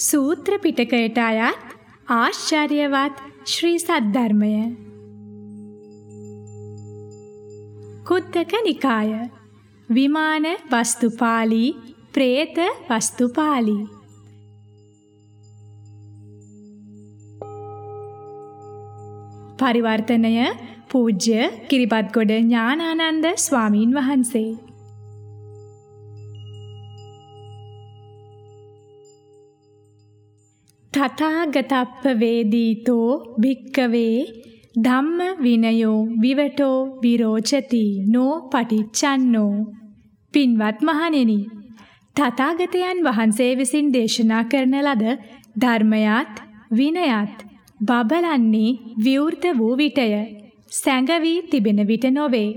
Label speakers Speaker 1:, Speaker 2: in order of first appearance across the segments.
Speaker 1: සූත්‍ර පිටකයට අයත් ආශ්චර්යවත් ශ්‍රී සද්ධර්මය. කුද්දක නිකාය විමාන වස්තුපාලි പ്രേත වස්තුපාලි. පරිවර්තනය පූජ්‍ය කිරිබත්ගොඩ ඥානානන්ද ස්වාමීන් වහන්සේ. තථාගතප්ප වේදීතෝ භික්කවේ ධම්ම විනයෝ විවටෝ විරෝචති නෝ පටිච්චන්නෝ පින්වත් මහණෙනි තථාගතයන් වහන්සේ විසින් දේශනා කරන ලද ධර්මයත් විනයත් බබලන්නේ විවෘත වූ විටය. සැඟවි තිබෙන විට නොවේ.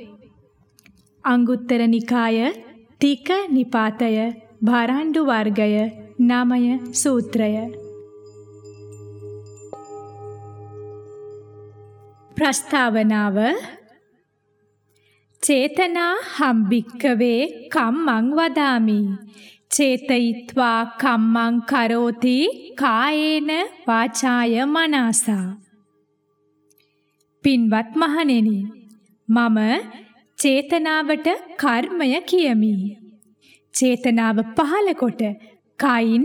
Speaker 1: අංගුත්තර නිකාය තික නිපාතය භාරණ්ඩු වර්ගය නමය සූත්‍රය. ප්‍රස්තාවනාව චේතනා හම්බික්කවේ කම්මං වදාමි. චේතයිත්වා කම්මං කරෝති කායේන වාචාය මනසා. පින්වත් මහණෙනි මම චේතනාවට කර්මය කියමි. චේතනාව පහළ කොට කයින්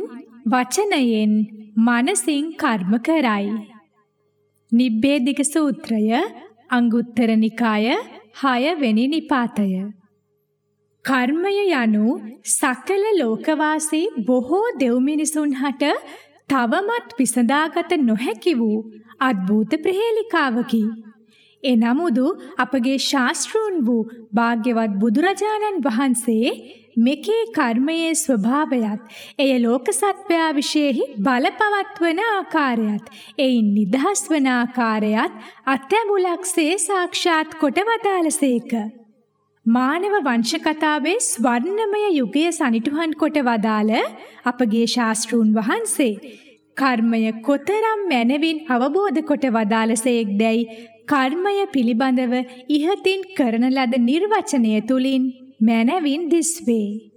Speaker 1: වචනයෙන් මනසින් කර්ම කරයි. නිබ්බේධික සූත්‍රය අංගුත්තර නිකාය 6 වෙනි නිපාතය කර්මය යනු සකල ලෝකවාසී බොහෝ දෙව් මිනිසුන් හට තවමත් විසඳාගත නොහැකි වූ අద్භූත ප්‍රහේලිකාවකි. එනමුදු අපගේ ශාස්ත්‍රූන් වූ භාග්‍යවත් බුදුරජාණන් වහන්සේ මෙකේ කර්මයේ ස්වභාවයත් එය ලෝක සත්වයා විශේෂෙහි බලපවත්වන ආකාරයත් එයින් නිදහස් වන ආකාරයත් අත්‍යමුලක්සේ සාක්ෂාත් කොට වදාළසේක. මානව වංශ කතාවේ ස්වර්ණමය යුගය සනිටුහන් කොට වදාළ අපගේ ශාස්ත්‍රූන් වහන්සේ කර්මය කොතරම් මැනවින් අවබෝධ කොට වදාළසේක් දැයි කර්මය පිළිබඳව ඉහතින් කරන ලද නිර්වචනය තුලින් මැනවින් දිස්වේ.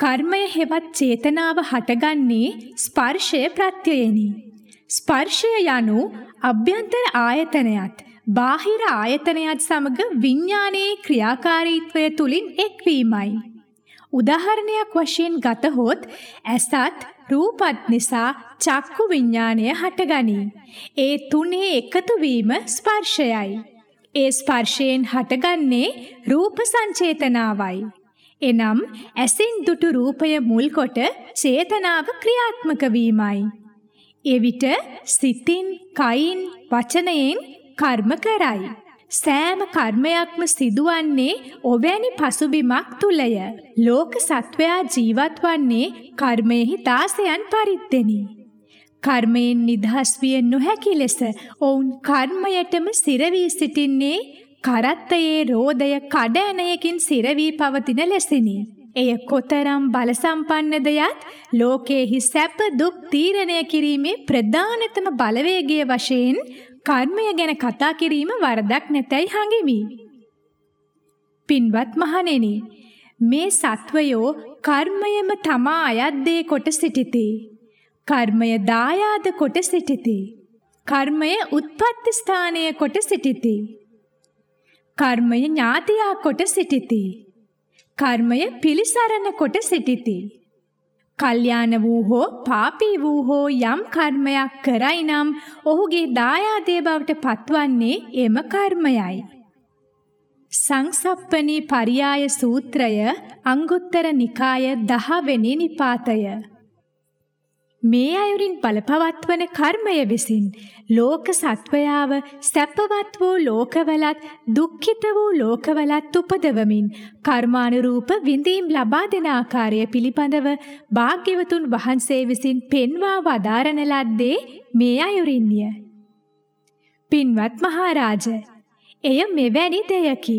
Speaker 1: කර්මය හෙවත් චේතනාව හටගන්නේ ස්පර්ශය ප්‍රත්‍යයෙනි. ස්පර්ශය යනු අභ්‍යන්තර ආයතනයත් බාහිර ආයතනයත් සමග විඥානයේ ක්‍රියාකාරීත්වය තුලින් එක්වීමයි. උදාහරණයක් වශයෙන් ගතහොත් ඇසත් රූපත් නිසා චක්කු විඥානය හටගනී. ඒ තුනේ එකතු වීම ස්පර්ශයයි. ඒ ස්පර්ශයෙන් හටගන්නේ රූප සංචේතනාවයි. එනම් ඇසින් දුටු රූපය මුල් කොට චේතනාව ක්‍රියාත්මක වීමයි. එවිට සිතින්, කයින්, වචනයෙන් කර්ම කරයි. සෑම කර්මයක්ම සිදුවන්නේ ඔවැනි පසුබිමක් තුලය. ලෝක සත්වයා ජීවත් වන්නේ කර්මයෙහි දාසයන් පරිද්දෙනි. කර්මයෙන් නිදහස් විය නොහැකි ලෙස ඔවුන් කර්මයටම සිර වී සිටින්නේ කරත්තයේ රෝදය කඩ ඇනයකින් සිර වී පවතින ලෙසිනි. එය කොතරම් බල සම්පන්නද යත් ලෝකයේහි සැප දුක් තීරණය කිරීමේ ප්‍රධානතම බලවේගය වශයෙන් කර්මය ගැන කතා කිරීම වරදක් නැතයි හඟිමි. පින්වත් මහණෙනි මේ සත්වයෝ කර්මයම තමා අයත් දේ කොට සිටිති. කර්මය දායාද කොට සිටිති. කර්මය උත්පත්ති ස්ථානය කොට සිටිති. කර්මය ඥාතියා කොට සිටිති. කර්මය පිලිසරණ කොට සිටිති. කල්යාණ වූ හෝ පාපී වූ හෝ යම් කර්මයක් කරයි නම් ඔහුගේ දායාදේ බවට පත්වන්නේ එම කර්මයයි. සංසප්පනී පරියාය සූත්‍රය අංගුත්තර නිකාය 10 වෙනි නිපාතය මේ අයුරින් බලපවත්වන කර්මය විසින් ලෝක සත්වයාව සැපවත් වූ ලෝකවලත් දුක්ඛිත වූ ලෝකවලත් උපදවමින් කර්මානුරූප විඳීම් ලබා දෙන ආකාරය පිළිබඳව භාග්‍යවතුන් වහන්සේ විසින් පෙන්වා වදාරන ලද්දේ මේ අයුරින්ය. පින්වත් මහරජ එය මෙවැනි දෙයකි.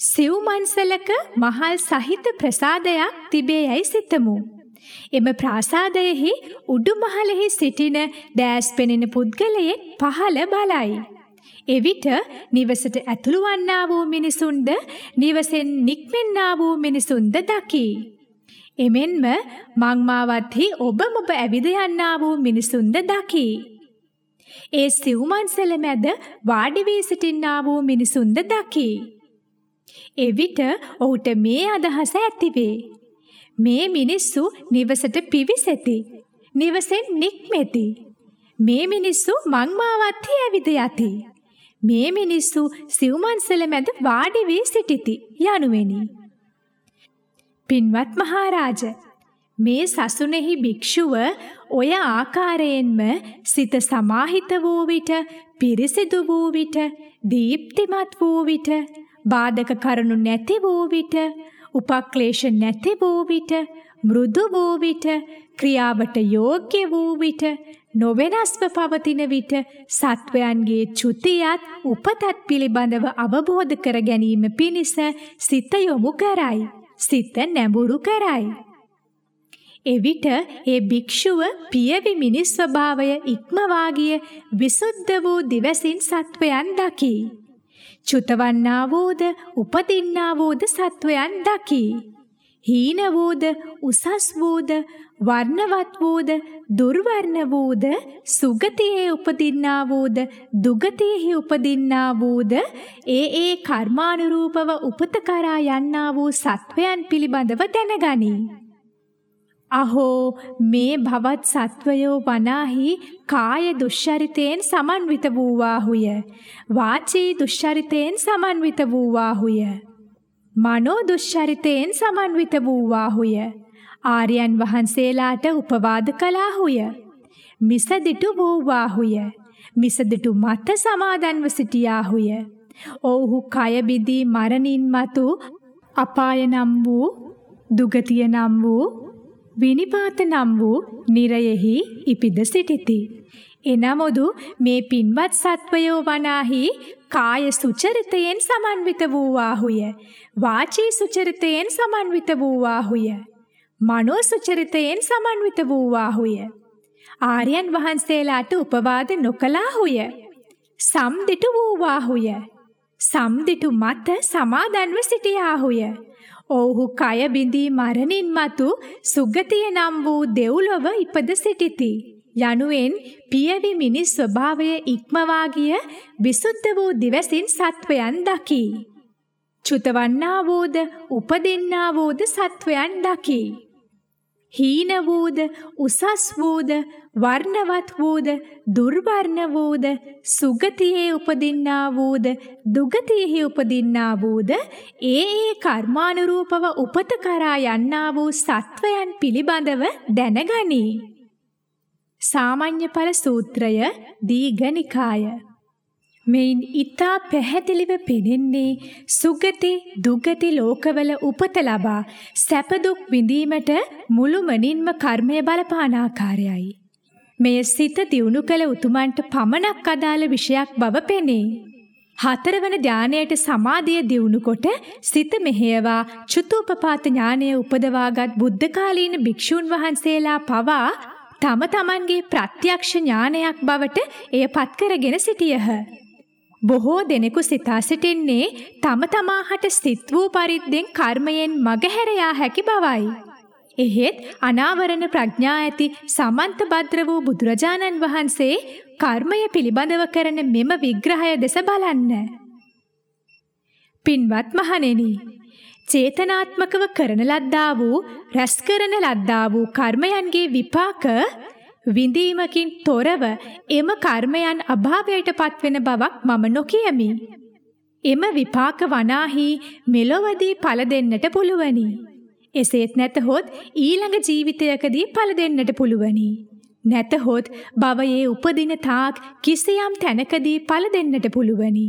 Speaker 1: සිව්මන්සලක මහල් සහිත ප්‍රසාදයක් තිබේ යයි සිතමු. එම ප්‍රාසාදයෙහි උඩුමහලෙහි සිටින දෑස් පෙනෙන පුද්ගලයෙක් පහළ බලයි. එවිට නිවසට ඇතුළු වන්නා වූ මිනිසුන්ද නිවසෙන් නික්මෙන්නා වූ මිනිසුන්ද දකි. එමෙන්ම මංමාවත්හි ඔබ මොබ ඇවිද යන්නා වූ මිනිසුන්ද දකි. ඒ සිව්මන්සල මැද වාඩි වී සිටින්නා වූ මිනිසුන්ද දකි. එවිට ඔහුට මේ අදහස ඇතිවේ. මේ මිනිස්සු නිවසට පිවිසෙති. නිවසෙන් නික්මෙති. මේ මිනිස්සු මංමාවත්හි ඇවිද යති. මේ මිනිස්සු සිව්මන්සල මැද වාඩි වී සිටිති යනුවෙනි. පින්වත් මහරජ මේ සසුනේහි භික්ෂුව ඔය ආකාරයෙන්ම සිත සමාහිත වූ විට පිරිසිදු වූ විට දීප්තිමත් වූ විට බාධක කරුණු නැති වූ විට උපක්ලේශ නැති වූ විට මෘදු වූ විට ක්‍රියාවට යෝග්‍ය වූ විට නොවෙනස්ව පවතින විට සත්වයන්ගේ චුතියත් උපතත් පිළිබඳව අවබෝධ කර ගැනීම පිණිස සිත යොමු කරයි. සිත නැඹුරු කරයි. එවිට ඒ භික්ෂුව පියවි මිනිස් ස්වභාවය ඉක්මවා ගිය විසුද්ධ වූ දිවසින් සත්වයන් දකි. චුතවන්නා වූද උපදින්නා වූද සත්වයන් දකි. හීන වූද උසස් වූද වර්ණවත් වූද දුර්වර්ණ වූද සුගතියේ උපදින්නා වූද දුගතියෙහි උපදින්නා වූද ඒ ඒ කර්මානුරූපව උපත කරා යන්නා වූ සත්වයන් පිළිබඳව දැනගනී. අහෝ මේ භවත් සත්වයෝ වනාහි කාය දුෂ්චරිතයෙන් සමන්විත වූවාහුය. වාචී දුෂ්චරිතයෙන් සමන්විත වූවාහුය. මනෝ දුෂ්චරිතයෙන් සමන්විත වූවාහුය. ආර්යයන් වහන්සේලාට උපවාද කළාහුය. මිසදිටු වූවාහුය. මිසදිටු මත සමාදන්ව සිටියාහුය. ඔව්හු කය බිදී මරණින් මතු අපාය නම් වූ දුගතිය නම් වූ විනිපාත නම් වූ නිරයෙහි ඉපිද සිටිති. එනමුදු මේ පින්වත් සත්වයෝ වනාහි කාය සුචරිතයෙන් සමන්විත වූවාහුය. වාචී සුචරිතයෙන් සමන්විත වූවාහුය. මනෝ සුචරිතයෙන් සමන්විත වූවාහුය. ආර්යයන් වහන්සේලාට උපවාද නොකලාහුය. සම්දිටු වූවාහුය. සම්දිටු මත සමාදන්ව සිටියාහුය. ඔවුහු කය බිඳී මරණින් මතු සුගතිය නම් වූ දෙව්ලොව ඉපද සිටිති. යනුවෙන් පියවි මිනිස් ස්වභාවය ඉක්මවා ගිය විසුද්ධ වූ දිවසින් සත්වයන් දකි. චුතවන්නා වූද උපදින්නා වූද සත්වයන් දකි. හීන වූද උසස් වූද වර්ණවත් වූද දුර්වර්ණ වූද සුගතියේ උපදින්නා වූද දුගතියෙහි උපදින්නා වූද ඒ ඒ කර්මානුරූපව උපත කරා යන්නා වූ සත්වයන් පිළිබඳව දැනගනී. සාමාන්‍ය ඵල සූත්‍රය දීඝනිකාය මෙයින් ඊතා පැහැදිලිව පෙනෙන්නේ සුගති දුගති ලෝකවල උපත ලබා සැප දුක් විඳීමට මුළුමනින්ම කර්මය බලපාන ආකාරයයි. මෙය සිත දියුණු කළ උතුමන්ට පමණක් අදාළ විෂයක් බව පෙනේ. හතරවන ධානයට සමාධිය දියුණු කොට සිත මෙහෙයවා චුතූපපාත ඥානය උපදවාගත් බුද්ධකාලීන භික්ෂූන් වහන්සේලා පවා තම තමන්ගේ ප්‍රත්‍යක්ෂ ඥානයක් බවට එය පත් කරගෙන සිටියහ. බොහෝ දෙනෙකු සිතා සිටින්නේ තම තමාහට සිත් වූ පරිද්දෙන් කර්මයෙන් මගහැර යා හැකි බවයි. එහෙත් අනාවරණ ප්‍රඥා ඇති සමන්ත භද්‍ර වූ බුදුරජාණන් වහන්සේ කර්මය පිළිබඳව කරන මෙම විග්‍රහය දෙස බලන්න. පින්වත් මහණෙනි චේතනාත්මකව කරන ලද්දා වූ රැස් කරන ලද්දා වූ කර්මයන්ගේ විපාක විඳීමකින් තොරව එම කර්මයන් අභාවයට පත්වෙන බවක් මම නොකියමි. එම විපාක වනාහි මෙලොවදී පල දෙන්නට පුළුවනි. එසේත් නැතහොත් ඊළඟ ජීවිතයකදී පල දෙන්නට පුළුවනි. නැතහොත් භවයේ උපදින තාක් කිසියම් තැනකදී පල දෙන්නට පුළුවනි.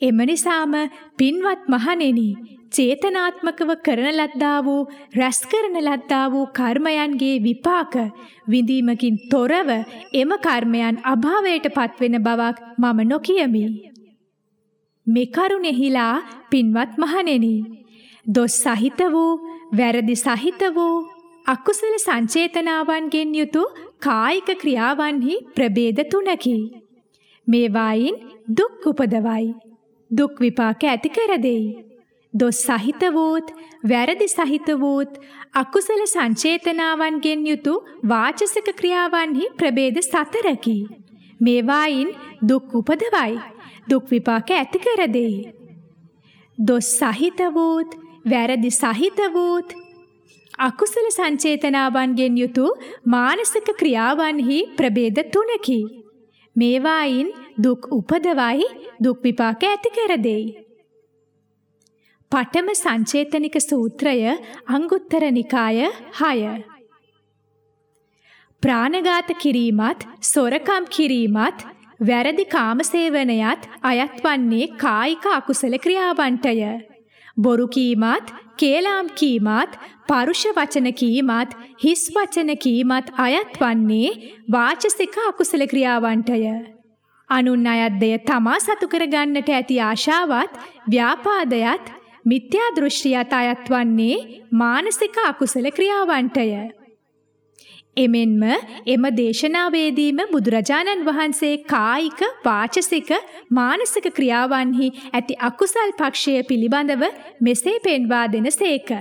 Speaker 1: එම නිසාම පින්වත් මහණෙනි චේතනාත්මකව කරන ලද්දා වූ රැස් කරන ලද්දා වූ කර්මයන්ගේ විපාක විඳීමකින් තොරව එම කර්මයන් අභාවයට පත්වෙන බවක් මම නොකියමි. මේ කරුණෙහිලා පින්වත් මහණෙනි දොස් සහිත වූ වැරදි සහිත වූ අකුසල සංචේතනාවන්ගෙන් යුතු කායික ක්‍රියාවන්හි ප්‍රභේද තුනකි. මේවායින් දුක් උපදවයි. දුක් විපාක ඇති කර දෙයි. දොස් සහිත වූත් වැරදි සහිත වූත් අකුසල සංචේතනාවන්ගෙන් යුතු වාචසික ක්‍රියාවන්හි ප්‍රභේද සතරකි. මේවායින් දුක් උපදවයි. දුක් විපාක ඇති කර දෙයි. දොස් සහිත වූත් වැරදි සහිත වූත් අකුසල සංචේතනාවන්ගෙන් යුතු මානසික ක්‍රියාවන්හි ප්‍රභේද තුනකි. මේවායින් දුක් උපදවයි දුක් විපාක ඇති කර දෙයි. පඨම සංචේතනික සූත්‍රය අංගුත්තර නිකාය 6 ප්‍රාණඝාත කිරීමත් සොරකම් කිරීමත් වැරදි කාමසේවනයත් අයත් වන්නේ කායික අකුසල ක්‍රියාවන්ටය. බොරු කීමත්, කේලාම් කීමත්, පරුෂ වචන කීමත්, හිස් වචන කීමත් අයත් වන්නේ වාචසික අකුසල ක්‍රියාවන්ටය. අනුන් අයත් දෙය තමා සතු කර ගන්නට ඇති ආශාවත්, ව්‍යාපාදයත්, මිත්‍යා දෘෂ්ටියත් අයත් වන්නේ මානසික අකුසල ක්‍රියාවන්ටය. එමෙන්ම එම දේශනාවේදීම බුදුරජාණන් වහන්සේ කායික වාචසික මානසික ක්‍රියාවන්හි ඇති අකුසල් පක්ෂය පිළිබඳව මෙසේ පෙන්වා දෙනසේක.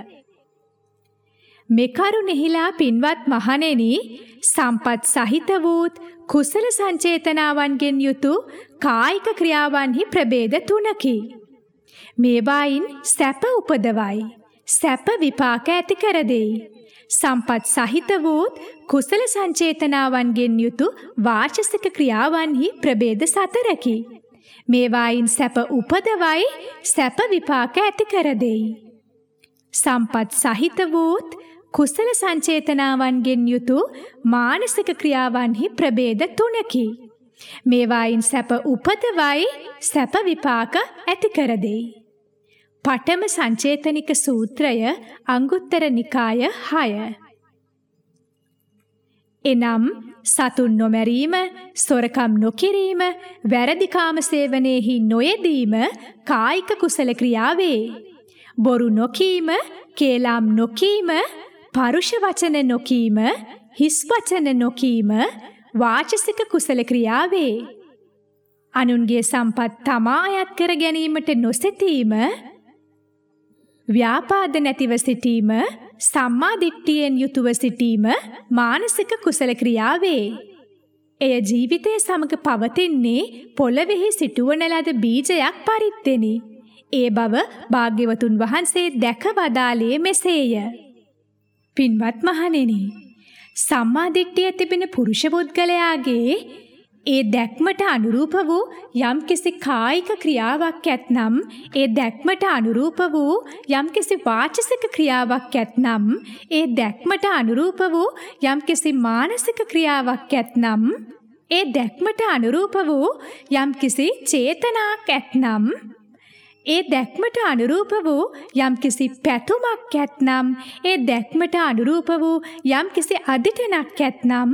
Speaker 1: මෙකරුණෙහිලා පින්වත් මහණෙනි සම්පත් සහිත වූත් කුසල සංචේතනාවන්ගෙන් යුතු කායික ක්‍රියාවන්හි ප්‍රභේද තුනකි. මේවායින් සැප උපදවයි. සැප විපාක ඇති කර දෙයි. සම්පත් සහිත වූත් කුසල සංචේතනාවන්ගෙන් යුතු වාචසික ක්‍රියාවන්හි ප්‍රභේද සතරකි. මේවායින් සැප උපදවයි සැප විපාක ඇති කර දෙයි. සම්පත් සහිත වූත් කුසල සංචේතනාවන්ගෙන් යුතු මානසික ක්‍රියාවන්හි ප්‍රභේද තුනකි. මේවායින් සැප උපදවයි සැප විපාක ඇති කර දෙයි. පඨම සංචේතනික සූත්‍රය අංගුත්තර නිකාය 6 එනම් සතුන් නොමැරීම, සොරකම් නොකිරීම, වැරදි කාම සේවනයේහි නොයෙදීම කායික කුසල ක්‍රියාවේ. බොරු නොකීම, කේලාම් නොකීම, පරුෂ වචන නොකීම, හිස් වචන නොකීම වාචසික කුසල ක්‍රියාවේ. අනුන්ගේ සම්පත් තමා අයත් කර ගැනීමට නොසිතීම ව්‍යාපාද නැතිව සිටීම සම්මා දිට්ඨියෙන් යුතුව සිටීම මානසික කුසල ක්‍රියාවේ. එය ජීවිතය සමග පවතින්නේ පොළවෙහි සිටුවන ලද බීජයක් පරිද්දෙනි. ඒ බව භාග්‍යවතුන් වහන්සේ දැක වදාළේ මෙසේය. පින්වත් මහණෙනි සම්මා දිට්ඨිය තිබෙන පුරුෂ පුද්ගලයාගේ ඒ දැක්මට අනුරූප වූ යම්කිසි කායික ක්‍රියාවක් ඇත්නම් ඒ දැක්මට අනුරූප වූ යම්කිසි වාචසික ක්‍රියාවක් ඇත්නම් ඒ දැක්මට අනුරූප වූ යම්කිසි මානසික ක්‍රියාවක් ඇත්නම් ඒ දැක්මට අනුරූප වූ යම්කිසි චේතනාවක් ඇත්නම් ඒ දැක්මට අනුරූප වූ යම්කිසි පැතුමක් ඇත්නම් ඒ දැක්මට අනුරූප වූ යම්කිසි අදිටනක් ඇත්නම්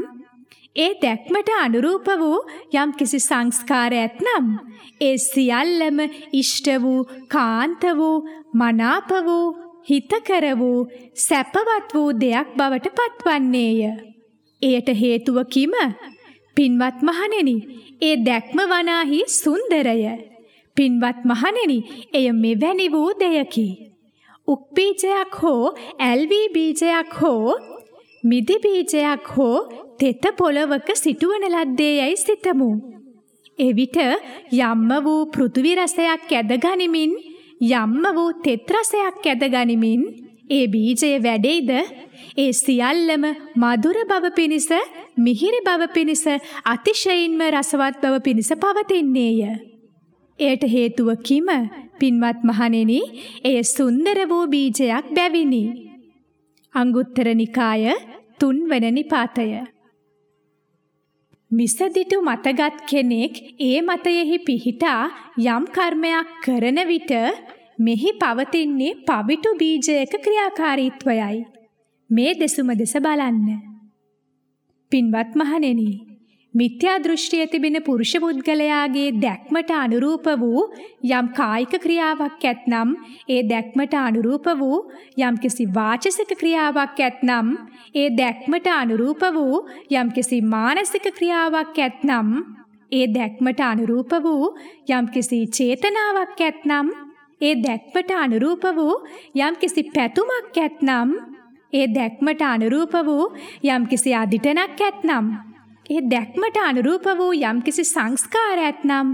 Speaker 1: ඒ දැක්මට අනුරූප වූ යම් කිසි සංස්කාර ඇත්නම් ඒ සියල්ලම ඉෂ්ට වූ කාන්ත වූ මනාප වූ හිතකර වූ සැපවත් වූ දෙයක් බවට පත්වන්නේය. එයට හේතුව කිම? පින්වත් මහණෙනි, ඒ දැක්ම වනාහි සුන්දරය. පින්වත් මහණෙනි, එය මෙවැනි වූ දෙයකි. උක් බීජයක් හෝ ඇල්වි බීජයක් හෝ මිදි බීජයක් හෝ තෙත පොළවක සිටුවන ලද්දේ යැයි සිතමු. එවිට යම්ම වූ පෘථුවි රසයක් ඇදගනිමින් යම්ම වූ තෙත් රසයක් ඇදගනිමින් ඒ බීජය වැඩෙයිද ඒ සියල්ලම මధుර බව පිණිස මිහිරි බව පිණිස අතිශයින්ම රසවත් බව පිණිස පවතින්නේය. එයට හේතුව කිම පින්වත් මහණෙනි එය සුන්දර වූ බීජයක් බැවිනි. අංගුත්තර නිකාය තුන්වන නිපාතය මිසදිටු මතගත් කෙනෙක් ඒ මතයෙහි පිහිටා යම් කර්මයක් කරන විට මෙහි පවතින්නේ පවිටු බීජයක ක්‍රියාකාරීත්වයයි. මේ දෙසුම දෙස බලන්න. පින්වත් මහණෙනි මිත්‍යා දෘෂ්ටිය තිබෙන පුරුෂ පුද්ගලයාගේ දැක්මට අනුරූප වූ යම් කායික ක්‍රියාවක් ඇත්නම් ඒ දැක්මට අනුරූප වූ යම්කිසි වාචසික ක්‍රියාවක් ඇත්නම් ඒ දැක්මට අනුරූප වූ යම්කිසි මානසික ක්‍රියාවක් ඇත්නම් ඒ දැක්මට අනුරූප වූ යම්කිසි චේතනාවක් ඇත්නම් ඒ දැක්මට අනුරූප වූ යම්කිසි පැතුමක් ඇත්නම් ඒ දැක්මට අනුරූප වූ යම්කිසි අදිටනක් ඇත්නම් ඒ දැක්මට අනුරූප වූ යම්කිසි සංස්කාර ඇත්නම්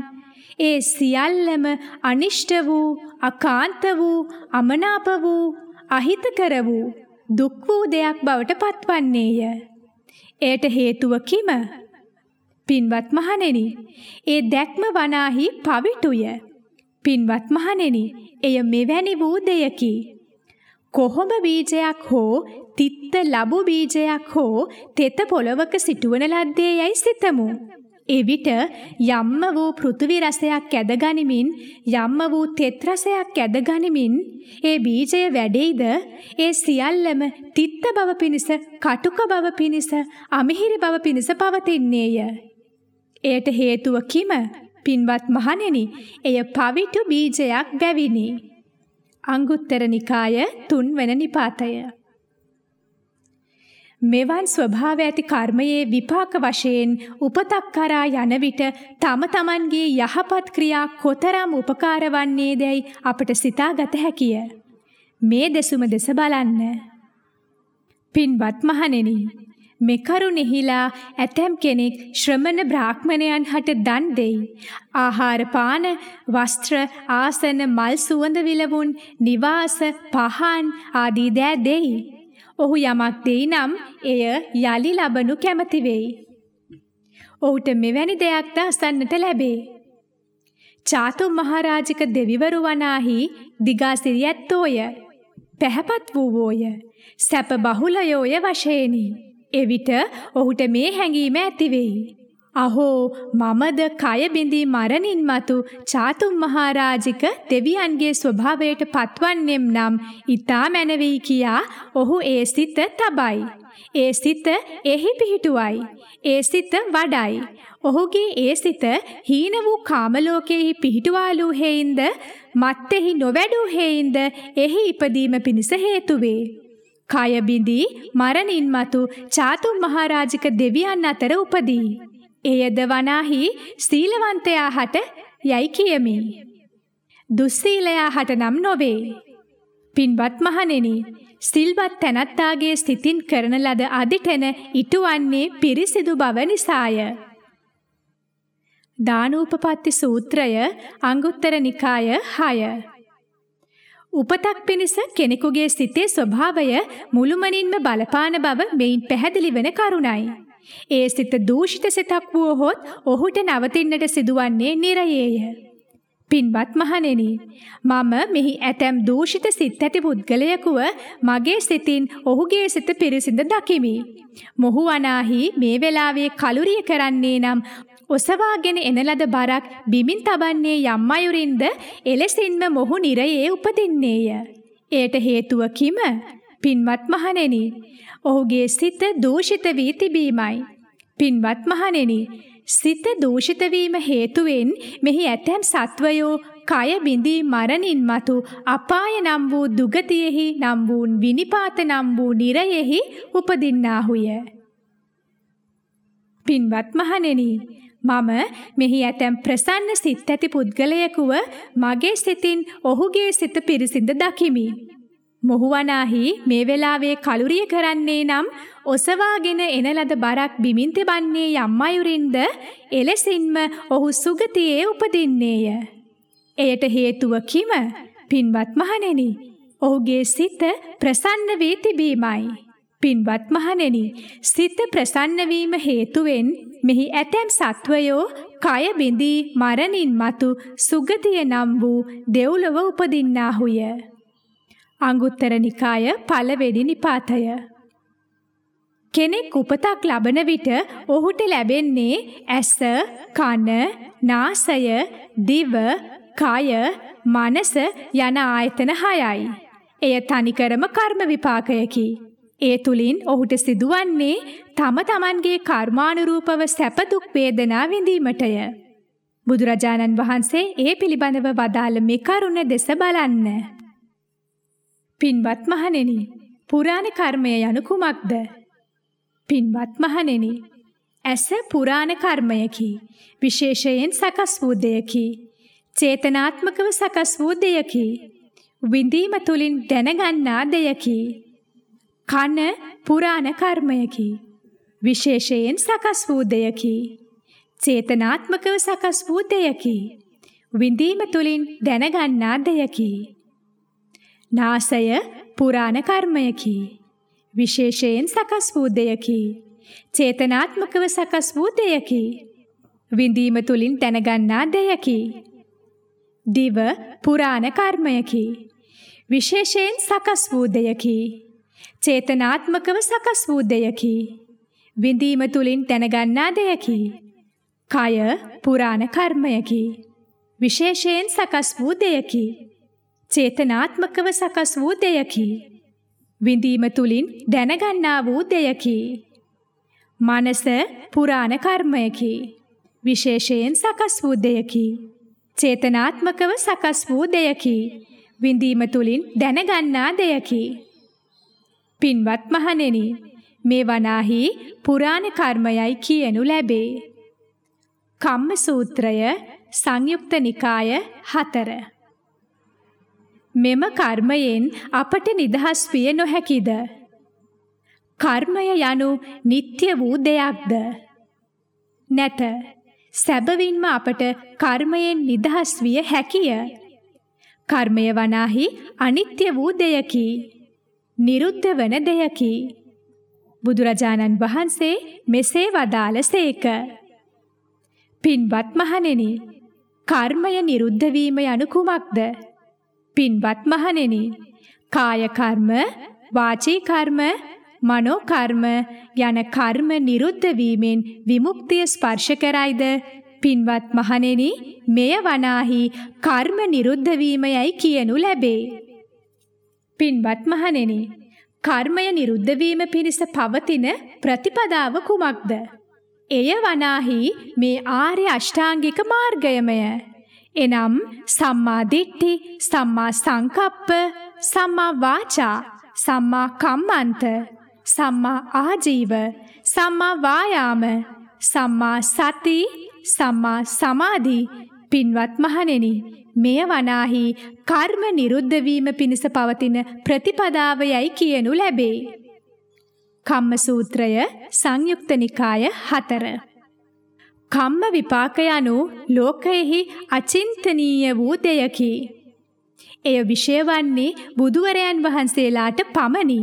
Speaker 1: ඒ සියල්ලම අනිෂ්ට වූ අකාන්ත වූ අමනාප වූ අහිතකර වූ දුක් වූ දෙයක් බවට පත්වන්නේය. එයට හේතුව කිම? පින්වත් මහණෙනි, ඒ දැක්ම වනාහි පවිටුය. පින්වත් මහණෙනි, එය මෙවැනි වූ දෙයකි. කොහොම බීජයක් හෝ තිත්ත ලැබු බීජයක් හෝ තෙත පොළවක සිටුවන ලද්දේ යයි සිතමු. එවිට යම්ම වූ පෘථිවි රසයක් ඇදගනිමින් යම්ම වූ තෙත් රසයක් ඇදගනිමින් ඒ බීජය වැඩෙයිද ඒ සියල්ලම තිත්ත බව පිණිස කටුක බව පිණිස අමිහිරි බව පිණිස පවතින්නේය. එයට හේතුව කිම? පින්වත් මහණෙනි, එය පවිටු බීජයක් බැවිනි. අංගුත්තර නිකාය 3 වෙනි නිපාතය මෙවන් ස්වභාව ඇති කර්මයේ විපාක වශයෙන් උපතක් කරා යන විට තම තමන්ගේ යහපත් ක්‍රියා කොතරම් උපකාර වන්නේදැයි අපට සිතාගත හැකිය. මේ දෙසුම දෙස බලන්න. පින්වත් මහණෙනි මෙකරුණෙහිලා ඇතැම් කෙනෙක් ශ්‍රමණ බ්‍රාහ්මණයන් හට දන් දෙයි. ආහාර පාන, වස්ත්‍ර, ආසන, මල් සුවඳ විලවුන්, නිවාස, පහන් ආදී දෑ දෙයි. ඔහු යමක් දෙයි නම් එය යලි ලබනු කැමති වෙයි. ඔහුට මෙවැනි දෙයක්ද අසන්නට ලැබේ. චාතුම් මහරජික දෙවිවරු වනාහි දිගාසිරියැත්තෝය. පැහැපත් වූවෝය. සැප බහුලයෝය වශයෙනි. එවිට ඔහුට මේ හැඟීම ඇති වෙයි. අහෝ මමද කය බිඳී මරණින් මතු චාතුම් මහරජික දෙවියන්ගේ ස්වභාවයට පත්වන්නෙම් නම් ඊතා මැනවී කියා ඔහු ඒ සිත තබයි. ඒ සිත එහි පිහිටුවයි. ඒ සිත වඩයි. ඔහුගේ ඒ සිත හීන වූ කාමලෝකයෙහි පිහිටුවාලු හේයින්ද මත්තෙහි නොවැඩූ හේයින්ද එහි ඉපදීම පිණිස හේතු වේ. කය බිඳී මරණින් මතු චාතුම් මහරජික දෙවියන් අතර උපදී. එයද වනාහි සීලවන්තයා හට යයි කියමි. දුස්සීලයා හට නම් නොවේ. පින්වත් මහණෙනි, සිල්වත් තැනැත්තාගේ සිතින් කරන ලද අදිටන ඉටුවන්නේ පිරිසිදු බව නිසාය. දානූපපත්ති සූත්‍රය අංගුත්තර නිකාය 6 උපතක් පිණිස කෙනෙකුගේ සිතේ ස්වභාවය මුළුමනින්ම බලපාන බව මෙයින් පැහැදිලි වන කරුණයි. ඒ සිත දූෂිත සිතක් වුවහොත් ඔහුට නවතින්නට සිදුවන්නේ නිරයේය. පින්වත් මහණෙනි මම මෙහි ඇතැම් දූෂිත සිත් ඇති පුද්ගලයෙකුව මගේ සිතින් ඔහුගේ සිත පිරිසිඳ දකිමි. මොහු අනාහි මේ වෙලාවේ කලුරිය කරන්නේ නම් ඔසවාගෙන එන ලද බරක් බිමින් තබන්නේ යම් අයුරින්ද එලෙසින්ම මොහු නිරයේ උපදින්නේය. එයට හේතුව කිම? පින්වත් මහණෙනි ඔහුගේ සිත දූෂිත වී තිබීමයි. පින්වත් මහණෙනි, සිත දූෂිත වීම හේතුවෙන් මෙහි ඇතැම් සත්වයෝ කය බිඳී මරණින් මතු අපාය නම් වූ දුගතියෙහි නම් වූ විනිපාත නම් වූ නිරයෙහි උපදින්නාහුය. පින්වත් මහණෙනි, මම මෙහි ඇතැම් ප්‍රසන්න සිත් ඇති පුද්ගලයෙකුව මගේ සිතින් ඔහුගේ සිත පිරිසිඳ දකිමි. මොහුවනාහි මේ වෙලාවේ කලුරිය කරන්නේ නම් ඔසවාගෙන එන ලද බරක් බිමින් තබන්නේ යම් අයුරින්ද එලෙසින්ම ඔහු සුගතියේ උපදින්නේය. එයට හේතුව කිම? පින්වත් මහණෙනි, ඔහුගේ සිත ප්‍රසන්න වී තිබීමයි. පින්වත් මහණෙනි, සිත ප්‍රසන්න වීම හේතුවෙන් මෙහි ඇතැම් සත්වයෝ කය බිඳී මරණින් මතු සුගතිය නම් වූ දෙව්ලොව උපදින්නාහුය. අංගුත්තර නිකාය පළවෙනි නිපාතය. කෙනෙක් උපතක් ලබන විට ඔහුට ලැබෙන්නේ ඇස, කන, නාසය, දිව, කය, මනස යන ආයතන හයයි. එය තනිකරම කර්ම විපාකයකි. ඒ තුලින් ඔහුට සිදුවන්නේ තම තමන්ගේ කර්මානුරූපව සැප දුක් වේදනා විඳීමටය. බුදුරජාණන් වහන්සේ ඒ පිළිබඳව වදාළ මේ කරුණ දෙස බලන්න. පින්වත් මහණෙනි, පුරාණ කර්මය යනු කුමක්ද? පින්වත් මහණෙනි, ඇස පුරාණ කර්මයකි. විශේෂයෙන් සකස් වූ දෙයකි. චේතනාත්මකව සකස් වූ දෙයකි. විඳීම තුලින් දැනගන්නා දෙයකි. කන පුරාණ කර්මයකි. විශේෂයෙන් සකස් වූ දෙයකි. චේතනාත්මකව සකස් වූ දෙයකි. විඳීම තුලින් දැනගන්නා දෙයකි. නාසය පුරාණ කර්මයකි. විශේෂයෙන් සකස් වූ දෙයකි. චේතනාත්මකව සකස් වූ දෙයකි. විඳීම තුලින් දැනගන්නා දෙයකි. දිව පුරාණ කර්මයකි. විශේෂයෙන් සකස් වූ දෙයකි. චේතනාත්මකව සකස් වූ දෙයකි. විඳීම තුලින් දැනගන්නා දෙයකි. කය පුරාණ කර්මයකි. විශේෂයෙන් සකස් වූ දෙයකි. චේතනාත්මකව සකස් වූ දෙයකි. විඳීම තුලින් දැනගන්නා වූ දෙයකි. මනස පුරාණ කර්මයකි. විශේෂයෙන් සකස් වූ දෙයකි. චේතනාත්මකව සකස් වූ දෙයකි. විඳීම තුලින් දැනගන්නා දෙයකි. පින්වත් මහණෙනි මේ වනාහි පුරාණ කර්මයයි කියනු ලැබේ. කම්ම සූත්‍රය සංයුක්ත නිකාය 4 මෙම කර්මයෙන් අපට නිදහස් විය නොහැකිද? කර්මය යනු නিত্য වූ දෙයක්ද? නැත. සැබවින්ම අපට කර්මයෙන් නිදහස් විය හැකිය. කර්මය වනාහි අනිත්‍ය වූ දෙයකි. නිරුද්ධ වන දෙයකි. බුදුරජාණන් වහන්සේ මෙසේ වදාළසේක. පින්වත් මහණෙනි, කර්මය නිරුද්ධ වීම යනු කුමක්ද? පින්වත් මහණෙනි, කාය කර්ම, වාචී කර්ම, මනෝ කර්ම යන කර්ම නිරුද්ධ වීමෙන් විමුක්තිය ස්පර්ශ කරයිද? පින්වත් මහණෙනි මෙය වනාහි කර්ම නිරුද්ධ වීමයයි කියනු ලැබේ. පින්වත් මහණෙනි කර්මය නිරුද්ධ වීම පිණිස පවතින ප්‍රතිපදාව කුමක්ද? එය වනාහි මේ ආර්ය අෂ්ටාංගික මාර්ගයමය. එනම් සම්මා දිට්ඨි සම්මා සංකප්ප සම්මා වාචා සම්මා කම්මන්ත සම්මා ආජීව, සම්මා වායාම, සම්මා සති, සම්මා සමාධි පින්වත් මහණෙනි මෙය වනාහි කර්ම නිරුද්ධ වීම පිණිස පවතින ප්‍රතිපදාවයයි කියනු ලැබේ. කම්ම සූත්‍රය සංයුක්ත නිකාය 4 කම්ම විපාක යනු ලෝකයෙහි අචින්තනීය වූ දෙයකි. එය විශේෂවන්නේ බුදුවරයන් වහන්සේලාට පමණි.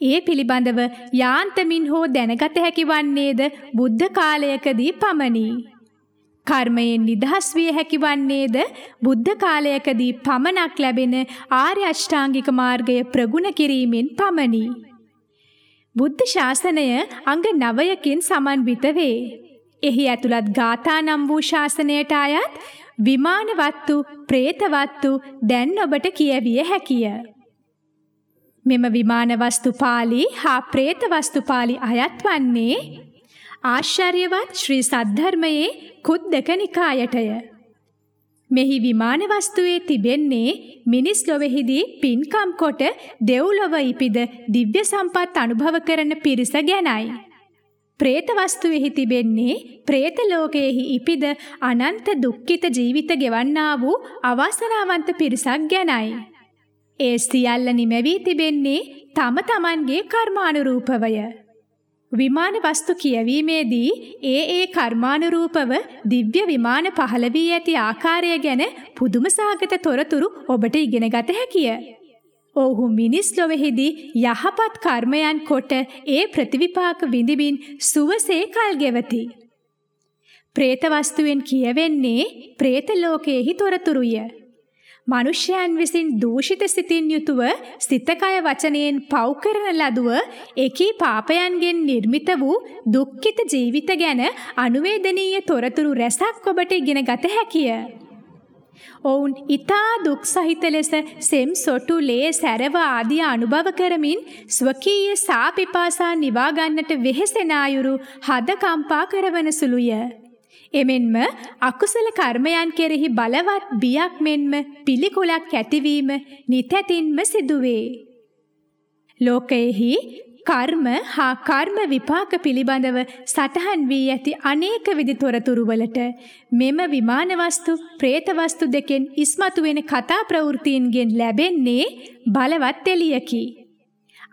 Speaker 1: ඒ පිළිබඳව යාන්තමින් හෝ දැනගත හැකි වන්නේද බුද්ධ කාලයකදී පමණි. කර්මයෙන් නිදහස් විය හැකි වන්නේද බුද්ධ කාලයකදී පමණක් ලැබෙන ආර්ය අෂ්ටාංගික මාර්ගය ප්‍රගුණ කිරීමෙන් පමණි. බුද්ධ ශාසනය අංග 9කින් සමන්විත වේ. එහි ඇතුළත් ගාථා නම් වූ ශාසනයට අයත් විමානවත්තු പ്രേතවත්තු දැන් ඔබට කියවිය හැකිය. මෙම විමාන වස්තු පාළි හා പ്രേත වස්තු පාළි අයත් වන්නේ ආශ්චර්යවත් ශ්‍රී සද්ධර්මයේ කුද්දක නිකායටය. මෙහි විමාන වස්තුවේ තිබෙන්නේ මිනිස් ලොවෙහිදී පින්කම් කොට දෙව්ලොව ඉපිද දිව්‍ය සම්පත් අනුභව කරන පිරිස ගැනයි. പ്രേත වස්තුවේහි තිබෙන්නේ പ്രേත ලෝකයේහි ඉපිද අනන්ත දුක්ඛිත ජීවිත ගෙවන්නා වූ අවාසනාවන්ත පිරිසක් ගැනයි. ඒ සියල්ල නිමැවී තිබෙන්නේ තම තමන්ගේ කර්මානුරූපවය. විමාන වස්තු කියවීමේදී ඒ ඒ කර්මානුරූපව දිව්‍ය විමාන පහළ වී ඇති ආකාරය ගැන පුදුමසහගත තොරතුරු ඔබට ඉගෙන ගත හැකිය. ඔවුහු මිනිස් ලොවෙහිදී යහපත් කර්මයන් කොට ඒ ප්‍රතිවිපාක විඳිමින් සුවසේ කල් ගෙවති. പ്രേත වස්තුවෙන් කියවෙන්නේ പ്രേත ලෝකයේහි තොරතුරුය. මනුෂ්‍යයන් විසින් දූෂිත සිතින් යුතුව සිතකය වචනයෙන් පව් කරන ලදුව එකී පාපයන්ගෙන් නිර්මිත වූ දුක්ඛිත ජීවිත ගැන අනුවේදනීය තොරතුරු රැසක් ඔබට ඉගෙන ගත හැකිය. ඔවුන් ඊතා දුක් සහිත ලෙස සෙම් සොටු ලේ සැරව ආදී අනුභව කරමින් ස්වකීය සාපිපාසා නිවා ගන්නට වෙහෙසෙන අයුරු හද කම්පා කරවන සුළුය. එමෙන්ම අකුසල කර්මයන් කෙරෙහි බලවත් බියක් මෙන්ම පිළිකුලක් ඇතිවීම නිතැතින්ම සිදුවේ. ලෝකයෙහි කර්ම හා කර්ම විපාක පිළිබඳව සටහන් වී ඇති අනේක විධි තොරතුරුවලට මෙම විමාන වස්තු, പ്രേත වස්තු දෙකෙන් ඉස්මතු වෙන කතා ප්‍රවෘත්තීන්ගෙන් ලැබෙන්නේ බලවත් එළියකි.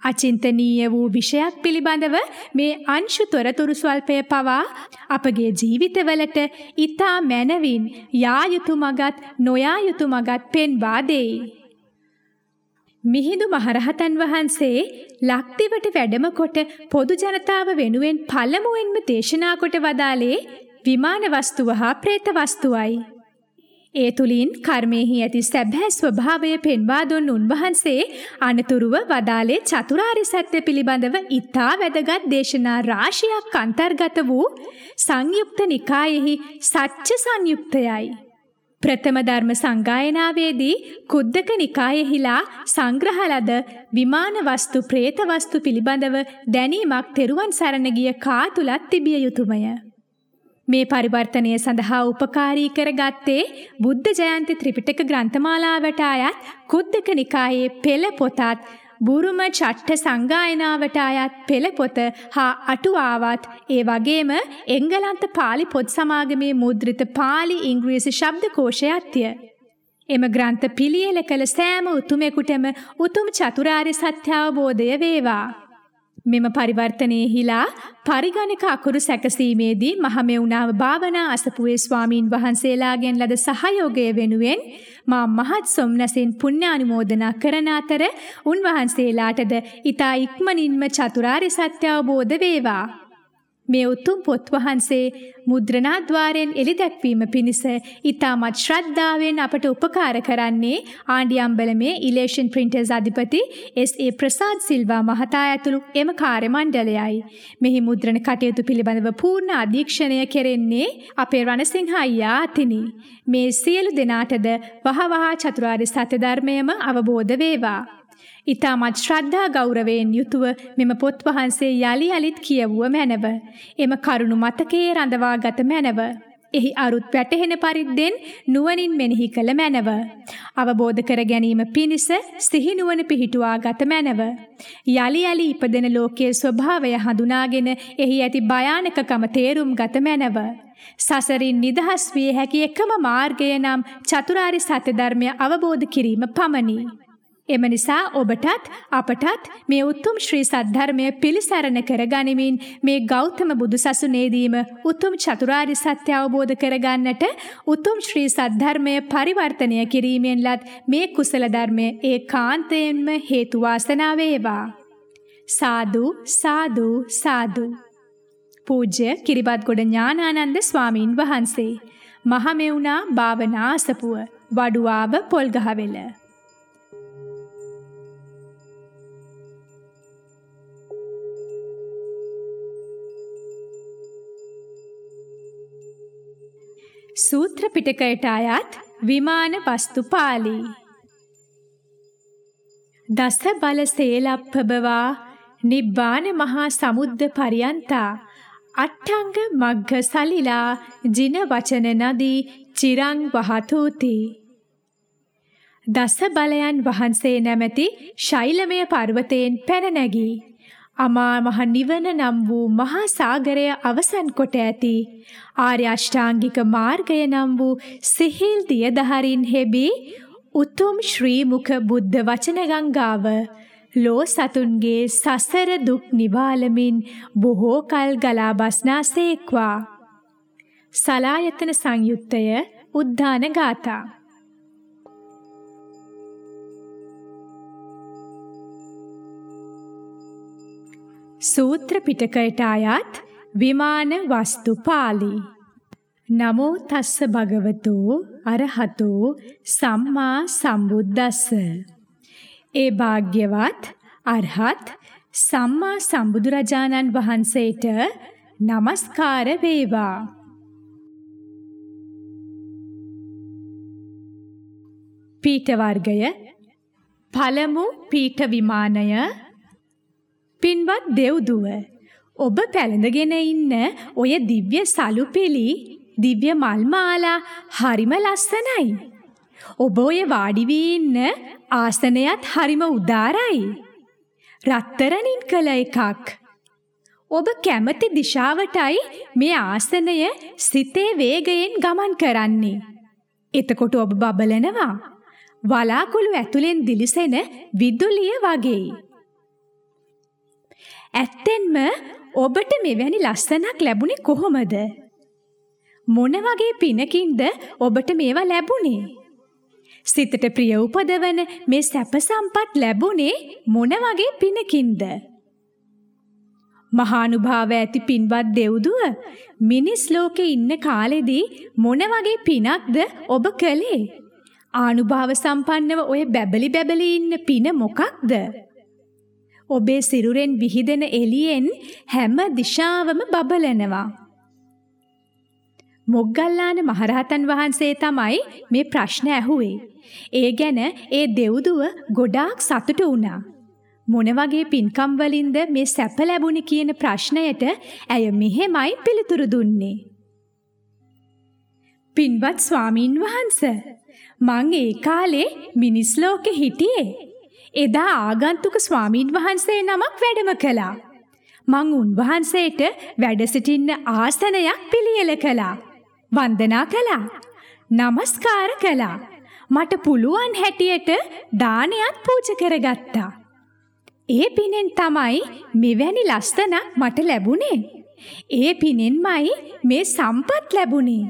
Speaker 1: අචින්තනීය වූ විෂයක් පිළිබඳව මේ අංශු තොරතුරු ස්වල්පය පවා අපගේ ජීවිතවලට ඊතා මැනවින් යා යුතු මගත් නොයා යුතු මගත් පෙන්වා දෙයි. මිහිඳු මහරහතන් වහන්සේ ලක්දිවට වැඩම කොට පොදු ජනතාව වෙනුවෙන් පළමුවෙන්ම දේශනා කොට වදාළේ විමාන වස්තුව හා പ്രേත වස්තුවයි. ඒ තුලින් කර්මෙහි ඇති සැබෑ ස්වභාවය පෙන්වා දුන් උන්වහන්සේ අනතුරුව වදාලේ චතුරාර්ය සත්‍ය පිළිබඳව ඊටා වැදගත් දේශනා රාශියක් අන්තර්ගත වූ සංයුක්ත නිකායෙහි සත්‍ය සංයුක්තයයි. ප්‍රථම ධර්ම සංගායනාවේදී කුද්දක නිකායෙහිලා සංග්‍රහ ලද විමාන වස්තු പ്രേත වස්තු පිළිබඳව දැනීමක් තෙරුවන් සරණ ගිය කා තුලත් තිබිය යුතුයමය. මේ පරිවර්තනය සඳහා උපකාරී කරගත්තේ බුද්ධ ජයන්ති ත්‍රිපිටක ග්‍රන්ථමාලාවට අයත් කුද්දක නිකායේ පෙළ පොතත් බුරුම චට්ට සංගායනාවට අයත් පෙළ පොත හා අටුවාවත් ඒ වගේම එංගලන්ත පාලි පොත් සමාගමේ මුද්‍රිත පාලි ඉංග්‍රීසි ශබ්දකෝෂයත්ය. එම ග්‍රන්ථ පිළියෙල කළ සෑම උතුමෙකුටම උතුම් චතුරාර්ය සත්‍ය අවබෝධය වේවා. මෙම පරිවර්තනයේ හිලා පරිගණක අකුරු සැකසීමේදී මහමෙවුනාව භාවනා අසපුවේ ස්වාමීන් වහන්සේලාගෙන් ලද සහයෝගය වෙනුවෙන් මා මහත් සොම්නසින් පුණ්‍ය අනුමෝදනා කරන අතර උන්වහන්සේලාටද ඊතා ඉක්මනින්ම චතුරාර්ය සත්‍ය අවබෝධ වේවා. මේ උතුම් පොත් වහන්සේ මුද්‍රණාද්වාරයෙන් එළිදැක්වීම පිණිස ඊටමත් ශ්‍රද්ධාවෙන් අපට උපකාර කරන්නේ ආණ්ඩියම්බලමේ ඉලේෂන් ප්‍රින්ටර්ස් අධිපති එස්.ඒ. ප්‍රසාද් සිල්වා මහතා ඇතුළු එම කාර්ය මණ්ඩලයයි. මෙහි මුද්‍රණ කටයුතු පිළිබඳව පූර්ණ අධීක්ෂණය කෙරෙන්නේ අපේ රණසිංහ අයියා අතිනි. මේ සියලු දෙනාටද වහවහා චතුරාර්ය සත්‍ය ධර්මයම අවබෝධ වේවා. ඊටමත් ශ්‍රද්ධා ගෞරවයෙන් යුතුව මෙම පොත් වහන්සේ යලි යලිත් කියවුව මැනව. එම කරුණු මතකයේ රඳවාගත මැනව. එහි අරුත් වැටහෙන පරිද්දෙන් නුවණින් මෙනෙහි කළ මැනව. අවබෝධ කර ගැනීම පිණිස සිහි නුවණ පිහිටුවා ගත මැනව. යලි යලි ඉපදෙන ලෝකයේ ස්වභාවය හඳුනාගෙන එහි ඇති භයානකකම තේරුම් ගත මැනව. සසරින් නිදහස් විය හැකි එකම මාර්ගය නම් චතුරාර්ය සත්‍ය ධර්මය අවබෝධ කිරීම පමණි. එම නිසා ඔබටත් අපටත් මේ උතුම් ශ්‍රී සද්ධර්මය පිළිසරණ කරගනිමින් මේ ගෞතම බුදුසසුනේදීම උතුම් චතුරාර්ය සත්‍ය අවබෝධ කරගන්නට උතුම් ශ්‍රී සද්ධර්මය පරිවර්තනය කිරීමෙන්ලත් මේ කුසල ධර්මය ඒකාන්තයෙන්ම හේතු වාසනා වේවා. සාදු සාදු සාදු. පූජ්‍ය කිරිබත්ගොඩ ඥානානන්ද ස්වාමින් වහන්සේ. මහමෙවුනා භාවනා අසපුව වඩුවාව පොල්ගහවෙල සූත්‍ර පිටකයට අයත් විමාන වස්තු පාළි. දස බල සේලප්පබවා නිබ්බාන මහා සමුද්ද පරියන්තා අට්ඨංග මග්ග සලිලා ජින වචන නදී චිරං වහතෝති. දස බලයන් වහන්සේ නැමැති ශෛලමය පර්වතයෙන් පැන නැගී අමා මහ නිවන නම් වූ මහා සාගරය අවසන් කොට ඇති. ආර්ය අෂ්ටාංගික මාර්ගය නම් වූ සිහිල් දියදහරින් හෙබි උතුම් ශ්‍රී මුඛ බුද්ධ වචන ගංගාව. ලෝ සතුන්ගේ සසර දුක් නිවාලමින් බොහෝ කල් ගලා බස්නාසේක්වා සලායතන සංයුත්තය උද්ධාන ගාථා. සූත්‍ර පිටකයට අයත් විමාන වස්තු පාළි. නමෝ තස්ස භගවතෝ අරහතෝ සම්මා සම්බුද්දස්ස. ඒ භාග්‍යවත් අරහත් සම්මා සම්බුදුරජාණන් වහන්සේට নমස්කාර වේවා. පීඨ වර්ගය පළමු පීඨ විමානය පින්වත් දෙව්දුව ඔබ පැළඳගෙන ඉන්න ඔය දිව්‍ය සලුපෙලි දිව්‍ය මල් මාලා හරිම ලස්සනයි. ඔබ ඔය වාඩි වී ඉන්න ආසනයත් හරිම උදාරයි. රත්තරනින් කළ එකක්. ඔබ කැමති දිශාවටයි මේ ආසනය සිතේ වේගයෙන් ගමන් කරන්නේ. එතකොට ඔබ බබලනවා. වලාකුළු ඇතුලෙන් දිලිසෙන විදුලිය වගේ. ඇත්තෙන්ම ඔබට මෙවැනි ලස්සනක් ලැබුණේ කොහොමද? මොන වගේ පිනකින්ද ඔබට මේවා ලැබුණේ? සිතට ප්‍රිය උපදවන මේ සැප සම්පත් ලැබුණේ මොන වගේ පිනකින්ද? මහානුභාව ඇති පින්වත් දෙව්දුව මිනිස් ලෝකේ ඉන්න කාලෙදී මොන වගේ පිනක්ද ඔබ කළේ? ආනුභාව සම්පන්නව ඔය බැබලි බැබලි ඉන්න පින මොකක්ද? ඔබේ සිරුරෙන් විහිදෙන එළියෙන් හැම දිශාවම බබලනවා. මොග්ගල්ලාන මහරහතන් වහන්සේ තමයි මේ ප්‍රශ්න ඇහුවේ. ඒ ගැන ඒ දෙව්දුව ගොඩාක් සතුටු වුණා. මොන වගේ පින්කම් වලින්ද මේ සැප ලැබුණේ කියන ප්‍රශ්නයට ඇය මෙහෙමයි පිළිතුරු දුන්නේ. පින්වත් ස්වාමින් වහන්සේ මං ඒ කාලේ මිනිස් ලෝකෙ හිටියේ. එදා ආගන්තුක ස්වාමින් වහන්සේ නමක් වැඩම කළා. මං උන්වහන්සේට වැඩ සිටින්න ආසනයක් පිළියෙල කළා. වන්දනා කළා. নমස්කාර කළා. මට පුළුවන් හැටියට දානයක් පූජා කරගත්තා. ඒ පිනෙන් තමයි මෙවැනි ලස්සනක් මට ලැබුණේ. ඒ පිනෙන්මයි මේ සම්පත් ලැබුණේ.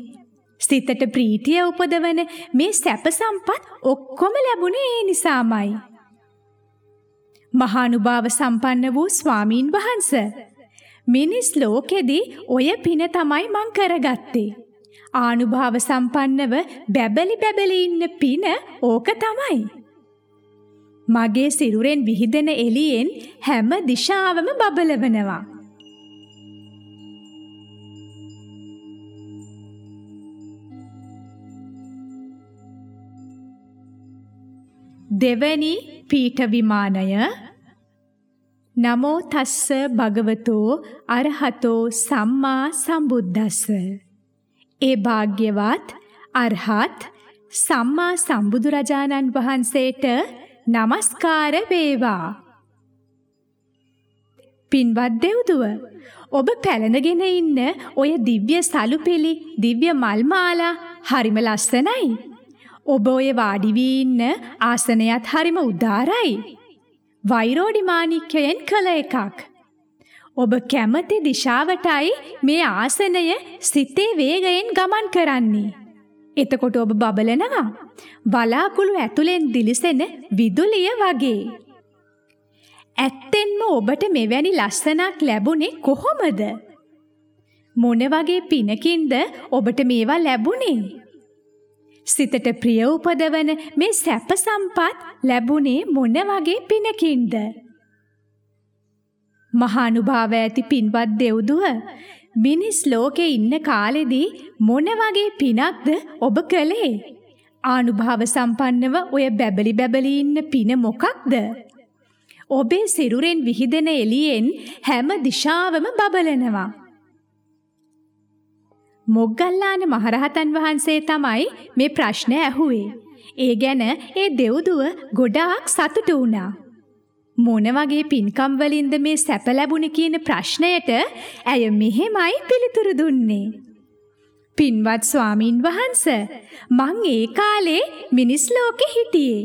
Speaker 1: සිතට ප්‍රීතිය උපදවන මේ සැප සම්පත් ඔක්කොම ලැබුණේ ඒ නිසාමයි. මහානුභාව සම්පන්න වූ ස්වාමීන් වහන්ස මිනිස් ලෝකෙදී ඔය පින තමයි මං කරගත්තේ. ආනුභාව සම්පන්නව බැබලි බැබලි ඉන්න පින ඕක තමයි. මගේ සිරුරෙන් විහිදෙන එළියෙන් හැම දිශාවම බබලවනවා. දෙවැනි පීඨ විමානය. නමෝ තස්ස භගවතෝ අරහතෝ සම්මා සම්බුද්දස්ස. ඒ භාග්‍යවත් අරහත් සම්මා සම්බුදුරජාණන් වහන්සේට নমස්කාර වේවා. පින්වත් දෙව්දුව ඔබ පැලඳගෙන ඉන්න ඔය දිව්‍ය සලුපෙලි දිව්‍ය මල් මාලා හරිම ලස්සනයි. ඔබ ඔය වාඩි වී ඉන්න ආසනයත් හරිම උදාරයි. වෛරෝඩි මාණික්කයෙන් කළ එකක්. ඔබ කැමති දිශාවටයි මේ ආසනය සිතේ වේගයෙන් ගමන් කරන්නේ. එතකොට ඔබ බබලනවා. බලාකුළු ඇතුලෙන් දිලිසෙන විදුලිය වගේ. ඇත්තෙන්ම ඔබට මෙවැනි ලස්සනක් ලැබුණේ කොහොමද? මොන වගේ පිනකින්ද ඔබට මේවා ලැබුණේ? සිතට ප්‍රිය උපදවන මේ සැප සම්පත් ලැබුණේ මොන වගේ පිනකින්ද? මහානුභාව ඇති පින්වත් දෙව්දුව මිනිස් ලෝකේ ඉන්න කාලෙදී මොන වගේ පිනක්ද ඔබ කළේ? ආනුභාව සම්පන්නව ඔය බැබලි බැබලි ඉන්න පින මොකක්ද? ඔබේ සිරුරෙන් විහිදෙන එළියෙන් හැම දිශාවම බබලනවා. මොග්ගල්ලාන මහරහතන් වහන්සේ තමයි මේ ප්‍රශ්නය ඇහුවේ. ඒ ගැන ඒ දෙව්දුව ගොඩාක් සතුටු වුණා. මොන වගේ පින්කම් වලින්ද මේ සැප ලැබුණේ කියන ප්‍රශ්නයට ඇය මෙහෙමයි පිළිතුරු දුන්නේ. පින්වත් ස්වාමින් වහන්සේ මං ඒ කාලේ මිනිස් ලෝකෙ හිටියේ.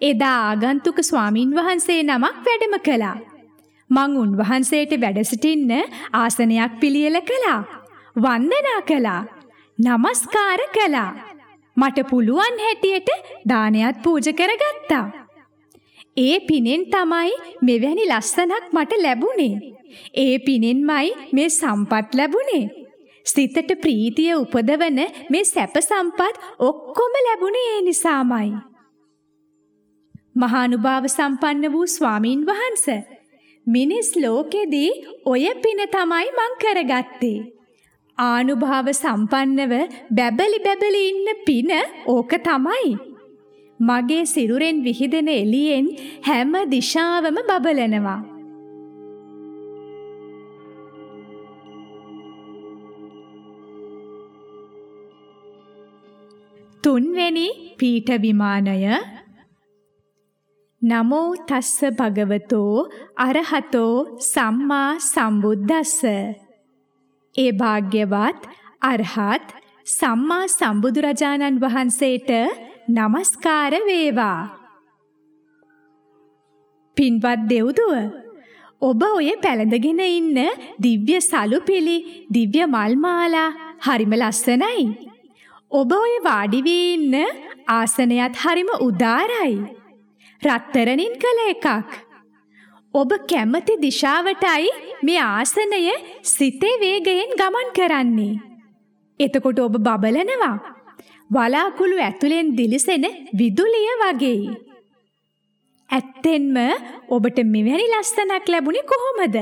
Speaker 1: එදා ආගන්තුක ස්වාමින් වහන්සේ නමක් වැඩම කළා. මං උන්වහන්සේට වැඩ සිටින්න ආසනයක් පිළියෙල කළා. වන්දනා කළා. নমස්කාර කළා. මට පුළුවන් හැටියට දානයත් පූජ කරගත්තා. ඒ පිනෙන් තමයි මෙවැනි ලස්සනක් මට ලැබුණේ. ඒ පිනෙන්මයි මේ සම්පත් ලැබුණේ. සිතට ප්‍රීතිය උපදවන මේ සැප සම්පත් ඔක්කොම ලැබුණේ ඒ නිසාමයි. මහානුභාව සම්පන්න වූ ස්වාමින් වහන්සේ මිනිස් ලෝකෙදී ඔය පින තමයි මං කරගත්තේ. ආනුභාව සම්පන්නව බැබලි බැබලි ඉන්න පින ඕක තමයි. මගේ සිරුරෙන් විහිදෙන එළියෙන් හැම දිශාවම බබලනවා. තුන්වෙනි පීඨ විමානය නමෝ තස්ස භගවතෝ අරහතෝ සම්මා සම්බුද්දස්ස. ඒ භාග්‍යවත් අරහත් සම්මා සම්බුදුරජාණන් වහන්සේට নমස්කාර වේවා. පින්වත් දෙව්දුව ඔබ ඔය පැළඳගෙන ඉන්න දිව්‍ය සලුපිලි දිව්‍ය මල් මාලා හරිම ලස්සනයි. ඔබ ඔය වාඩි වී ඉන්න ආසනයත් හරිම උදාරයි. රත්තරනින් කළ එකක්. ඔබ කැමති දිශාවටයි මේ ආසනය සිතේ වේගයෙන් ගමන් කරන්නේ. එතකොට ඔබ බබලනවා. වලාකුළු ඇතුලෙන් දිලිසෙන විදුලිය වගේ. ඇත්තෙන්ම ඔබට මෙවැනි ලස්සනක් ලැබුණේ කොහොමද?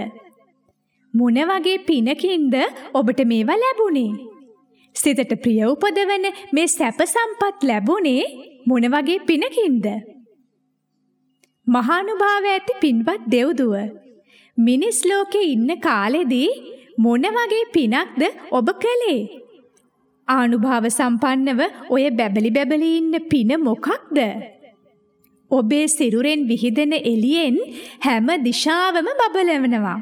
Speaker 1: මොන වගේ පිනකින්ද ඔබට මේවා ලැබුණේ? සිතට ප්‍රිය උපදවන මේ සැප සම්පත් ලැබුණේ මොන වගේ පිනකින්ද? මහානුභාව ඇති පින්වත් දෙව්දුව මිනිස් ලෝකේ ඉන්න කාලෙදී මොන වගේ පිනක්ද ඔබ කළේ? ආනුභාව සම්පන්නව ඔය බැබලි බැබලි ඉන්න පින මොකක්ද? ඔබේ සිරුරෙන් විහිදෙන එළියෙන් හැම දිශාවම බබලවනවා.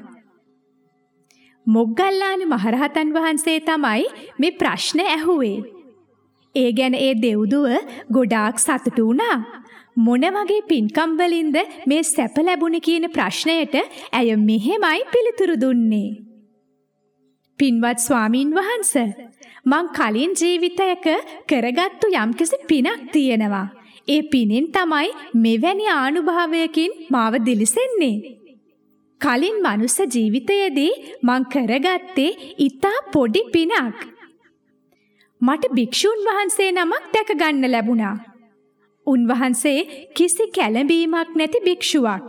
Speaker 1: මොග්ගල්ලාන මහරහතන් වහන්සේ තමයි මේ ප්‍රශ්න ඇහුවේ. ඒ ගැන ඒ දෙව්දුව ගොඩාක් සතුටු වුණා. මොන වගේ පින්කම් වලින්ද මේ සැප ලැබුණේ කියන ප්‍රශ්නයට ඇය මෙහෙමයි පිළිතුරු දුන්නේ. පින්වත් ස්වාමින් වහන්සේ මං කලින් ජීවිතයක කරගත්තු යම්කිසි පිනක් තියෙනවා. ඒ පිනෙන් තමයි මෙවැනි ආනුභාවයකින් මාව දිලිසෙන්නේ. කලින් මනුස්ස ජීවිතයේදී මං කරගත්තේ ඊටා පොඩි පිනක්. මට භික්ෂුන් වහන්සේ නමක් දැක ගන්න ලැබුණා. උන්වහන්සේ කිසි කැළඹීමක් නැති භික්ෂුවක්.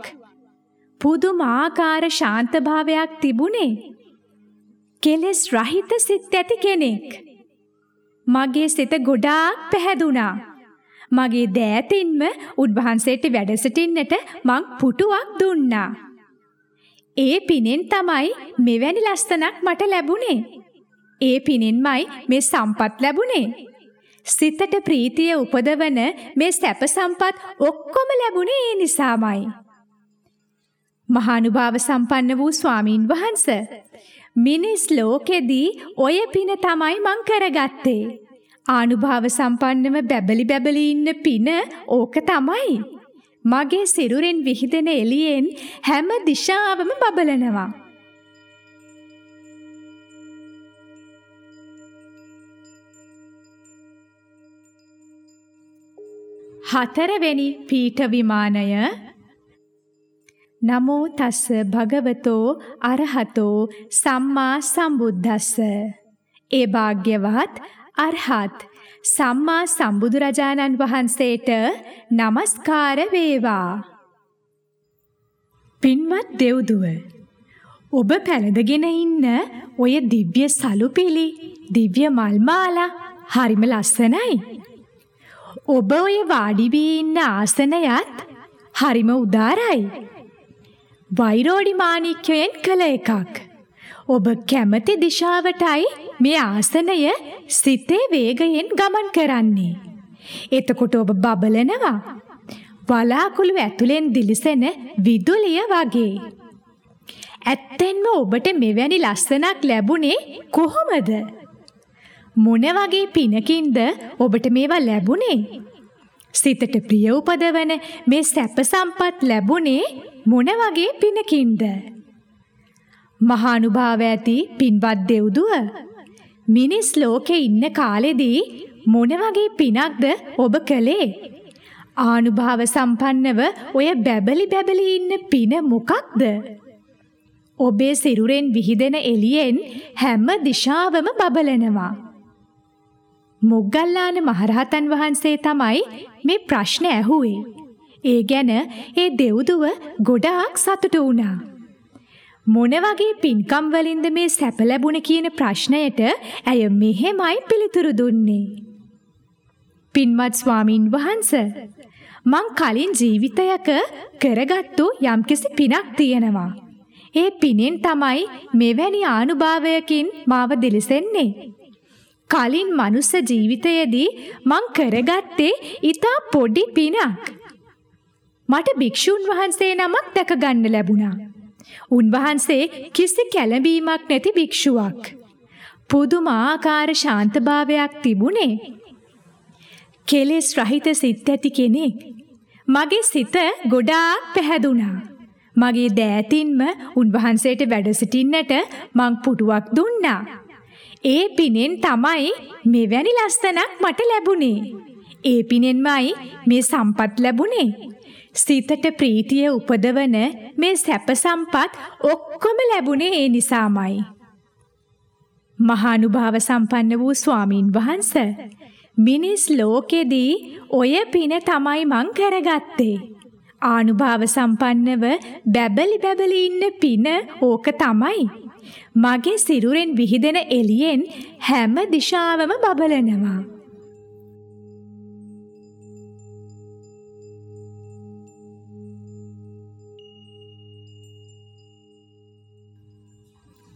Speaker 1: පුදුමාකාර ශාන්තභාවයක් තිබුණේ. කෙලෙස් රහිත සිත් ඇති කෙනෙක්. මගේ සිත ගොඩාක් පැහැදුනා. මගේ දෑතින්ම උන්වහන්සේට වැඩ සිටින්නට මං පුටුවක් දුන්නා. ඒ පිනෙන් තමයි මෙවැනි ලස්සනක් මට ලැබුණේ. ඒ පිනෙන්මයි මේ සම්පත් ලැබුණේ. සිතට ප්‍රීතිය උපදවන මේ සැප සම්පත් ඔක්කොම ලැබුණේ ඒ නිසාමයි. මහානුභාව සම්පන්න වූ ස්වාමින් වහන්සේ මිනිස් ලෝකෙදී ඔය පින තමයි මං කරගත්තේ. ආනුභාව සම්පන්නව බැබලි බැබලි ඉන්න පින ඕක තමයි. මගේ සිරුරෙන් විහිදෙන එළියෙන් හැම දිශාවම බබලනවා. හතරවෙනි පීඨ විමානය නමෝ තස්ස භගවතෝ අරහතෝ සම්මා සම්බුද්දස්ස ඒ භාග්‍යවත් අරහත් සම්මා සම්බුදුරජාණන් වහන්සේට নমස්කාර වේවා. පින්වත් දෙව්දුව ඔබ පැලඳගෙන ඉන්න ඔය දිව්‍ය සලුපිලි දිව්‍ය මල් මාලා හරිම ලස්සනයි. ඔබ ඔය වාඩි වී ඉන්න ආසනයත් හරිම උදාරයි. වෛරෝඩි මාණික්කයෙන් කළ එකක්. ඔබ කැමති දිශාවටයි මේ ආසනය සිතේ වේගයෙන් ගමන් කරන්නේ. එතකොට ඔබ බබලනවා. වලාකුළු ඇතුලෙන් දිලිසෙන විදුලිය වගේ. ඇත්තෙන්ම ඔබට මෙවැනි ලස්සනක් ලැබුණේ කොහොමද? මොන වගේ පිනකින්ද ඔබට මේවා ලැබුණේ? සිතට ප්‍රිය උපදවන මේ සැප සම්පත් ලැබුණේ මොන වගේ පිනකින්ද? මහානුභාව ඇති පින්වත් දෙව්දුව මිනිස් ලෝකේ ඉන්න කාලෙදී මොන වගේ පිනක්ද ඔබ කළේ? ආනුභාව සම්පන්නව ඔය බැබලි බැබලි ඉන්න පින මොකක්ද? ඔබේ සිරුරෙන් විහිදෙන එළියෙන් හැම දිශාවම බබලනවා. මොග්ගල්ලාන මහරහතන් වහන්සේ තමයි මේ ප්‍රශ්න ඇහුවේ. ඒ ගැන ඒ දෙව්දුව ගොඩාක් සතුටු වුණා. මොන වගේ පින්කම් වලින්ද මේ සැප ලැබුණ කියන ප්‍රශ්නයට ඇය මෙහෙමයි පිළිතුරු දුන්නේ. පින්වත් ස්වාමින් වහන්සේ මං කලින් ජීවිතයක කරගත්තු යම්කිසි පිනක් තියෙනවා. ඒ පිනෙන් තමයි මෙවැනි ආනුභාවයකින් මාව දිලිසෙන්නේ. කලින් මනුස්ස ජීවිතයේදී මං කරගත්තේ ඊටා පොඩි පිනක්. මට භික්ෂුන් වහන්සේ නමක් දැක ගන්න ලැබුණා. උන්වහන්සේ කිසි කැළඹීමක් නැති භික්ෂුවක්. පුදුමාකාර ශාන්තභාවයක් තිබුණේ. කෙලෙස් රහිත සිත් ඇති කෙනෙක්. මගේ සිත ගොඩාක් පැහැදුනා. මගේ දෑතින්ම උන්වහන්සේට වැඩ සිටින්නට මං පුටුවක් දුන්නා. ඒ පිනෙන් තමයි මෙවැනි ලස්සනක් මට ලැබුණේ. ඒ පිනෙන්මයි මේ සම්පත් ලැබුණේ. සිතට ප්‍රීතිය උපදවන මේ සැප සම්පත් ඔක්කොම ලැබුණේ ඒ නිසාමයි. මහානුභාව සම්පන්න වූ ස්වාමින් වහන්සේ මිනිස් ලෝකෙදී ඔය පින තමයි මං කරගත්තේ. ආනුභාව සම්පන්නව බැබලි බැබලි ඉන්න පින ඕක තමයි. මගේ සිරුරෙන් විහිදෙන එළියෙන් හැම දිශාවම බබලනවා.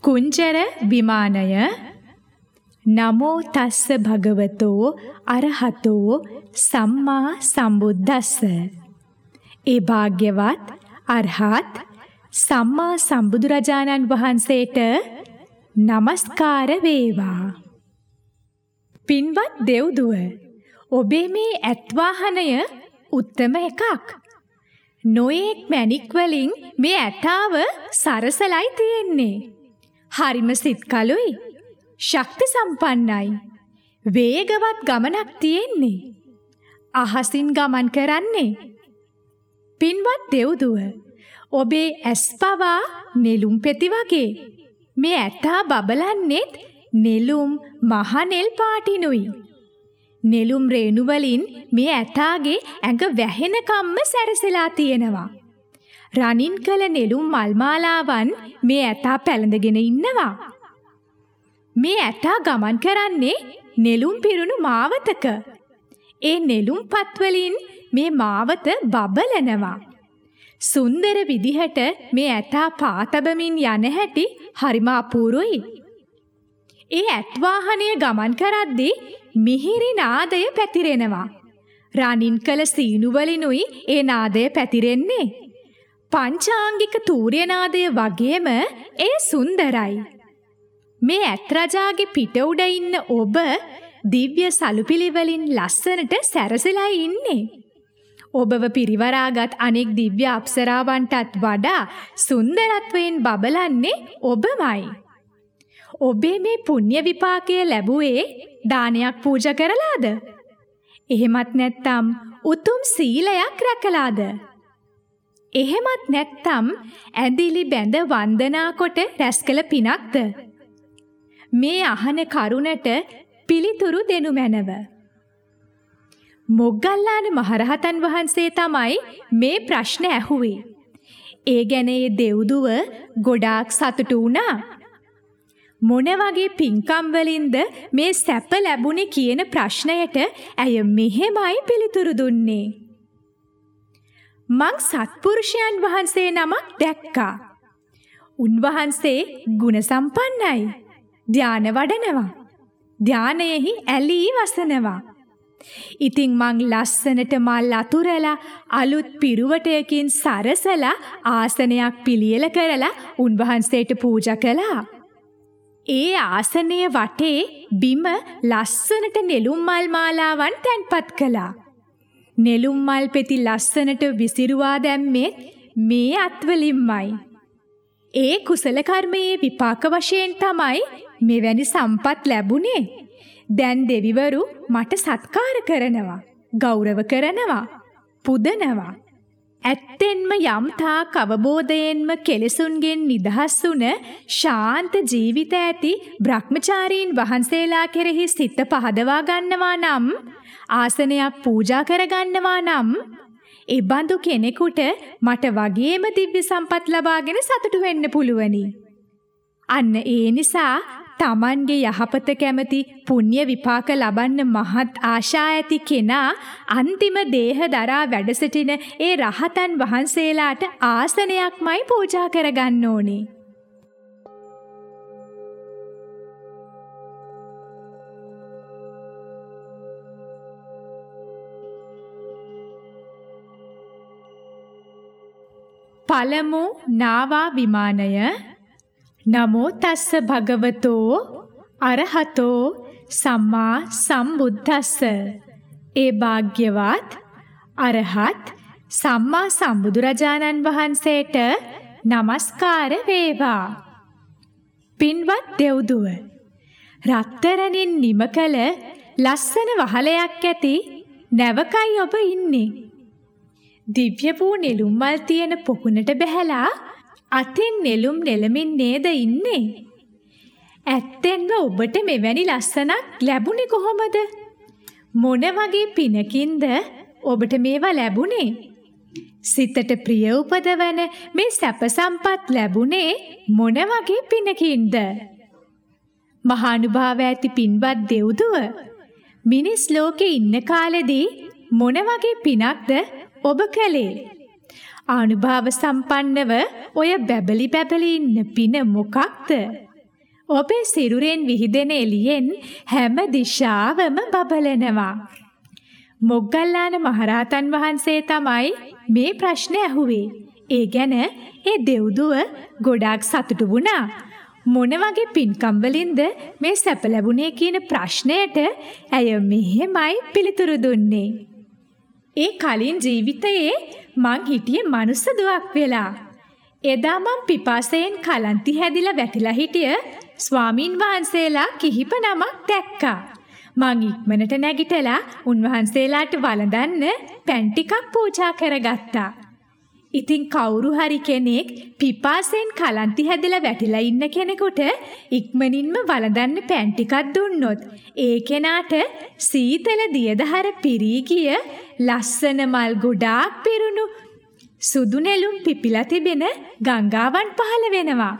Speaker 1: කුංජර විමානය නමෝ තස්ස භගවතෝ අරහතෝ සම්මා සම්බුද්දස්ස ඒ භාග්‍යවත් අරහත් සම්මා සම්බුදුරජාණන් වහන්සේට নমස්කාර වේවා පින්වත් දෙව්දුව ඔබේ මේ ඇත්වාහනය උත්තම එකක් නොයෙක් මැණික් වලින් මේ ඇටාව සරසලයි තියෙන්නේ හරිම සිත්කලුයි. ශක්ති සම්පන්නයි. වේගවත් ගමනක් තියෙන්නේ. අහසින් ගමන් කරන්නේ. පින්වත් දෙව්දුව ඔබේ ඇස් පවා නෙළුම් පෙති වගේ. මේ ඇතා බබලන්නේත් නෙළුම් මහනෙල් පාටිනුයි. නෙළුම් රේණු වලින් මේ ඇතාගේ ඇඟ වැහෙනකම්ම සැරසලා තියෙනවා. රනින් කළ නෙළුම් මල්මාලාවන් මේ ඇතා පැළඳගෙන ඉන්නවා. මේ ඇතා ගමන් කරන්නේ නෙළුම් පිරුණු මාවතක. ඒ නෙළුම් පත්වලින් මේ මාවත බබලනවා. සුන්දර විදිහට මේ ඇතා පාතබමින් යන හැටි හරිම අපූරුයි. ඒ ඇත්වාහනය ගමන් කරද්දී මිහිරි නාදය පැතිරෙනවා. රනින් කළ සීනුවලිනුයි ඒ නාදය පැතිරෙන්නේ. පංචාංගික තූර්යනාදය වගේම එය සුන්දරයි. මේ ඇත්රජාගේ පිට උඩ ඉන්න ඔබ දිව්‍ය සලුපිලිවලින් ලස්සනට සැරසලා ඉන්නේ. ඔබව පිරිවරාගත් අනෙක් දිව්‍ය අප්සරාවන්ටත් වඩා සුන්දරත්වයෙන් බබලන්නේ ඔබමයි. ඔබේ මේ පුණ්‍ය විපාකය ලැබුවේ දානයක් පූජා කරලාද? එහෙමත් නැත්නම් උතුම් සීලයක් රැකලාද? එහෙමත් නැත්තම් ඇඳිලි බැඳ වන්දනා කොට රැස් කළ පිනක්ද? මේ අහන කරුණට පිළිතුරු දෙනු මැනව. මොග්ගල්ලාන මහරහතන් වහන්සේ තමයි මේ ප්‍රශ්න ඇහුවේ. ඒ ගැන ඒ දෙව්දුව ගොඩාක් සතුටු වුණා. මොන වගේ පින්කම් වලින්ද මේ සැප ලැබුණේ කියන ප්‍රශ්නයට ඇය මෙහෙමයි පිළිතුරු දුන්නේ. මං සත්පුරුෂයන් වහන්සේ නමක් දැක්කා. උන්වහන්සේ ගුණ සම්පන්නයි. ධාන වඩනවා. ධානයෙහි ඇලී වසනවා. ඉතින් මං ලස්සනට මල් අතුරලා අලුත් පිරුවටයකින් සරසලා ආසනයක් පිළියෙල කරලා උන්වහන්සේට පූජා කළා. ඒ ආසනය වටේ බිම ලස්සනට නෙළුම් මල් මාලාවන් තැන්පත් කළා. නෙළුම් මල් පෙති ලස්සනට විසිරුවා දැම්මේ මේ අත්වලින්මයි. ඒ කුසල කර්මයේ විපාක වශයෙන් තමයි මෙවැනි සම්පත් ලැබුණේ. දැන් දෙවිවරු මට සත්කාර කරනවා, ගෞරව කරනවා, පුදනවා. ඇත්තෙන්ම යම්තා අවබෝධයෙන්ම කෙලෙසුන්ගෙන් නිදහස් වුන ශාන්ත ජීවිත ඇති බ්‍රහ්මචාරීන් වහන්සේලා කෙරෙහි සිත පහදවා ගන්නවා නම් ආසනයක් පූජා කරගන්නවා නම් ඒ බඳු කෙනෙකුට මට වගේම දිව්‍ය සම්පත් ලබාගෙන සතුටු වෙන්න පුළුවනි. අන්න ඒ නිසා Tamanගේ යහපත කැමති පුණ්‍ය විපාක ලබන්න මහත් ආශා ඇති කෙනා අන්තිම දේහ දරා වැඩ සිටින ඒ රහතන් වහන්සේලාට ආසනයක්මයි පූජා කරගන්න ඕනේ. පළමු නාවා විමානය නමෝ තස්ස භගවතෝ අරහතෝ සම්මා සම්බුද්දස්ස. ඒ භාග්‍යවත් අරහත් සම්මා සම්බුදුරජාණන් වහන්සේට নমස්කාර වේවා. පින්වත් දෙව්දුව රත්තරනින් නිම කළ ලස්සන වහලයක් ඇති නැවකයි ඔබ ඉන්නේ. දිව්‍ය වූ නෙළුම් මල් තියෙන පොකුණට බැහැලා අතින් නෙළුම් නෙලමින් නේද ඉන්නේ. ඇත්තෙන්ම ඔබට මෙවැනි ලස්සනක් ලැබුණේ කොහොමද? මොන වගේ පිනකින්ද ඔබට මේවා ලැබුණේ? සිතට ප්‍රිය උපදවන මේ සැප සම්පත් ලැබුණේ මොන වගේ පිනකින්ද? මහානුභාව ඇති පින්වත් දෙව්දුව මිනිස් ලෝකේ ඉන්න කාලෙදී මොන වගේ පිනක්ද ඔබ කළේ? ආනුභාව සම්පන්නව ඔය බැබලි බැබලි ඉන්න පින මොකක්ද? ඔබේ සිරුරෙන් විහිදෙන එළියෙන් හැම දිශාවම බබලනවා. මොග්ගල්ලාන මහරහතන් වහන්සේ තමයි මේ ප්‍රශ්නේ ඇහුවේ. ඒ ගැන ඒ දෙව්දුව ගොඩාක් සතුටු වුණා. මොන වගේ පින්කම් වලින්ද මේ සැප ලැබුණේ කියන ප්‍රශ්නයට ඇය මෙහෙමයි පිළිතුරු දුන්නේ. ඒ කලින් ජීවිතයේ මං හිටියේ මනුස්ස දුවක් වෙලා. එදා මං පිපාසයෙන් කලන්ති හැදිලා වැටිලා හිටිය ස්වාමින් වහන්සේලා කිහිප නමක් දැක්කා. මං ඉක්මනට නැගිටලා උන්වහන්සේලාට වළඳන්න පැන් ටිකක් පූජා කරගත්තා. ඉතින් කවුරු හරි කෙනෙක් පිපාසෙන් කලන්ති හැදලා වැටිලා ඉන්න කෙනෙකුට ඉක්මනින්ම වළඳන්න පෑන් ටිකක් දුන්නොත් ඒ කෙනාට සීතල දියදහර පිරී ගිය ලස්සන මල් ගොඩාක් පිරුණු සුදු නෙළුම් පිපිලා තිබෙන ගංගාවන් පහළ වෙනවා.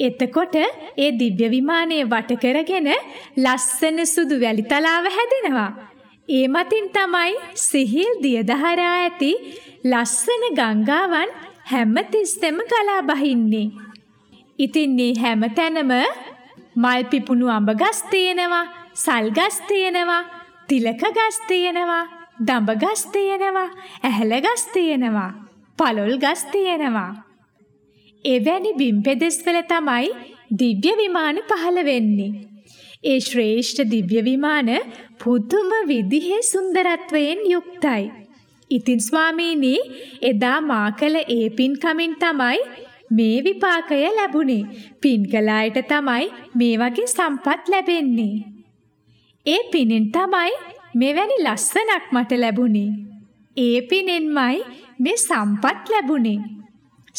Speaker 1: එතකොට ඒ දිව්‍ය විමානයේ වට කරගෙන ලස්සන සුදු වැලි තලාව හැදෙනවා. ඒ මතින් තමයි සිහිල් දියදහරා ඇති ලස්සන ගංගාවන් හැම තිස්සෙම ගලා බහින්නේ. ඉතින් මේ හැම තැනම මල් පිපුණු අඹ ගස් තියෙනවා, සල් ගස් තියෙනවා, තිලක ගස් තියෙනවා, දඹ ගස් තියෙනවා, ඇහැල ගස් තියෙනවා, පළොල් ගස් තියෙනවා. එවැනි බිම්පෙදෙස්වල තමයි දිව්‍ය විමාන පහළ වෙන්නේ. ඒ ශ්‍රේෂ්ඨ දිව්‍ය විමාන පුදුම විදිහේ සුන්දරත්වයෙන් යුක්තයි. ඉතින් ස්වාමීනි එදා මා කළ ඒ පින්කමින් තමයි මේ විපාකය ලැබුණේ. පින් කළ අයට තමයි මේ වගේ සම්පත් ලැබෙන්නේ. ඒ පිනෙන් තමයි මෙවැනි ලස්සනක් මට ලැබුණේ. ඒ පිනෙන්මයි මේ සම්පත් ලැබුණේ.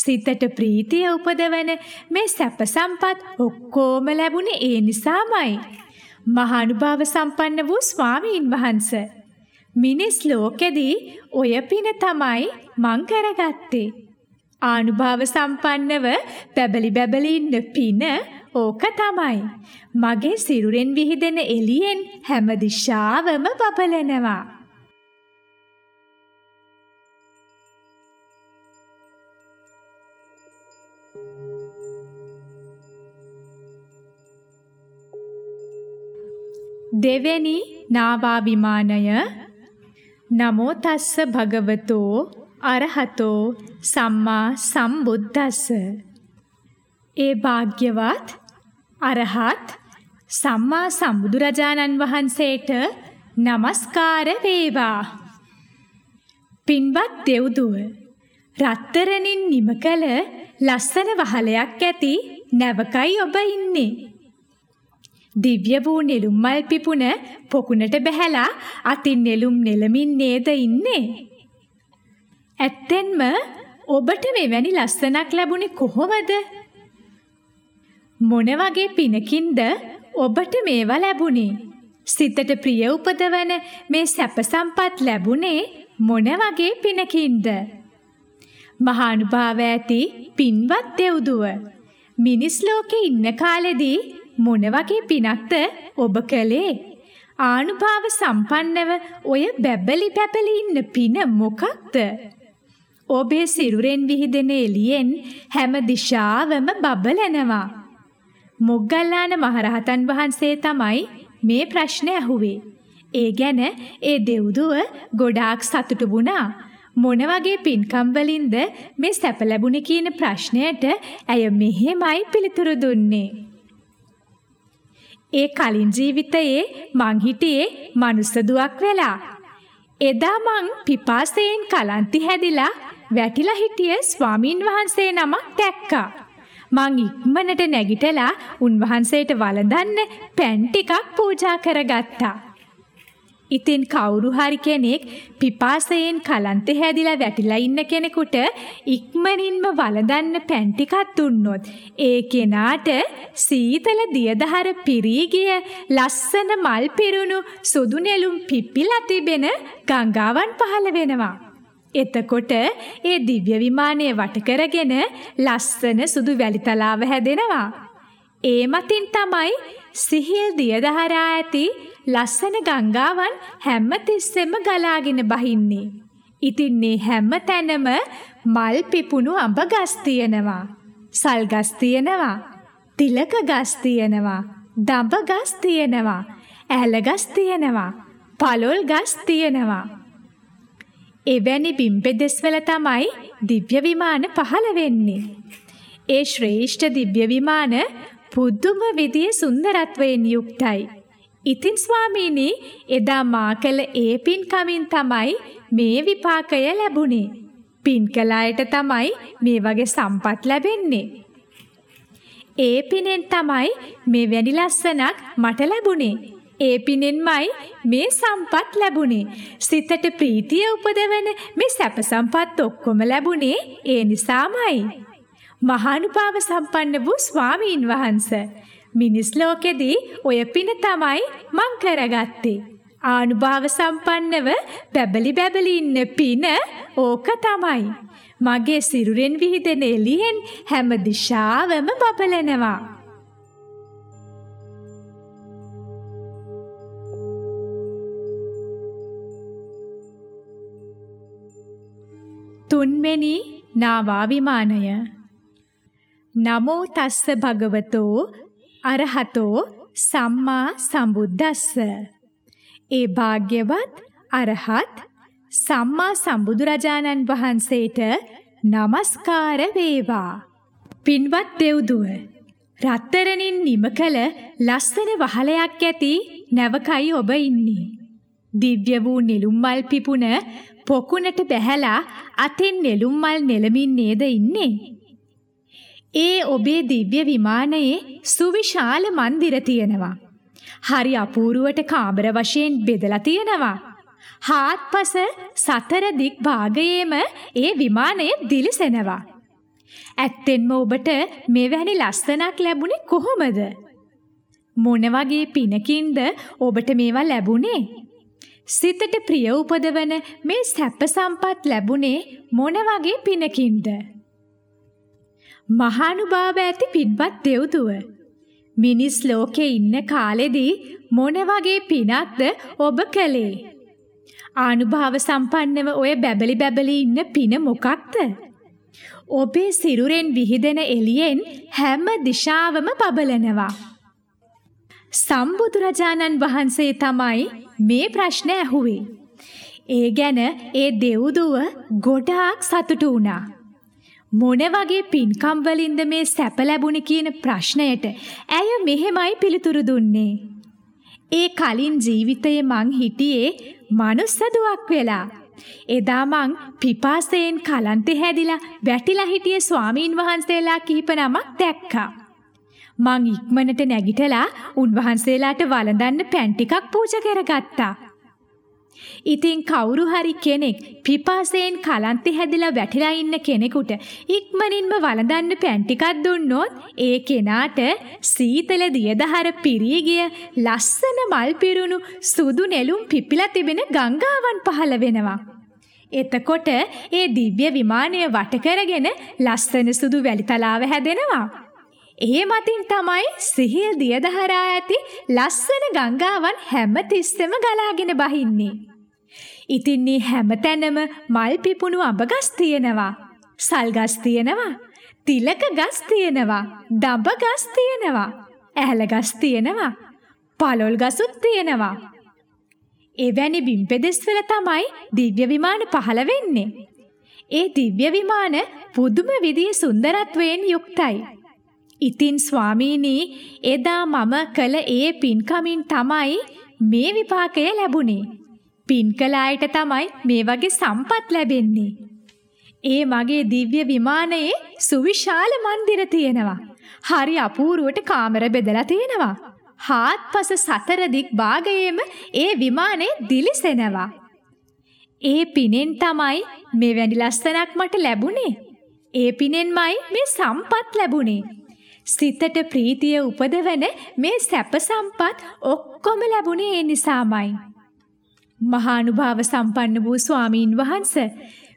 Speaker 1: සිතට ප්‍රීතිය උපදවන මේ සැප සම්පත් ඔක්කොම ලැබුණේ ඒ නිසාමයි. මහානුභාව සම්පන්න වූ ස්වාමීන් වහන්සේ මිනිස් ලෝකෙදී ඔය පින තමයි මං කරගත්තේ. ආනුභාව සම්පන්නව බැබලි බැබලි ඉන්න පින ඕක තමයි. මගේ සිරුරෙන් විහිදෙන එළියෙන් හැම දිශාවම බබලනවා. දෙවැනි නාවා විමානය නමෝ තස්ස භගවතෝ අරහතෝ සම්මා සම්බුද්දස්ස. ඒ භාග්‍යවත් අරහත් සම්මා සම්බුදුරජාණන් වහන්සේට নমස්කාර වේවා. පින්වත් දෙව්දුව රත්තරනින් නිම කළ ලස්සන වහලයක් ඇති නැවකයි ඔබ ඉන්නේ. දිව්‍ය වූ නෙළුම් මල් පිපුණ පොකුණට බැහැලා අතින් නෙළුම් නෙලමින් නේද ඉන්නේ. ඇත්තෙන්ම ඔබට මෙවැනි ලස්සනක් ලැබුණේ කොහොමද? මොන වගේ පිනකින්ද ඔබට මේවා ලැබුණේ? සිතට ප්‍රිය උපදවන මේ සැප සම්පත් ලැබුණේ මොන වගේ පිනකින්ද? මහානුභාව ඇති පින්වත් දෙව්දුව මිනිස් ලෝකේ ඉන්න කාලෙදී මොන වගේ පිනක්ද ඔබ කළේ? ආනුභාව සම්පන්නව ඔය බැබලි බැබලි ඉන්න පින මොකක්ද? ඔබේ සිරුරෙන් විහිදෙන එළියෙන් හැම දිශාවම බබලනවා. මොග්ගල්ලාන මහරහතන් වහන්සේ තමයි මේ ප්‍රශ්නේ ඇහුවේ. ඒ ගැන ඒ දෙව්දුව ගොඩාක් සතුටු වුණා. මොන වගේ පින්කම් වලින්ද මේ සැප ලැබුණේ කියන ප්‍රශ්නයට ඇය මෙහෙමයි පිළිතුරු දුන්නේ. ඒ කලින් ජීවිතයේ මං හිටියේ මනුස්ස දුවක් වෙලා. එදා මං පිපාසයෙන් කලන්ති හැදිලා වැටිලා හිටිය ස්වාමින් වහන්සේ නමක් දැක්කා. මං ඉක්මනට නැගිටලා උන්වහන්සේට වළඳන්න පැන් ටිකක් පූජා කරගත්තා. ඉතින් කවුරු හරි කෙනෙක් පිපාසයෙන් කලන්තේ හැදිලා වැටිලා ඉන්න කෙනෙකුට ඉක්මනින්ම වළඳන්න පැන් ටිකක් දුන්නොත් ඒ කෙනාට සීතල දියදහර පිරී ගිය ලස්සන මල් පිරුණු සුදු නෙළුම් පිපිලා තිබෙන ගංගාවන් පහළ වෙනවා. එතකොට ඒ දිව්‍ය විමානය වට කරගෙන ලස්සන සුදු වැලි තලාව හැදෙනවා. ඒ මතින් තමයි සිහිල් දියදහරා ඇති ලස්සන ගංගාවන් හැම තිස්සෙම ගලාගෙන බහින්නේ. ඉතින් මේ හැම තැනම මල් පිපුණු අඹ ගස් තියෙනවා. සල් ගස් තියෙනවා. තිලක ගස් තියෙනවා. දඹ ගස් තියෙනවා. ඇල ගස් තියෙනවා. පළොල් ගස් තියෙනවා. එවැනි බිම්පෙදෙස්වල තමයි දිව්‍ය විමාන පහළ වෙන්නේ. ඒ ශ්‍රේෂ්ඨ දිව්‍ය විමාන පුදුම විදියේ සුන්දරත්වයෙන් යුක්තයි. ඉතින් ස්වාමීනි එදා මා කළ ඒ පින්කමින් තමයි මේ විපාකය ලැබුණේ. පින් කළ අයට තමයි මේ වගේ සම්පත් ලැබෙන්නේ. ඒ පිනෙන් තමයි මේ වැඩි ලස්සනක් මට ලැබුණේ. ඒ පිනෙන්මයි මේ සම්පත් ලැබුණේ. සිතට ප්‍රීතිය උපදවන මේ සැප සම්පත් ඔක්කොම ලැබුණේ ඒ නිසාමයි. මහානුභාව සම්පන්න වූ ස්වාමීන් වහන්සේ මිනිස් ලෝකෙදී ඔය පින තමයි මං කරගත්තේ. ආනුභාව සම්පන්නව බැබලි බැබලි ඉන්න පින ඕක තමයි. මගේ සිරුරෙන් විහිදෙන එළියෙන් හැම දිශාවම බබලනවා. තුන්වෙනි නාවා විමානය නමෝ තස්ස භගවතෝ අරහතෝ සම්මා සම්බුද්දස්ස. ඒ භාග්‍යවත් අරහත් සම්මා සම්බුදුරජාණන් වහන්සේට নমස්කාර වේවා. පින්වත් දෙව්දුව රත්තරනින් නිම කළ ලස්සන වහලයක් ඇති නැවකයි ඔබ ඉන්නේ. දිව්‍ය වූ නෙළුම් මල් පිපුණ පොකුණට බැහැලා අතින් නෙළුම් මල් නෙලමින් නේද ඉන්නේ? ඒ ඔබේ දිව්‍ය විමානයේ සුවිශාල මන්දිර තියෙනවා. හරි අපූරුවට කාමර වශයෙන් බෙදලා තියෙනවා. හාත්පස සතර දික් භාගයේම ඒ විමානය දිලිසෙනවා. ඇත්තෙන්ම ඔබට මෙවැනි ලස්සනක් ලැබුණේ කොහොමද? මොන වගේ පිනකින්ද ඔබට මේවා ලැබුණේ? සිතට ප්‍රිය උපදවන මේ සැප සම්පත් ලැබුණේ මොන වගේ පිනකින්ද? මහානුභාව ඇති පින්වත් දෙව්දුව. මිනිස් ලෝකේ ඉන්න කාලෙදී මොන වගේ පිනක්ද ඔබ කළේ? ආනුභාව සම්පන්නව ඔය බැබලි බැබලි ඉන්න පින මොකක්ද? ඔබේ සිරුරෙන් විහිදෙන එළියෙන් හැම දිශාවම බබලනවා. සම්බුදුරජාණන් වහන්සේ තමයි මේ ප්‍රශ්න ඇහුවේ. ඒ ගැන ඒ දෙව්දුව ගොඩාක් සතුටු වුණා. මොන වගේ පින්කම් වලින්ද මේ සැප ලැබුණේ කියන ප්‍රශ්නයට ඇය මෙහෙමයි පිළිතුරු දුන්නේ. ඒ කලින් ජීවිතයේ මං හිටියේ මනුස්ස දුවක් වෙලා. එදා මං පිපාසයෙන් කලන්තේ හැදිලා වැටිලා හිටිය ස්වාමීන් වහන්සේලා කිහිප නමක් දැක්කා. මං ඉක්මනට නැගිටලා උන්වහන්සේලාට වළඳන්න පැන් ටිකක් පූජා කරගත්තා. ඉතින් කවුරු හරි කෙනෙක් පිපාසයෙන් කලන්තේ හැදිලා වැටිලා ඉන්න කෙනෙකුට ඉක්මනින්ම වළඳන්න පෑන් ටිකක් දුන්නොත් ඒ කෙනාට සීතල දියදහර පිරී ගිය ලස්සන මල් පිරුණු සුදු නෙළුම් පිපිලා තිබෙන ගංගාවන් පහළ වෙනවා. එතකොට ඒ දිව්‍ය විමානය වට කරගෙන ලස්සන සුදු වැලි තලාව හැදෙනවා. ඒ මතින් තමයි සිහිල් දියදහරා ඇති ලස්සන ගංගාවන් හැම තිස්සෙම ගලාගෙන බහින්නේ. ඉතින් මේ හැමතැනම මල් පිපුණු අඹ ගස් තියෙනවා. සල් ගස් තියෙනවා. තිලක ගස් තියෙනවා. දඹ ගස් තියෙනවා. ඇහැල ගස් තියෙනවා. පළොල් ගසුත් තියෙනවා. එවැනි බිම්පෙදෙස්වල තමයි දිව්‍ය විමාන පහළ වෙන්නේ. ඒ දිව්‍ය විමාන පුදුම විදිහේ සුන්දරත්වයෙන් යුක්තයි. ඉතින් ස්වාමීනි එදා මම කළ ඒ පින්කමින් තමයි මේ විපාකය ලැබුණේ. පින් කළ අයට තමයි මේ වගේ සම්පත් ලැබෙන්නේ. ඒ මගේ දිව්‍ය විමානයේ සුවිශාල මන්දිර තියෙනවා. හරි අපූරුවට කාමර බෙදලා තියෙනවා. හාත්පස සතර දික් භාගයේම ඒ විමානේ දිලිසෙනවා. ඒ පිනෙන් තමයි මෙවැනි ලස්සනක් මට ලැබුණේ. ඒ පිනෙන්මයි මේ සම්පත් ලැබුණේ. සිතට ප්‍රීතිය උපදවන මේ සැප සම්පත් ඔක්කොම ලැබුණේ ඒ නිසාමයි. මහානුභාව සම්පන්න වූ ස්වාමීන් වහන්ස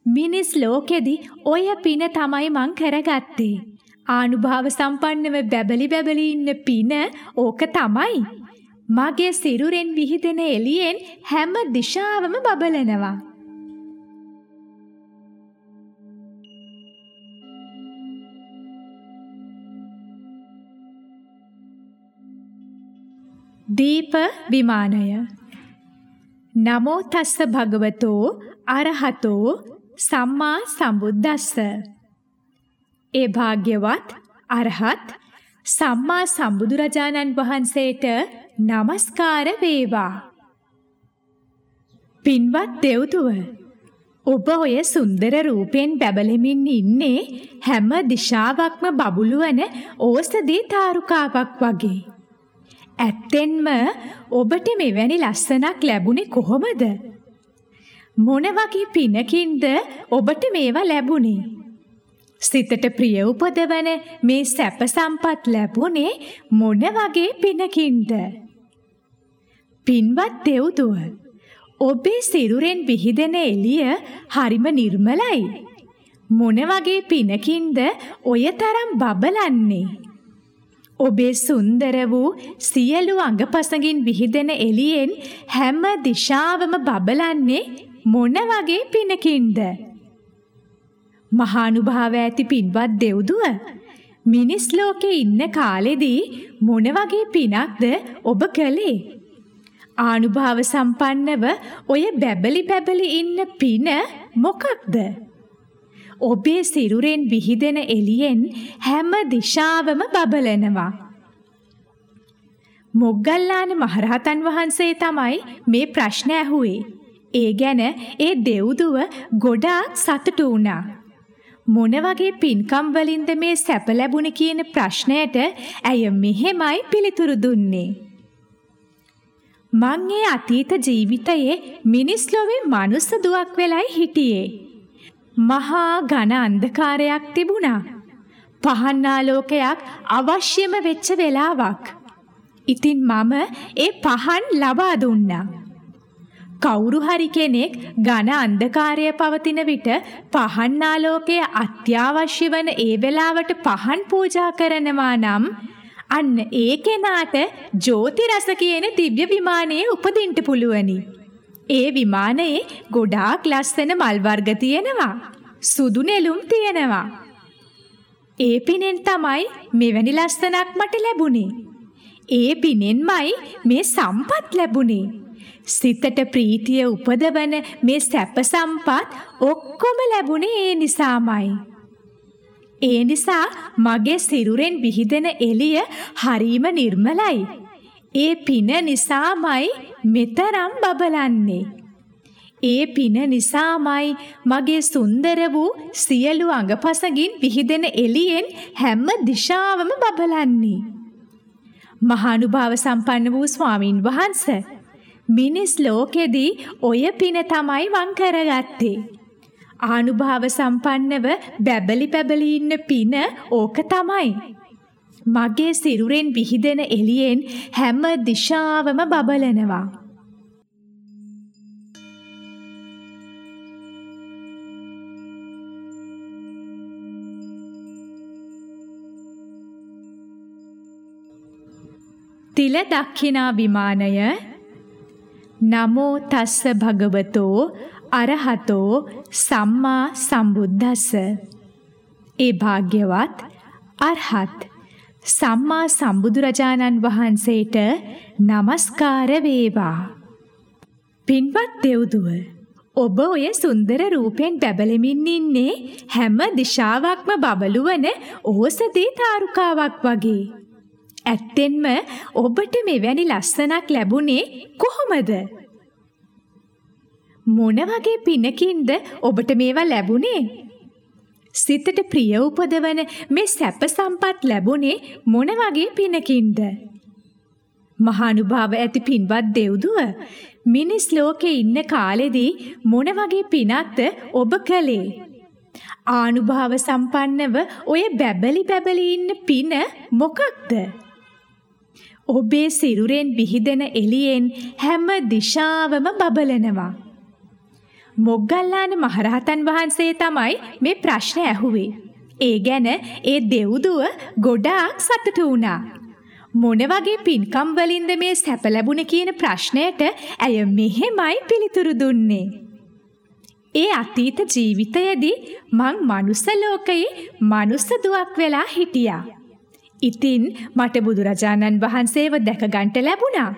Speaker 1: මිනිස් ලෝකෙදි ඔය පින තමයි මං කරගත්තේ. ආනුභාව සම්පන්නව බැබලි බැබලි ඉන්න පින ඕක තමයි. මගේ සිරුරෙන් විහිදෙන එළියෙන් හැම දිශාවම බබලනවා. දීප විමානය. නමෝ තස්ස භගවතෝ අරහතෝ සම්මා සම්බුද්දස්ස. ඒ භාග්‍යවත් අරහත් සම්මා සම්බුදුරජාණන් වහන්සේට নমස්කාර වේවා. පින්වත් දෙව්තුව ඔබ ඔය සුන්දර රූපෙන් බැබලෙමින් ඉන්නේ හැම දිශාවක්ම බබළුවන ඕසදී තාරුකාවක් වගේ. ඇත්තෙන්ම ඔබට මෙවැනි ලස්සනක් ලැබුණේ කොහොමද? මොන වගේ පිනකින්ද ඔබට මේවා ලැබුණේ? සිතට ප්‍රිය උපදවන මේ සැප සම්පත් ලැබුණේ මොන වගේ පිනකින්ද? පින්වත් දෙව්දුව ඔබේ සිරුරෙන් විහිදෙන එළිය හරිම නිර්මලයි. මොන වගේ පිනකින්ද ඔය තරම් බබලන්නේ? ඔබේ සුන්දර වූ සියලු අඟපසඟින් විහිදෙන එළියෙන් හැම දිශාවම බබලන්නේ මොන වගේ පිනකින්ද? මහානුභාව ඇති පින්වත් දෙව්දුව මිනිස් ලෝකේ ඉන්න කාලෙදී මොන වගේ පිනක්ද ඔබ කළේ? ආනුභාව සම්පන්නව ඔය බැබලි බැබලි ඉන්න පින මොකක්ද? ඔබේ සිරුරෙන් විහිදෙන එළියෙන් හැම දිශාවම බබලනවා. මොග්ගල්ලාන මහරහතන් වහන්සේ තමයි මේ ප්‍රශ්න ඇහුවේ. ඒ ගැන ඒ දෙව්දුව ගොඩාක් සතුටු වුණා. මොන වගේ පින්කම් වලින්ද මේ සැප ලැබුණේ කියන ප්‍රශ්නයට ඇය මෙහෙමයි පිළිතුරු දුන්නේ. මං ඒ අතීත ජීවිතයේ මිනිස් ලොවේ මනුස්ස දුවක් වෙලයි හිටියේ. මහා ඝන අන්ධකාරයක් තිබුණා. පහන් ආලෝකයක් අවශ්‍යම වෙච්ච වෙලාවක්. ඉතින් මම ඒ පහන් ලබා දුන්නා. කවුරු හරි කෙනෙක් ඝන අන්ධකාරය පවතින විට පහන් ආලෝකය අත්‍යවශ්‍ය වන ඒ වෙලාවට පහන් පූජා කරනවා නම් අන්න ඒ කෙනාට ජෝති රස කියන දිව්‍ය විමානයේ උපදින්න පුළුවනි. ඒ විමානයේ ගොඩාක් ලස්සන මල් වර්ග තියෙනවා. සුදු නෙළුම් තියෙනවා. ඒ පිනෙන් තමයි මෙවැනි ලස්සනක් මට ලැබුණේ. ඒ පිනෙන්මයි මේ සම්පත් ලැබුණේ. සිතට ප්‍රීතිය උපදවන මේ සැප සම්පත් ඔක්කොම ලැබුණේ ඒ නිසාමයි. ඒ නිසා මගේ සිරුරෙන් විහිදෙන එළිය හරීම නිර්මලයි. ඒ පින නිසාමයි මෙතරම් බබලන්නේ. ඒ පින නිසාමයි මගේ සුන්දර වූ සියලු අඟපසගින් විහිදෙන එළියෙන් හැම දිශාවම බබලන්නේ. මහානුභාව සම්පන්න වූ ස්වාමින් වහන්සේ මිනිස් ලෝකෙදී ඔය පින තමයි මං කරගත්තේ. ආනුභාව සම්පන්නව බැබලි බැබලි ඉන්න පින ඕක තමයි. මගේ සිරුරෙන් විහිදෙන එළියෙන් හැම දිශාවම බබලනවා. තිල දක්ඛිනා විමානය. නමෝ තස්ස භගවතෝ අරහතෝ සම්මා සම්බුද්දස්ස. ඒ භාග්‍යවත් අරහත්. සම්මා සම්බුදුරජාණන් වහන්සේට নমස්කාර වේවා පින්වත් දෙව්දුව ඔබ ඔය සුන්දර රූපෙන් බැබලෙමින් ඉන්නේ හැම දිශාවක්ම බබළුවන ඕසදී තාරුකාවක් වගේ. ඇත්තෙන්ම ඔබට මෙවැනි ලස්සනක් ලැබුණේ කොහොමද? මොන වගේ පිනකින්ද ඔබට මේවා ලැබුණේ? සිතට ප්‍රිය උපදවන මේ සැප සම්පත් ලැබුණේ මොන වගේ පිනකින්ද? මහානුභාව ඇති පින්වත් දෙව්දුව මිනිස් ලෝකේ ඉන්න කාලෙදී මොන වගේ පිනක්ද ඔබ කළේ? ආනුභාව සම්පන්නව ඔය බැබලි බැබලි ඉන්න පින මොකක්ද? ඔබේ සිරුරෙන් විහිදෙන එළියෙන් හැම දිශාවම බබලනවා. මොග්ගල්ලාන මහරහතන් වහන්සේ තමයි මේ ප්‍රශ්න ඇහුවේ. ඒ ගැන ඒ දෙව්දුව ගොඩාක් සතුටු වුණා. මොන වගේ පින්කම් වලින්ද මේ සැප ලැබුණ කියන ප්‍රශ්නයට ඇය මෙහෙමයි පිළිතුරු දුන්නේ. ඒ අතීත ජීවිතයේදී මං මනුස්ස ලෝකයේ මනුස්ස දුවක් වෙලා හිටියා. ඉතින් මට බුදුරජාණන් වහන්සේව දැක ගන්නට ලැබුණා.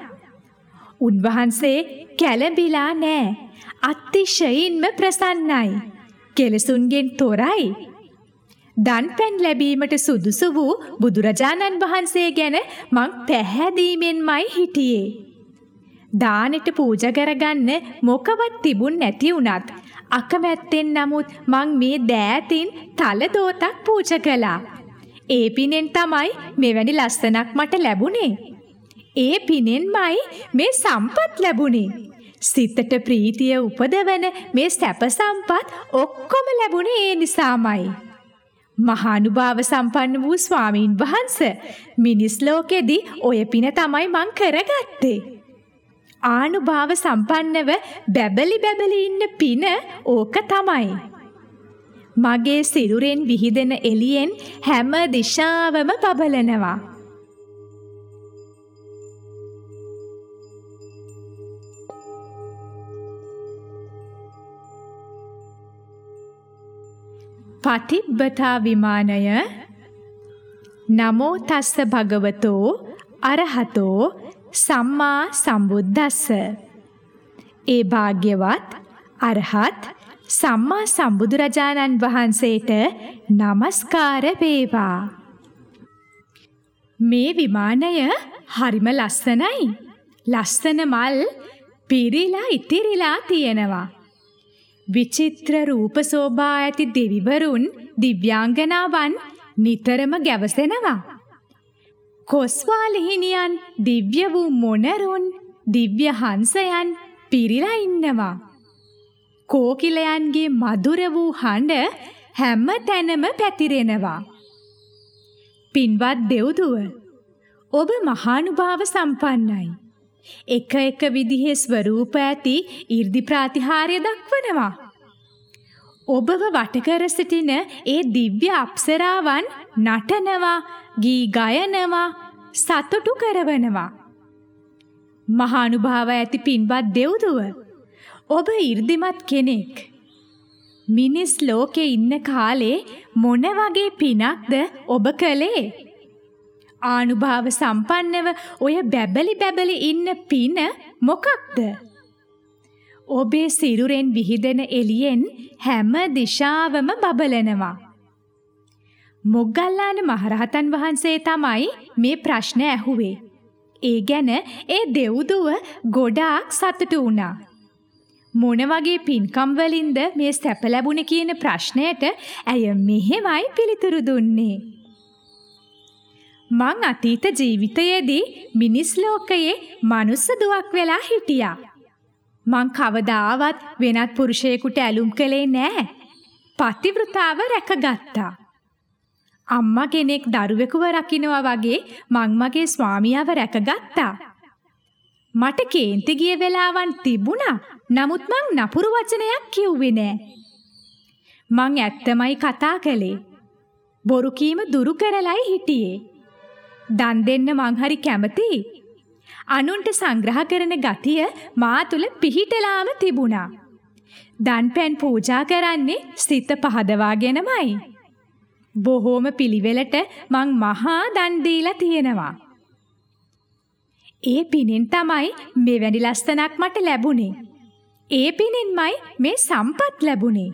Speaker 1: උන්වහන්සේ කැළඹිලා නෑ. අතිශයින්ම ප්‍රසන්නයි. කෙලසුන්ගෙන් තොරයි. දන්පැන් ලැබීමට සුදුසු වූ බුදුරජාණන් වහන්සේ ගැන මං පැහැදීමෙන්මයි හිටියේ. දානෙට පූජ කරගන්න මොකවත් තිබුණ නැති වුණත් අකමැත්තෙන් නමුත් මං මේ දෑතින් තල දෝතක් පූජ කළා. ඒ පිනෙන් තමයි මෙවැනි ලස්සනක් මට ලැබුණේ. ඒ පිනෙන්මයි මේ සම්පත් ලැබුණේ. සිතට ප්‍රීතිය උපදවන මේ සැප සම්පත් ඔක්කොම ලැබුණේ ඒ නිසාමයි. මහානුභාව සම්පන්න වූ ස්වාමීන් වහන්ස මිනිස් ලෝකෙදී ඔය පින තමයි මං කරගත්තේ. ආනුභාව සම්පන්නව බැබලි බැබලි ඉන්න පින ඕක තමයි. මගේ සිරුරෙන් විහිදෙන එළියෙන් හැම දිශාවම බබලනවා. පටිබ්බතා විමානය නමෝ තස්ස භගවතෝ අරහතෝ සම්මා සම්බුද්දස්ස. ඒ භාග්‍යවත් අරහත් සම්මා සම්බුදුරජාණන් වහන්සේට নমස්කාර වේවා. මේ විමානය හරිම ලස්සනයි. ලස්සන මල් පිරිලා ඉතිරිලා තියෙනවා. විචිත්‍ර රූප සෝභා ඇති දෙවිවරුන් දිව්‍යාංගනාවන් නිතරම ගැවසෙනවා. කොස්වාලිහිනියන් දිව්‍ය වූ මොනරුන් දිව්‍ය හංසයන් පිරිලා ඉන්නවා. කෝකිලයන්ගේ මధుර වූ හඬ හැම තැනම පැතිරෙනවා. පින්වත් දෙව්දුව ඔබ මහානුභාව සම්පන්නයි. එක එක විදිහේ ස්වરૂප ඇති 이르දි ප්‍රාතිහාර්ය දක්වනවා. ඔබව වටකර සිටින ඒ දිව්‍ය අප්සරාවන් නටනවා, ගී ගයනවා, සතුටු කරවනවා. මහානුභාව ඇති පින්වත් දෙව්දුව ඔබ 이르දිමත් කෙනෙක්. මිනිස් ලෝකේ ඉන්න කාලේ මොන වගේ පිනක්ද ඔබ කළේ? ආනුභාව සම්පන්නව ඔය බැබලි බැබලි ඉන්න පින මොකක්ද? ඔබේ සිරුරෙන් විහිදෙන එළියෙන් හැම දිශාවම බබලනවා. මොග්ගල්ලාන මහරහතන් වහන්සේ තමයි මේ ප්‍රශ්න ඇහුවේ. ඒ ගැන ඒ දෙව්දුව ගොඩාක් සතුටු වුණා. මොන වගේ පින්කම් වලින්ද මේ සැප ලැබුණේ කියන ප්‍රශ්නයට ඇය මෙහෙමයි පිළිතුරු දුන්නේ. මං අතීත ජීවිතයේදී මිනිස් ලෝකයේ මනුස්ස දුවක් වෙලා හිටියා. මං කවදාවත් වෙනත් පුරුෂයෙකුට ඇලුම් කළේ නෑ. පතිවෘතාව රැකගත්තා. අම්මා කෙනෙක් දරුවෙකුව රකින්නවා වගේ මං මගේ ස්වාමියාව රැකගත්තා. මට කේන්ති ගිය වෙලාවන් තිබුණා. නමුත් මං නපුරු වචනයක් කිව්වේ නෑ. මං ඇත්තමයි කතා කළේ. බොරු කීම දුරු කරලයි හිටියේ. දන් දෙන්න මං හරි කැමතියි. අනුන්ට සංග්‍රහ කරන ගතිය මා තුල පිහිටලාම තිබුණා. දන්පැන් පූජා කරන්නේ සිත පහදවාගෙනමයි. බොහෝම පිළිවෙලට මං මහා දන් දීලා තියෙනවා. ඒ පිනෙන් තමයි මෙවැනි ලස්සනක් මට ලැබුණේ. ඒ පිණින්මයි මේ සම්පත් ලැබුණේ.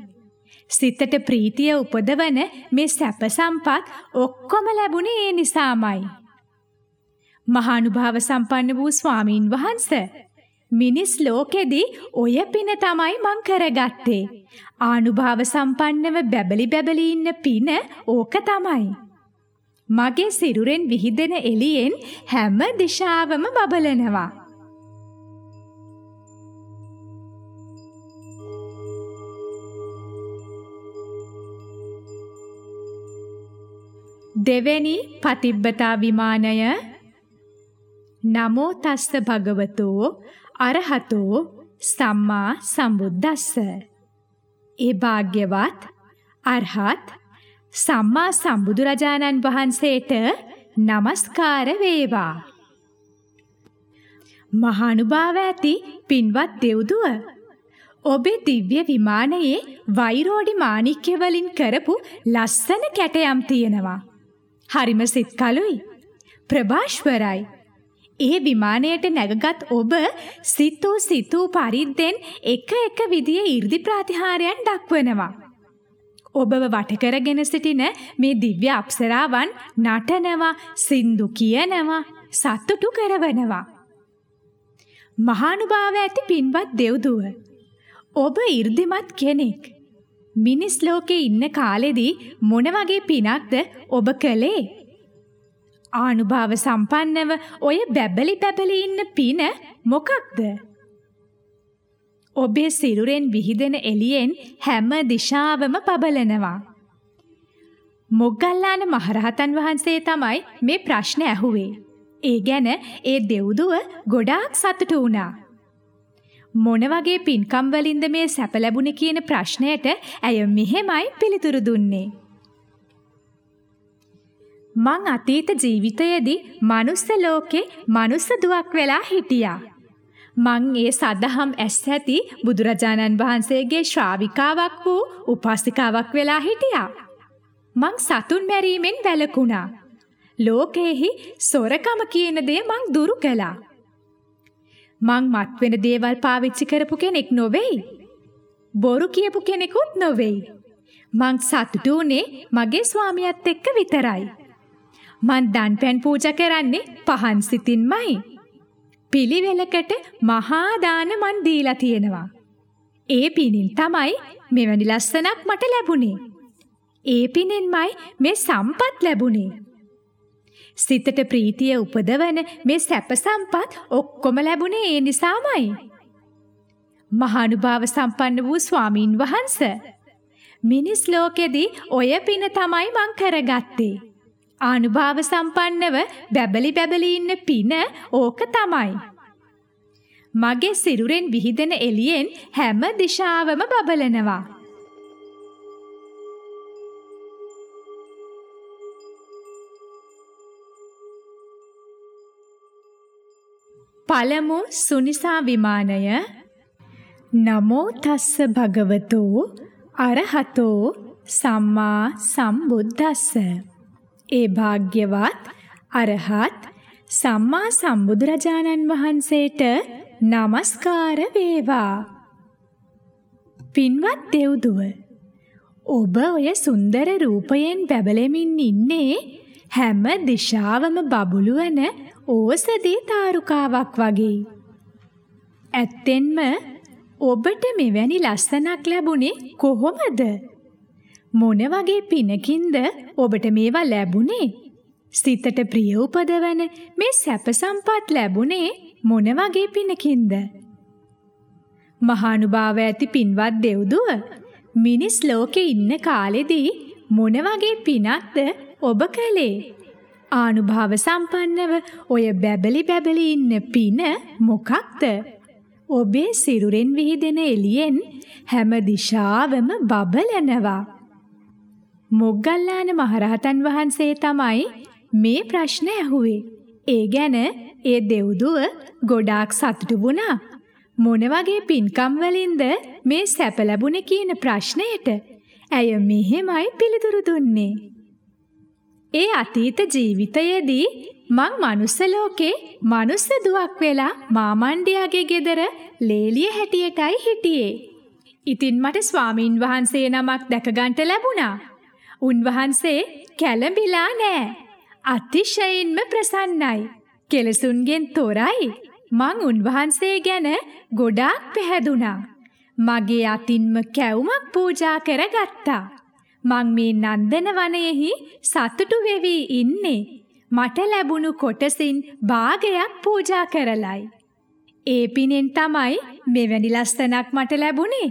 Speaker 1: සිතට ප්‍රීතිය උපදවන මේ සැප සම්පත් ඔක්කොම ලැබුණේ ඒ නිසාමයි. මහානුභාව සම්පන්න වූ ස්වාමීන් වහන්සේ මිනිස් ලෝකෙදී ඔය පින තමයි මං කරගත්තේ. ආනුභාව සම්පන්නව බැබලි බැබලි ඉන්න පින ඕක තමයි. මගේ සිරුරෙන් විහිදෙන එළියෙන් හැම දිශාවම බබලනවා. දෙවැනි පතිබ්බතා විමානය නමෝ තස්ස භගවතෝ අරහතෝ සම්මා සම්බුද්දස්ස ඒ භාග්‍යවත් අරහත් සම්මා සම්බුදුරජාණන් වහන්සේට নমස්කාර වේවා මහානුභාව ඇති පින්වත් දෙව්දුව ඔබේ දිව්‍ය විමානයේ වෛරෝඩි මාණික්‍ය වලින් කරපු ලස්සන කැටයම් තියෙනවා හරිම සිත්කලුයි. ප්‍රභාෂ්වරයි. ඒ විමානයට නැගගත් ඔබ සිතූ සිතූ පරිද්දෙන් එක එක විදිය 이르දි ප්‍රතිහාරයන් දක්වනවා. ඔබව වටකරගෙන සිටින මේ දිව්‍ය අප්සරාවන් නටනවා, සින්දු කියනවා, සතුටු කරවනවා. මහානුභාව ඇති පින්වත් දෙව්දුව. ඔබ 이르දිමත් කෙනෙක්. මිනිස් ලෝකේ ඉන්න කාලෙදී මොන වගේ පිනක්ද ඔබ කළේ? ආනුභාව සම්පන්නව ඔය බැබලි බැබලි ඉන්න පින මොකක්ද? ඔබේ සිරුරෙන් විහිදෙන එළියෙන් හැම දිශාවම පබලනවා. මොග්ගල්ලාන මහරහතන් වහන්සේ තමයි මේ ප්‍රශ්නේ ඇහුවේ. ඒ ගැන ඒ දෙව්දුව ගොඩාක් සතුටු වුණා. මොන වගේ පින්කම් වලින්ද මේ සැප ලැබුණේ කියන ප්‍රශ්නයට ඇය මෙහෙමයි පිළිතුරු දුන්නේ. මං අතීත ජීවිතයේදී මනුස්ස ලෝකේ මනුස්ස දුවක් වෙලා හිටියා. මං ඒ සදහම් ඇස් ඇති බුදුරජාණන් වහන්සේගේ ශ්‍රාවිකාවක් වූ උපාසිකාවක් වෙලා හිටියා. මං සතුන් මැරීමෙන් වැළකුණා. ලෝකෙහි සොරකම කියන දේ මං දුරු කළා. මං මත්වෙන දේවල් පාවිච්චි කරපු කෙනෙක් නොවෙයි. බොරු කියපු කෙනෙකුත් නොවෙයි. මං සතුටු වුණේ මගේ ස්වාමියාත් එක්ක විතරයි. මං දන් පැන් පූජා කරන්නේ පහන් සිතින්මයි. පිළිවෙලකට මහා දාන මං දීලා තියෙනවා. ඒ පිනින් තමයි මෙවැනි ලස්සනක් මට ලැබුණේ. ඒ පිනෙන්මයි මේ සම්පත් ලැබුණේ. සිතට ප්‍රීතිය උපදවන මේ සැප සම්පත් ඔක්කොම ලැබුණේ ඒ නිසාමයි. මහානුභාව සම්පන්න වූ ස්වාමින් වහන්සේ මිනිස් ලෝකෙදී ඔය පින තමයි මං කරගත්තේ. ආනුභාව සම්පන්නව බැබලි බැබලි ඉන්න පින ඕක තමයි. මගේ සිරුරෙන් විහිදෙන එළියෙන් හැම දිශාවම බබලනවා. පළමු සුනිසා විමානය නමෝ තස්ස භගවතෝ අරහතෝ සම්මා සම්බුද්දස්ස ඒ භාග්‍යවත් අරහත් සම්මා සම්බුදුරජාණන් වහන්සේට নমස්කාර වේවා පින්වත් දෙව්දුව ඔබ ඔය සුන්දර රූපයෙන් බැබලෙමින් ඉන්නේ හැම දිශාවම බබළුවන ඕසදී තාරුකාවක් වගේ. ඇත්තෙන්ම ඔබට මෙවැනි ලස්සනක් ලැබුණේ කොහොමද? මොන වගේ පිනකින්ද ඔබට මේවා ලැබුණේ? සිතට ප්‍රිය උපදවන මේ සැප සම්පත් ලැබුණේ මොන වගේ පිනකින්ද? මහානුභාව ඇති පින්වත් දෙව්දුව මිනිස් ලෝකේ ඉන්න කාලෙදී මොන වගේ පිනක්ද ඔබ කළේ? ආනුභාව සම්පන්නව ඔය බැබලි බැබලි ඉන්න පින මොකක්ද? ඔබේ සිරුරෙන් විහිදෙන එළියෙන් හැම දිශාවම බබලනවා. මොග්ගල්ලාන මහරහතන් වහන්සේ තමයි මේ ප්‍රශ්න ඇහුවේ. ඒ ගැන ඒ දෙව්දුව ගොඩාක් සතුටු වුණා. මොන වගේ පින්කම් වලින්ද මේ සැප ලැබුණේ කියන ප්‍රශ්නයට ඇය මෙහෙමයි පිළිතුරු දුන්නේ. ඒ අතීත ජීවිතයේදී මං මනුස්ස ලෝකේ මනුස්ස දුවක් වෙලා මාමණ්ඩියාගේ ගෙදර ලේලිය හැටියටයි හිටියේ. ඉතින් මට ස්වාමින් වහන්සේ නමක් දැකගන්ට ලැබුණා. උන්වහන්සේ කැළඹිලා නෑ. අතිශයින්ම ප්‍රසන්නයි. කෙලසුන්ගෙන් තොරයි. මං උන්වහන්සේ ගැන ගොඩාක් පැහැදුනා. මගේ අතින්ම කැවුමක් පූජා කරගත්තා. මං මේ නන්දන වනයෙහි සතුටු වෙවි ඉන්නේ. මට ලැබුණු කොටසින් භාගයක් පූජා කරලයි. ඒ පිනෙන් තමයි මෙවැනි ලස්සනක් මට ලැබුණේ.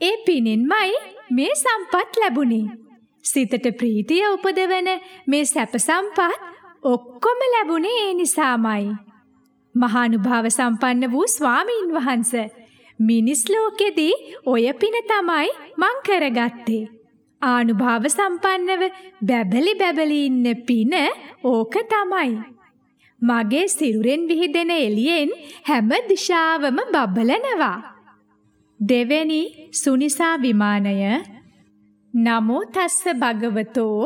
Speaker 1: ඒ පිනෙන්මයි මේ සම්පත් ලැබුණේ. සිතට ප්‍රීතිය උපදවන මේ සැප සම්පත් ඔක්කොම ලැබුණේ ඒ නිසාමයි. මහානුභාව සම්පන්න වූ ස්වාමීන් වහන්ස මිනිස් ලෝකෙදී ඔය පින තමයි මං කරගත්තේ. ආනුභාව සම්පන්නව බැබලි බැබලි ඉන්න පින ඕක තමයි. මගේ සිරුරෙන් විහිදෙන එළියෙන් හැම දිශාවම බබලනවා. දෙවෙනි සුනිසා විමානය නමෝ තස්ස භගවතෝ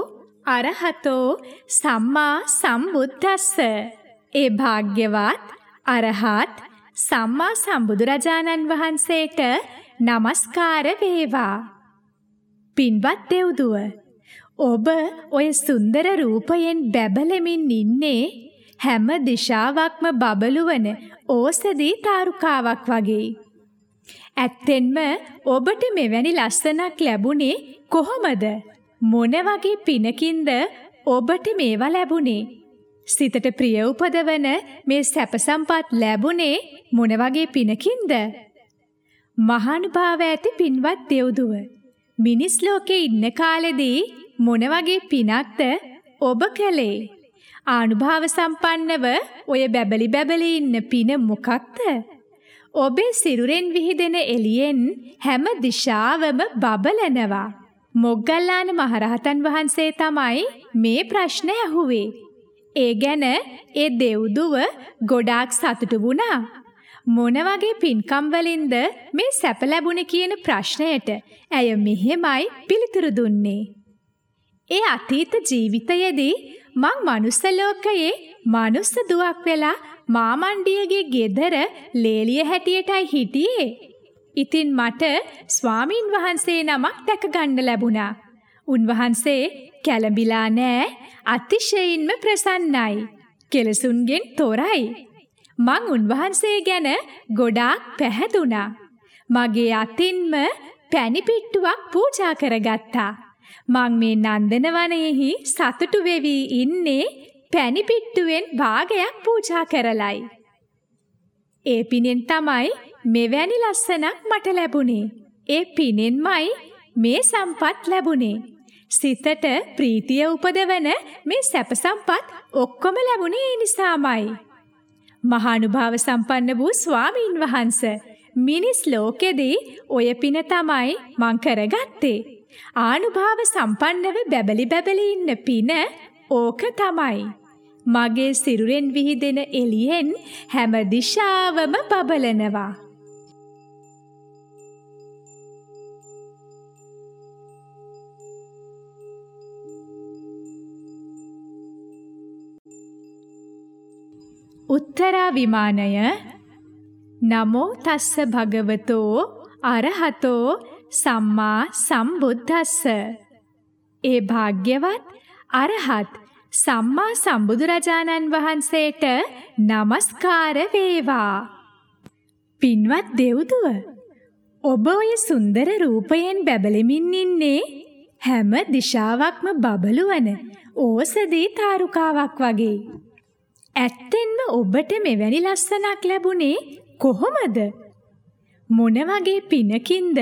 Speaker 1: අරහතෝ සම්මා සම්බුද්දස්ස ඒ භාග්‍යවත් අරහත් සම්මා සම්බුදුරජාණන් වහන්සේට নমස්කාර වේවා. පින්වත් දෙව්දුව ඔබ ඔය සුන්දර රූපයෙන් බැබලෙමින් ඉන්නේ හැම දිශාවක්ම බබළුවන ඕසදී තාරුකාවක් වගේ. ඇත්තෙන්ම ඔබට මෙවැනි ලස්සනක් ලැබුණේ කොහොමද? මොන වගේ පිනකින්ද ඔබට මේවා ලැබුණේ? සිතට ප්‍රිය උපදවන මේ සැප සම්පත් ලැබුණේ මොන වගේ පිනකින්ද? මහානුභාව ඇති පින්වත් දෙව්දුව. මිනිස් ලෝකේ ඉන්න කාලෙදී මොන වගේ පිනක්ද ඔබ කළේ? ආනුභාව සම්පන්නව ඔය බැබලි බැබලි ඉන්න පින මොකක්ද? ඔබේ සිරුරෙන් විහිදෙන එළියෙන් හැම දිශාවම බබලනවා. මොග්ගල්ලාන මහරහතන් වහන්සේ තමයි මේ ප්‍රශ්නේ අහුවේ. ඒ ගැන ඒ දෙව්දුව ගොඩාක් සතුටු වුණා. මොන වගේ පින්කම් වලින්ද මේ සැප ලැබුණේ කියන ප්‍රශ්නයට ඇය මෙහෙමයි පිළිතුරු දුන්නේ. ඒ අතීත ජීවිතයේදී මං මනුස්ස ලෝකයේ මනුස්ස දුවක් වෙලා මාමණ්ඩියගේ ගෙදර ලේලිය හැටියටයි හිටියේ. ඉතින් මට ස්වාමින් වහන්සේ නමක් දැක ගන්න ලැබුණා. උන්වහන්සේ කැළඹිලා නෑ අතිශයින්ම ප්‍රසන්නයි. කෙලසුන්ගෙන් තොරයි. මං උන්වහන්සේ ගැන ගොඩාක් පැහැදුනා. මගේ අතින්ම පැණි පිට්ටුවක් පූජා කරගත්තා. මං මේ නන්දනවනයෙහි සතුටු වෙවි ඉන්නේ පැණි පිට්ටුවෙන් භාගයක් පූජා කරලයි. ඒ පිනෙන් තමයි මෙවැනි ලස්සනක් මට ලැබුණේ. ඒ පිනෙන්මයි මේ සම්පත් ලැබුණේ. සිතට ප්‍රීතිය උපදවන මේ සැප සම්පත් ඔක්කොම ලැබුණේ ඒ නිසාමයි. මහානුභාව සම්පන්න වූ ස්වාමීන් වහන්ස මිනිස් ලෝකෙදී ඔය පින තමයි මං කරගත්තේ. ආනුභාව සම්පන්නව බැබලි බැබලි ඉන්න පින ඕක තමයි. මගේ සිරුරෙන් විහිදෙන එළියෙන් හැම දිශාවම බබලනවා. උත්තරා විමානය. නමෝ තස්ස භගවතෝ අරහතෝ සම්මා සම්බුද්දස්ස. ඒ භාග්‍යවත් අරහත් සම්මා සම්බුදුරජාණන් වහන්සේට নমස්කාර වේවා. පින්වත් දෙව්දුව ඔබ ඔය සුන්දර රූපයෙන් බැබලෙමින් ඉන්නේ හැම දිශාවක්ම බබළුවන ඕසදී තාරුකාවක් වගේ. ඇත්තෙන්ම ඔබට මෙවැනි ලස්සනක් ලැබුණේ කොහොමද? මොන වගේ පිනකින්ද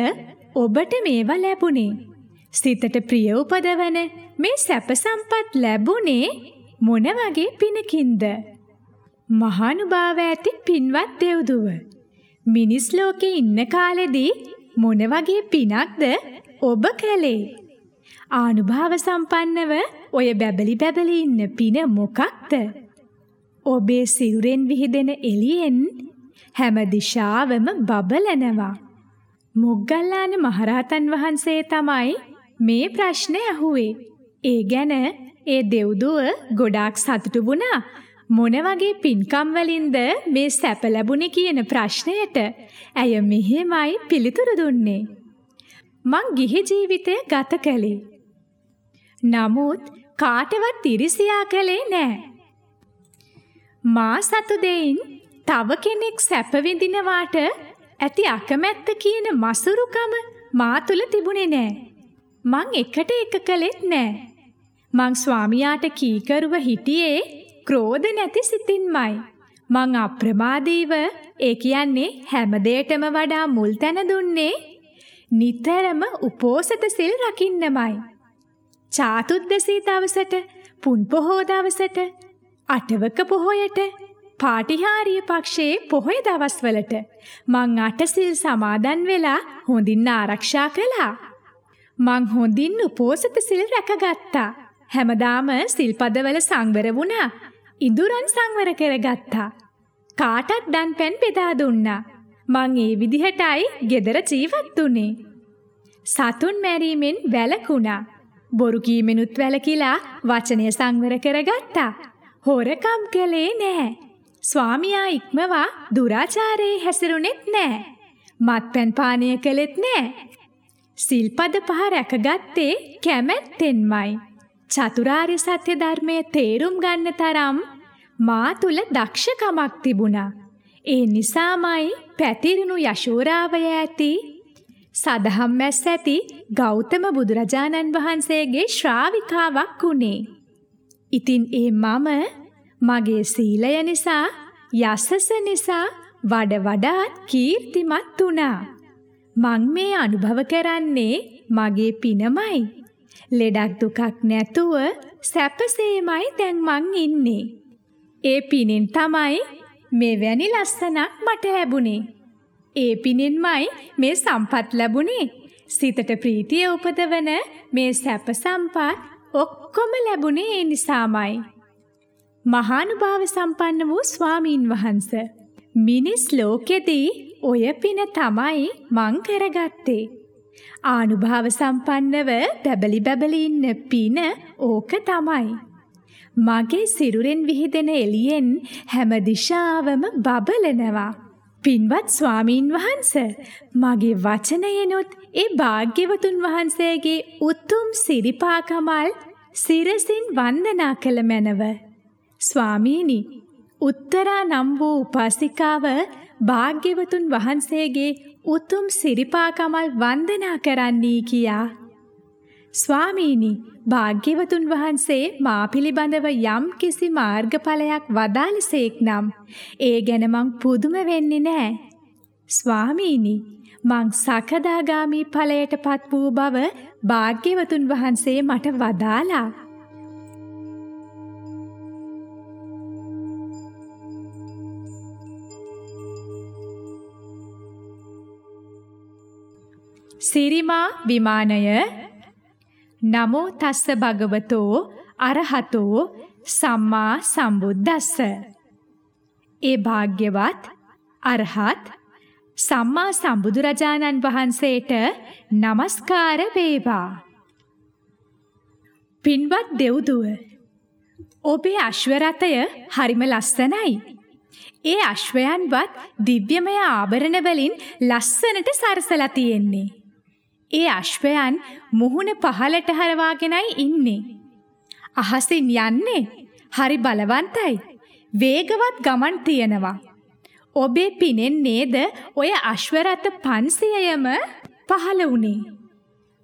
Speaker 1: ඔබට මේවා ලැබුණේ? සිතට ප්‍රිය උපදවන මේ සැප සම්පත් ලැබුණේ මොන වගේ පිනකින්ද? මහානුභාව ඇති පින්වත් දෙව්දුව. මිනිස් ලෝකේ ඉන්න කාලෙදී මොන වගේ පිනක්ද ඔබ කළේ? ආනුභාව සම්පන්නව ඔය බැබලි බැබලි ඉන්න පින මොකක්ද? ඔබේ සිරුරෙන් විහිදෙන එළියෙන් හැම දිශාවම බබලනවා. මොග්ගල්ලාන මහරහතන් වහන්සේ තමයි මේ ප්‍රශ්නේ අහුවේ. ඒ ගැන ඒ දෙව්දුව ගොඩාක් සතුටු වුණා. මොන වගේ පින්කම් වලින්ද මේ සැප ලැබුණේ කියන ප්‍රශ්නයට ඇය මෙහෙමයි පිළිතුරු දුන්නේ. මං ගිහි ජීවිතය ගත කළේ. නමුත් කාටවත් ඉරිසියා කළේ නෑ. මා සතු දෙයින් තව කෙනෙක් සැප විඳිනවාට ඇති අකමැත්ත කියන මසුරුකම මා තුල තිබුණේ නෑ. මං එකට එක කළෙත් නෑ. මං ස්වාමියාට කීකරුව හිටියේ ක්‍රෝධ නැති සිතින්මයි. මං අප්‍රමාදීව ඒ කියන්නේ හැම දෙයකම වඩා මුල් තැන දුන්නේ නිතරම උපෝසත සිල් රකින්නමයි. චාතුද්දසී දවසට, පුන් පොහෝ දවසට, අටවක පොහොයට, පාටිහාරීය පක්ෂයේ පොහොය දවස්වලට මං අටසිල් සමාදන් වෙලා හොඳින් ආරක්ෂා කළා. මං හොඳින් උපෝසත සිල් රැකගත්තා. හැමදාම සිල්පදවල සංවර වුණා. ඉඳුරන් සංවර කරගත්තා. කාටත් දන් පැන් බෙදා දුන්නා. මං ඒ විදිහටයි gedara ජීවත් වුනේ. සතුන් මැරීමෙන් වැළකුණා. බොරු කීමෙනුත් වැළකීලා වචනය සංවර කරගත්තා. හොරකම් කළේ නැහැ. ස්වාමියා ඉක්මවා දුරාචාරයේ හැසිරුණෙත් නැහැ. මත්පැන් පානය කළෙත් නැහැ. සිල්පද පහ රැකගත්තේ කැමැත්තෙන්මයි. චතුරාර්ය සත්‍ය ධර්මයේ තේරුම් ගන්න තරම් මා තුල දක්ෂකමක් තිබුණා. ඒ නිසාමයි පැතිරුණු යශෝරාවය ඇති සදහම් මැස් ඇති ගෞතම බුදුරජාණන් වහන්සේගේ ශ්‍රාවිකාවක් වුණේ. ඉතින් ඒ මම මගේ සීලය නිසා යසස නිසා වඩ වඩාත් කීර්තිමත් වුණා. මං මේ අනුභව කරන්නේ මගේ පිනමයි. ලෙඩක් දුකක් නැතුව සැපසේමයි දැන් මං ඉන්නේ. ඒ පිනෙන් තමයි මෙවැනි ලස්සනක් මට ලැබුණේ. ඒ පිනෙන්මයි මේ සම්පත් ලැබුණේ. සිතට ප්‍රීතිය උපදවන මේ සැප සම්පත් ඔක්කොම ලැබුණේ ඒ නිසාමයි. මහානුභාව සම්පන්න වූ ස්වාමීන් වහන්ස. මිනිස් ලෝකෙදී ඔය පින තමයි මං කරගත්තේ. ආනුභාව සම්පන්නව බැබලි බැබලි ඉන්න පින ඕක තමයි. මගේ සිරුරෙන් විහිදෙන එළියෙන් හැම දිශාවම බබලනවා. පින්වත් ස්වාමීන් වහන්ස මගේ වචනයනොත් ඒ භාග්‍යවතුන් වහන්සේගේ උතුම් සිරිපා කමල් සිරසින් වන්දනා කළ මැනව. ස්වාමීනි උත්තරා නම් වූ උපාසිකාව භාග්‍යවතුන් වහන්සේගේ උතුම් සිරිපා කමල් වන්දනා කරන්නී කියා. ස්වාමීනි භාග්‍යවතුන් වහන්සේ මා පිළිබඳව යම් කිසි මාර්ගඵලයක් වදාළසේක් නම් ඒ ගැන මං පුදුම වෙන්නේ නෑ. ස්වාමීනි මං සකදාගාමි ඵලයටපත් වූ බව භාග්‍යවතුන් වහන්සේ මට වදාලා. සිරිමා විමානය නමෝ තස්ස භගවතෝ අරහතෝ සම්මා සම්බුද්දස්ස ඒ භාග්‍යවත් අරහත් සම්මා සම්බුදුරජාණන් වහන්සේට নমස්කාර වේවා පින්වත් දෙව්දුව ඔබේ අශ්වරතය හරිම ලස්සනයි ඒ අශ්වයන්වත් දිව්‍යමය ආභරණ වලින් ලස්සනට සරසලා තියෙන්නේ ඒ අශ්වයන් මුහුණ පහලට හරවාගෙනයි ඉන්නේ. අහසින් යන්නේ හරි බලවන්තයි. වේගවත් ගමන් තියනවා. ඔබේ පිනෙන් නේද ඔය අශ්වරත 500යම පහළ වුණේ.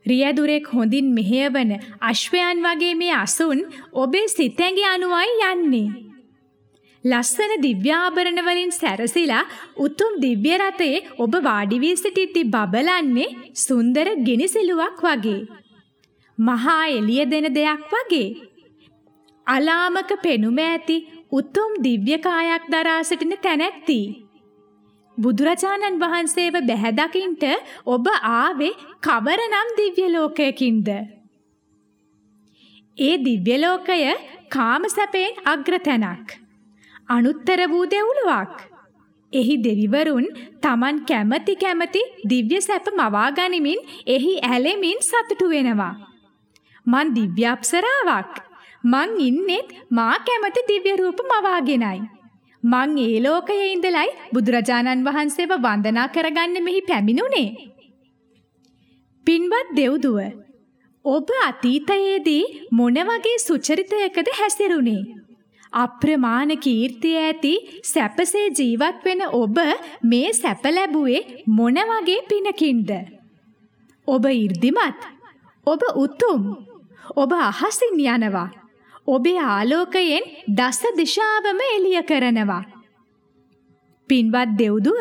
Speaker 1: රියදුරෙක් හොඳින් මෙහෙයවන අශ්වයන් වගේ මේ අසුන් ඔබේ සිතැඟි අනුවයි යන්නේ. ලස්සන දිව්‍යාභරණ වලින් සැරසිලා උතුම් දිව්‍ය රථයේ ඔබ වාඩි වී සිටිද්දී බබලන්නේ සුන්දර ගිනිසිලුවක් වගේ. මහා එළිය දෙන දෙයක් වගේ. අලාමක පෙනුම ඇති උතුම් දිව්‍ය කායක් දරා සිටින තැනැත්ති. බුදුරජාණන් වහන්සේව බැහැ දකින්ට ඔබ ආවේ කවරනම් දිව්‍ය ලෝකයකින්ද? ඒ දිව්‍ය ලෝකය කාම සැපෙන් අග්‍රතැනක්. අනුත්තර වූ දෙව්ලොවක්. එහි දෙවිවරුන් Taman කැමති කැමති දිව්‍ය සැප මවා ගනිමින් එහි ඇලෙමින් සතුටු වෙනවා. මන් දිව්‍ය අප්සරාවක්. මං ඉන්නෙත් මා කැමති දිව්‍ය රූප මවාගෙනයි. මං ඒ ලෝකයේ ඉඳලයි බුදුරජාණන් වහන්සේව වන්දනා කරගන්න මෙහි පැමිණුනේ. පින්වත් දෙව්දුව ඔබ අතීතයේදී මොන වගේ සුචරිතයකද හැසිරුණේ? අප්‍රමාණ කීර්තිය ඇති සැපසේ ජීවත් වෙන ඔබ මේ සැප ලැබුවේ මොන වගේ පිනකින්ද? ඔබ 이르දිමත්. ඔබ උතුම්. ඔබ අහසින් යනවා. ඔබේ ආලෝකයෙන් දස දිශාවම එළිය කරනවා. පින්වත් දෙව්දුව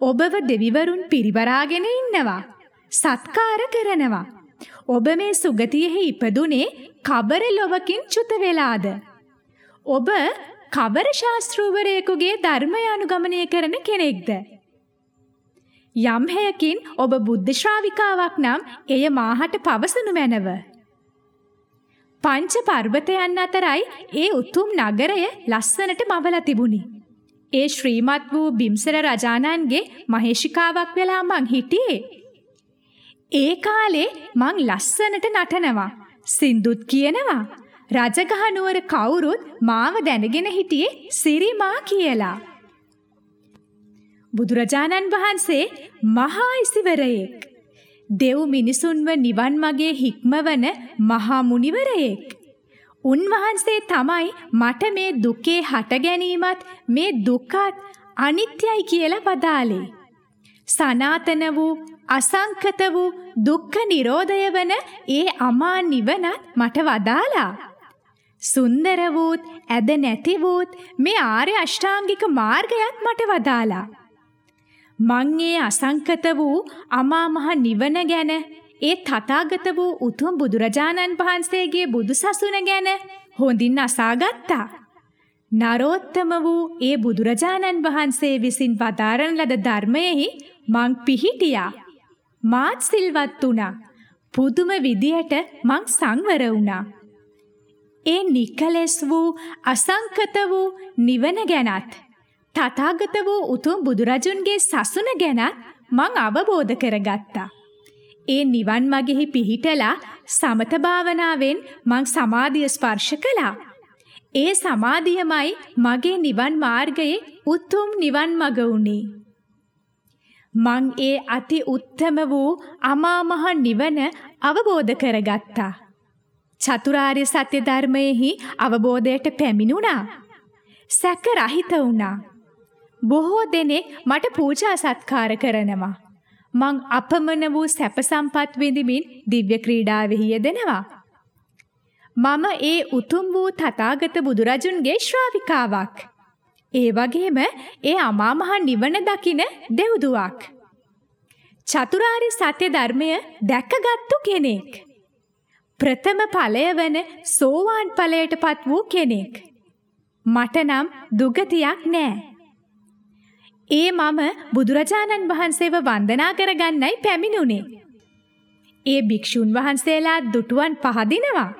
Speaker 1: ඔබව දෙවිවරුන් පිරිවරාගෙන ඉන්නවා. සත්කාර කරනවා. ඔබ මේ සුගතියෙහි ඉපදුනේ කබර ලොවකින් චුත වෙලාද? ඔබ කබර ශාස්ත්‍රූවරයෙකුගේ ධර්මය අනුගමනය කරන කෙනෙක්ද? යම් හේයකින් ඔබ බුද්ධ ශ්‍රාවිකාවක් නම් එය මාහට පවසනු මැනව. පංච පර්වතයන් අතරයි ඒ උතුම් නගරය ලස්සනට මවලා තිබුණි. ඒ ශ්‍රීමත් වූ බිම්සර රජාණන්ගේ මහේෂිකාවක් වෙලා මං හිටියේ. ඒ කාලේ මං ලස්සනට නටනවා. සින්දුත් කියනවා. රජගහ නුවර කවුරුත් මාව දැනගෙන හිටියේ සිරිමා කියලා. බුදුරජාණන් වහන්සේ මහා ඉසිවරයෙක්. දෙව් මිනිසුන්ව නිවන් මගේ හික්මවන මහා මුනිවරයෙක්. උන්වහන්සේ තමයි මට මේ දුකේ හට ගැනීමත් මේ දුකත් අනිත්‍යයි කියලා වදාළේ. සනාතන වූ අසංකත වූ දුක්ඛ නිරෝධය වන ඒ අමා නිවනත් මට වදාලා. සුන්දර වූත් ඇද නැති වූත් මේ ආර්ය අෂ්ටාංගික මාර්ගයත් මට වදාලා. මං ඒ අසංකත වූ අමා මහ නිවන ගැන ඒ තථාගත වූ උතුම් බුදුරජාණන් වහන්සේගේ බුදුසසුන ගැන හොඳින් අසාගත්තා. නරෝත්තම වූ ඒ බුදුරජාණන් වහන්සේ විසින් වදාරන ලද ධර්මයෙහි මං පිහිටියා. මාත් සිල්වත් වුණා. පුදුම විදියට මං සංවර වුණා. ඒ නිකලෙස් වූ අසංකත වූ නිවන ගැනත් තථාගත වූ උතුම් බුදුරජුන්ගේ සසුන ගැනත් මං අවබෝධ කරගත්තා. ඒ නිවන් මගෙහි පිහිටලා සමත භාවනාවෙන් මං සමාධිය ස්පර්ශ කළා. ඒ සමාධියමයි මගේ නිවන් මාර්ගයේ උතුම් නිවන් මඟ වුණේ. මං ඒ අති උත්තම වූ අමා මහ නිවන අවබෝධ කරගත්තා. චතුරාර්ය සත්‍ය ධර්මයේහි අවබෝධයට පැමිණුණා. සැක රහිත වුණා. බොහෝ දෙනෙක් මට පූජා සත්කාර කරනවා. මං අපමණ වූ සැප සම්පත් විඳිමින් දිව්‍ය ක්‍රීඩාවෙහි යෙදෙනවා. මම ඒ උතුම් වූ තථාගත බුදුරජුන්ගේ ශ්‍රාවිකාවක්. ඒ වගේම ඒ අමා මහ නිවන දකින දෙව්දුවක්. චතුරාර්ය සත්‍ය ධර්මය දැකගත්තු කෙනෙක්. ප්‍රථම ඵලය වන සෝවාන් ඵලයටපත් වූ කෙනෙක්. මට නම් දුගතියක් නෑ. ඒ මම බුදුරජාණන් වහන්සේව වන්දනා කරගන්නයි පැමිණුණේ. ඒ භික්ෂූන් වහන්සේලා දුටුවන් පහදිනවා.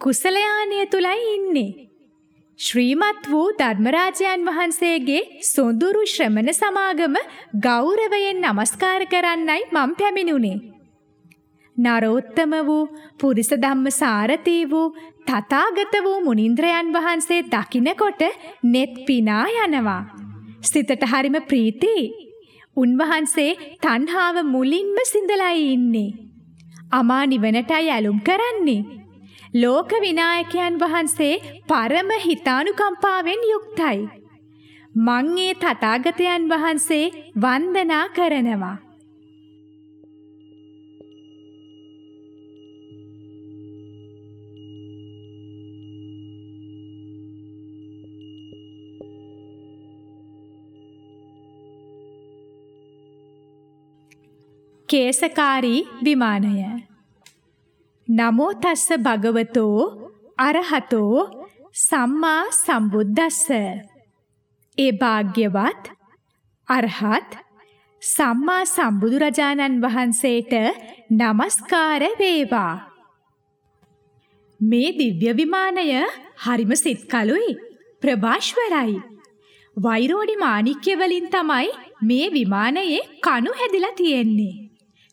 Speaker 1: කුසලයානය තුලයි ඉන්නේ. ශ්‍රීමත් වූ ධර්මරාජයන් වහන්සේගේ සොඳුරු ශ්‍රමණ සමාගම ගෞරවයෙන් নমස්කාර කරන්නයි මම පැමිණුණේ. නරෝත්තම වූ පුරිස ධම්ම සාරතී වූ තථාගත වූ මුනිంద్రයන් වහන්සේ දකින්නකොට net පිනා යනවා. සිතට හරිම ප්‍රීති. උන්වහන්සේ තණ්හාව මුලින්ම සිඳලයි ඉන්නේ. අමා නිවනටයි ඇලුම් කරන්නේ. ලෝක විනායකයන් වහන්සේ පරම හිතානුකම්පාවෙන් යුක්තයි. මං ඒ තථාගතයන් වහන්සේ වන්දනා කරනවා. කේසකාරී විමානය. නමෝ තස්ස භගවතෝ අරහතෝ සම්මා සම්බුද්දස්ස. ඒ භාග්‍යවත් අරහත් සම්මා සම්බුදුරජාණන් වහන්සේට নমස්කාර වේවා. මේ දිව්‍ය විමානය හරිම සිත්කලුයි ප්‍රභාෂ්වරයි. වෛරෝඩි මාණික්‍ය වලින් තමයි මේ විමානයේ කණු හැදිලා තියෙන්නේ.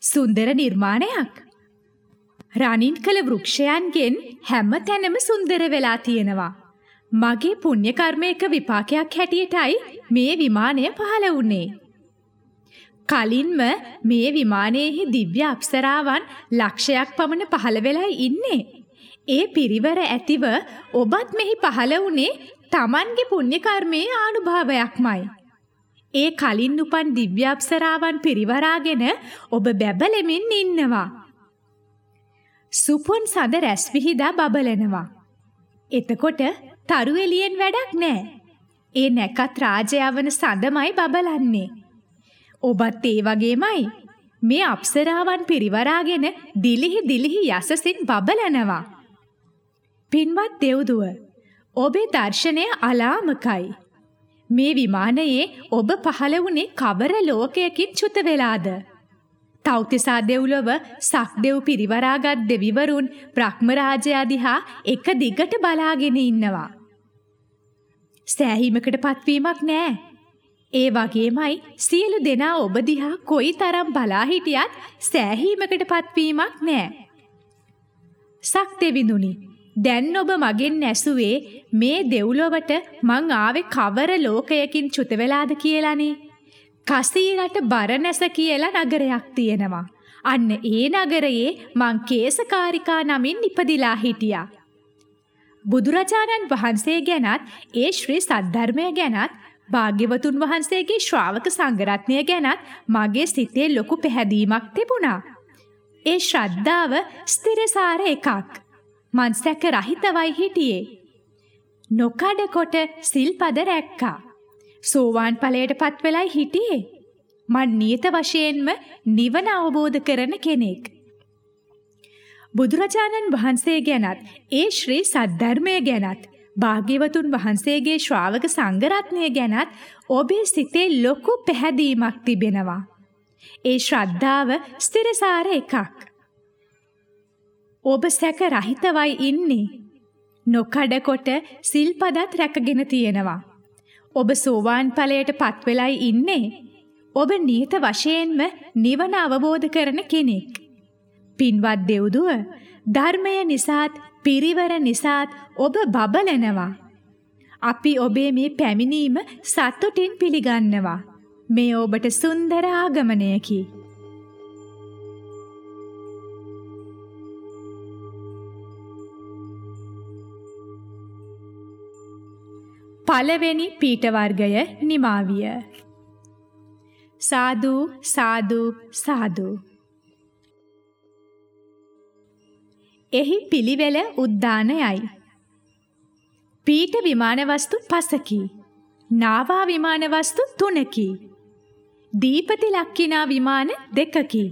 Speaker 1: සුන්දර නිර්මාණයක්. රනින් කළ වෘක්ෂයන්ගෙන් හැම තැනම සුන්දර වෙලා තියෙනවා. මගේ පුණ්‍ය කර්මයක විපාකයක් හැටියටයි මේ විමානය පහළ වුණේ. කලින්ම මේ විමානයේහි දිව්‍ය අප්සරාවන් ලක්ෂයක් පමණ පහළ වෙලයි ඉන්නේ. ඒ පිරිවර ඇතිව ඔබත් මෙහි පහළ වුණේ Tamanගේ පුණ්‍ය කර්මයේ ආනුභාවයක්මයි. ඒ කලින් උපන් දිව්‍ය අප්සරාවන් පිරිවරාගෙන ඔබ බැබලෙමින් ඉන්නවා. සුපොන් සඳ රැස් විහිදා බබලනවා. එතකොට තරු එළියෙන් වැඩක් නෑ. ඒ නැකත් රාජයවන සඳමයි බබලන්නේ. ඔබත් ඒ වගේමයි. මේ අප්සරාවන් පිරිවරාගෙන දිලිහි දිලිහි යසසින් බබලනවා. පින්වත් දෙව්දුව ඔබේ දර්ශනය අලාමකයි. මේ විමානයේ ඔබ පහළ වුණේ කවර ලෝකයකින් චුත වෙලාද? තෞතිසා දෙව්ලොව සක්දෙව් පිරිවරාගත් දෙවිවරුන් බ්‍රහ්මරාජයා දිහා එක දිගට බලාගෙන ඉන්නවා. සෑහීමකට පත්වීමක් නෑ. ඒ වගේමයි සියලු දෙනා ඔබ දිහා කොයි තරම් බලා හිටියත් සෑහීමකට පත්වීමක් නෑ. සක් දෙවිඳුනි දැන් ඔබ මගෙන් ඇසුවේ මේ දෙව්ලොවට මං ආවේ කවර ලෝකයකින් චුත වෙලාද කියලානේ. කසීරට බරණැස කියලා නගරයක් තියෙනවා. අන්න ඒ නගරයේ මං කේසකාරිකා නමින් ඉපදිලා හිටියා. බුදුරජාණන් වහන්සේ ගැනත් ඒ ශ්‍රී සද්ධර්මය ගැනත් භාග්‍යවතුන් වහන්සේගේ ශ්‍රාවක සංඝරත්නය ගැනත් මගේ සිතේ ලොකු පැහැදීමක් තිබුණා. ඒ ශ්‍රද්ධාව ස්ථිරසාර එකක්. මං සැක රහිතවයි හිටියේ. නොකඩ කොට සිල්පද රැක්කා. සෝවාන් ඵලයට පත් වෙලයි හිටියේ. මන් නියත වශයෙන්ම නිවන අවබෝධ කරන කෙනෙක්. බුදුරජාණන් වහන්සේ ගැනත් ඒ ශ්‍රී සද්ධර්මය ගැනත් භාග්‍යවතුන් වහන්සේගේ ශ්‍රාවක සංඝරත්නය ගැනත් ඔබේ සිතේ ලොකු පැහැදීමක් තිබෙනවා. ඒ ශ්‍රද්ධාව ස්ථිරසාර එකක්. ඔබ සැක රහිතවයි ඉන්නේ. නොකඩ කොට සිල්පදත් රැකගෙන තියෙනවා. ඔබ සෝවාන් ඵලයට පත් වෙලයි ඉන්නේ. ඔබ නියත වශයෙන්ම නිවන අවබෝධ කරන කෙනෙක්. පින්වත් දෙව්දුව ධර්මය නිසාත් පිරිවර නිසාත් ඔබ බබලනවා. අපි ඔබේ මේ පැමිණීම සතුටින් පිළිගන්නවා. මේ ඔබට සුන්දර ආගමනයකි. පළවෙනි පීඨ වර්ගය නිමාවිය. සාදු සාදු සාදු. එහි පිළිවෙල උද්දානයයි. පීඨ විමාන වස්තු පසකි. නාවා විමාන වස්තු තුනකි. දීපති ලක්කිනා විමාන දෙකකි.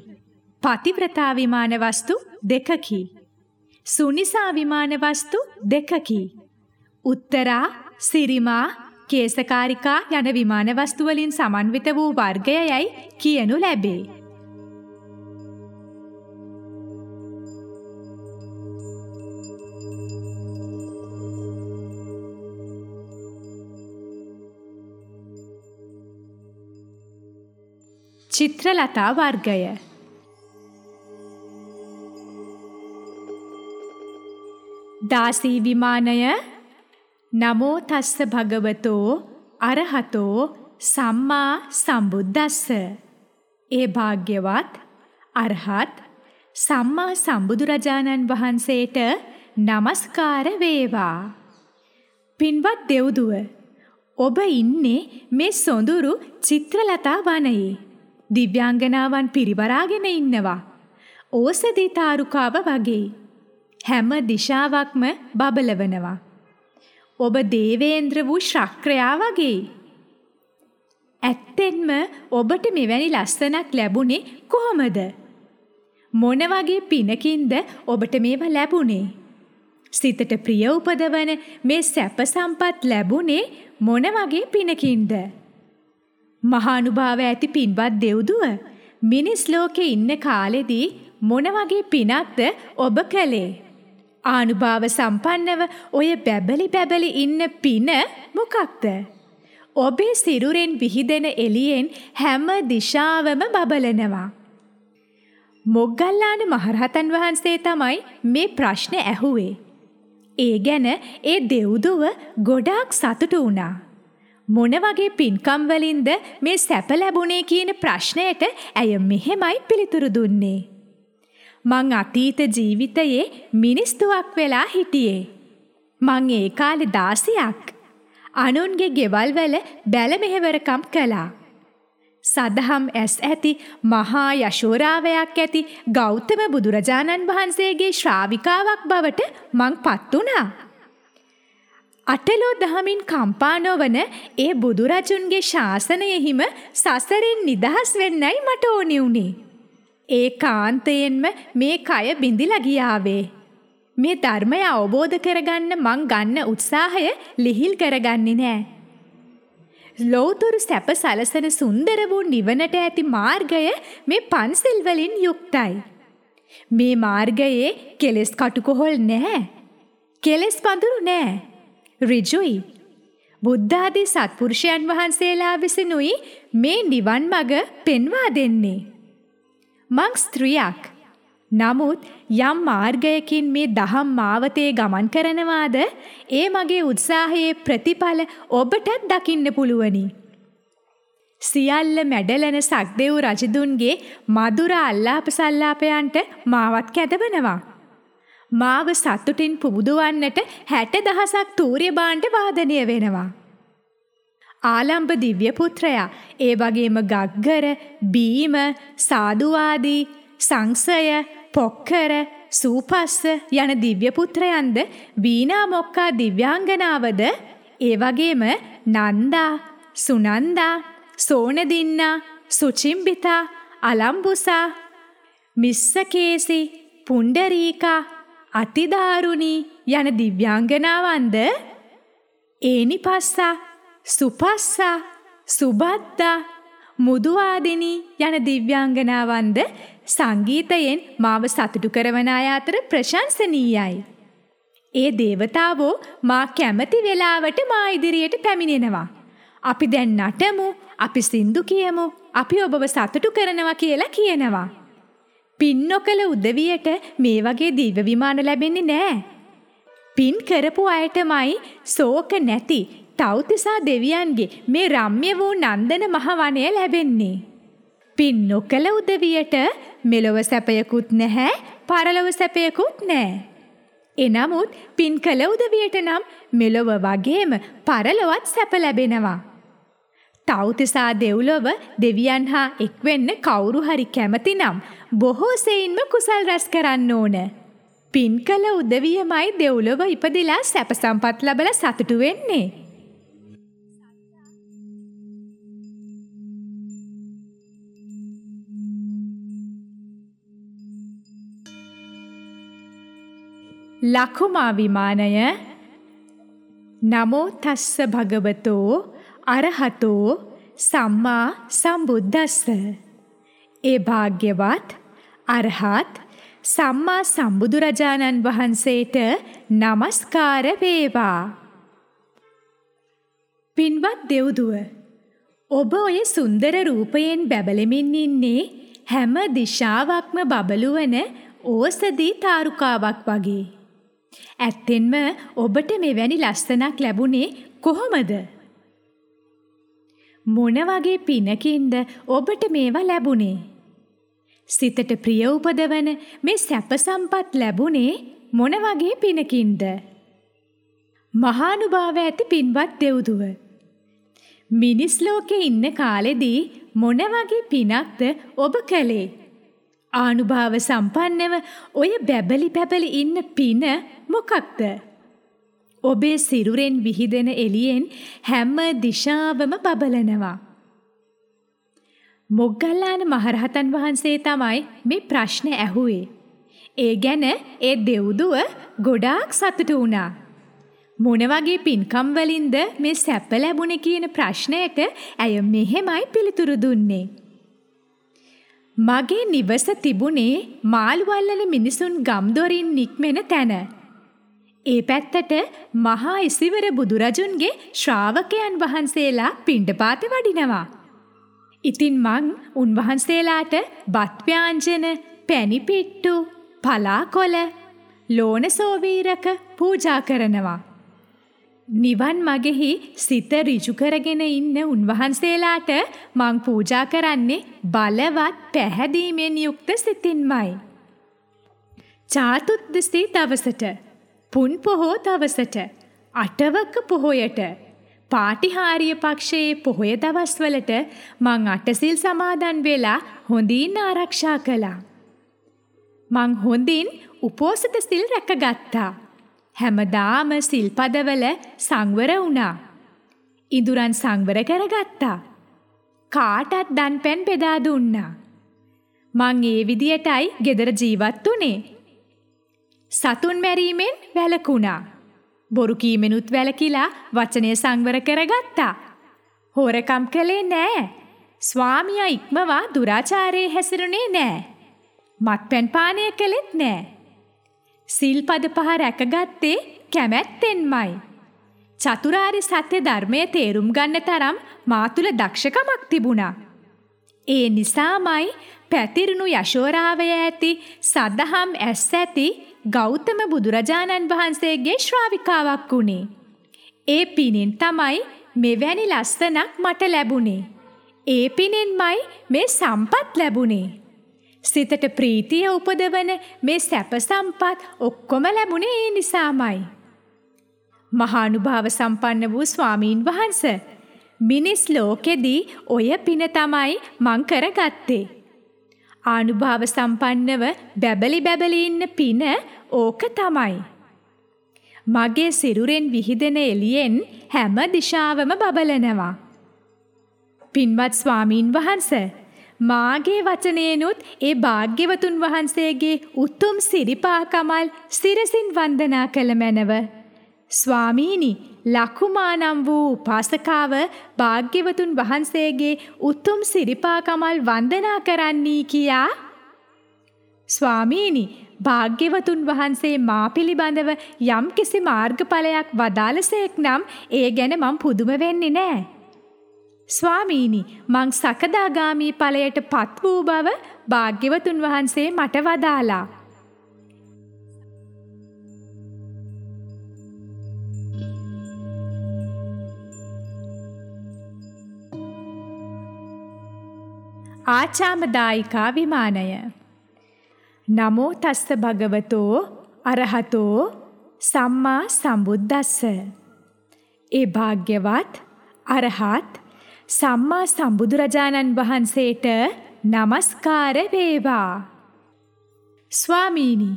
Speaker 1: පතිව්‍රතා විමාන වස්තු දෙකකි. සුනිසා විමාන වස්තු දෙකකි. උත්තරා සිරිමා කේසකාරිකා යන විමාන වස්තු වලින් සමන්විත වූ වර්ගයයි කියනු ලැබේ. චිත්‍රලතා වර්ගය දාසී විමානය නමෝ තස්ස භගවතෝ අරහතෝ සම්මා සම්බුද්දස්ස. ඒ භාග්‍යවත් අරහත් සම්මා සම්බුදුරජාණන් වහන්සේට নমස්කාර වේවා. පින්වත් දෙව්දුව ඔබ ඉන්නේ මේ සොඳුරු චිත්‍රලතා වනයේ. දිව්‍යාංගනාවන් පිරිවරාගෙන ඉන්නවා. ඕසදී තාරුකාව වගේ. හැම දිශාවක්ම බබලවනවා. ඔබ දේවේන්ද්‍ර වූ ශක්‍රයා වගේ. ඇත්තෙන්ම ඔබට මෙවැනි ලස්සනක් ලැබුණේ කොහොමද? මොන වගේ පිනකින්ද ඔබට මේවා ලැබුණේ? සිතට ප්‍රිය උපදවන මේ සැප සම්පත් ලැබුණේ මොන වගේ පිනකින්ද? මහානුභාව ඇති පින්වත් දෙව්දුව මිනිස් ලෝකේ ඉන්න කාලෙදී මොන වගේ පිනක්ද ඔබ කළේ? ආනුභාව සම්පන්නව ඔය බැබලි බැබලි ඉන්න පින මොකක්ද? ඔබේ සිරුරෙන් විහිදෙන එළියෙන් හැම දිශාවම බබලනවා. මොග්ගල්ලාන මහරහතන් වහන්සේ තමයි මේ ප්‍රශ්න ඇහුවේ. ඒ ගැන ඒ දෙව්දුව ගොඩාක් සතුටු වුණා. මොන වගේ පින්කම් වලින්ද මේ සැප ලැබුණේ කියන ප්‍රශ්නයට ඇය මෙහෙමයි පිළිතුරු දුන්නේ. මං අතීත ජීවිතයේ මිනිස්තුවක් වෙලා හිටියේ. මං ඒ කාලේ 16ක් අනුන්ගේ ගෙවල් වල බැල මෙහෙවරකම් කළා. සදහම් ඇස් ඇති මහා යශෝරාවයක් ඇති ගෞතම බුදුරජාණන් වහන්සේගේ ශ්‍රාවිකාවක් බවට මං පත් වුණා. අටලෝ දහමින් කම්පා නොවන ඒ බුදුරජුන්ගේ ශාසනයෙහිම සසරෙන් නිදහස් වෙන්නයි මට ඕනි වුණේ. ඒ කාන්තයෙන්ම මේ කය බිඳිලා ගියාවේ. මේ ධර්මය අවබෝධ කරගන්න මං ගන්න උත්සාහය ලිහිල් කරගන්නේ නෑ. ලෝතුරු සැප සලසන සුන්දර වූ නිවනට ඇති මාර්ගය මේ පන්සිල් වලින් යුක්තයි. මේ මාර්ගයේ කෙලෙස් කටුකොහොල් නෑ. කෙලෙස් පඳුරු නෑ. ඍජුයි. බුද්ධාදී සත්පුරුෂයන් වහන්සේලා විසිනුයි මේ නිවන් මඟ පෙන්වා දෙන්නේ. මං ස්ත්‍රියක්. නමුත් යම් මාර්ගයකින් මේ දහම් මාවතේ ගමන් කරනවාද ඒ මගේ උත්සාහයේ ප්‍රතිඵල ඔබටත් දකින්න පුළුවනි. සියල්ල මැඩලන සක්දෙව් රජදුන්ගේ මధుර අල්ලාප සල්ලාපයන්ට මාවත් කැදවනවා. මාව සතුටින් පුබුදුවන්නට හැට දහසක් තූර්ය බාණ්ඩ වාදනය වෙනවා. ආලම්බ දිව්‍ය පුත්‍රයා ඒ වගේම ගග්ගර, බීම, සාදුවාදී, සංසය, පොක්කර, සූපස්ස යන දිව්‍ය පුත්‍රයන්ද වීණා මොක්කා දිව්‍යාංගනාවද? ඒ වගේම නන්දා, සුනන්දා, සෝනදින්නා, සුචිම්බිතා, අලම්බුසා, මිස්සකේසි, පුණ්ඩරීකා අතිදාරුණී යන දිව්‍යාංගනාවන්ද? ඒනිපස්සා සුපස්සා සුබද්දා මුදුවාදිනී යන දිව්‍යාංගනාවන්ද සංගීතයෙන් මාව සතුටු කරවන අය අතර ප්‍රශංසනීයයි. ඒ දේවතාවෝ මා කැමති වෙලාවට මා ඉදිරියට පැමිණෙනවා. අපි දැන් නටමු, අපි සින්දු කියමු, අපි ඔබව සතුටු කරනවා කියලා කියනවා. පින් නොකළ උදවියට මේ වගේ දිව්‍ය විමාන ලැබෙන්නේ නෑ. පින් කරපු අයටමයි ශෝක නැති තව්තිසා දෙවියන්ගේ මේ රම්‍ය වූ නන්දන මහවනය ලැබෙන්නේ. පින් නොකළ උදවියට මෙලොව සැපයකුත් නැහැ පරලොව සැපයකුත් නෑ. එනමුත් පින් කළ උදවියට නම් මෙලොව වගේම පරලොවත් සැප ලැබෙනවා. තව්තිසා දෙව්ලොව දෙවියන් හා එක්වෙන්න කවුරු හරි කැමති නම් බොහෝ සෙයින්ම කුසල් රැස් කරන්න ඕන. පින් කළ උදවියමයි දෙව්ලොව ඉපදිලා සැප සම්පත් ලබලා සතුටු වෙන්නේ. ලකුමා විමානය. නමෝ තස්ස භගවතෝ අරහතෝ සම්මා සම්බුද්දස්ස. ඒ භාග්‍යවත් අරහත් සම්මා සම්බුදුරජාණන් වහන්සේට নমස්කාර වේවා. පින්වත් දෙව්දුව ඔබ ඔය සුන්දර රූපයෙන් බැබලෙමින් ඉන්නේ හැම දිශාවක්ම බබළුවන ඕසදී තාරුකාවක් වගේ. ඇත්තෙන්ම ඔබට මෙවැනි ලස්සනක් ලැබුණේ කොහොමද? මොන වගේ පිනකින්ද ඔබට මේවා ලැබුණේ? සිතට ප්‍රිය උපදවන මේ සැප සම්පත් ලැබුණේ මොන වගේ පිනකින්ද? මහානුභාව ඇති පින්වත් දෙව්දුව. මිනිස් ලෝකේ ඉන්න කාලෙදී මොන වගේ පිනක්ද ඔබ කළේ? ආනුභාව සම්පන්නව ඔය බැබලි බැබලි ඉන්න පින මොකක්ද? ඔබේ සිරුරෙන් විහිදෙන එළියෙන් හැම දිශාවම බබලනවා. මොග්ගල්ලාන මහරහතන් වහන්සේ තමයි මේ ප්‍රශ්න ඇහුවේ. ඒ ගැන ඒ දෙව්දුව ගොඩාක් සතුටු වුණා. මොන වගේ පින්කම් වලින්ද මේ සැප ලැබුණේ කියන ප්‍රශ්නයට ඇය මෙහෙමයි පිළිතුරු දුන්නේ. මගේ නිවස තිබුණේ මාළුවල්ලල මිනිසුන් ගම්දොරින් නික්මෙන තැන. ඒ පැත්තට මහා ඉසිවර බුදුරජුන්ගේ ශ්‍රාවකයන් වහන්සේලා පිණ්ඩපාතේ වඩිනවා. ඉතින් මං උන්වහන්සේලාට බත් ව්‍යාංජන, පැණිපිට්ටු, පලාකොළ, ලෝණ සෝවීරක පූජා කරනවා. නිවන් මගෙහි සිත ඍජු කරගෙන ඉන්න උන්වහන්සේලාට මං පූජා කරන්නේ බලවත් පැහැදීමෙන් යුක්ත සිතින්මයි. චාතුද්දසී දවසට, පුන් පොහෝ දවසට, අටවක පොහොයට, පාටිහාරීය පක්ෂයේ පොහොය දවස්වලට මං අටසිල් සමාදන් වෙලා හොඳින් ආරක්ෂා කළා. මං හොඳින් උපෝසත සිල් රැකගත්තා. හැමදාම සිල්පදවල සංවර වුණා. ඉඳුරන් සංවර කරගත්තා. කාටත් දන්පැන් බෙදා දුන්නා. මං ඒ විදියටයි ගෙදර ජීවත් වුනේ. සතුන් මැරීමෙන් වැළකුණා. බොරු කීමෙනුත් වැළකීලා වචනය සංවර කරගත්තා. හොරකම් කළේ නෑ. ස්වාමියා ඉක්මවා දුරාචාරයේ හැසිරුණේ නෑ. මත්පැන් පානය කළෙත් නෑ. සිල්පද පහ රැකගත්තේ කැමැත්තෙන්මයි. චතුරාර්ය සත්‍ය ධර්මය තේරුම් ගන්න තරම් මා තුල දක්ෂකමක් තිබුණා. ඒ නිසාමයි පැතිරුණු යශෝරාවය ඇති සදහම් ඇස් ඇති ගෞතම බුදුරජාණන් වහන්සේගේ ශ්‍රාවිකාවක් වුණේ. ඒ පිනෙන් තමයි මෙවැනි ලස්සනක් මට ලැබුණේ. ඒ පිනෙන්මයි මේ සම්පත් ලැබුණේ. සිතට ප්‍රීතිය උපදවන මේ සැප සම්පත් ඔක්කොම ලැබුණේ ඒ නිසාමයි. මහානුභාව සම්පන්න වූ ස්වාමීන් වහන්ස මිනිස් ලෝකෙදී ඔය පින තමයි මං කරගත්තේ. ආනුභාව සම්පන්නව බැබලි බැබලි ඉන්න පින ඕක තමයි. මගේ සිරුරෙන් විහිදෙන එළියෙන් හැම දිශාවම බබලනවා. පින්වත් ස්වාමීන් වහන්සේ මාගේ වචනයනුත් ඒ භාග්‍යවතුන් වහන්සේගේ උතුම් සිරිපා කමල් සිරසින් වන්දනා කළ මැනව. ස්වාමීනි ලකුමා නම් වූ උපාසකාව භාග්‍යවතුන් වහන්සේගේ උතුම් සිරිපා කමල් වන්දනා කරන්නී කියා ස්වාමීනි භාග්‍යවතුන් වහන්සේ මා පිළිබඳව යම් කිසි මාර්ගඵලයක් වදාළසේක් නම් ඒ ගැන මම පුදුම වෙන්නේ නැහැ. ස්වාමීනි මං සකදාගාමී ඵලයට පත් වූ බව භාග්‍යවතුන් වහන්සේ මට වදාලා. ආචාමදායිකා විමානය නමෝ තස්ස භගවතෝ අරහතෝ සම්මා සම්බුද්දස්ස ඒ භාග්‍යවත් අරහත් සම්මා සම්බුදුරජාණන් වහන්සේට নমස්කාර වේවා. ස්වාමීනි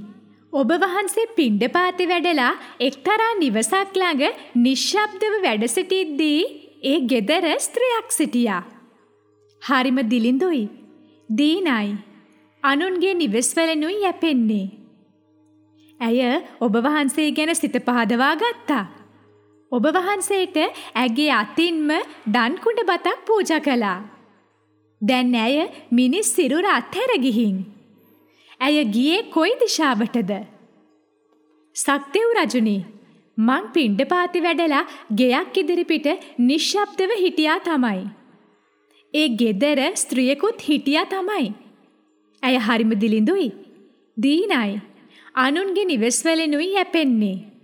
Speaker 1: ඔබ වහන්සේ පිණ්ඩපාතේ වැඩලා එක්තරා නිවසක් ළඟ නිශ්ශබ්දව වැඩ සිටිද්දී ඒ ගෙදර ස්ත්‍රියක් සිටියා. හරිම දිලිඳුයි. දීනයි. අනුන්ගේ නිවෙස්වලනුයි යැපෙන්නේ. ඇය ඔබ වහන්සේ ගැන සිත පහදවා ගත්තා. ඔබ වහන්සේට ඇගේ අතින්ම දන්කුඩ බතක් පූජා කළා. දැන් ඇය මිනිස් සිරුර අත්හැර ගිහින්. ඇය ගියේ කොයි දිශාවටද? සක්දෙව් රජුනි මං පිණ්ඩපාති වැඩලා ගෙයක් ඉදිරිපිට නිශ්ශබ්දව හිටියා තමයි. ඒ ගෙදර ස්ත්‍රියකුත් හිටියා තමයි. ඇය හරිම දිලිඳුයි. දීනයි. අනුන්ගේ නිවෙස්වලිනුයි යැපෙන්නේ.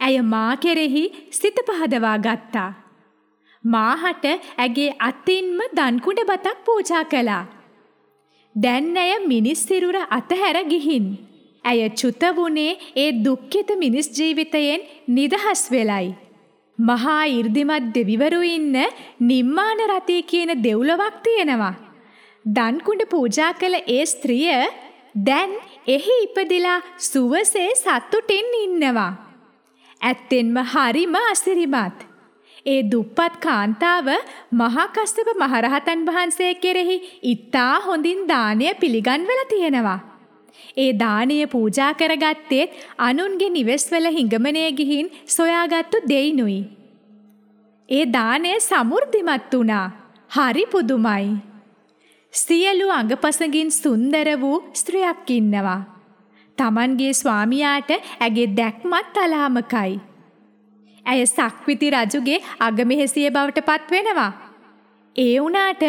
Speaker 1: ඇය මා කෙරෙහි සිත පහදවා ගත්තා. මාහට ඇගේ අතින්ම දන්කුඩ බතක් පූජා කළා. දැන් ඇය මිනිස් සිරුර අතහැර ගිහින්. ඇය චුත වුණේ ඒ දුක්ඛිත මිනිස් ජීවිතයෙන් නිදහස් වෙලයි. මහා 이르දිමත් දෙවිවරු ඉන්න නිම්මාන රතේ කියන දෙව්ලොවක් තියෙනවා. දන්කුඩ පූජා කළ ඒ ස්ත්‍රිය දැන් එහි ඉපදිලා සුවසේ සතුටින් ඉන්නවා. ඇත්තෙන්ම හරිම අසිරිමත්. ඒ දුප්පත් කාන්තාව මහා කස්සප මහරහතන් වහන්සේ කෙරෙහි ඉතා හොඳින් දානය පිළිගන්වලා තියෙනවා. ඒ දානය පූජා කරගත්තේත් අනුන්ගේ නිවෙස්වල හිඟමනය ගිහින් සොයාගත්තු දෙයිනුයි. ඒ දානය සමෘද්ධිමත් වුණා. හරි පුදුමයි. සියලු අඟපසඟින් සුන්දර වූ ස්ත්‍රියක් ඉන්නවා. තමන්ගේ ස්වාමියාට ඇගේ දැක්මත් අලාමකයි. ඇය සක්විති රජුගේ අගමෙහෙසිය බවට පත් වෙනවා. ඒ වුණාට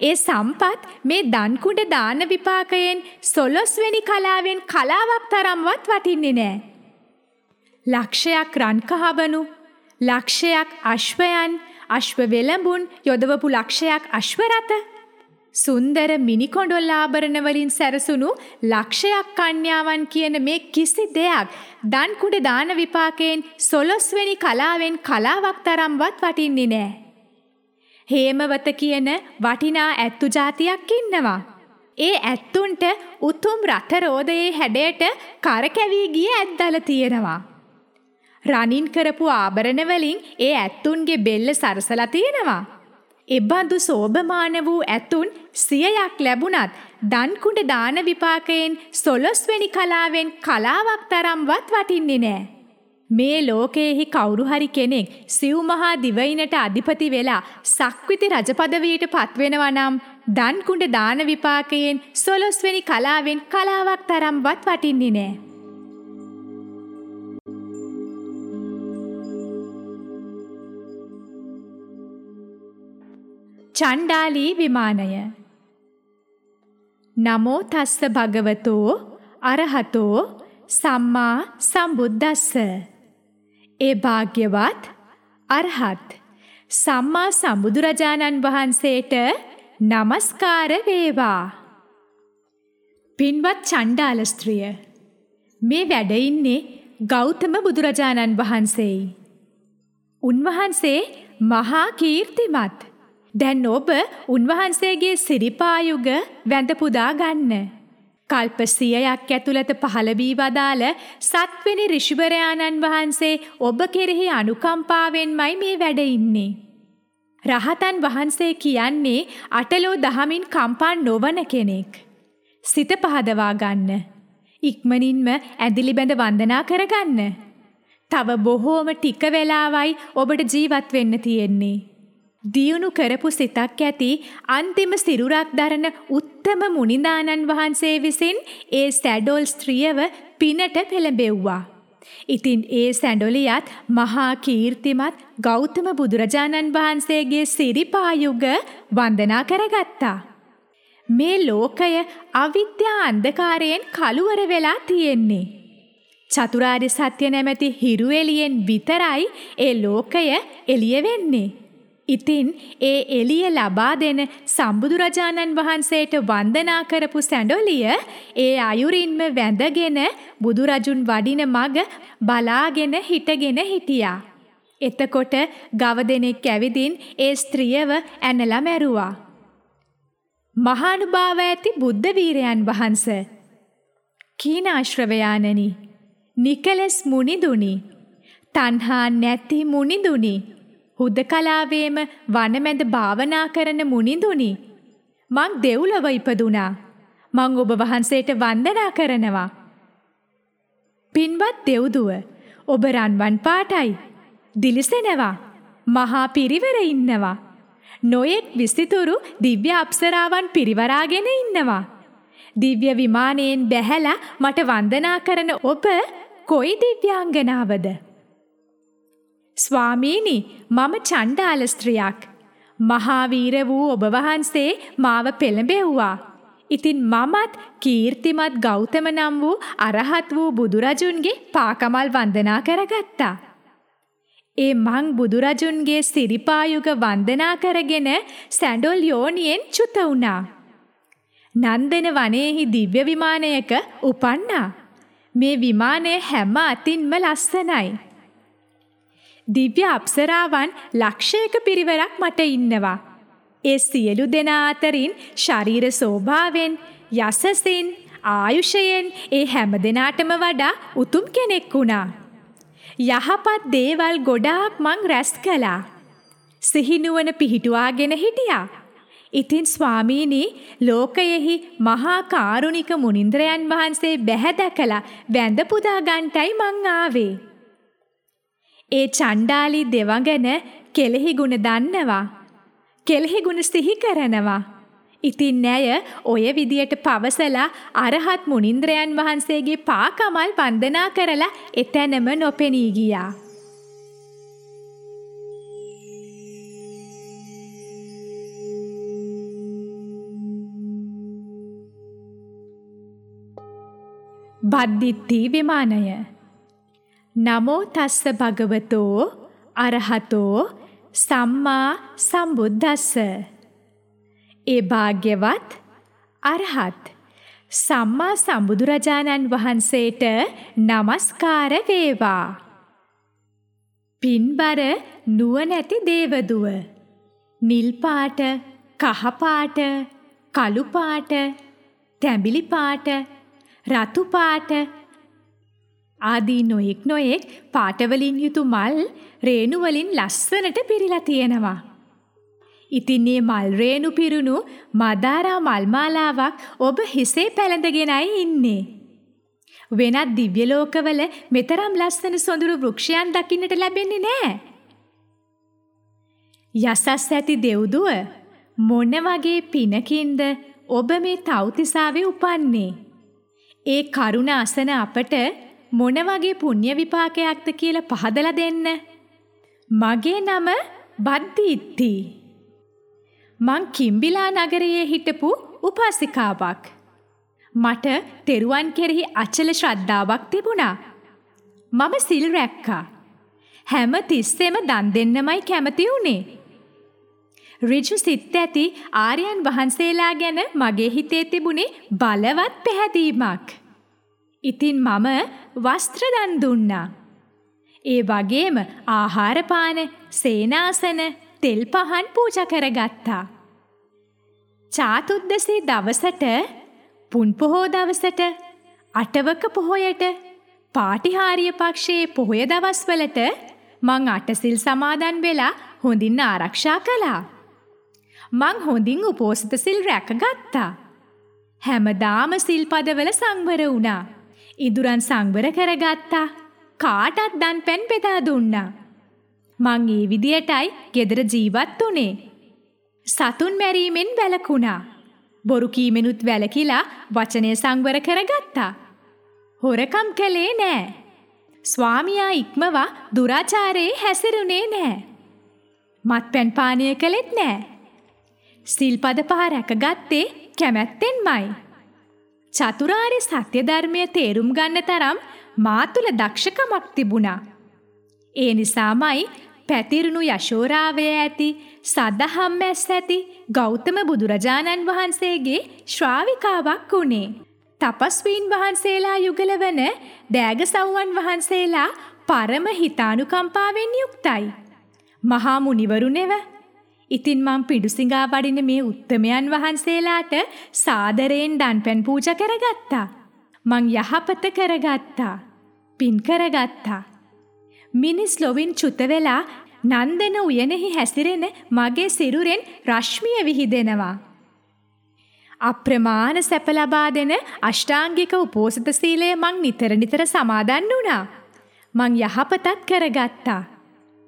Speaker 1: ඒ සම්පත් මේ දන්කුඩ දාන විපාකයෙන් සොළොස්වෙනි කලාවෙන් කලාවක් තරම්වත් වටින්නේ නෑ. ලක්ෂයක් රන්කහවනු ලක්ෂයක් අශ්වයන් අශ්ව වෙළඹුන් යොදවපු ලක්ෂයක් අශ්වරත සුන්දර මිනිකොඩොල් ආභරණ වලින් සැරසුණු ලක්ෂයක් කන්‍යාවන් කියන මේ කිසි දෙයක් දන් කුඩ දාන විපාකයෙන් සොළොස්වෙනි කලාවෙන් කලාවක් තරම්වත් වටින්නේ නෑ. හේමවත කියන වටිනා ඇත්තු జాතියක් ඉන්නවා. ඒ ඇත්තුන්ට උතුම් රටරෝදයේ හැඩයට කරකැවී ගිය ඇත්දල තියෙනවා. රනින් කරපු ආභරණ වලින් ඒ ඇත්තුන්ගේ බෙල්ල සරසලා තියෙනවා. එබඳු සෝභමාන වූ ඇතුන් සියයක් ලැබුණත් දන්කුඩ දාන විපාකයෙන් සොළොස්වෙනි කලාවෙන් කලාවක් තරම්වත් වටින්නේ නෑ. මේ ලෝකයෙහි කවුරු හරි කෙනෙක් සිව් මහා දිවයිනට අධිපති වෙලා සක්විති රජපදවියට පත්වෙනවා නම් දන්කුඩ දාන විපාකයෙන් සොළොස්වෙනි කලාවෙන් කලාවක් තරම්වත් වටින්නේ නෑ. චණ්ඩාලී විමානය. නමෝ තස්ස භගවතෝ අරහතෝ සම්මා සම්බුද්දස්ස. ඒ භාග්‍යවත් අරහත් සම්මා සම්බුදුරජාණන් වහන්සේට নমස්කාර වේවා. පින්වත් චණ්ඩාල ස්ත්‍රිය මේ වැඩ ඉන්නේ ගෞතම බුදුරජාණන් වහන්සේයි. උන්වහන්සේ මහා කීර්තිමත් දැන් ඔබ උන්වහන්සේගේ සිරිපායුග වැඳ පුදා ගන්න. කල්ප සියයක් ඇතුළත පහළ වී වදාළ සත්වෙනි ඍෂිවරයාණන් වහන්සේ ඔබ කෙරෙහි අනුකම්පාවෙන්මයි මේ වැඩ ඉන්නේ. රහතන් වහන්සේ කියන්නේ අටලෝ දහමින් කම්පා නොවන කෙනෙක්. සිත පහදවා ගන්න. ඉක්මනින්ම ඇදිලි බැඳ වන්දනා කරගන්න. තව බොහෝම ටික වෙලාවයි ඔබට ජීවත් වෙන්න තියෙන්නේ. දියුණු කරපු සිතක් ඇති අන්තිම සිරුරක් දරන උත්තම මුනිදානන් වහන්සේ විසින් ඒ සැඩොල් ස්ත්‍රියව පිනට පෙළඹෙව්වා. ඉතින් ඒ සැඩොලියත් මහා කීර්තිමත් ගෞතම බුදුරජාණන් වහන්සේගේ සිරිපායුග වන්දනා කරගත්තා. මේ ලෝකය අවිද්‍යා අන්ධකාරයෙන් කළුවර වෙලා තියෙන්නේ. චතුරාර්ය සත්‍ය නැමැති හිරු එළියෙන් විතරයි ඒ ලෝකය එළිය වෙන්නේ. ඉතින් ඒ එළිය ලබා දෙන සම්බුදුරජාණන් වහන්සේට වන්දනා කරපු සැඬොලිය ඒ අයුරින්ම වැඳගෙන බුදුරජුන් වඩින මග බලාගෙන හිටගෙන හිටියා. එතකොට ගව දෙනෙක් ඇවිදින් ඒ ස්ත්‍රියව ඇනලා මැරුවා. මහානුභාව ඇති බුද්ධ වීරයන් වහන්ස කීන ආශ්‍රවයානනි නිකලස් මුනිදුනි තණ්හා නැති මුනිදුනි හුදකලාවේම වනමැද භාවනා කරන මුනිඳුනි. මං දෙව්ලොව ඉපදුනා මං ඔබ වහන්සේට වන්දනා කරනවා. පින්වත් දෙව්දුව ඔබ රන්වන් පාටයි. දිලිසෙනවා. මහා පිරිවර ඉන්නවා. නොයෙක් විසිතුරු දිව්‍ය අප්සරාවන් පිරිවරාගෙන ඉන්නවා. දිව්‍ය විමානයෙන් බැහැලා මට වන්දනා කරන ඔබ කොයි දිව්‍යාංගනාවද? ස්වාමීනි මම චණ්ඩාල ස්ත්‍රියක්. මහාවීර වූ ඔබ වහන්සේ මාව පෙළඹෙව්වා. ඉතින් මමත් කීර්තිමත් ගෞතම නම් වූ අරහත් වූ බුදුරජුන්ගේ පාකමල් වන්දනා කරගත්තා. ඒ මං බුදුරජුන්ගේ සිරිපායුග වන්දනා කරගෙන සැඬොල් යෝනියෙන් චුත වුණා. නන්දන වනයේහි දිව්‍ය විමානයක උපන්නා. මේ විමානය හැම අතින්ම ලස්සනයි. දිව්‍ය අප්සරාවන් ලක්ෂයක පිරිවරක් මට ඉන්නවා. ඒ සියලු දෙනා අතරින් ශරීර සෝභාවෙන් යසසින් ආයුෂයෙන් ඒ හැම දෙනාටම වඩා උතුම් කෙනෙක් වුණා. යහපත් දේවල් ගොඩාක් මං රැස් කළා. සිහිනුවන පිහිටුවාගෙන හිටියා. ඉතින් ස්වාමීනි ලෝකයෙහි මහා කාරුණික මුනිంద్రයන් වහන්සේ බැහැ දැකලා වැඳ පුදා ගන්ටයි මං ආවේ. ඒ චණ්ඩාලි දෙවඟන කෙලෙහි ගුණ දන්නවා. කෙලෙහි ගුණ සිහි කරනවා. ඉතින් නෑය ඔය විදියට පවසලා අරහත් මුනින්ද්‍රයන් වහන්සේගේ පාකමල් වන්දනා කරලා එතැනම නොපෙනී ගියා. බද්ධිත්ති විමානය නමෝ තස්ස භගවතෝ අරහතෝ සම්මා සම්බුද්දස්ස. ඒ භාග්‍යවත් අරහත් සම්මා සම්බුදුරජාණන් වහන්සේට নমස්කාර වේවා. පින්බර නුවණැති දේවදුව නිල් පාට කහ පාට කළු පාට තැඹිලි පාට රතු පාට ආදී නොයෙක් නොයෙක් පාටවලින් යුතු මල් රේණු වලින් ලස්සනට පිරීලා තියෙනවා. ඉතින් මේ මල් රේණු පිරුණු මදාරා මල් මාලාවක් ඔබ හිසේ පැලඳගෙනයි ඉන්නේ. වෙනත් දිව්‍ය ලෝකවල මෙතරම් ලස්සන සොඳුරු වෘක්ෂයන් දකින්නට ලැබෙන්නේ නැහැ. යසස් ඇති දෙව්දුව මොන වගේ පිනකින්ද ඔබ මේ තව්තිසාවේ උපන්නේ? ඒ කරුණ අසන අපට මොන වගේ පුණ්‍ය විපාකයක්ද කියලා පහදලා දෙන්න. මගේ නම බද්දීත්ති. මං කිම්බිලා නගරයේ හිටපු උපාසිකාවක්. මට තෙරුවන් කෙරෙහි අචල ශ්‍රද්ධාවක් තිබුණා. මම සිල් රැක්කා. හැම තිස්සෙම දන් දෙන්නමයි කැමති වුණේ. ඍජු සිත් ඇති ආර්යයන් වහන්සේලා ගැන මගේ හිතේ තිබුණේ බලවත් පැහැදීමක්. ඉතින් මම වස්ත්‍ර දන් දුන්නා. ඒ වගේම ආහාර පාන, සේනාසන, තෙල් පහන් පූජා කරගත්තා. චාතුද්දසී දවසට, පුන් පොහෝ දවසට, අටවක පොහොයට, පාටිහාරිය පක්ෂයේ පොහොය දවස්වලට මං අටසිල් සමාදන් වෙලා හොඳින් ආරක්ෂා කළා. මං හොඳින් උපෝසත සිල් රැකගත්තා. හැමදාම සිල්පදවල සංවර වුණා. ඉදුරන් සංවර කරගත්තා. කාටත් දන් පැන් බෙදා දුන්නා. මං ඒ විදියටයි ගෙදර ජීවත් වුනේ. සතුන් මැරීමෙන් වැළකුණා. බොරු කීමෙනුත් වැළකීලා වචනය සංවර කරගත්තා. හොරකම් කළේ නෑ. ස්වාමියා ඉක්මවා දුරාචාරයේ හැසිරුණේ නෑ. මත්පැන් පානය කළෙත් නෑ. සිල්පද පහ රැකගත්තේ කැමැත්තෙන්මයි. චතුරාර්ය සත්‍ය ධර්මය තේරුම් ගන්න තරම් මා තුළ දක්ෂකමක් තිබුණා. ඒ නිසාමයි පැතිරුණු යශෝරාවය ඇති සදහම් ඇස් ඇති ගෞතම බුදුරජාණන් වහන්සේගේ ශ්‍රාවිකාවක් වුණේ. තපස්වීන් වහන්සේලා යුගලවන දෑගසව්වන් වහන්සේලා පරම හිතානුකම්පාවෙන් යුක්තයි. මහා මුනිවරුනෙව ඉතින් මං පිඩුසිඟා වඩින මේ උත්තමයන් වහන්සේලාට සාදරයෙන් දන්පැන් පූජා කරගත්තා. මං යහපත කරගත්තා. පින් කරගත්තා. මිනිස් ලොවින් චුත වෙලා නන්දන උයනෙහි හැසිරෙන මගේ සිරුරෙන් රශ්මිය විහිදෙනවා. අප්‍රමාණ සැප ලබා දෙන අෂ්ටාංගික උපෝසත සීලය මං නිතර නිතර සමාදන් වුණා. මං යහපතත් කරගත්තා.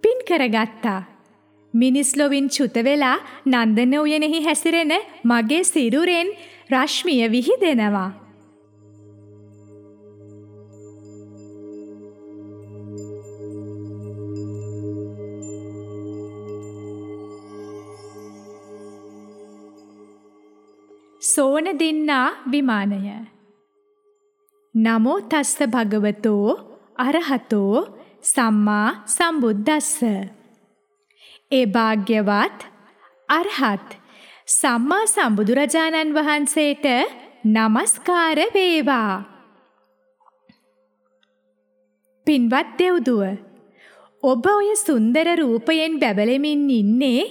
Speaker 1: පින් කරගත්තා. මිනිස් ලොවින් චුත වෙලා නන්දන උයනෙහි හැසිරෙන මගේ සිරුරෙන් රශ්මිය විහිදෙනවා. සෝන දෙන්නා විමානය නමෝ තස්ස භගවතෝ අරහතෝ සම්මා සම්බුද්දස්ස ඒ භාග්‍යවත් අරහත් සම්මා සම්බුදුරජාණන් වහන්සේට নমස්කාර වේවා. පින්වත් දෙව්දුව ඔබ ඔය සුන්දර රූපයෙන් බැබලෙමින් ඉන්නේ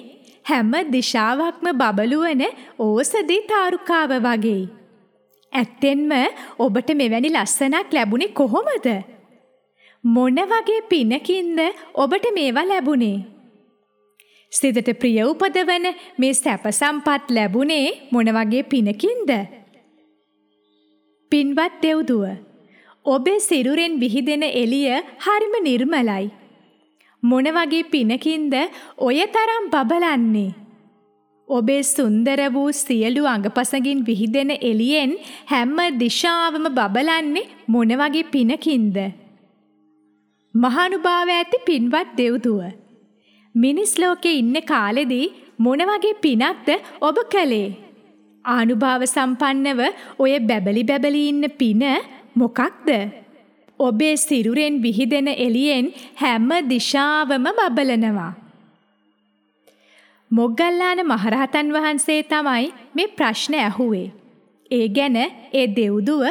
Speaker 1: හැම දිශාවක්ම බබළුවන ඕසදී තාරුකාව වගේ. ඇත්තෙන්ම ඔබට මෙවැනි ලස්සනක් ලැබුණේ කොහොමද? මොන වගේ පිනකින්ද ඔබට මේවා ලැබුණේ? සිතට ප්‍රිය උපදවන මේ සැප සම්පත් ලැබුණේ මොන වගේ පිනකින්ද? පින්වත් දෙව්දුව ඔබේ සිරුරෙන් විහිදෙන එළිය හරිම නිර්මලයි. මොන වගේ පිනකින්ද ඔය තරම් බබලන්නේ? ඔබේ සුන්දර වූ සියලු අඟපසඟින් විහිදෙන එළියෙන් හැම දිශාවම බබලන්නේ මොන වගේ පිනකින්ද? මහානුභාව ඇති පින්වත් දෙව්දුව මිනිස් ලෝකේ ඉන්න කාලෙදී මොන වගේ පිනක්ද ඔබ කළේ? ආනුභාව සම්පන්නව ඔය බැබලි බැබලි ඉන්න පින මොකක්ද? ඔබේ සිරුරෙන් විහිදෙන එළියෙන් හැම දිශාවම බබලනවා. මොග්ගල්ලාන මහරහතන් වහන්සේ තමයි මේ ප්‍රශ්න ඇහුවේ. ඒ ගැන ඒ දෙව්දුව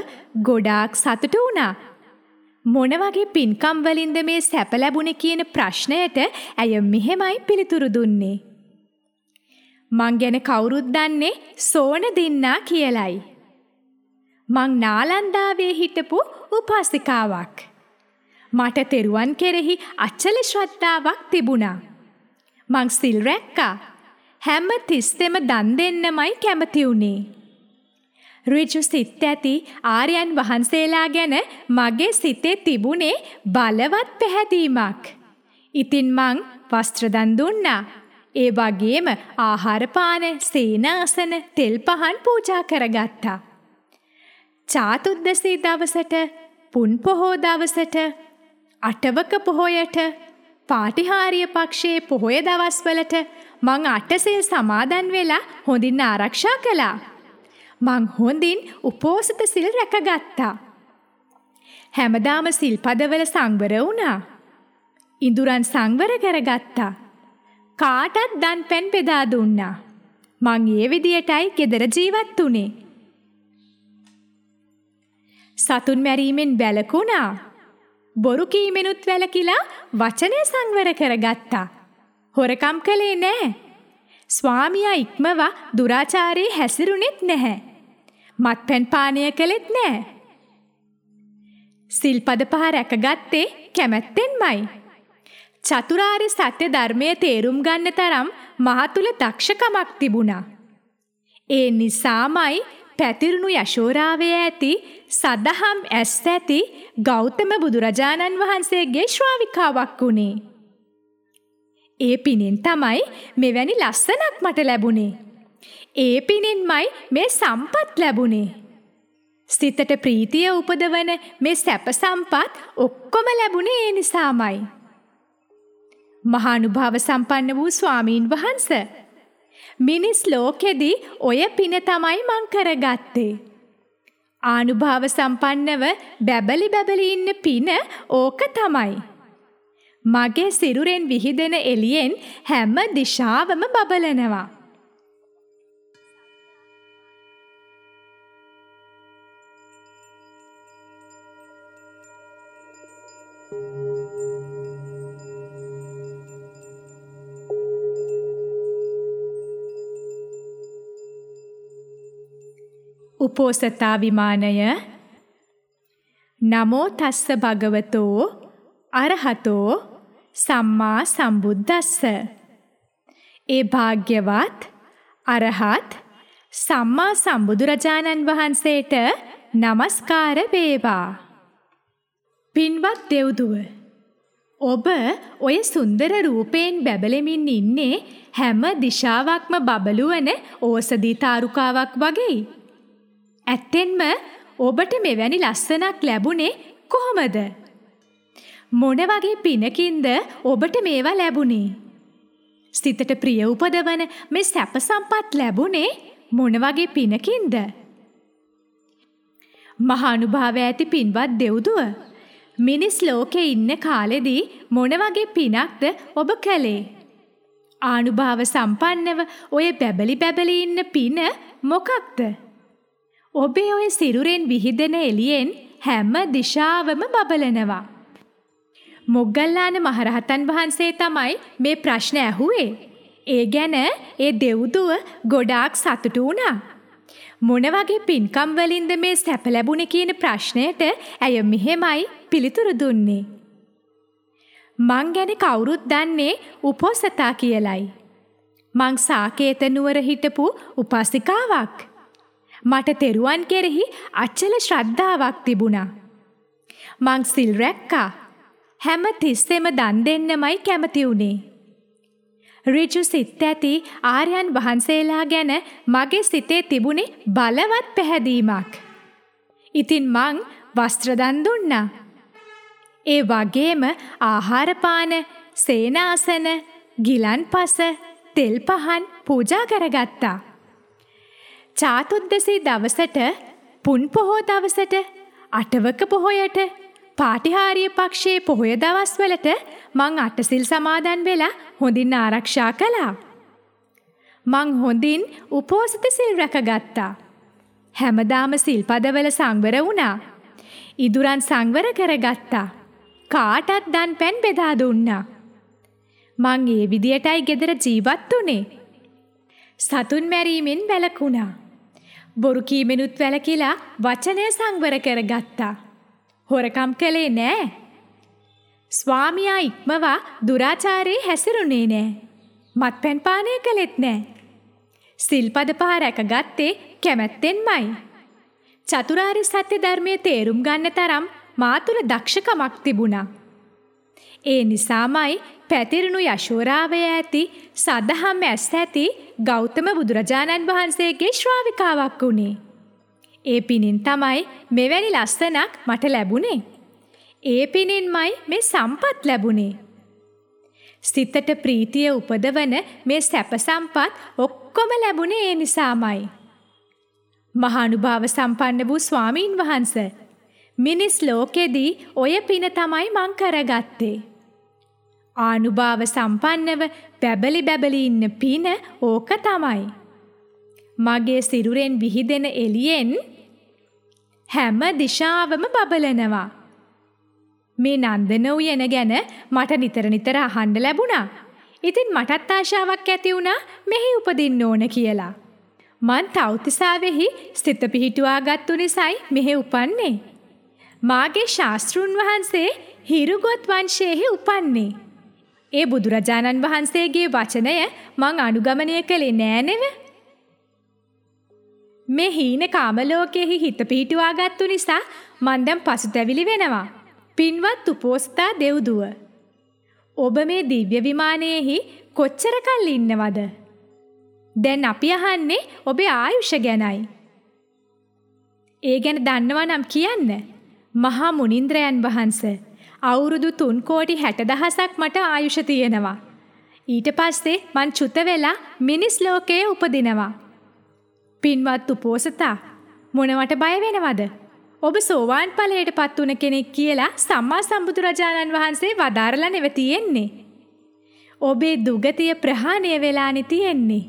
Speaker 1: ගොඩාක් සතුටු වුණා. මොන වගේ පින්කම් වලින්ද මේ සැප ලැබුණේ කියන ප්‍රශ්නයට ඇය මෙහෙමයි පිළිතුරු දුන්නේ. මං ගැන කවුරුත් දන්නේ සෝන දෙන්නා කියලයි. මං නාලන්දාවේ හිටපු උපාසිකාවක්. මට තෙරුවන් කෙරෙහි අච්චල ශ්‍රද්ධාවක් තිබුණා. මං සිල් රැක්කා. හැම තිස්සෙම දන් දෙන්නමයි කැමති වුණේ. ඍජු සිත් ඇති ආර්යයන් වහන්සේලා ගැන මගේ සිතේ තිබුණේ බලවත් පැහැදීමක්. ඉතින් මං වස්ත්‍ර දන් දුන්නා. ඒ වගේම ආහාර පාන, සේනාසන, තෙල් පහන් පූජා කරගත්තා. චාතුද්දසී දවසට, පුන් පොහෝ දවසට, අටවක පොහොයට, පාටිහාරිය පක්ෂයේ පොහොය දවස්වලට මං අටසිල් සමාදන් වෙලා හොඳින් ආරක්ෂා කළා. මං හොඳින් උපෝසත සිල් රැකගත්තා. හැමදාම සිල්පදවල සංවර වුණා. ඉඳුරන් සංවර කරගත්තා. කාටත් දන් පැන් බෙදා දුන්නා. මං ඒ විදියටයි ගෙදර ජීවත් වුනේ. සතුන් මැරීමෙන් වැළකුණා. බොරු කීමෙනුත් වැළකීලා වචනය සංවර කරගත්තා. හොරකම් කළේ නෑ. ස්වාමියා ඉක්මවා දුරාචාරයේ හැසිරුණෙත් නැහැ. මත්පැන් පානය කළෙත් නෑ. සිල්පද පහ රැකගත්තේ කැමැත්තෙන්මයි. චතුරාර්ය සත්‍ය ධර්මය තේරුම් ගන්න තරම් මහතුල දක්ෂකමක් තිබුණා. ඒ නිසාමයි පැතිරුණු යශෝරාවේ ඇති සදහම් ඇස් ඇති ගෞතම බුදුරජාණන් වහන්සේගේ ශ්‍රාවිකාවක් වුණේ. ඒ පිනෙන් තමයි මෙවැනි ලස්සනක් මට ලැබුණේ. ඒ පිනෙන්මයි මේ සම්පත් ලැබුණේ. සිතට ප්‍රීතිය උපදවන මේ සැප සම්පත් ඔක්කොම ලැබුණේ ඒ නිසාමයි. මහානුභාව සම්පන්න වූ ස්වාමීන් වහන්ස. මිනිස් ලෝකෙදී ඔය පින තමයි මං කරගත්තේ. ආනුභාව සම්පන්නව බැබලි බැබලි ඉන්න පින ඕක තමයි. මගේ සිරුරෙන් විහිදෙන එළියෙන් හැම දිශාවම බබලනවා. උපෝසතා විමානය නමෝ තස්ස භගවතෝ අරහතෝ සම්මා සම්බුද්දස්ස. ඒ භාග්‍යවත් අරහත් සම්මා සම්බුදුරජාණන් වහන්සේට নমස්කාර වේවා. පින්වත් දෙව්දුව ඔබ ඔය සුන්දර රූපයෙන් බැබලෙමින් ඉන්නේ හැම දිශාවක්ම බබළුවන ඕසදී තාරුකාවක් වගේ ඇත්තෙන්ම ඔබට මෙවැනි ලස්සනක් ලැබුණේ කොහොමද? මොන වගේ පිනකින්ද ඔබට මේවා ලැබුණේ? සිතට ප්‍රිය උපදවන මේ සැප සම්පත් ලැබුණේ මොන වගේ පිනකින්ද? මහානුභාව ඇති පින්වත් දෙව්දුව මිනිස් ලෝකේ ඉන්න කාලෙදී මොන වගේ පිනක්ද ඔබ කළේ? ආනුභාව සම්පන්නව ඔය බැබලි බැබලි ඉන්න පින මොකක්ද? ඔබේ ඔය සිරුරෙන් විහිදෙන එළියෙන් හැම දිශාවම බබලනවා. මොග්ගල්ලාන මහරහතන් වහන්සේ තමයි මේ ප්‍රශ්න ඇහුවේ. ඒ ගැන ඒ දෙව්දුව ගොඩාක් සතුටු වුණා. මොන වගේ පින්කම් වලින්ද මේ සැප ලැබුණේ කියන ප්‍රශ්නයට ඇය මෙහෙමයි පිළිතුරු දුන්නේ. මං ගැන කවුරුත් දන්නේ උපෝසතා කියලයි. මං සාකේත නුවර හිටපු උපාසිකාවක්. මට තෙරුවන් කෙරෙහි අච්චල ශ්‍රද්ධාවක් තිබුණා. මං සිල් රැක්කා. හැම තිස්සෙම දන් දෙන්නමයි කැමති වුණේ. ඍජු සිත් ඇති ආර්යයන් වහන්සේලා ගැන මගේ සිතේ තිබුණේ බලවත් පැහැදීමක්. ඉතින් මං වස්ත්‍ර දන් දුන්නා. ඒ වගේම ආහාර පාන, සේනාසන, ගිලන්පස, තෙල් පහන් පූජා කරගත්තා. චාතුද්දසී දවසට පුන් පොහෝ දවසට අටවක පොහොයට පාටිහාරිය පක්ෂයේ පොහොය දවස්වලට මං අටසිල් සමාදන් වෙලා හොඳින් ආරක්ෂා කළා. මං හොඳින් උපෝසත සිල් රැකගත්තා. හැමදාම සිල්පදවල සංවර වුණා. ඉදුරන් සංවර කරගත්තා. කාටත් දන් පැන් බෙදා දුන්නා. මං ඒ විදියටයි ගෙදර ජීවත් වුනේ. සතුන් මැරීමෙන් වැළකුණා. බොරු කීමෙනුත් වැළකීලා වචනය සංවර කරගත්තා. හොරකම් කළේ නෑ. ස්වාමියා ඉක්මවා දුරාචාරයේ හැසිරුණේ නෑ. මත්පැන් පානය කළෙත් නෑ. සිල්පද පහ රැකගත්තේ කැමැත්තෙන්මයි. චතුරාර්ය සත්‍ය ධර්මයේ තේරුම් ගන්න තරම් මා තුළ දක්ෂකමක් තිබුණා. ඒ නිසාමයි පැතිරුණු යශෝරාවය ඇති සදහම් ඇස් ඇති ගෞතම බුදුරජාණන් වහන්සේගේ ශ්‍රාවිකාවක් වුණේ. ඒ පිණින් තමයි මෙවැනි ලස්සනක් මට ලැබුණේ. ඒ පිණින්මයි මේ සම්පත් ලැබුණේ. සිතට ප්‍රීතිය උපදවන මේ සැප සම්පත් ඔක්කොම ලැබුණේ ඒ නිසාමයි. මහානුභාව සම්පන්න වූ ස්වාමීන් වහන්සේ මිනිස් ලෝකෙදී ඔය පින තමයි මං කරගත්තේ. ආනුභාව සම්පන්නව බැබලි බැබලි ඉන්න පින ඕක තමයි. මගේ සිරුරෙන් විහිදෙන එළියෙන් හැම දිශාවම බබලනවා. මේ නන්දන උයන ගැන මට නිතර නිතර අහන්න ලැබුණා. ඉතින් මටත් ආශාවක් ඇති වුණා මෙහි උපදින්න ඕන කියලා. මං තව්තිසාවෙහි ස්ථිත පිහිටුවාගත්තු නිසයි මෙහෙ උපන්නේ. මාගේ ශාස්තෘන් වහන්සේ හිරුගොත් වංශයෙහි උපන්නේ. ඒ බුදුරජාණන් වහන්සේගේ වචනය මං අනුගමනය කළේ නෑනෙව. මේ හීන කාමලෝකයෙහි හිත පිහිටුවාගත්තු නිසා මන් දැන් පසුතැවිලි වෙනවා. පින්වත් උපෝස්ථා දෙව්දුව. ඔබ මේ දිව්‍ය විමානයේහි කොච්චර කල් ඉන්නවද? දැන් අපි අහන්නේ ඔබේ ආයුෂ ගැනයි. ඒ ගැන දන්නවා නම් කියන්න. මහා මුනිంద్రයන් වහන්සේ අවුරුදු 3 කෝටි 60000ක් මට ආයුෂ තියෙනවා. ඊට පස්සේ මං චුත වෙලා මිනිස් ලෝකයේ උපදිනවා. පින්වත් උපෝසතා මොනවට බය වෙනවද? ඔබ සෝවාන් ඵලයට පත් වුණ කෙනෙක් කියලා සම්මා සම්බුදුරජාණන් වහන්සේ වදාරලා නෙව තියෙන්නේ. ඔබේ දුගතිය ප්‍රහාණය වෙලානි තියෙන්නේ.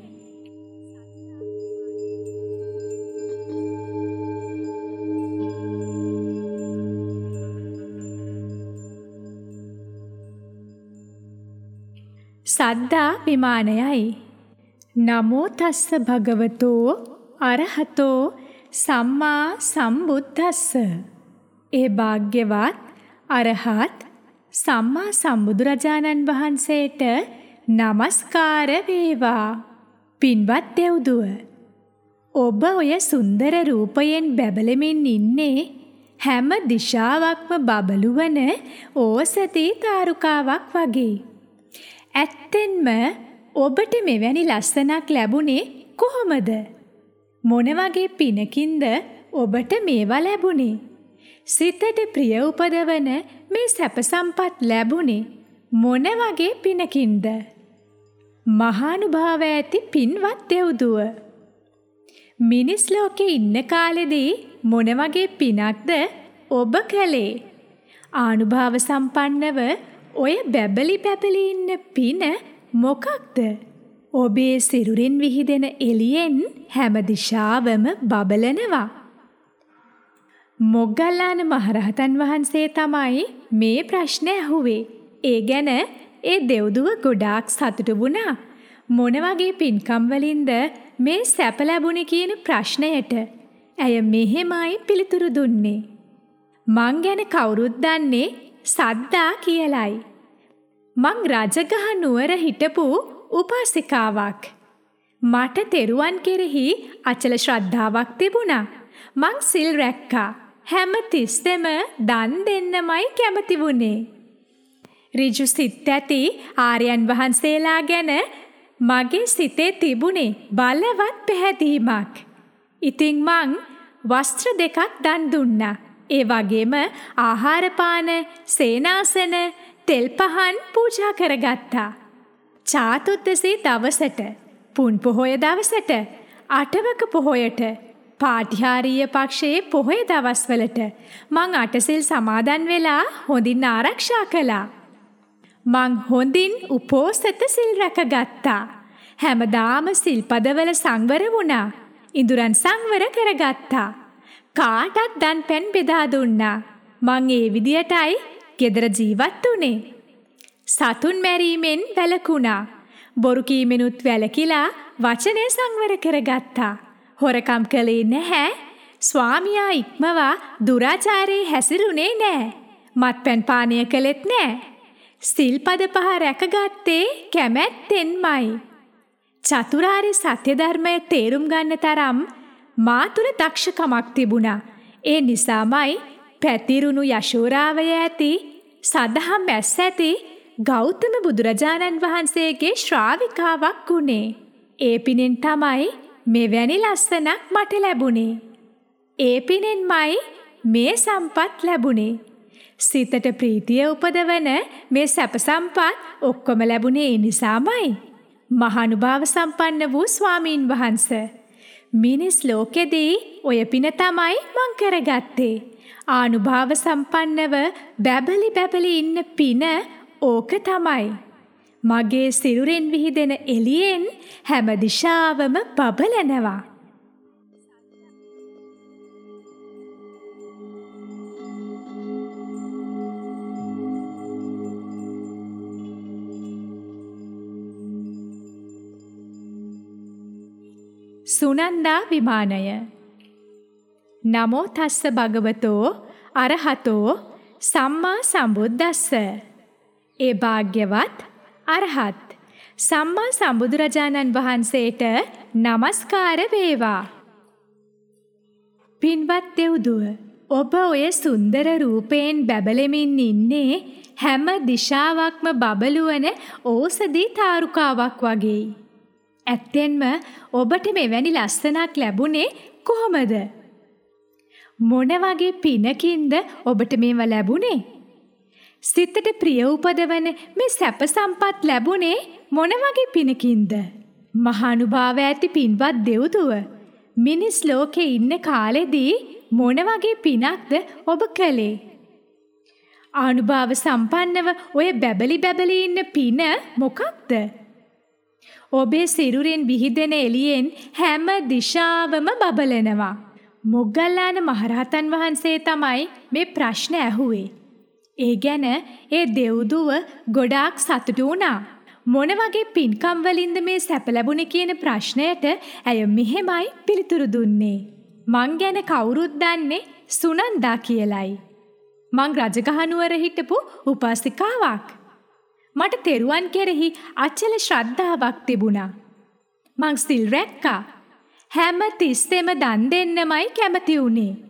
Speaker 1: සද්දා විමානයයි. නමෝ තස්ස භගවතෝ අරහතෝ සම්මා සම්බුද්දස්ස. ඒ භාග්‍යවත් අරහත් සම්මා සම්බුදුරජාණන් වහන්සේට নমස්කාර වේවා. පින්වත් දෙව්දුව. ඔබ ඔය සුන්දර රූපයෙන් බැබලෙමින් ඉන්නේ හැම දිශාවක්ම බබළුවන ඕසති තාරුකාවක් වගේ. ඇත්තෙන්ම ඔබට මෙවැනි ලස්සනක් ලැබුණේ කොහොමද? මොන වගේ පිනකින්ද ඔබට මේවා ලැබුණේ? සිතට ප්‍රිය උපදවන මේ සැප සම්පත් ලැබුණේ මොන වගේ පිනකින්ද? මහානුභාව ඇති පින්වත් දෙව්දුව. මිනිස් ලෝකේ ඉන්න කාලෙදී මොන වගේ පිනක්ද ඔබ කළේ? ආනුභාව සම්පන්නව ඔය බැබලි බැබලි ඉන්න පින මොකක්ද? ඔබේ සිරුරින් විහිදෙන එළියෙන් හැම දිශාවම බබලනවා. මොග්ගල්ලාන මහරහතන් වහන්සේ තමයි මේ ප්‍රශ්නේ අහුවේ. ඒ ගැන ඒ දෙව්දුව ගොඩාක් සතුටු වුණා. මොන වගේ පින්කම් වලින්ද මේ සැප ලැබුණේ කියන ප්‍රශ්නයට ඇය මෙහෙමයි පිළිතුරු දුන්නේ. මං ගැන කවුරුත් දන්නේ සද්දා කියලයි. මං රජගහ නුවර හිටපු උපාසිකාවක්. මට තෙරුවන් කෙරෙහි අචල ශ්‍රද්ධාවක් තිබුණා. මං සිල් රැක්කා. හැම තිස්සෙම දන් දෙන්නමයි කැමති වුණේ. ඍජු සිත් ඇති ආර්යයන් වහන්සේලා ගැන මගේ සිතේ තිබුණේ බලවත් පැහැදීමක්. ඉතින් මං වස්ත්‍ර දෙකක් දන් දුන්නා. ඒ වගේම ආහාර පාන, සේනාසන, තෙල් පහන් පූජා කරගත්තා. චාතුද්දසී දවසට, පුන් පොහොය දවසට, අටවක පොහොයට, පාටිහාරීය පක්ෂයේ පොහොය දවස්වලට මං අටසිල් සමාදන් වෙලා හොඳින් ආරක්ෂා කළා. මං හොඳින් උපෝසත සිල් රැකගත්තා. හැමදාම සිල්පදවල සංවර වුණා. ඉඳුරන් සංවර කරගත්තා. කාටත් දන් පැන් බෙදා දුන්නා. මං ඒ විදියටයි ගෙදර ජීවත් වුනේ. සතුන් මැරීමෙන් වැළකුණා. බොරු කීමෙනුත් වැළකීලා වචනය සංවර කරගත්තා. හොරකම් කළේ නැහැ. ස්වාමියා ඉක්මවා දුරාචාරයේ හැසිරුණේ නැහැ. මත්පැන් පානය කළෙත් නැහැ. සිල්පද පහ රැකගත්තේ කැමැත්තෙන්මයි. චතුරාර්ය සත්‍ය ධර්මය තේරුම් ගන්න තරම් මා තුල දක්ෂකමක් තිබුණා. ඒ නිසාමයි පැතිරුණු යශෝරාවය ඇති සදහම් ඇස් ඇති ගෞතම බුදුරජාණන් වහන්සේගේ ශ්‍රාවිකාවක් වුණේ. ඒ පිනෙන් තමයි මෙවැනි ලස්සනක් මට ලැබුණේ. ඒ පිනෙන්මයි මේ සම්පත් ලැබුණේ. සිතට ප්‍රීතිය උපදවන මේ සැප සම්පත් ඔක්කොම ලැබුණේ ඒ නිසාමයි. මහානුභාව සම්පන්න වූ ස්වාමීන් වහන්සේ මිනිස් ලෝකෙදී ඔය පින තමයි මං කරගත්තේ. ආනුභාව සම්පන්නව බැබලි බැබලි ඉන්න පින ඕක තමයි. මගේ සිරුරෙන් විහිදෙන එළියෙන් හැම දිශාවම බබලනවා. සුනන්දා විමානය නමෝ තස්ස භගවතෝ අරහතෝ සම්මා සම්බුද්දස්ස ඒ භාග්‍යවත් අරහත් සම්මා සම්බුදුරජාණන් වහන්සේට নমස්කාර වේවා පින්වත් දෙව්දුව ඔබ ඔය සුන්දර රූපයෙන් බැබලෙමින් ඉන්නේ හැම දිශාවක්ම බබළුවන ඕසදී තාරුකාවක් වගේයි ඇත්තෙන්ම ඔබට මෙවැනි ලස්සනක් ලැබුණේ කොහොමද? මොන වගේ පිනකින්ද ඔබට මේවා ලැබුණේ? සිතට ප්‍රිය උපදවන මේ සැප සම්පත් ලැබුණේ මොන වගේ පිනකින්ද? මහානුභාව ඇති පින්වත් දෙව්දුව මිනිස් ලෝකේ ඉන්න කාලෙදී මොන වගේ පිනක්ද ඔබ කළේ? ආනුභාව සම්පන්නව ඔය බැබලි බැබලි ඉන්න පින මොකක්ද? ඔබේ සිරුරෙන් විහිදෙන එළියෙන් හැම දිශාවම බබලනවා. මොග්ගල්ලාන මහරහතන් වහන්සේ තමයි මේ ප්‍රශ්න ඇහුවේ. ඒ ගැන ඒ දෙව්දුව ගොඩාක් සතුටු වුණා. මොන වගේ පින්කම් වලින්ද මේ සැප ලැබුණේ කියන ප්‍රශ්නයට ඇය මෙහෙමයි පිළිතුරු දුන්නේ. මං ගැන කවුරුත් දන්නේ සුනන්දා කියලයි. මං රජගහනුවර හිටපු උපාසිකාවක්. මට තෙරුවන් කෙරෙහි අචල ශ්‍රද්ධාවක් තිබුණා. මං සිල් රැක්කා. හැම තිස්සෙම දන් දෙන්නමයි කැමති වුණේ.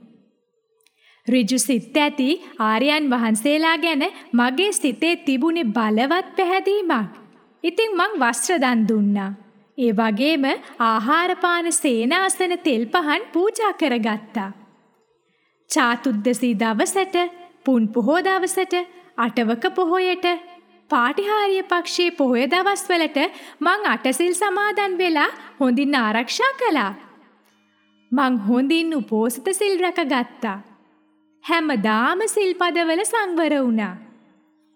Speaker 1: ඍජු සිත් ඇති ආර්යයන් වහන්සේලා ගැන මගේ සිතේ තිබුණේ බලවත් පැහැදීමක්. ඉතින් මං වස්ත්‍ර දන් දුන්නා. ඒ වගේම ආහාර පාන සේනාසන තෙල් පහන් පූජා කරගත්තා. චාතුද්දසී දවසට, පුන් පොහෝ දවසට, අටවක පොහොයට පාටිහාරිය පක්ෂයේ පොහොය දවස්වලට මං අටසිල් සමාදන් වෙලා හොඳින් ආරක්ෂා කළා. මං හොඳින් උපෝසත සිල් රැකගත්තා. හැමදාම සිල්පදවල සංවර වුණා.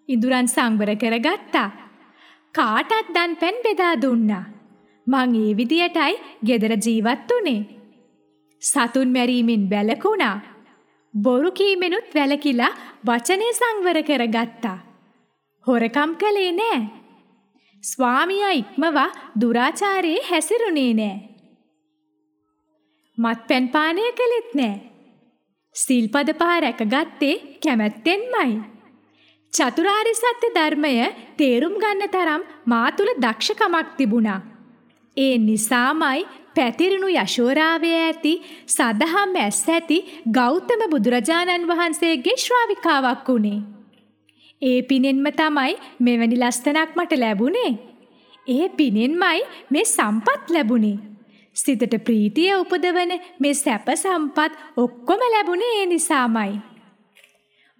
Speaker 1: ඉඳුරන් සංවර කරගත්තා. කාටත් දන් පැන් බෙදා දුන්නා. මං ඒ විදියටයි ගෙදර ජීවත් වුනේ. සතුන් මැරීමෙන් වැළකුණා. බොරු කීමෙනුත් වැළකීලා වචනේ සංවර කරගත්තා. හොරකම් කළේ නෑ. ස්වාමියා ඉක්මවා දුරාචාරයේ හැසිරුණේ නෑ. මත්පැන් පානය කළෙත් නෑ. සිල්පද පහ රැකගත්තේ කැමැත්තෙන්මයි. චතුරාර්ය සත්‍ය ධර්මය තේරුම් ගන්න තරම් මා තුල දක්ෂකමක් තිබුණා. ඒ නිසාමයි පැතිරුණු යශෝරාවේ ඇති සදහම් ඇස් ඇති ගෞතම බුදුරජාණන් වහන්සේගේ ශ්‍රාවිකාවක් වුණේ. ඒ පිනෙන්ම තමයි මෙවැනි ලස්සනක් මට ලැබුණේ. ඒ පිනෙන්මයි මේ සම්පත් ලැබුණේ. සිතට ප්‍රීතිය උපදවන මේ සැප සම්පත් ඔක්කොම ලැබුණේ ඒ නිසාමයි.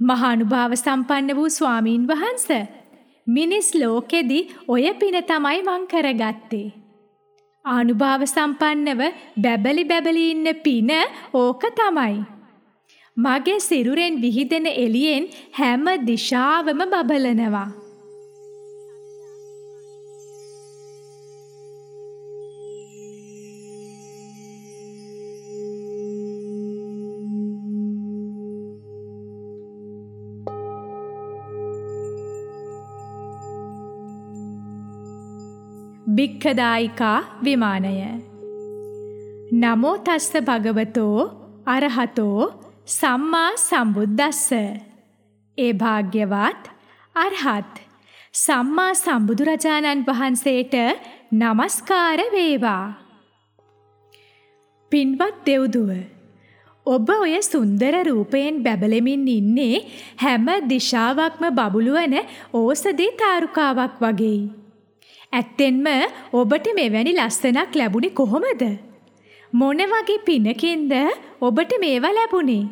Speaker 1: මහානුභාව සම්පන්න වූ ස්වාමීන් වහන්සේ මිනිස් ලෝකෙදි ඔය පින තමයි මං කරගත්තේ. ආනුභාව සම්පන්නව බැබලි බැබලි ඉන්න පින ඕක තමයි. මගේ සිරුරෙන් විහිදෙන එළියෙන් හැම දිශාවම බබලනවා. භික්ඛදායිකා විමානය. නමෝ තස්ස භගවතෝ අරහතෝ සම්මා සම්බුද්දස්ස. ඒ භාග්‍යවත් අරහත් සම්මා සම්බුදුරජාණන් වහන්සේට নমස්කාර වේවා. පින්වත් දෙව්දුව ඔබ ඔය සුන්දර රූපයෙන් බැබලෙමින් ඉන්නේ හැම දිශාවක්ම බබළුවන ඕසදී තාරුකාවක් වගේයි ඇත්තෙන්ම ඔබට මෙවැනි ලස්සනක් ලැබුණේ කොහොමද? මොන වගේ පිනකින්ද ඔබට මේවා ලැබුණේ?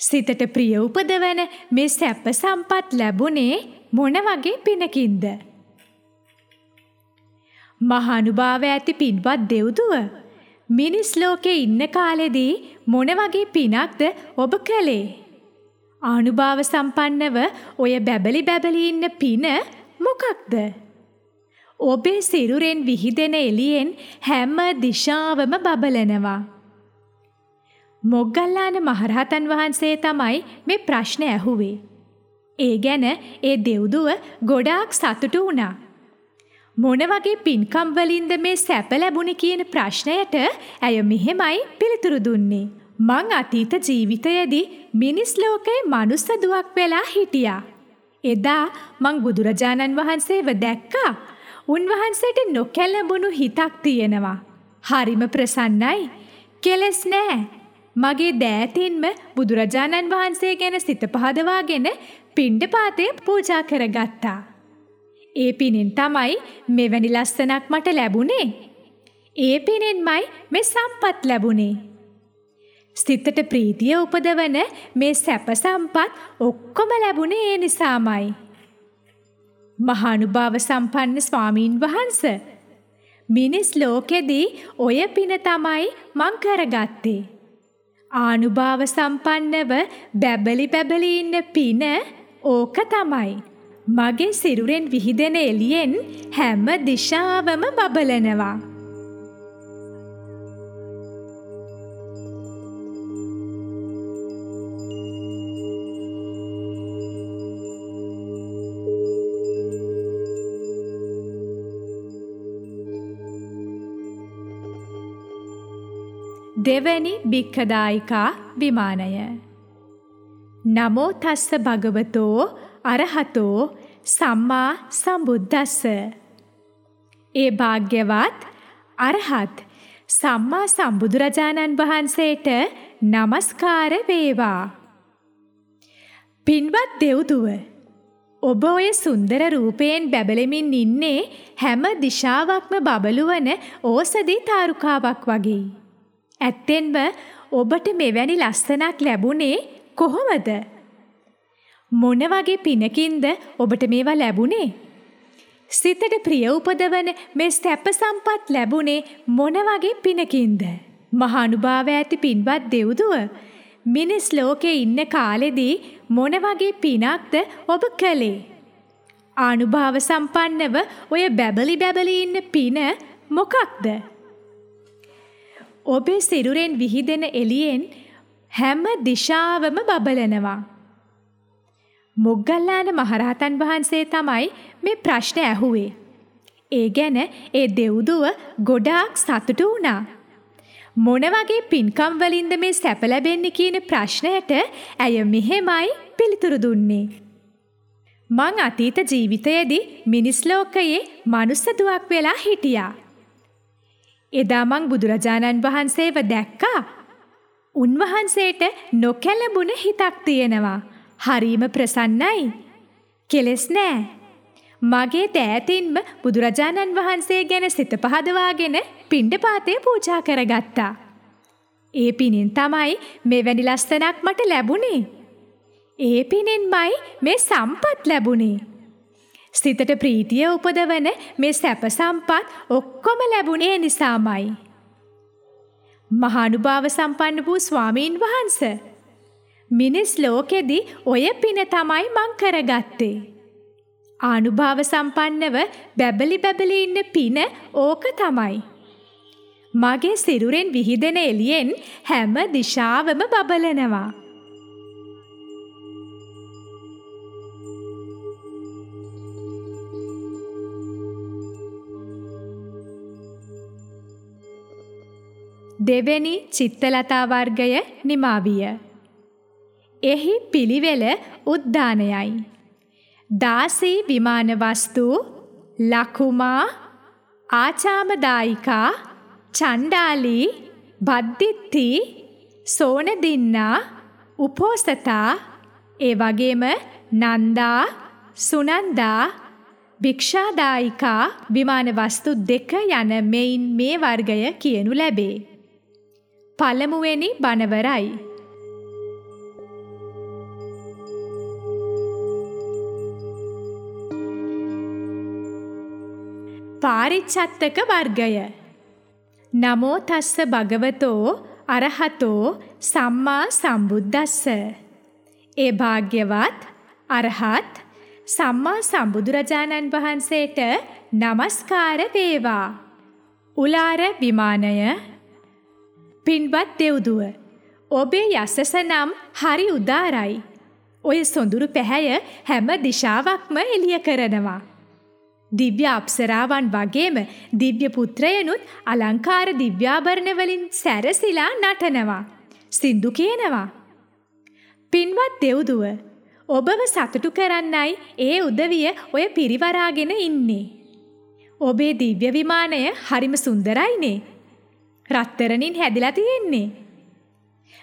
Speaker 1: සිතට ප්‍රිය උපදවන මේ සැප සම්පත් ලැබුණේ මොන වගේ පිනකින්ද? මහානුභාව ඇති පින්වත් දෙව්දුව මිනිස් ලෝකේ ඉන්න කාලෙදී මොන වගේ පිනක්ද ඔබ කළේ? ආනුභාව සම්පන්නව ඔය බැබලි බැබලි ඉන්න පින මොකක්ද? ඔබේ සිරුරෙන් විහිදෙන එළියෙන් හැම දිශාවම බබලනවා. මොග්ගල්ලාන මහරහතන් වහන්සේ තමයි මේ ප්‍රශ්න ඇහුවේ. ඒ ගැන ඒ දෙව්දුව ගොඩාක් සතුටු වුණා. මොන වගේ පින්කම් වලින්ද මේ සැප ලැබුණේ කියන ප්‍රශ්නයට ඇය මෙහෙමයි පිළිතුරු දුන්නේ. මං අතීත ජීවිතයේදී මිනිස් ලෝකේ මනුස්ස දුවක් වෙලා හිටියා. එදා මං බුදුරජාණන් වහන්සේව දැක්කා. උන්වහන්සේට නොකැලඹුණු හිතක් තියෙනවා. හරිම ප්‍රසන්නයි. කෙලස් නෑ. මගේ දෑතින්ම බුදුරජාණන් වහන්සේ ගැන සිත පහදවාගෙන පිණ්ඩපාතය පූජා කරගත්තා. ඒ පිනෙන් තමයි මෙවැනි ලස්සනක් මට ලැබුණේ. ඒ පිනෙන්මයි මේ සම්පත් ලැබුණේ. සිතට ප්‍රීතිය උපදවන මේ සැප සම්පත් ඔක්කොම ලැබුණේ ඒ නිසාමයි. මහානුභාව සම්පන්න ස්වාමීන් වහන්ස. මිනිස් ලෝකෙදී ඔය පින තමයි මං කරගත්තේ. ආනුභාව සම්පන්නව බැබලි බැබලි ඉන්න පින ඕක තමයි. මගේ සිරුරෙන් විහිදෙන එළියෙන් හැම දිශාවම බබලනවා. දෙවැනි භික්ඛදායිකා විමානය. නමෝ තස්ස භගවතෝ අරහතෝ සම්මා සම්බුද්දස්ස. ඒ භාග්‍යවත් අරහත් සම්මා සම්බුදුරජාණන් වහන්සේට নমස්කාර වේවා. පින්වත් දෙව්දුව ඔබ ඔය සුන්දර රූපයෙන් බැබලෙමින් ඉන්නේ හැම දිශාවක්ම බබළුවන ඕසදී තාරුකාවක් වගේ. ඇත්තෙන්ම ඔබට මෙවැනි ලස්සනක් ලැබුණේ කොහොමද? මොන වගේ පිනකින්ද ඔබට මේවා ලැබුණේ? සිතට ප්‍රිය උපදවන මේ සැප සම්පත් ලැබුණේ මොන වගේ පිනකින්ද? මහානුභාව ඇති පින්වත් දෙව්දුව මිනිස් ලෝකේ ඉන්න කාලෙදී මොන වගේ පිනක්ද ඔබ කළේ? ආනුභාව සම්පන්නව ඔය බැබලි බැබලි ඉන්න පින මොකක්ද? ඔබේ සිරුරෙන් විහිදෙන එළියෙන් හැම දිශාවම බබලනවා. මොග්ගල්ලාන මහරහතන් වහන්සේ තමයි මේ ප්‍රශ්න ඇහුවේ. ඒ ගැන ඒ දෙව්දුව ගොඩාක් සතුටු වුණා. මොන වගේ පින්කම් වලින්ද මේ සැප ලැබෙන්නේ කියන ප්‍රශ්නයට ඇය මෙහෙමයි පිළිතුරු දුන්නේ. මං අතීත ජීවිතයේදී මිනිස් ලෝකයේ මනුස්ස දුවක් වෙලා හිටියා. එදා මං බුදුරජාණන් වහන්සේව දැක්කා. උන්වහන්සේට නොකැලඹුණ හිතක් තියෙනවා. හරීම ප්‍රසන්නයි. කෙලෙස් නෑ. මගේ දෑතින්ම බුදුරජාණන් වහන්සේ ගැන සිත පහදවාගෙන පිණ්ඩපාතේ පූජා කරගත්තා. ඒ පිනෙන් තමයි මෙවැනි ලස්සනක් මට ලැබුණේ. ඒ පිනෙන්මයි මේ සම්පත් ලැබුණේ. සිතට ප්‍රීතිය උපදවන මේ සැප සම්පත් ඔක්කොම ලැබුණේ නිසාමයි. මහානුභාව සම්පන්න වූ ස්වාමීන් වහන්ස. මිනිස් ලෝකෙදි ඔය පින තමයි මං කරගත්තේ. ආනුභාව සම්පන්නව බැබලි බැබලි ඉන්න පින ඕක තමයි. මගේ සිරුරෙන් විහිදෙන එළියෙන් හැම දිශාවම බබලනවා. දෙවැනි චිත්තලතා වර්ගය නිමාවිය. එහි පිළිවෙල උද්දානයයි. දාසී විමාන වස්තු ලකුමා ආචාමදායිකා චණ්ඩාලී බද්දිත්ති සෝනදින්නා උපෝසතා ඒ වගේම නන්දා සුනන්දා භික්ෂාදායිකා විමාන වස්තු දෙක යන මෙයින් මේ වර්ගය කියනු ලැබේ. පළමුවෙනි බණවරයි. පාරිච්චත්තක වර්ගය. නමෝ තස්ස භගවතෝ අරහතෝ සම්මා සම්බුද්දස්ස. ඒ භාග්‍යවත් අරහත් සම්මා සම්බුදුරජාණන් වහන්සේට নমස්කාර වේවා. උලාර විමානය පින්වත් දෙව්දුව ඔබේ යසස නම් හරි උදාරයි. ඔය සොඳුරු පැහැය හැම දිශාවක්ම එළිය කරනවා. දිව්‍ය අප්සරාවන් වගේම දිව්‍ය පුත්‍රයනුත් අලංකාර දිව්‍යාභරණ වලින් සැරසිලා නටනවා. සින්දු කියනවා. පින්වත් දෙව්දුව ඔබව සතුටු කරන්නයි ඒ උදවිය ඔය පිරිවරාගෙන ඉන්නේ. ඔබේ දිව්‍ය විමානය හරිම සුන්දරයිනේ. රත්තරනින් හැදිලා තියෙන්නේ.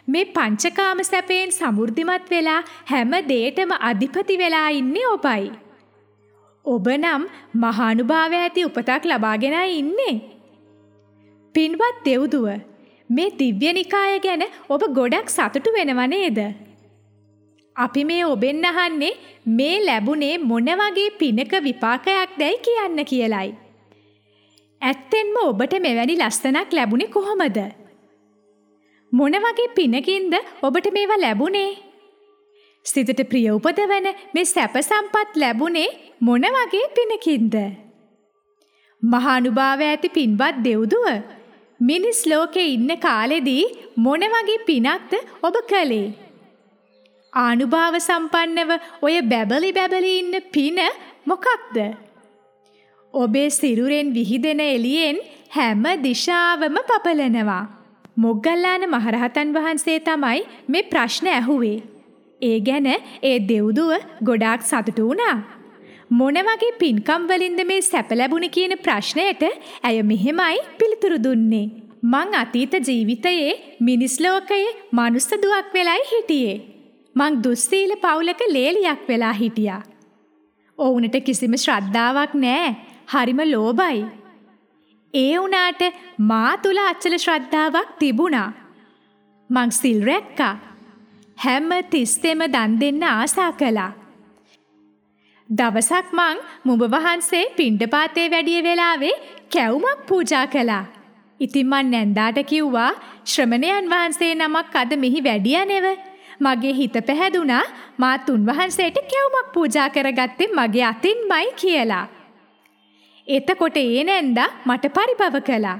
Speaker 1: මේ පංචකාම සැපයෙන් සමෘද්ධිමත් වෙලා හැම දෙයකම අධිපති වෙලා ඉන්නේ ඔබයි. ඔබ නම් මහානුභාවය ඇති උපතක් ලබාගෙනයි ඉන්නේ. පින්වත් දෙව්දුව මේ දිව්‍ය නිකාය ගැන ඔබ ගොඩක් සතුටු වෙනව නේද? අපි මේ ඔබෙන් අහන්නේ මේ ලැබුණේ මොන වගේ පිනක විපාකයක් දැයි කියන්න කියලයි. ඇත්තෙන්ම ඔබට මෙවැනි ලස්සනක් ලැබුණේ කොහොමද? මොන වගේ පිනකින්ද ඔබට මේවා ලැබුණේ? සිතට ප්‍රිය උපදවන මේ සැප සම්පත් ලැබුණේ මොන වගේ පිනකින්ද? මහානුභාව ඇති පින්වත් දෙව්දුව මිනිස් ලෝකේ ඉන්න කාලෙදී මොන වගේ පිනක්ද ඔබ කළේ? ආනුභාව සම්පන්නව ඔය බැබලි බැබලි ඉන්න පින මොකක්ද? ඔබේ සිරුරෙන් විහිදෙන එළියෙන් හැම දිශාවම පපලනවා. මොග්ගල්ලාන මහරහතන් වහන්සේ තමයි මේ ප්‍රශ්න ඇහුවේ. ඒ ගැන ඒ දෙව්දුව ගොඩාක් සතුටු වුණා. මොන වගේ පින්කම් වලින්ද මේ සැප ලැබුණේ කියන ප්‍රශ්නයට ඇය මෙහෙමයි පිළිතුරු දුන්නේ. මං අතීත ජීවිතයේ මිනිස් ලෝකයේ මනුස්ස දුවක් වෙලයි හිටියේ. මං දුස්සීල පවුලක ලේලියක් වෙලා හිටියා. ඔවුන්ට කිසිම ශ්‍රද්ධාවක් නැහැ. හරිම ලෝභයි. ඒ වුණාට මා තුල අචල ශ්‍රද්ධාවක් තිබුණා. මං සිල් රැක්කා. හැම තිස්සෙම දන් දෙන්න ආසා කළා. දවසක් මං මුඹ වහන්සේ පිණ්ඩපාතේ වැඩිය වෙලාවේ කැවුමක් පූජා කළා. ඉතින් මං නැන්දාට කිව්වා ශ්‍රමණයන් වහන්සේ නමක් අද මෙහි වැඩියා නෙව. මගේ හිත පැහැදුනා මා තුන් වහන්සේට කැවුමක් පූජා කරගත්තේ මගේ අතින්මයි කියලා. එතකොට ඒ නැන්දා මට පරිභව කළා.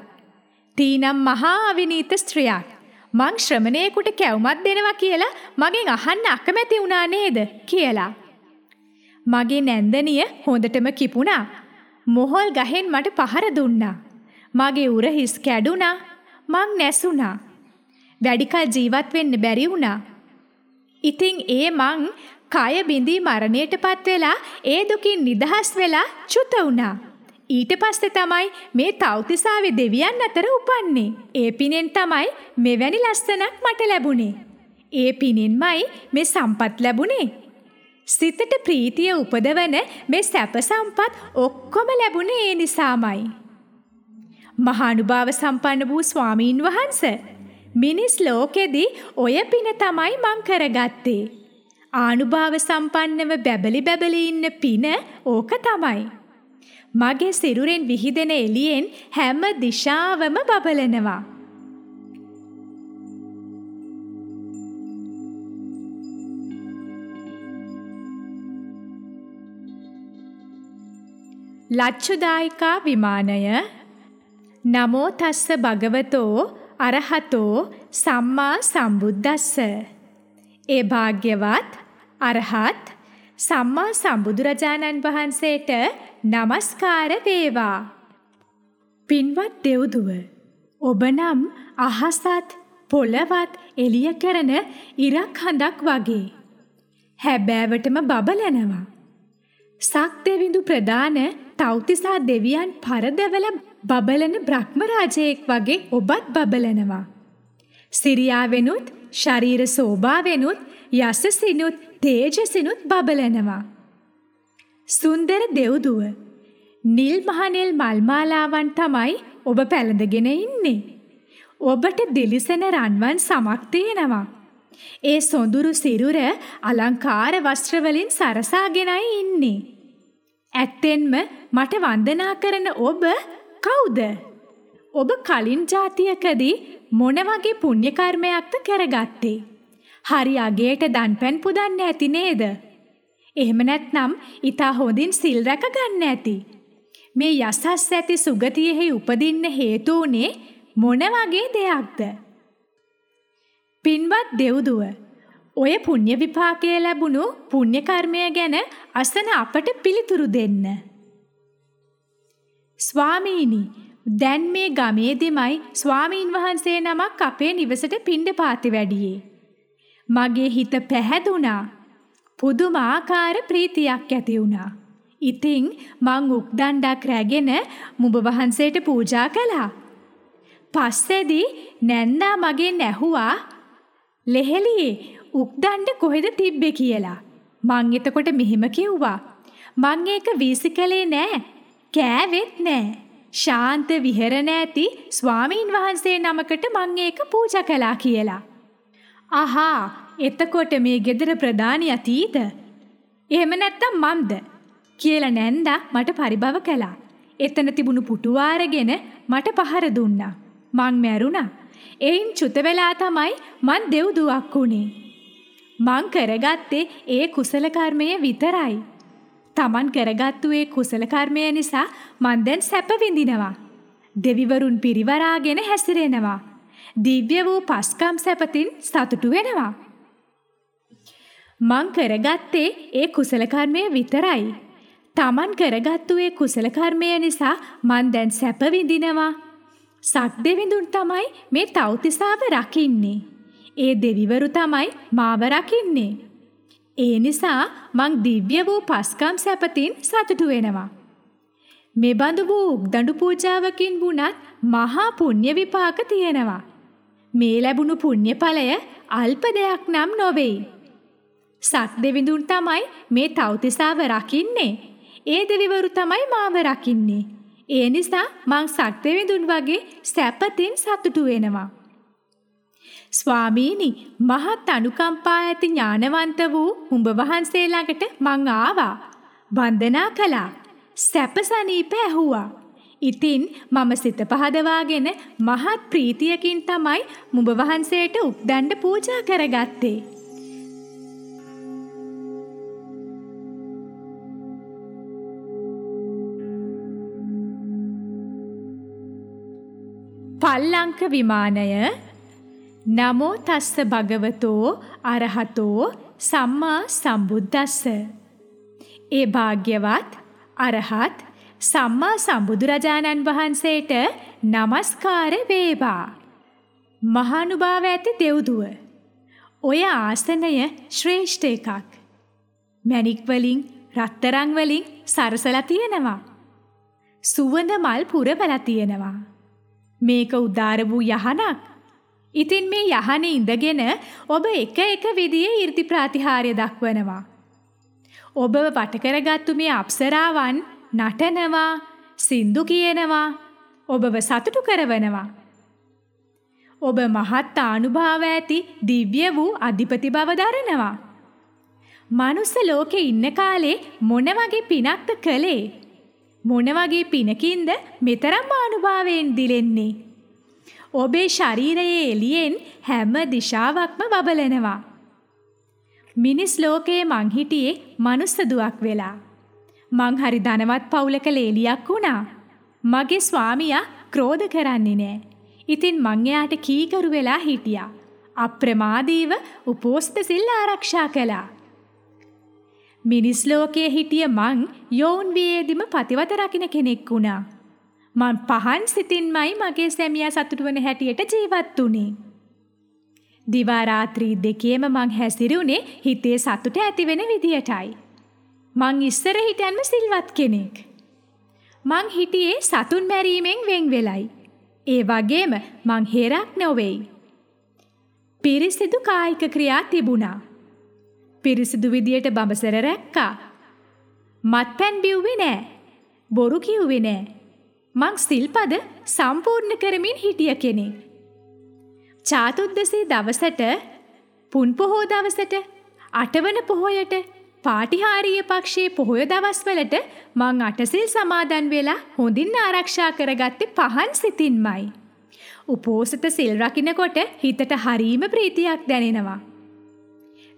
Speaker 1: තීනම් මහා අවිනීත ස්ත්‍රියක්. මං ශ්‍රමණයෙකුට කැවුමක් දෙනවා කියලා මගෙන් අහන්න අකමැති වුණා නේද කියලා. මගේ නැන්දනිය හොඳටම කිපුණා. මොහොල් ගහෙන් මට පහර දුන්නා. මගේ උර හිස් කැඩුනා. මං නැසුණා. වැඩිකල් ජීවත් වෙන්න බැරි වුණා. ඉතින් ඒ මං කය බිඳී මරණයටපත් වෙලා ඒ දුකින් නිදහස් වෙලා චුත වුණා. ඊට පස්සේ තමයි මේ තව්තිසාවේ දෙවියන් අතර උපන්නේ. ඒ පිනෙන් තමයි මෙවැනි ලස්සනක් මට ලැබුණේ. ඒ පිනෙන්මයි මේ සම්පත් ලැබුණේ. සිතට ප්‍රීතිය උපදවන මේ සැප සම්පත් ඔක්කොම ලැබුණේ ඒ නිසාමයි. මහානුභාව සම්පන්න වූ ස්වාමීන් වහන්ස මිනිස් ලෝකෙදී ඔය පින තමයි මං කරගත්තේ. ආනුභාව සම්පන්නව බැබලි බැබලි ඉන්න පින ඕක තමයි. මගේ සිරුරෙන් විහිදෙන එළියෙන් හැම දිශාවම බබලනවා. ලච්චුදායිකා විමානය නමෝ තස්ස භගවතෝ අරහතෝ සම්මා සම්බුද්දස්ස ඒ භාග්‍යවත් අරහත් සම්මා සම්බුදුරජාණන් වහන්සේට নমස්කාර වේවා. පින්වත් දෙව්දුව ඔබ නම් අහසත් පොළවත් එළිය කරන ඉරක් හඳක් වගේ. හැබෑවටම බබලනවා. සක් දෙවිඳු ප්‍රදාන තෞතිසා දෙවියන් පරදවල බබලන බ්‍රහ්මරාජයෙක් වගේ ඔබත් බබලනවා. සිරියාවෙනුත් ශරීර සෝභාවෙනුත් යසසිනුත් තේජසිනුත් බබලනවා. සුන්දර දෙව්දුව නිල් මහනෙල් මල්මාලාවන් තමයි ඔබ පැළඳගෙන ඉන්නේ. ඔබට දිලිසෙන රන්වන් සමක් තියෙනවා. ඒ සොඳුරු සිරුර අලංකාර වස්ත්‍රවලින් සරසාගෙනයි ඉන්නේ. ඇත්තෙන්ම මට වන්දනා කරන ඔබ කවුද? ඔබ කලින් જાතියකදී මොන වගේ පුණ්‍ය කර්මයක්ද කරගත්තේ? හරි අගේට දන්පැන් පුදන්න ඇති නේද? එහෙම නැත්නම් ඊතා හොඳින් සිල් රැක ගන්න ඇති. මේ යසස් ඇති සුගතියෙහි උපදින්න හේතු උනේ මොන වගේ දෙයක්ද? පින්වත් දෙව්දුව ඔය පුණ්‍ය විපාකයේ ලැබුණු පුණ්‍ය කර්මය ගැන අසන අපට පිළිතුරු දෙන්න. ස්වාමීනි දැන් මේ ගමේදීමයි ස්වාමීන් වහන්සේ නමක් අපේ නිවසට පිණ්ඩපාති වැඩියේ. මගේ හිත පැහැදුනා. පුදුමාකාර ප්‍රීතියක් ඇති වුණා. ඉතින් මං උක්දණ්ඩක් රැගෙන මුඹ වහන්සේට පූජා කළා. පස්සේදී නැන්දා මගෙන් ඇහුවා ලෙහෙලියේ උක්දණ්ඩ කොහෙද තිබ්බේ කියලා. මං එතකොට මෙහෙම කිව්වා. මං ඒක වීසි කළේ නෑ. කෑවෙත් නෑ. ශාන්ත විහෙරණ ඇති ස්වාමීන් වහන්සේ නමකට මං ඒක පූජා කළා කියලා. අහා එතකොට මේ ගෙදර ප්‍රධානිය තීද? එහෙම නැත්තම් මම්ද? කියලා නැන්දා මට පරිභව කළා. එතන තිබුණු පුටුව අරගෙන මට පහර දුන්නා. මං මැරුණා. එයින් චුත වෙලා තමයි මං දෙව්දුවක් උනේ. මං කරගත්තේ ඒ කුසල කර්මය විතරයි. Taman කරගත්තු ඒ කුසල කර්මය නිසා මං දැන් සැප විඳිනවා. දෙවිවරුන් පිරිවරාගෙන හැසිරෙනවා. දිව්‍ය වූ පස්කම් සැපතින් සතුටු වෙනවා. මං කරගත්තේ ඒ කුසල කර්මය විතරයි. Taman කරගත්තු ඒ කුසල කර්මය නිසා මං දැන් සැප විඳිනවා. සක් දෙවිඳුන් තමයි මේ තව්තිසාව රකින්නේ. ඒ දෙවිවරු තමයි මාව රකින්නේ. ඒ නිසා මං දිව්‍ය වූ පස්කම් සැපතින් සතුටු වෙනවා. මෙබඳු වූ උක්දඬු පූජාවකින් වුණත් මහා පුණ්‍ය විපාක තියෙනවා. මේ ලැබුණු පුණ්‍ය ඵලය අල්ප දෙයක් නම් නොවේයි. සත් දෙවිඳුන් තමයි මේ තව්තිසාව රකින්නේ. ඒ දෙවිවරු තමයි මාව රකින්නේ. ඒ නිසා මං සත් දෙවිඳුන් වගේ සැපතින් සතුටු වෙනවා. ස්වාමීනි මහත් අනුකම්පා ඇති ඥානවන්ත වූ උඹ වහන්සේ ළඟට මං ආවා. වන්දනා කළා. සැපසනීප ඇහුවා. ඉතින් මම සිත පහදවාගෙන මහත් ප්‍රීතියකින් තමයි මුඹ වහන්සේට උක්දණ්ඩ පූජා කරගත්තේ. පල්ලංක විමානය නමෝ තස්ස භගවතෝ අරහතෝ සම්මා සම්බුද්දස්ස. ඒ භාග්‍යවත් අරහත් සම්මා සම්බුදුරජාණන් වහන්සේට নমස්කාර වේවා. මහානුභාව ඇති දෙව්දුව. ඔය ආසනය ශ්‍රේෂ්ඨ එකක්. මැණික් වලින්, රත්තරන් වලින් සරසලා තියෙනවා. සුවඳ මල් පුරවලා තියෙනවා. මේක උදාර වූ යහනක්. ඉතින් මේ යහනේ ඉඳගෙන ඔබ එක එක විදිහේ 이르දි ප්‍රතිහාරය දක්වනවා. ඔබව වට කරගත්තු මේ අප්සරාවන් නටනවා, සින්දු කියනවා, ඔබව සතුටු කරවනවා. ඔබ මහත් ආනුභාව ඇති දිව්‍ය වූ අධිපති බව දරනවා. මනුස්ස ලෝකේ ඉන්න කාලේ මොන වගේ පිනක්ද කළේ? මොන වගේ පිනකින්ද මෙතරම් ආනුභාවයෙන් දිලෙන්නේ? ඔබේ ශරීරයේ එළියෙන් හැම දිශාවක්ම බබලනවා. මිනිස් ලෝකයේ මං හිටියේ මනුස්ස දුවක් වෙලා. මං හරි ධනවත් පවුලක ලේලියක් වුණා. මගේ ස්වාමියා ක්‍රෝධ කරන්නේ නෑ. ඉතින් මං එයාට කීකරු වෙලා හිටියා. අප්‍රමාදීව උපෝස්ත සිල් ආරක්ෂා කළා. මිනිස් ලෝකයේ හිටිය මං යෝන් වියේදිම පතිවත රකින්න කෙනෙක් වුණා. මං පහන් සිතින්මයි මගේ සැමියා සතුටු වන හැටියට ජීවත් වුණේ. දිවා රාත්‍රී දෙකේම මං හැසිරුණේ හිතේ සතුට ඇති වෙන විදියටයි. මං ඉස්සර හිටන්ම සිල්වත් කෙනෙක්. මං හිටියේ සතුන් මැරීමෙන් වෙන් වෙලයි. ඒ වගේම මං හේරක් නොවෙයි. පිරිසිදු කායික ක්‍රියා තිබුණා. පිරිසිදු විදියට බඹසර රැක්කා. මත්පැන් බිව්වේ නෑ. බොරු කිව්වේ නෑ. මං සිල්පද සම්පූර්ණ කරමින් හිටිය කෙනෙක්. චාතුද්දසී දවසට පුන් පොහෝ දවසට අටවන පොහොයට පාටිහාරීය පක්ෂයේ පොහොය දවස්වලට මං අටසිල් සමාදන් වෙලා හොඳින් ආරක්ෂා කරගත්තේ පහන් සිතින්මයි. උපෝසත සිල් රකින්නකොට හිතට හරීම ප්‍රීතියක් දැනෙනවා.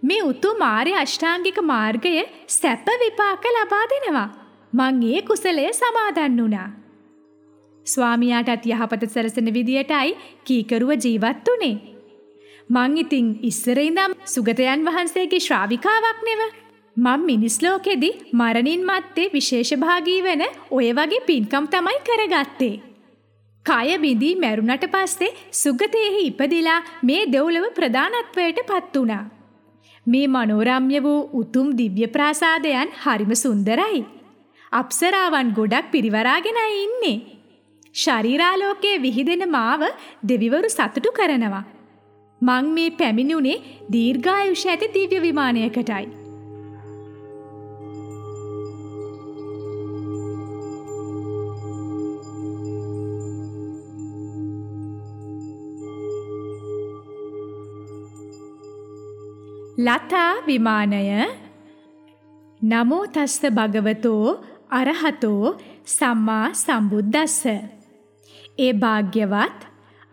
Speaker 1: මේ උතුම් ආර්ය අෂ්ටාංගික මාර්ගය සැප විපාක ලබා දෙනවා. මං ඒ කුසලය සමාදන් වුණා. ස්වාමියාටත් යහපත සැලසෙන විදියටයි කීකරුව ජීවත් වුනේ. මං ඉතින් ඉස්සර ඉඳන් සුගතයන් වහන්සේගේ ශ්‍රාවිකාවක් නෙව. මං මිනිස් ලෝකෙදි මරණින් මත්තේ විශේෂභාගී වෙන ඔය වගේ පින්කම් තමයි කරගත්තේ. කය බිඳී මැරුණට පස්සේ සුගතයෙහි ඉපදිලා මේ දෙව්ලොව ප්‍රධානත්වයට පත් වුණා. මේ මනෝරම්‍ය වූ උතුම් දිව්‍ය ප්‍රාසාදයන් හරිම සුන්දරයි. අප්සරාවන් ගොඩක් පිරිවරාගෙනයි ඉන්නේ. ශරීරාලෝකයේ විහිදෙන මාව දෙවිවරු සතුටු කරනවා. මං මේ පැමිණුනේ දීර්ඝායුෂ ඇති දිව්‍ය විමානයකටයි. ලතා විමානය. නමෝ තස්ස භගවතෝ අරහතෝ සම්මා සම්බුද්දස්ස. ඒ භාග්‍යවත්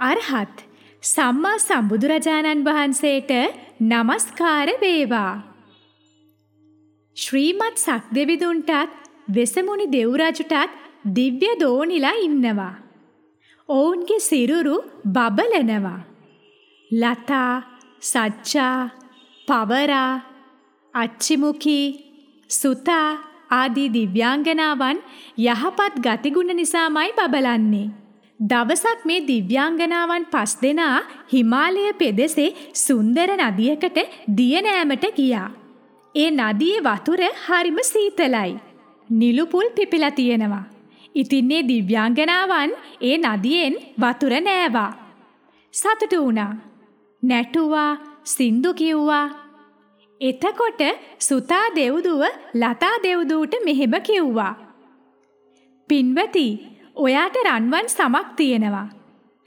Speaker 1: අරහත් සම්මා සම්බුදුරජාණන් වහන්සේට নমස්කාර වේවා. ශ්‍රීමත් සක්දෙවිඳුන්ටත් වෙසමුණි දෙව්රජුටත් දිව්‍ය දෝනිලා ඉන්නවා. ඔවුන්ගේ සිරුරු බබලනවා. ලතා සච්චා පවරා අච්චිමුකී සුතා ආදී දිව්‍යාංගනාවන් යහපත් ගතිගුණ නිසාමයි බබලන්නේ. දවසක් මේ දිව්‍යාංගනාවන් පස් දෙනා හිමාලය පෙදෙසේ සුන්දර නදියකට දිය නෑමට ගියා. ඒ නදියේ වතුර හරිම සීතලයි. නිලුපුල් පිපිලා තියෙනවා. ඉතින් මේ දිව්‍යාංගනාවන් ඒ නදියෙන් වතුර නෑවා. සතුටු වුණා. නැටුවා සින්දු කිව්වා. එතකොට සුතා දෙව්දුව ලතා දෙව්දුවට මෙහෙම කිව්වා. පින්වති ඔයාට රන්වන් සමක් තියෙනවා.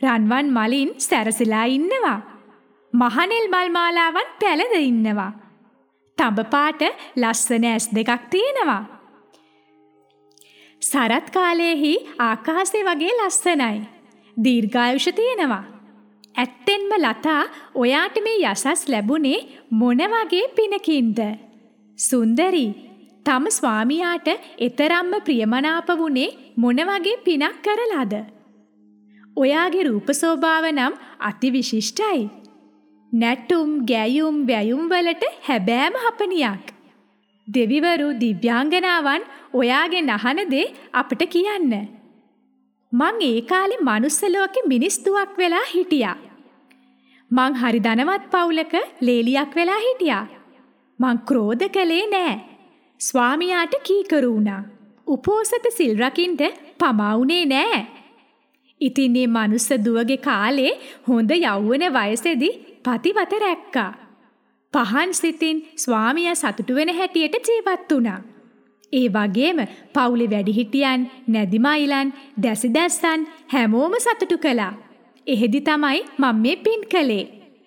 Speaker 1: රන්වන් මලින් සැරසිලා ඉන්නවා. මහනෙල් මල් මාලාවන් පැලද ඉන්නවා. තඹපාට ලස්සන ඇස් දෙකක් තියෙනවා. සරත් කාලයේහි ආකාශය වගේ ලස්සනයි. දීර්ඝායුෂ තියෙනවා. ඇත්තෙන්ම ලතා ඔයාට මේ යසස් ලැබුණේ මොන වගේ පිනකින්ද? සුන්දරි තම ස්වාමියාට එතරම්ම ප්‍රියමනාප වුණේ මොන වගේ පිනක් කරලාද? ඔයාගේ රූප ස්වභාව නම් අතිවිශිෂ්ටයි. නැටුම් ගැයුම් වැයුම් වලට හැබෑම හපනියක්. දෙවිවරු දිව්‍යාංගනාවන් ඔයාගේ නහන දේ අපට කියන්න. මං ඒ කාලේ මනුස්ස ලෝකෙ මිනිස් දුවක් වෙලා හිටියා. මං හරි ධනවත් පවුලක ලේලියක් වෙලා හිටියා. මං ක්‍රෝධ කළේ නෑ. ස්වාමියාට කීකරු වුණා. උපෝසත සිල් රකින්ට පමා වුණේ නෑ. ඉතින් මේ මනුස්ස දුවගේ කාලේ හොඳ යෞවන වයසේදී පතිවත රැක්කා. පහන් සිතින් ස්වාමියා සතුටු වෙන හැටියට ජීවත් වුණා. ඒ වගේම පවුලේ වැඩිහිටියන්, නැදිමයිලන්, දැසිදැස්සන් හැමෝම සතුටු කළා. එහෙදි තමයි මම මේ පින් කළේ.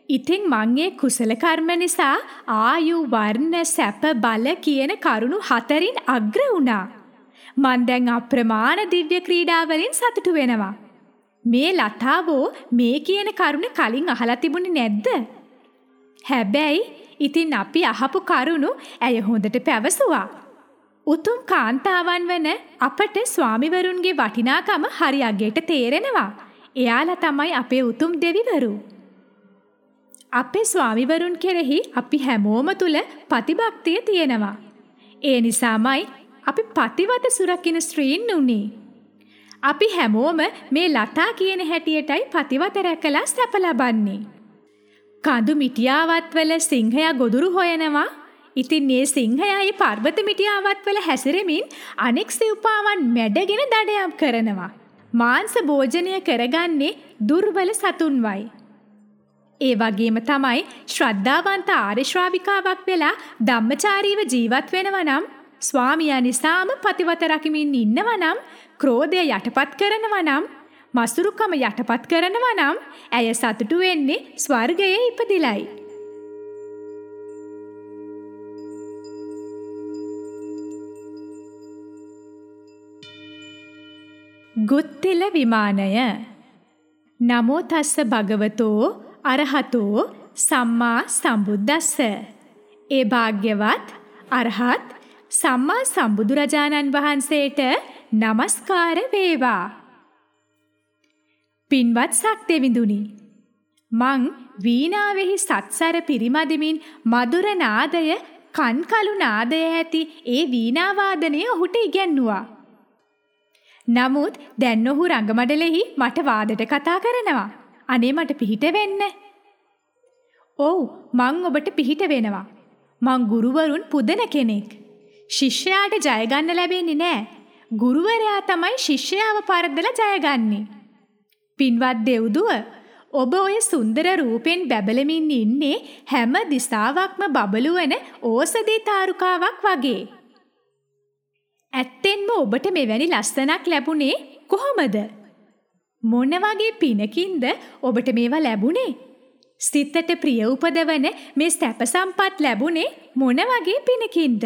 Speaker 1: ඉතින් මංගේ කුසල කර්ම නිසා ආයු වර්ණ සැප බල කියන කරුණු හතරින් අග්‍ර වුණා. මන් දැන් අප්‍රමාණ දිව්‍ය ක්‍රීඩාවලින් සතුටු වෙනවා. මේ ලතාවෝ මේ කියන කරුණ කලින් අහලා තිබුණේ නැද්ද? හැබැයි ඉතින් අපි අහපු කරුණු ඇය හොඳට පැවසුවා. උතුම් කාන්තාවන් වන අපට ස්වාමිවරුන්ගේ වටිනාකම හරි අගයට තේරෙනවා. එයාලා තමයි අපේ උතුම් දෙවිවරු. අපේ ස්වාමිවරුන් කෙරෙහි අපි හැමෝම තුල ප්‍රතිභක්තිය තියෙනවා. ඒ නිසාමයි අපි පතිවත සුරකින්න ස්ත්‍රීන් උනේ. අපි හැමෝම මේ ලතා කියන හැටියටයි පතිවත රැකලා සැප ලබන්නේ. කඳු මිටියාවත් වල සිංහයා ගොදුරු හොයනවා. ඉතින් මේ සිංහයායි පර්වත මිටියාවත් වල හැසිරෙමින් අනෙක් සිව්පාවන් මැඩගෙන දඩයම් කරනවා. මාංශ භෝජනය කරගන්නේ දුර්වල සතුන්වයි. ඒ වගේම තමයි ශ්‍රද්ධාවන්ත ආර්ය ශ්‍රාවිකාවක් වෙලා ධම්මචාරීව ජීවත් වෙනවා නම් ස්වාමියා නිසාම පතිවත රකිමින් ඉන්නවා නම් ක්‍රෝධය යටපත් කරනවා නම් මසුරුකම යටපත් කරනවා නම් ඇය සතුටු වෙන්නේ ස්වර්ගයේ ඉපදිලයි. ගුත්තිල විමානය. නමෝ තස්ස භගවතෝ අරහතෝ සම්මා සම්බුද්දස්ස. ඒ භාග්‍යවත් අරහත් සම්මා සම්බුදුරජාණන් වහන්සේට নমස්කාර වේවා. පින්වත් සක්දෙවිඳුනි මං වීණාවෙහි සත්සර පිරිමදිමින් මధుර නාදය කන්කලු නාදය ඇති ඒ වීණාවාදනය ඔහුට ඉගැන්නුවා. නමුත් දැන් ඔහු රංගමඩලෙහි මට වාදට කතා කරනවා. අනේ මට පිහිට වෙන්න. ඔව් මං ඔබට පිහිට වෙනවා. මං ගුරුවරුන් පුදන කෙනෙක්. ශිෂ්‍යයාට ජය ගන්න ලැබෙන්නේ නෑ. ගුරුවරයා තමයි ශිෂ්‍යයාව පරද්දලා ජයගන්නේ. පින්වත් දෙව්දුව ඔබ ඔය සුන්දර රූපෙන් බැබලමින් ඉන්නේ හැම දිසාවක්ම බබළුවන ඕසදී තාරුකාවක් වගේ. ඇත්තෙන්ම ඔබට මෙවැනි ලස්සනක් ලැබුණේ කොහොමද? මොන වගේ පිනකින්ද ඔබට මේවා ලැබුණේ? සිතට ප්‍රිය උපදවන මේ සැප සම්පත් ලැබුණේ මොන වගේ පිනකින්ද?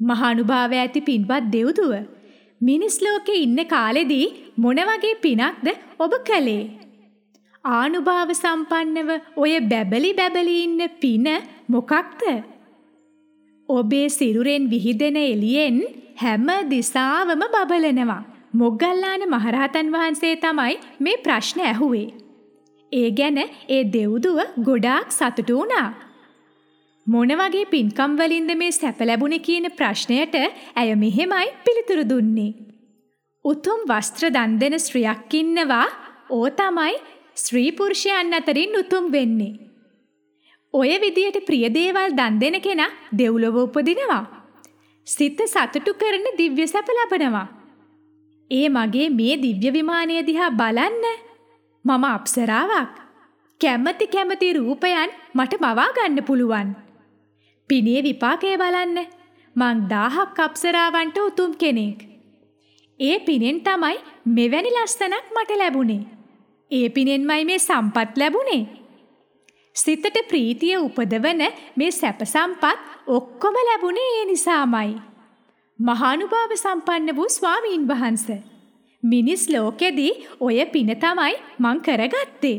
Speaker 1: මහානුභාව ඇති පින්වත් දෙව්දුව මිනිස් ලෝකේ ඉන්න කාලෙදී මොන වගේ පිනක්ද ඔබ කළේ? ආනුභාව සම්පන්නව ඔය බැබලි බැබලි ඉන්න පින මොකක්ද? ඔබේ සිරුරෙන් විහිදෙන එළියෙන් හැම දිසාවම බබලනවා. මොග්ගල්ලාන මහරහතන් වහන්සේ තමයි මේ ප්‍රශ්න ඇහුවේ. ඒ ගැන ඒ දෙව්දුව ගොඩාක් සතුටු වුණා. මොන වගේ පින්කම් වලින්ද මේ සැප ලැබුණේ කියන ප්‍රශ්නයට ඇය මෙහෙමයි පිළිතුරු දුන්නේ. උතුම් වස්ත්‍ර දන් දෙන ස්ත්‍රියක් ඉන්නවා. ඕ තමයි ස්ත්‍රී පුරුෂයන් අතරින් උතුම් වෙන්නේ. ඔය විදියට ප්‍රිය දේවල් දන් දෙන කෙනා දෙව්ලොව උපදිනවා. සිත සතුටු කරන දිව්‍ය සැප ලබනවා. ඒ මගේ මේ දිව්‍ය විමානය දිහා බලන්න. මම අප්සරාවක්. කැමති කැමති රූපයන් මට මවා ගන්න පුළුවන්. පිනේ විපාකය බලන්න. මං දහහක් අප්සරාවන්ට උතුම් කෙනෙක්. ඒ පිනෙන් තමයි මෙවැනි ලස්සනක් මට ලැබුණේ. ඒ පිනෙන්මයි මේ සම්පත් ලැබුණේ. සිතට ප්‍රීතිය උපදවන මේ සැප සම්පත් ඔක්කොම ලැබුණේ ඒ නිසාමයි. මහානුභාව සම්පන්න වූ ස්වාමීන් වහන්ස. මිනිස් ලෝකෙදී ඔය පින තමයි මං කරගත්තේ.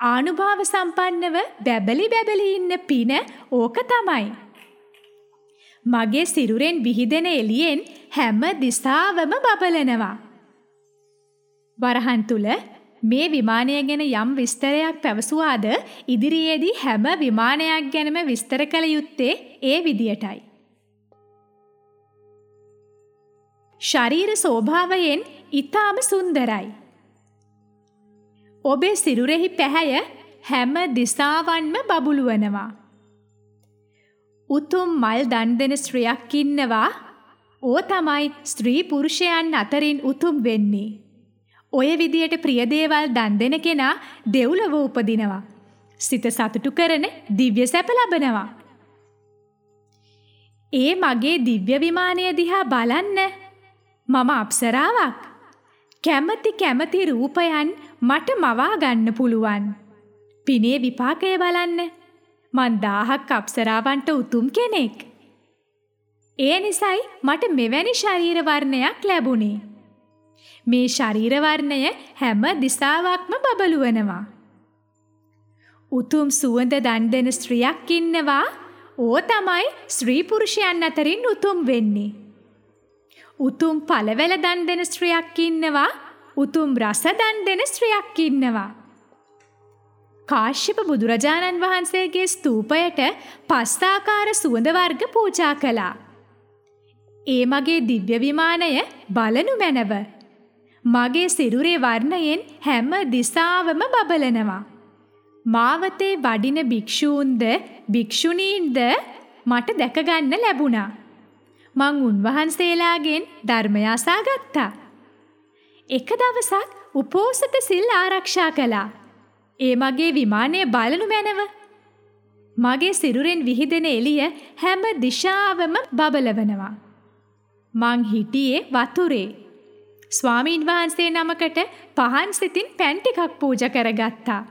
Speaker 1: ආනුභාව සම්පන්නව බැබලි බැබලි ඉන්න පින ඕක තමයි. මගේ සිරුරෙන් විහිදෙන එළියෙන් හැම දිසාවම බබලනවා. වරහන් තුල මේ විමානය ගැන යම් විස්තරයක් පැවසුවාද ඉදිරියේදී හැම විමානයක් ගැනම විස්තර කළ යුත්තේ ඒ විදියටයි. ශරීර ස්වභාවයෙන් ඊටාම සුන්දරයි. ඔබේ සිරුරෙහි පැහැය හැම දිසාවන්ම බබළුවනවා. උතුම් මල් දන් දෙන ස්ත්‍රියක් ඉන්නවා. ඕ තමයි ස්ත්‍රී පුරුෂයන් අතරින් උතුම් වෙන්නේ. ඔය විදියට ප්‍රිය දේවල් දන් දෙන කෙනා දෙව්ලොව උපදිනවා. සිත සතුටු කරන දිව්‍ය සැප ලබනවා. ඒ මගේ දිව්‍ය විමානය දිහා බලන්න. මම අප්සරාවක්. කැමති කැමති රූපයන් මට මවා ගන්න පුළුවන්. පිනේ විපාකය බලන්න. මං දහහක් අප්සරාවන්ට උතුම් කෙනෙක්. ඒ නිසයි මට මෙවැනි ශරීර වර්ණයක් ලැබුණේ. මේ ශරීර වර්ණය හැම දිසාවක්ම බබළුවනවා. උතුම් සුවඳ දන් දෙන ස්ත්‍රියක් ඉන්නවා. ඕ තමයි ස්ත්‍රී පුරුෂයන් අතරින් උතුම් වෙන්නේ. උතුම් පළවැල දන් දෙන ස්ත්‍රියක් ඉන්නවා. උතුම් රස දන් දෙන ස්ත්‍රියක් ඉන්නවා. කාශ්‍යප බුදුරජාණන් වහන්සේගේ ස්තූපයට පස්තාකාර සුවඳ වර්ග පූජා කළා. ඒ මගේ දිව්‍ය විමානය බලනු මැනව. මගේ සිරුරේ වර්ණයෙන් හැම දිසාවම බබලනවා. මාවතේ වඩින භික්ෂූන්ද භික්ෂුණීන්ද මට දැකගන්න ලැබුණා. මං උන්වහන්සේලාගෙන් ධර්මය අසා ගත්තා. එක දවසක් උපෝසත සිල් ආරක්ෂා කළා. ඒ මගේ විමානය බලනු මැනව. මගේ සිරුරෙන් විහිදෙන එළිය හැම දිශාවම බබලවනවා. මං හිටියේ වතුරේ. ස්වාමීන් වහන්සේ නමකට පහන් සිතින් පැන් ටිකක් පූජා කරගත්තා.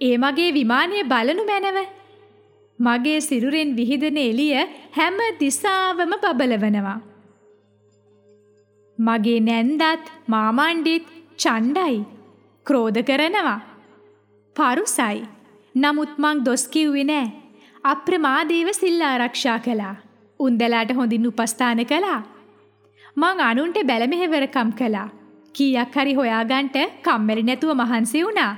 Speaker 1: ඒ මගේ විමානය බලනු මැනව. මගේ සිරුරෙන් විහිදෙන එළිය හැම දිසාවම බබලවනවා. මගේ නැන්දත් මාමණ්ඩිත් චණ්ඩයි ක්‍රෝධ කරනවා. පරුසයි. නමුත් මං දොස් කිව්වේ නෑ. අප්‍රමාදීව සිල් ආරක්ෂා කළා. උන්දලාට හොඳින් උපස්ථාන කළා. මං අනුන්ට බැලමෙහෙවරකම් කළා. කීයක් හරි හොයාගන්ට කම්මැලි නැතුව මහන්සි වුණා.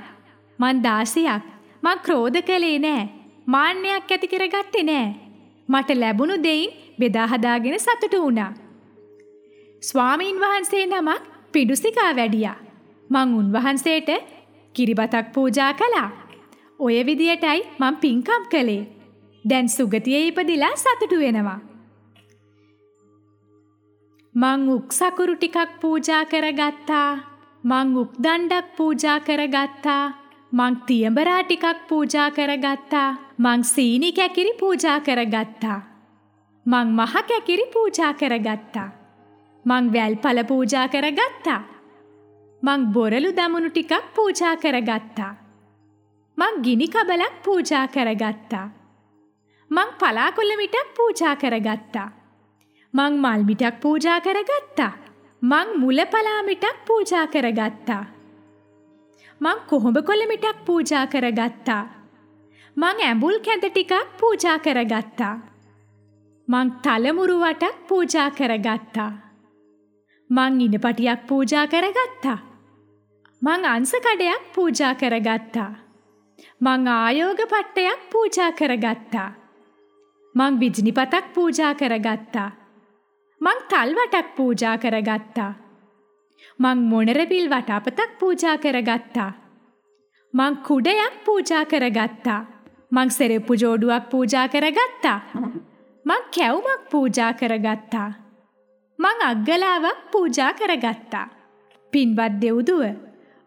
Speaker 1: මං 16ක්. මං ක්‍රෝධ කළේ නෑ. මාන්නයක් ඇති කරගත්තේ නෑ. මට ලැබුණු දෙයින් බෙදා හදාගෙන සතුටු වුණා. ස්වාමීන් වහන්සේ නමක් පිඩුසිකා වැඩියා. මං උන්වහන්සේට කිරිබතක් පූජා කළා. ඔය විදියටයි මං පින්කම් කළේ. දැන් සුගතියේ ඉපදිලා සතුටු වෙනවා. මං උක් සකුරු ටිකක් පූජා කරගත්තා. මං උක් දණ්ඩක් පූජා කරගත්තා. මං තියඹරා ටිකක් පූජා කරගත්තා. මං සීනි කැකිරි පූජා කරගත්තා. මං මහ කැකිරි පූජා කරගත්තා. මං වැල්පල පූජා කරගත්තා. මං බොරලු දමුණු ටිකක් පූජා කරගත්තා. මං ගිනි කබලක් පූජා කරගත්තා. මං පලාකොළ මිටක් පූජා කරගත්තා. මං මල් මිටක් පූජා කරගත්තා. මං මුලපලා මිටක් පූජා කරගත්තා. මං කොහොඹ කොළ මිටක් පූජා කරගත්තා. මං ඇඹුල් කැඳ ටිකක් පූජා කරගත්තා. මං තලමුරු වටක් පූජා කරගත්තා. මං ඉනපටියක් පූජා කරගත්තා. මං අංශ කඩයක් පූජා කරගත්තා. මං ආයෝග පට්ටයක් පූජා කරගත්තා. මං විජ්නිපතක් පූජා කරගත්තා. මං තල් වටක් පූජා කරගත්තා. මං මොනරපිල් වටාපතක් පූජා කරගත්තා. මං කුඩයක් පූජා කරගත්තා. මං සෙරෙප්පු ජෝඩුවක් පූජා කරගත්තා. මං කැවුමක් පූජා කරගත්තා. මං අග්ගලාවක් පූජා කරගත්තා. පින්වත් දෙව්දුව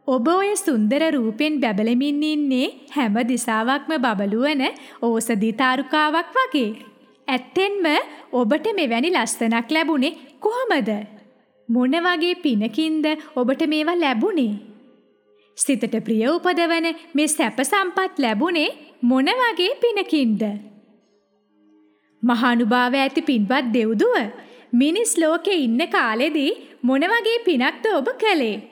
Speaker 1: ඔබ ඔය සුන්දර රූපෙන් බැබලමින් ඉන්නේ හැම දිසාවක්ම බබළුවන ඕසදී තාරුකාවක් වගේ. ඇත්තෙන්ම ඔබට මෙවැනි ලස්සනක් ලැබුණේ කොහොමද? මොන වගේ පිනකින්ද ඔබට මේවා ලැබුණේ? සිතට ප්‍රිය උපදවන මේ සැප සම්පත් ලැබුණේ මොන වගේ පිනකින්ද? මහානුභාව ඇති පින්වත් දෙව්දුව මිනිස් ලෝකේ ඉන්න කාලෙදී මොන වගේ පිනක්ද ඔබ කළේ?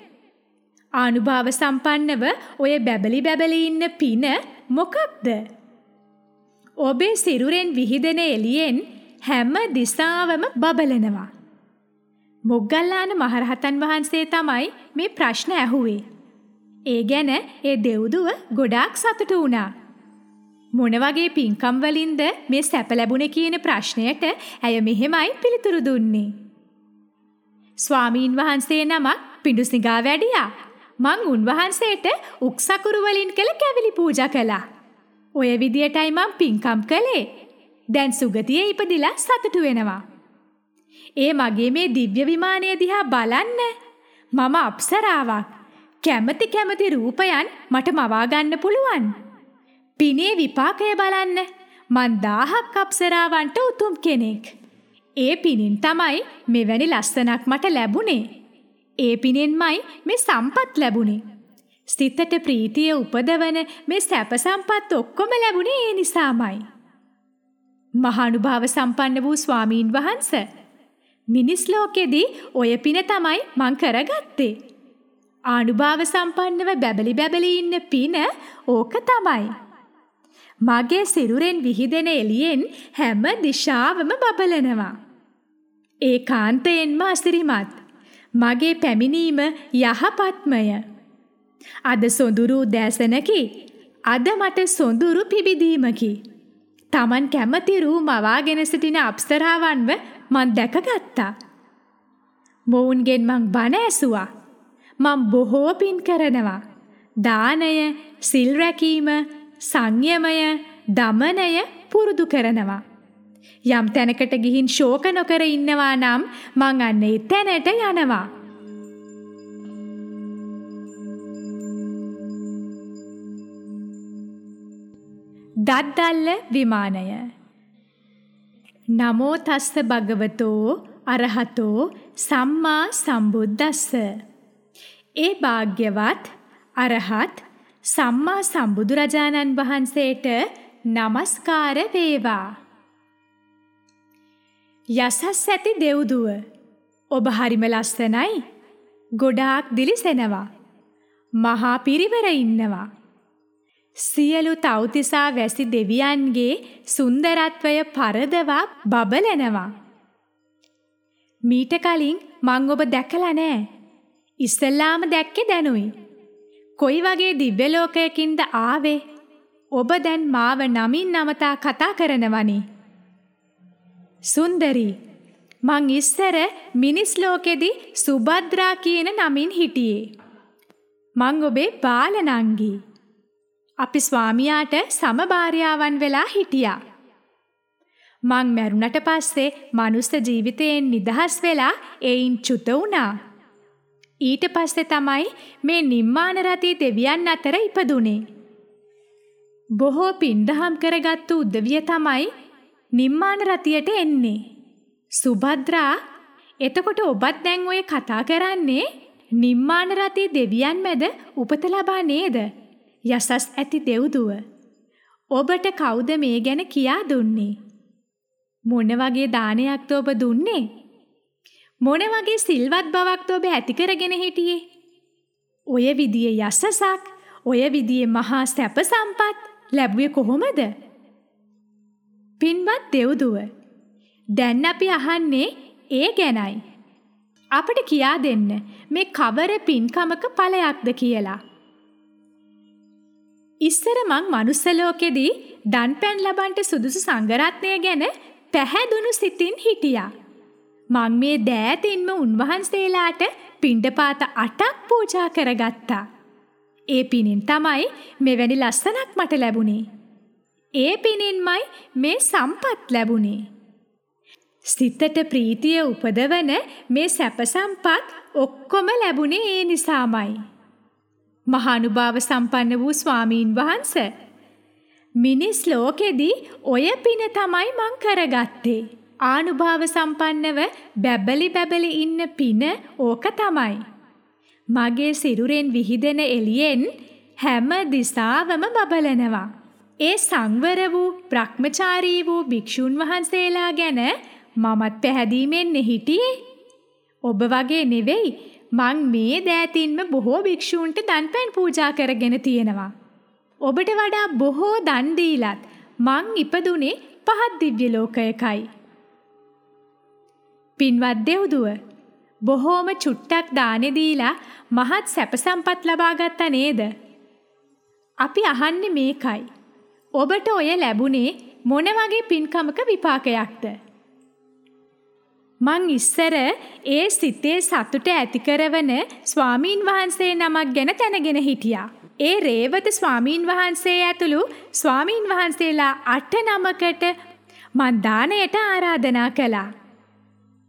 Speaker 1: ආනුභාව සම්පන්නව ඔය බැබලි බැබලි ඉන්න පින මොකක්ද? ඔබේ සිරුරෙන් විහිදෙන එළියෙන් හැම දිසාවම බබලනවා. මොග්ගල්ලාන මහරහතන් වහන්සේ තමයි මේ ප්‍රශ්න ඇහුවේ. ඒ ගැන ඒ දෙව්දුව ගොඩාක් සතුටු වුණා. මොන වගේ පින්කම් වලින්ද මේ සැප ලැබුණේ කියන ප්‍රශ්නයට ඇය මෙහෙමයි පිළිතුරු දුන්නේ. ස්වාමීන් වහන්සේ නමක් පිඬුසිඟා වැඩියා. මං උන්වහන්සේට උක්සකුරු වලින් කළ කැවිලි පූජා කළා. ඔය විදියටයි මං පින්කම් කළේ. දැන් සුගතියේ ඉපදිලා සතුටු වෙනවා. ඒ මගේ මේ දිව්‍ය විමානය දිහා බලන්න. මම අප්සරාවක්. කැමති කැමති රූපයන් මට මවා ගන්න පුළුවන්. පිනේ විපාකය බලන්න. මන් දාහක් අප්සරාවන්ට උතුම් කෙනෙක්. ඒ පිනින් තමයි මෙවැනි ලස්සනක් මට ලැබුණේ. ඒ පිනෙන්මයි මේ සම්පත් ලැබුණේ. සිතට ප්‍රීතිය උපදවන මේ සැප සම්පත් ඔක්කොම ලැබුණේ ඒ නිසාමයි. මහානුභාව සම්පන්න වූ ස්වාමීන් වහන්සේ මිනිස් ලෝකෙදී ඔය පින තමයි මං කරගත්තේ. ආනුභාව සම්පන්නව බැබලි බැබලි ඉන්න පින ඕක තමයි. මගේ සිරුරෙන් විහිදෙන එළියෙන් හැම දිශාවම බබලනවා. ඒකාන්තයෙන්ම අසිරිමත්. මගේ පැමිණීම යහපත්මය. අද සොඳුරු දැසනකි. අද මට සොඳුරු පිබිදීමකි. Taman කැමති රූ මවාගෙන සිටින අප්සරාවන්ව මං දැකගත්තා. මොවුන්ගෙන් මං බණ ඇසුවා. මං බොහෝ පින් කරනවා. දානය, සිල් රැකීම, සංයමය, දමනය පුරුදු කරනවා. යම් තැනකට ගිහින් ශෝක නොකර ඉන්නවා නම් මං අන්න ඒ තැනට යනවා. දද්දල්ල විමානය. නමෝ තස්ස භගවතෝ අරහතෝ සම්මා සම්බුද්දස්ස. ඒ භාග්‍යවත් අරහත් සම්මා සම්බුදුරජාණන් වහන්සේට নমස්කාර වේවා. යසස් ඇති දෙව්දුව. ඔබ හරිම ලස්සනයි. ගොඩාක් දිලිසෙනවා. මහා පිරිවර ඉන්නවා. සියලු තව්තිසා වැසි දෙවියන්ගේ සුන්දරත්වය පරදවා බබලනවා. මීට කලින් මං ඔබ දැකලා නෑ. ඉස්සල්ලාම දැක්කේ දැනුයි. කොයි වගේ දිව්‍ය ලෝකයකින්ද ආවේ? ඔබ දැන් මාව නමින් නමතා කතා කරනවනි. සුන්දරි මං ඉස්සර මිනිස් ලෝකෙදි සුභද්‍රා කියන නමින් හිටියේ. මං ඔබේ බාලනංගී. අපි ස්වාමියාට සමභාර්යාවන් වෙලා හිටියා. මං මැරුණට පස්සේ මනුස්ස ජීවිතයෙන් නිදහස් වෙලා එයින් චුත වුණා. ඊට පස්සේ තමයි මේ නිම්මාන රතී දෙවියන් අතර ඉපදුනේ. බොහෝ පින්දහම් කරගත්තු උදවිය තමයි නිම්මාන රතියට එන්නේ. සුභද්‍රා එතකොට ඔබත් දැන් ඔය කතා කරන්නේ නිම්මාන රතී දෙවියන් මැද උපත ලබා නේද? යසස් ඇති දෙව්දුව. ඔබට කවුද මේ ගැන කියා දුන්නේ? මොන වගේ දානයක්ද ඔබ දුන්නේ? මොන වගේ සිල්වත් බවක්ද ඔබ ඇති කරගෙන හිටියේ? ඔය විදියේ යසසක්, ඔය විදියේ මහා සැප සම්පත් ලැබුවේ කොහොමද? පින්වත් දෙව්දුව. දැන් අපි අහන්නේ ඒ ගැනයි. අපට කියා දෙන්න මේ කවර පින්කමක ඵලයක්ද කියලා. ඉස්සර මං මනුස්ස ලෝකෙදී දන්පැන් ලබන්ට සුදුසු සංගරත්නය ගැන පැහැදුණු සිතින් හිටියා. මං මේ දෑතින්ම උන්වහන්සේලාට පිණ්ඩපාත අටක් පූජා කරගත්තා. ඒ පිණින් තමයි මෙවැනි ලස්සනක් මට ලැබුණේ. ඒ පිණින්මයි මේ සම්පත් ලැබුණේ. සිතට ප්‍රීතිය උපදවන මේ සැප සම්පත් ඔක්කොම ලැබුණේ ඒ නිසාමයි. මහානුභාව සම්පන්න වූ ස්වාමීන් වහන්ස. මිනිස් ලෝකෙදී ඔය පින තමයි මං කරගත්තේ. ආනුභාව සම්පන්නව බැබලි බැබලි ඉන්න පින ඕක තමයි. මගේ සිරුරෙන් විහිදෙන එළියෙන් හැම දිසාවම බබලනවා. ඒ සංවර වූ බ්‍රහ්මචාරී වූ භික්ෂුන් වහන්සේලා ගැන මමත් පැහැදීමෙන් හිටියේ. ඔබ වගේ නෙවෙයි මං මේ දෑතින්ම බොහෝ භික්ෂූන්ට දන්පැන් පූජා කරගෙන තියෙනවා. ඔබට වඩා බොහෝ දන් දීලත් මං ඉපදුනේ පහත් දිව්‍ය ලෝකයකයි. පින්වත් දෙව්දුව බොහෝම චුට්ටක් දානෙ දීලා මහත් සැප සම්පත් ලබා ගත්තා නේද? අපි අහන්නේ මේකයි. ඔබට ඔය ලැබුණේ මොන වගේ පින්කමක විපාකයක්ද? මං ඉස්සර ඒ සිතේ සතුට ඇති කරවන ස්වාමීන් වහන්සේ නමක් ගැන දැනගෙන හිටියා. ඒ රේවත ස්වාමීන් වහන්සේ ඇතුළු ස්වාමීන් වහන්සේලා අට නමකට මන් දාණයට ආරාධනා කළා.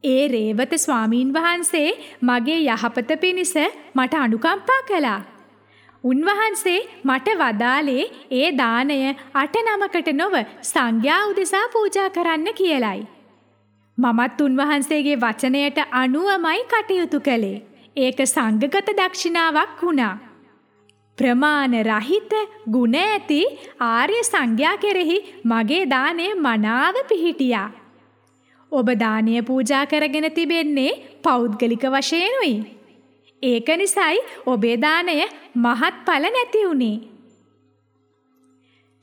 Speaker 1: ඒ රේවත ස්වාමීන් වහන්සේ මගේ යහපත පිණිස මට අනුකම්පා කළා. උන්වහන්සේ මට වදාලේ ඒ දාණය අට නමකට නොව සංඝයා උදෙසා පූජා කරන්න කියලයි. මමත් උන්වහන්සේගේ වචනයට අනුවමයි කටයුතු කළේ. ඒක සංඝගත දක්ෂිනාවක් වුණා. ප්‍රමාණ රහිත ගුණ ඇති ආර්ය සංඝයා කෙරෙහි මගේ දාණය මනාව පිහිටියා. ඔබ දානය පූජා කරගෙන තිබෙන්නේ පෞද්ගලික වශයෙන්ුයි. ඒක නිසායි ඔබේ දාණය මහත්ඵල නැති වුනේ.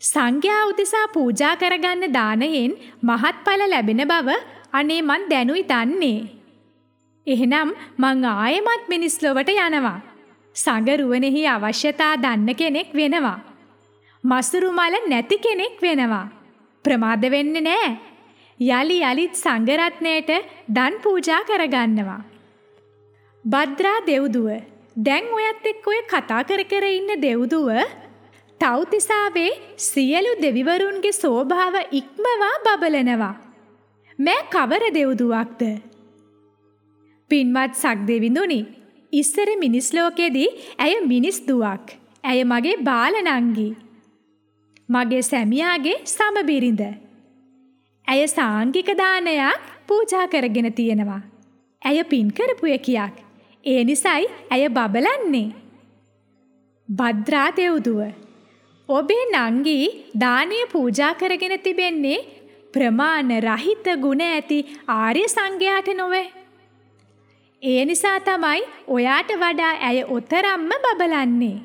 Speaker 1: සංඝයා උදෙසා පූජා කරගන්න දානයෙන් මහත්ඵල ලැබෙන බව අනේ මන් දැනුයි දන්නේ. එහෙනම් මං ආයෙමත් මිනිස් ලොවට යනවා. සඟරුවනෙහි අවශ්‍යතා දන්න කෙනෙක් වෙනවා. මසුරු මල නැති කෙනෙක් වෙනවා. ප්‍රමාද වෙන්නේ නෑ. යලි යලිත් සංඝරත්නයට දන් පූජා කරගන්නවා. භද්‍රා දෙව්දුව දැන් ඔයත් එක්ක ඔය කතා කර කර ඉන්න දෙව්දුව තව්තිසාවේ සියලු දෙවිවරුන්ගේ සෝභාව ඉක්මවා බබලනවා. මෑ කවර දෙව්දුවක්ද? පින්වත් සක් දෙවිඳුනි ඉස්සර මිනිස් ලෝකයේදී ඇය මිනිස් දුවක්. ඇය මගේ බාලනංගි. මගේ සැමියාගේ සමබිරිඳ. ඇය සාංගික දානයක් පූජා කරගෙන තියෙනවා. ඇය පින් කරපු එකියක්. ඒ නිසයි ඇය බබලන්නේ. භද්‍රා දෙව්දුව ඔබේ නංගී දානය පූජා කරගෙන තිබෙන්නේ ප්‍රමාණ රහිත ගුණ ඇති ආර්ය සංඝයාට නොවේ. ඒ නිසා තමයි ඔයාට වඩා ඇය ඔතරම්ම බබලන්නේ.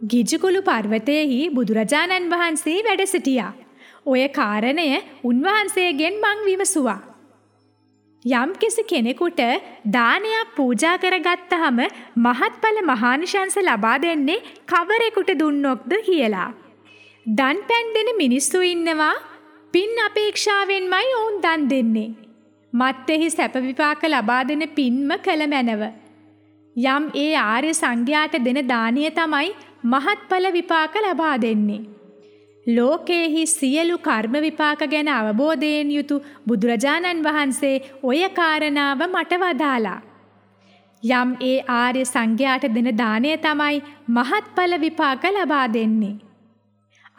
Speaker 1: ගිජුකුළු පර්වතයෙහි බුදුරජාණන් වහන්සේ වැඩ සිටියා. ඔය කාරණය උන්වහන්සේගෙන් මං විමසුවා. යම්කිසි කෙනෙකුට දානයක් පූජා කරගත්තහම මහත්ඵල මහානිශංස ලබා දෙන්නේ කවරෙකුට දුන්නොක්ද කියලා. දන් පැන් දෙන මිනිස්සු ඉන්නවා පින් අපේක්ෂාවෙන්මයි ඔවුන් දන් දෙන්නේ. මත්තෙහි සැප විපාක ලබා දෙන පින්ම කළ මැනව. යම් ඒ ආර්ය සංඝයාට දෙන දානිය තමයි මහත්ඵල විපාක ලබා දෙන්නේ. ලෝකේහි සියලු කර්ම විපාක ගැන අවබෝධයෙන් යුතු බුදුරජාණන් වහන්සේ ඔය කාරණාව මට වදාලා. යම් ඒ ආර්ය සංඝයාට දෙන දාණය තමයි මහත්ඵල විපාක ලබා දෙන්නේ.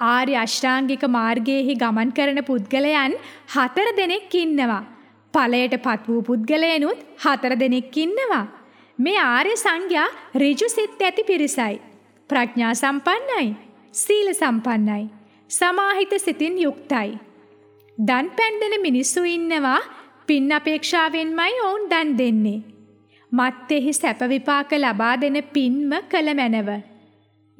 Speaker 1: ආර්ය අෂ්ටාංගික මාර්ගයේහි ගමන් කරන පුද්ගලයන් හතර දෙනෙක් ඉන්නවා. ඵලයට පත් වූ පුද්ගලයනුත් හතර දෙනෙක් ඉන්නවා. මේ ආර්ය සංඝයා ඍජු සිත් ඇති පිරිසයි. ප්‍රඥා සම්පන්නයි. සීල සම්පන්නයි. සමාහිත සිතින් යුක්තයි. දන් පැන්දෙන මිනිස්සු ඉන්නවා පින් අපේක්ෂාවෙන්මයි ඔවුන් දන් දෙන්නේ. මත්තෙහි සැප විපාක ලබා දෙන පින්ම කළ මැනව.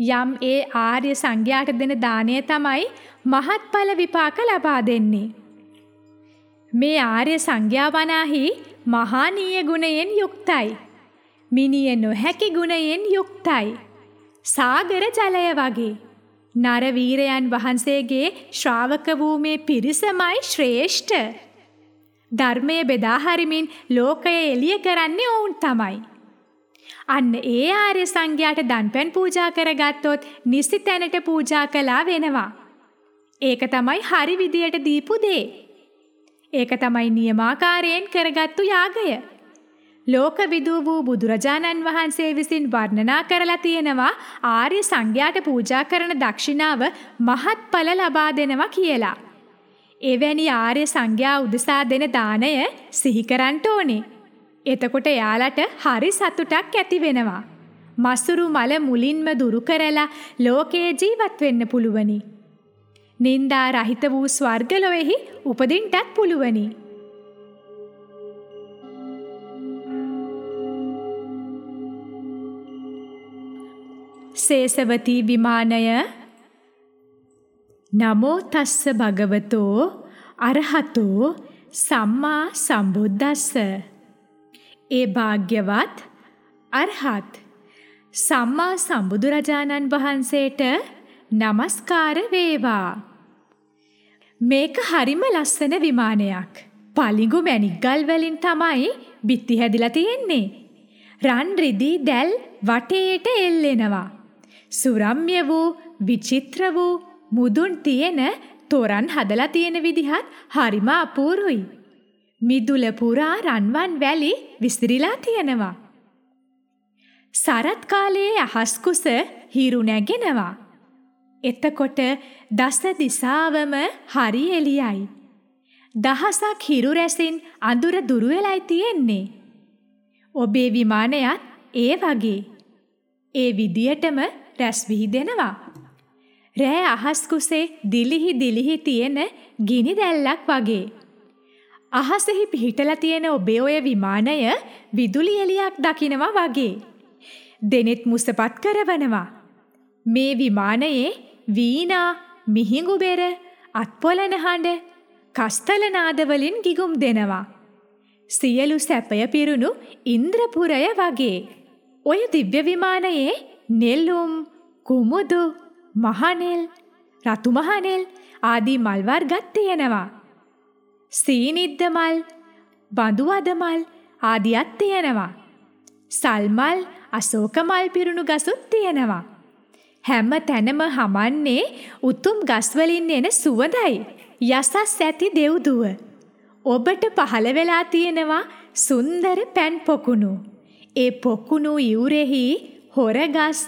Speaker 1: යම් ඒ ආර්ය සංඝයාට දෙන දාණය තමයි මහත්ඵල විපාක ලබා දෙන්නේ. මේ ආර්ය සංඝයා වනාහි මහානීය ගුණයෙන් යුක්තයි. මිනිය නොහැකි ගුණයෙන් යුක්තයි. සාගර ජලය වගේ. නර වීරයන් වහන්සේගේ ශ්‍රාවක වූ මේ පිරිසමයි ශ්‍රේෂ්ඨ. ධර්මයේ බෙදා හරිමින් ලෝකය එළිය කරන්නේ ඔවුන් තමයි. අන්න ඒ ආර්ය සංඝයාට දන්පැන් පූජා කරගත්තොත් නිසි තැනට පූජා කළා වෙනවා. ඒක තමයි හරි විදියට දීපු දේ. ඒක තමයි නියමාකාරයෙන් කරගත්තු යාගය. ලෝකවිදූ වූ බුදුරජාණන් වහන්සේ විසින් වර්ණනා කරලා තියෙනවා ආර්ය සංඝයාට පූජා කරන දක්ෂිනාව මහත්ඵල ලබා දෙනවා කියලා. එවැනි ආර්ය සංඝයා උදෙසා දෙන දාණය සිහි කරන්න ඕනේ. එතකොට එයාලට හරි සතුටක් ඇති වෙනවා. මසුරු මල මුලින්ම දුරු කරලා ලෝකයේ ජීවත් වෙන්න පුළුවනි. නින්දා රහිත වූ ස්වර්ගලොවෙහි උපදින්ටත් පුළුවනි. සේසවතී විමානය නමෝ තස්ස භගවතෝ අරහතෝ සම්මා සම්බුද්දස්ස ඒ භාග්‍යවත් අරහත් සම්මා සම්බුදුරජාණන් වහන්සේට নমස්කාර වේවා මේක හරිම ලස්සන විමානයක්. පලිඟු මැණික්ගල් වලින් තමයි බිත්ති හැදිලා තියෙන්නේ. රන් රිදී දැල් වටේට එල්ලෙනවා. සුරම්‍ය වූ විචිත්‍ර වූ මුදුන් තියෙන තොරන් හදලා තියෙන විදිහත් හරිම අපූරුයි. මිදුල පුරා රන්වන් වැලි විසිරිලා තියෙනවා. සරත් කාලයේ අහස් කුස හිරු නැගෙනවා. එතකොට දස දිසාවම හරි එළියයි. දහසක් හිරු රැසින් අඳුර දුර වෙලයි තියෙන්නේ. ඔබේ විමානයත් ඒ වගේ. ඒ විදියටම රැස් විහිදෙනවා. රෑ අහස් කුසේ දිලිහි දිලිහි තියෙන ගිනි දැල්ලක් වගේ. අහසෙහි පිහිටලා තියෙන ඔබේ ඔය විමානය විදුලි එළියක් දකිනවා වගේ. දෙනෙත් මුසපත් කරවනවා. මේ විමානයේ වීණා, මිහිඟු බෙර, අත්පොළන හඬ, කස්තල නාදවලින් ගිගුම් දෙනවා. සියලු සැපය පිරුණු ඉන්ද්‍රපුරය වගේ. ඔය දිව්‍ය විමානයේ නෙළුම්, කුමුදු, මහනෙල්, රතු මහනෙල් ආදී මල් වර්ගත් තියෙනවා. සීනිද්ද මල්, බඳු අද මල් ආදියත් තියෙනවා. සල්මල්, අශෝක මල් පිරුණු ගසුත් තියෙනවා. හැම තැනම හමන්නේ උතුම් ගස්වලින් එන සුවඳයි. යසස් ඇති දෙව්දුව. ඔබට පහළ වෙලා තියෙනවා සුන්දර පැන් පොකුණු. ඒ පොකුණු ඉවුරෙහි හොරගස්,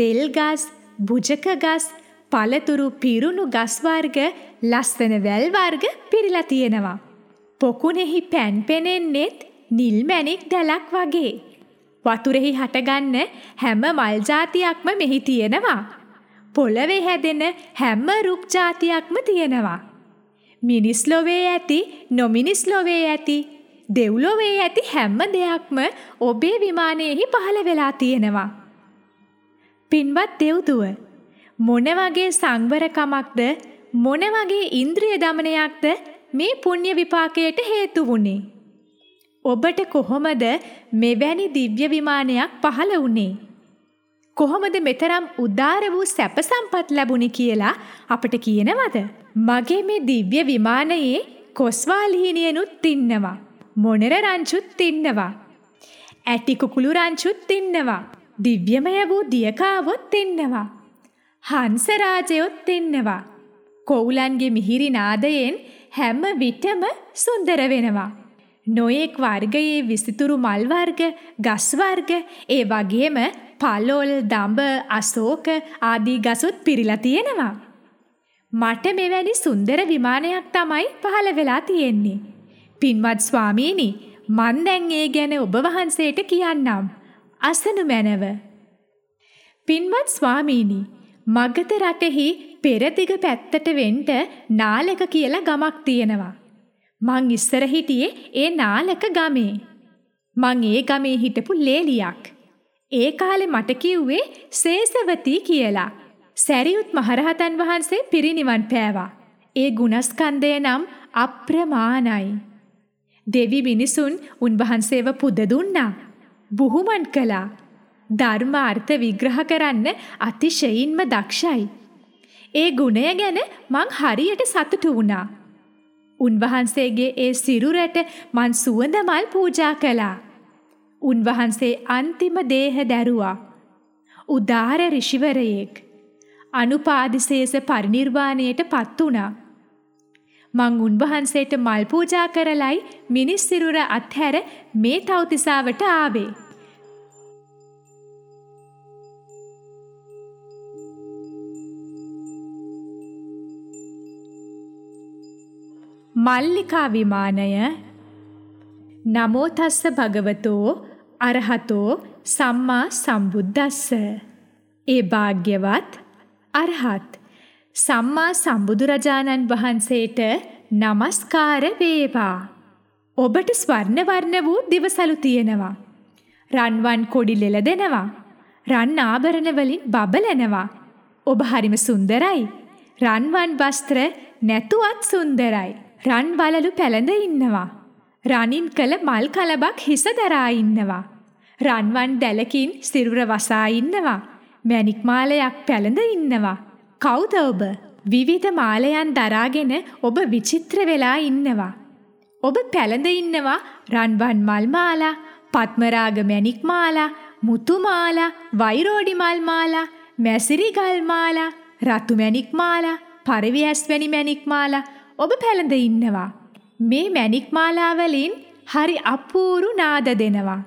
Speaker 1: දෙල්ගස්, බුජක ගස්, පළතුරු පිරුණු ගස් වර්ග, ලස්සන වැල් වර්ග පිරීලා තියෙනවා. පොකුණෙහි පැන් පෙනෙන්නෙත් නිල් මැණික් දැලක් වගේ. වතුරෙහි හටගන්න හැම මල් జాතියක්ම මෙහි තියෙනවා. පොළවේ හැදෙන හැම රුක් జాතියක්ම තියෙනවා. මිනිස් ලොවේ ඇති නොමිනිස් ලොවේ ඇති දෙව්ලොවේ ඇති හැම දෙයක්ම ඔබේ විමානයේහි පහළ වෙලා තියෙනවා. පින්වත් දෙව්දුව මොන වගේ සංවරකමක්ද මොන වගේ ඉන්ද්‍රිය දමනයක්ද මේ පුණ්‍ය විපාකයට හේතු වුනේ? ඔබට කොහොමද මෙවැනි දිව්‍ය විමානයක් පහළ වුනේ? කොහොමද මෙතරම් උදාර වූ සැප සම්පත් ලැබුණේ කියලා අපට කියනවද? මගේ මේ දිව්‍ය විමානයේ කොස්වාලීනියනුත් ඉන්නවා. මොනර රංචුත් ඉන්නවා. ඇටි කුකුළු රංචුත් ඉන්නවා. දිව්‍යමය වූ දියකාවොත් ඉන්නවා. හංස රාජයොත් ඉන්නවා. කොවුලන්ගේ මිහිරි නාදයෙන් හැම විටම සුන්දර වෙනවා. නොයෙක් වර්ගයේ විසිතුරු මල් වර්ග, ගස් වර්ග, ඒ වගේම පළොල්, දඹ, අශෝක ආදී ගසුත් පිරීලා තියෙනවා. මට මෙවැනි සුන්දර විමානයක් තමයි පහළ වෙලා තියෙන්නේ. පින්වත් ස්වාමීනි, මන් දැන් ඒ ගැන ඔබ වහන්සේට කියන්නම්. අසනු මැනව. පින්වත් ස්වාමීනි, මගධ රටෙහි පෙරදිග පැත්තට වෙන්න නාලක කියලා ගමක් තියෙනවා. මං ඉස්සර හිටියේ ඒ නාලක ගමේ. මං ඒ ගමේ හිටපු ලේලියක්. ඒ කාලේ මට කිව්වේ සේසවතී කියලා. සැරියුත් මහරහතන් වහන්සේ පිරිනිවන් පෑවා. ඒ ගුණස්කන්ධය නම් අප්‍රමාණයි. දෙවි මිනිසුන් උන්වහන්සේව පුද දුන්නා. බුහුමන් කළා. ධර්ම අර්ථ විග්‍රහ කරන්න අතිශයින්ම දක්ෂයි. ඒ ගුණය ගැන මං හරියට සතුටු වුණා. උන්වහන්සේගේ ඒ සිරුරට මං සුවඳ මල් පූජා කළා. උන්වහන්සේ අන්තිම දේහ දැරුවා. උදාර ඍෂිවරයෙක්. අනුපාදිශේෂ පරිණිර්වාණයට පත් වුණා. මං උන්වහන්සේට මල් පූජා කරලයි මිනිස් සිරුර අත්හැර මේ තවතිසාවට ආවේ. මල්ලිකා විමානය නමෝ තස්ස භගවතෝ අරහතෝ සම්මා සම්බුද්දස්ස ඒ භාග්‍යවත් අරහත් සම්මා සම්බුදුරජාණන් වහන්සේට নমස්කාර වේවා. ඔබට ස්වර්ණ වර්ණ වූ දිවසලු තියෙනවා. රන්වන් කොඩි ලෙලදෙනවා. රන් ආභරණ වලින් බබලනවා. ඔබ හරිම සුන්දරයි. රන්වන් වස්ත්‍ර නැතුවත් සුන්දරයි. රන් වලලු පැලඳ ඉන්නවා. රනින් කළ මල් කලබක් හිස දරා ඉන්නවා. රන්වන් දැලකින් සිරුර වසා ඉන්නවා. මැණික් මාලයක් පැලඳ ඉන්නවා. කවුද ඔබ? විවිධ මාලයන් දරාගෙන ඔබ විචිත්‍ර වෙලා ඉන්නවා. ඔබ පැලඳ ඉන්නවා රන්වන් මල් මාලා, පත්මරාග මැණික් මාලා, මුතු මාලා, වෛරෝඩි මල් මාලා, මැසිරි ගල් මාලා, රතු මැණික් මාලා, පරිවියස් වැනි මැණික් මාලා ඔබ පැලඳ ඉන්නවා. මේ මැණික් මාලා වලින් හරි අපූරු නාද දෙනවා.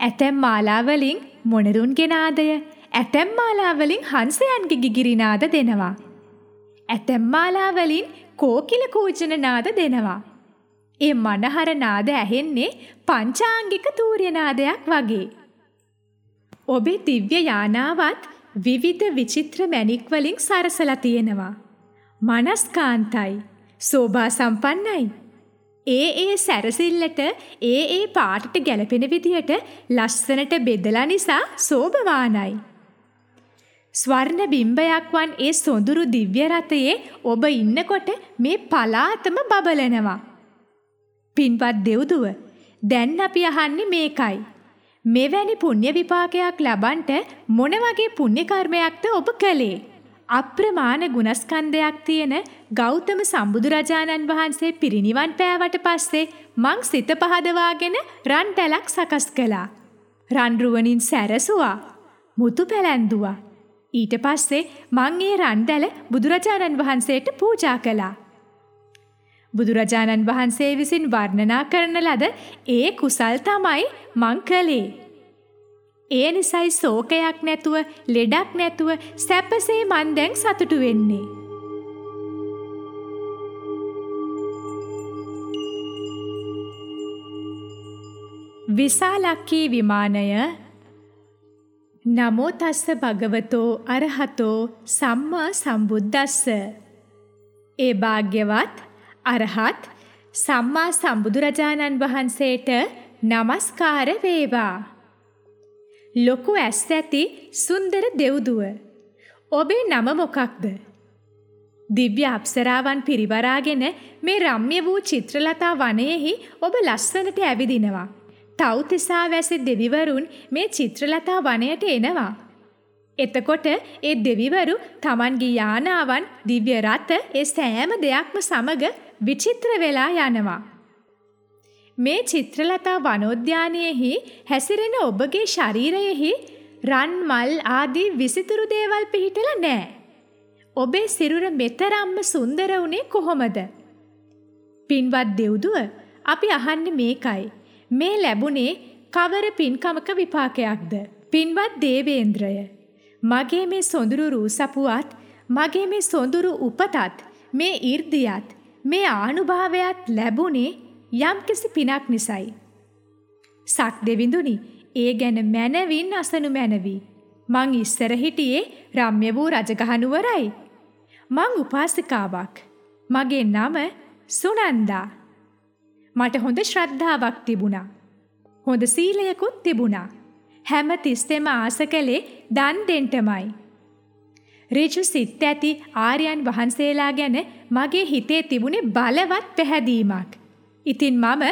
Speaker 1: ඇතැම් මාලා වලින් මොණරුන්ගේ නාදය, ඇතැම් මාලා වලින් හංසයන්ගේ ගිගිරි නාද දෙනවා. ඇතැම් මාලා වලින් කෝකිල කූජන නාද දෙනවා. ඒ මනහර නාද ඇහෙන්නේ පංචාංගික තූර්ය නාදයක් වගේ. ඔබේ දිව්‍ය යානාවත් විවිධ විචිත්‍ර මැණික් වලින් සරසලා තියෙනවා. මනස්කාන්තයි, සෝභා සම්පන්නයි. ඒ ඒ සැරසිල්ලට ඒ ඒ පාටට ගැලපෙන විදියට ලස්සනට බෙදලා නිසා සෝභවානයි. ස්වර්ණ බිම්බයක් වන් ඒ සොඳුරු දිව්‍ය රථයේ ඔබ ඉන්නකොට මේ පලාතම බබලනවා. පින්වත් දෙව්දුව, දැන් අපි අහන්නේ මේකයි. මෙවැනි පුණ්‍ය විපාකයක් ලබන්ට මොන වගේ පුණ්‍ය කර්මයක්ද ඔබ කළේ? අප්‍රමාණ ගුණස්කන්ධයක් තියෙන ගෞතම සම්බුදුරජාණන් වහන්සේ පිරිනිවන් පෑවට පස්සේ මං සිත පහදවාගෙන රන් දැලක් සකස් කළා. රන් රුවනින් සැරසුවා. මුතු පැලැන්දුවා. ඊට පස්සේ මං ඒ රන්දැල බුදුරජාණන් වහන්සේට පූජා කළා. බුදුරජාණන් වහන්සේ විසින් වර්ණනා කරන ලද ඒ කුසල් තමයි මං කළේ. ඒ නිසයි ශෝකයක් නැතුව, ලෙඩක් නැතුව සැපසේ මං දැන් සතුටු වෙන්නේ. විසාලක්කී විමානය. නමෝ තස්ස භගවතෝ අරහතෝ සම්මා සම්බුද්දස්ස. ඒ භාග්‍යවත් අරහත් සම්මා සම්බුදුරජාණන් වහන්සේට নমස්කාර වේවා. ලොකු ඇස් ඇති සුන්දර දෙව්දුව ඔබේ නම මොකක්ද දිව්‍ය අප්සරාවන් පිරිවරාගෙන මේ රම්‍ය වූ චිත්‍රලතා වනයේහි ඔබ ලස්සනට ඇවිදිනවා තව්තිසා වැසි දෙවිවරුන් මේ චිත්‍රලතා වනයට එනවා. එතකොට ඒ දෙවිවරු තමන්ගේ යානාවන් දිව්‍ය රථ ඒ සෑම දෙයක්ම සමග විචිත්‍ර වෙලා යනවා. මේ චිත්‍රලතා වනෝද්‍යානයෙහි හැසිරෙන ඔබගේ ශරීරයෙහි රන් මල් ආදී විසිතුරු දේවල් පිහිටලා නෑ. ඔබේ සිරුර මෙතරම්ම සුන්දර වුණේ කොහොමද? පින්වත් දෙව්දුව අපි අහන්නේ මේකයි. මේ ලැබුණේ කවර පින්කමක විපාකයක්ද? පින්වත් දේවේන්ද්‍රය. මගේ මේ සොඳුරු රූසපුවත්, මගේ මේ සොඳුරු උපතත්, මේ 이르දියත්, මේ ආනුභාවයත් ලැබුණේ යම්කිසි පිනක් නිසයි. සක් දෙවිඳුනි, ඒ ගැන මැනවින් අසනු මැනවි. මං ඉස්සර හිටියේ රම්‍ය වූ රජගහනුවරයි. මං උපාසිකාවක්. මගේ නම සුනන්දා. මට හොඳ ශ්‍රද්ධාවක් තිබුණා. හොඳ සීලයකුත් තිබුණා. හැම තිස්සෙම ආස කළේ දන් දෙන්නමයි. ඍජු සිත් ඇති ආර්යයන් වහන්සේලා ගැන මගේ හිතේ තිබුණේ බලවත් පැහැදීමක්. ඉතින් මම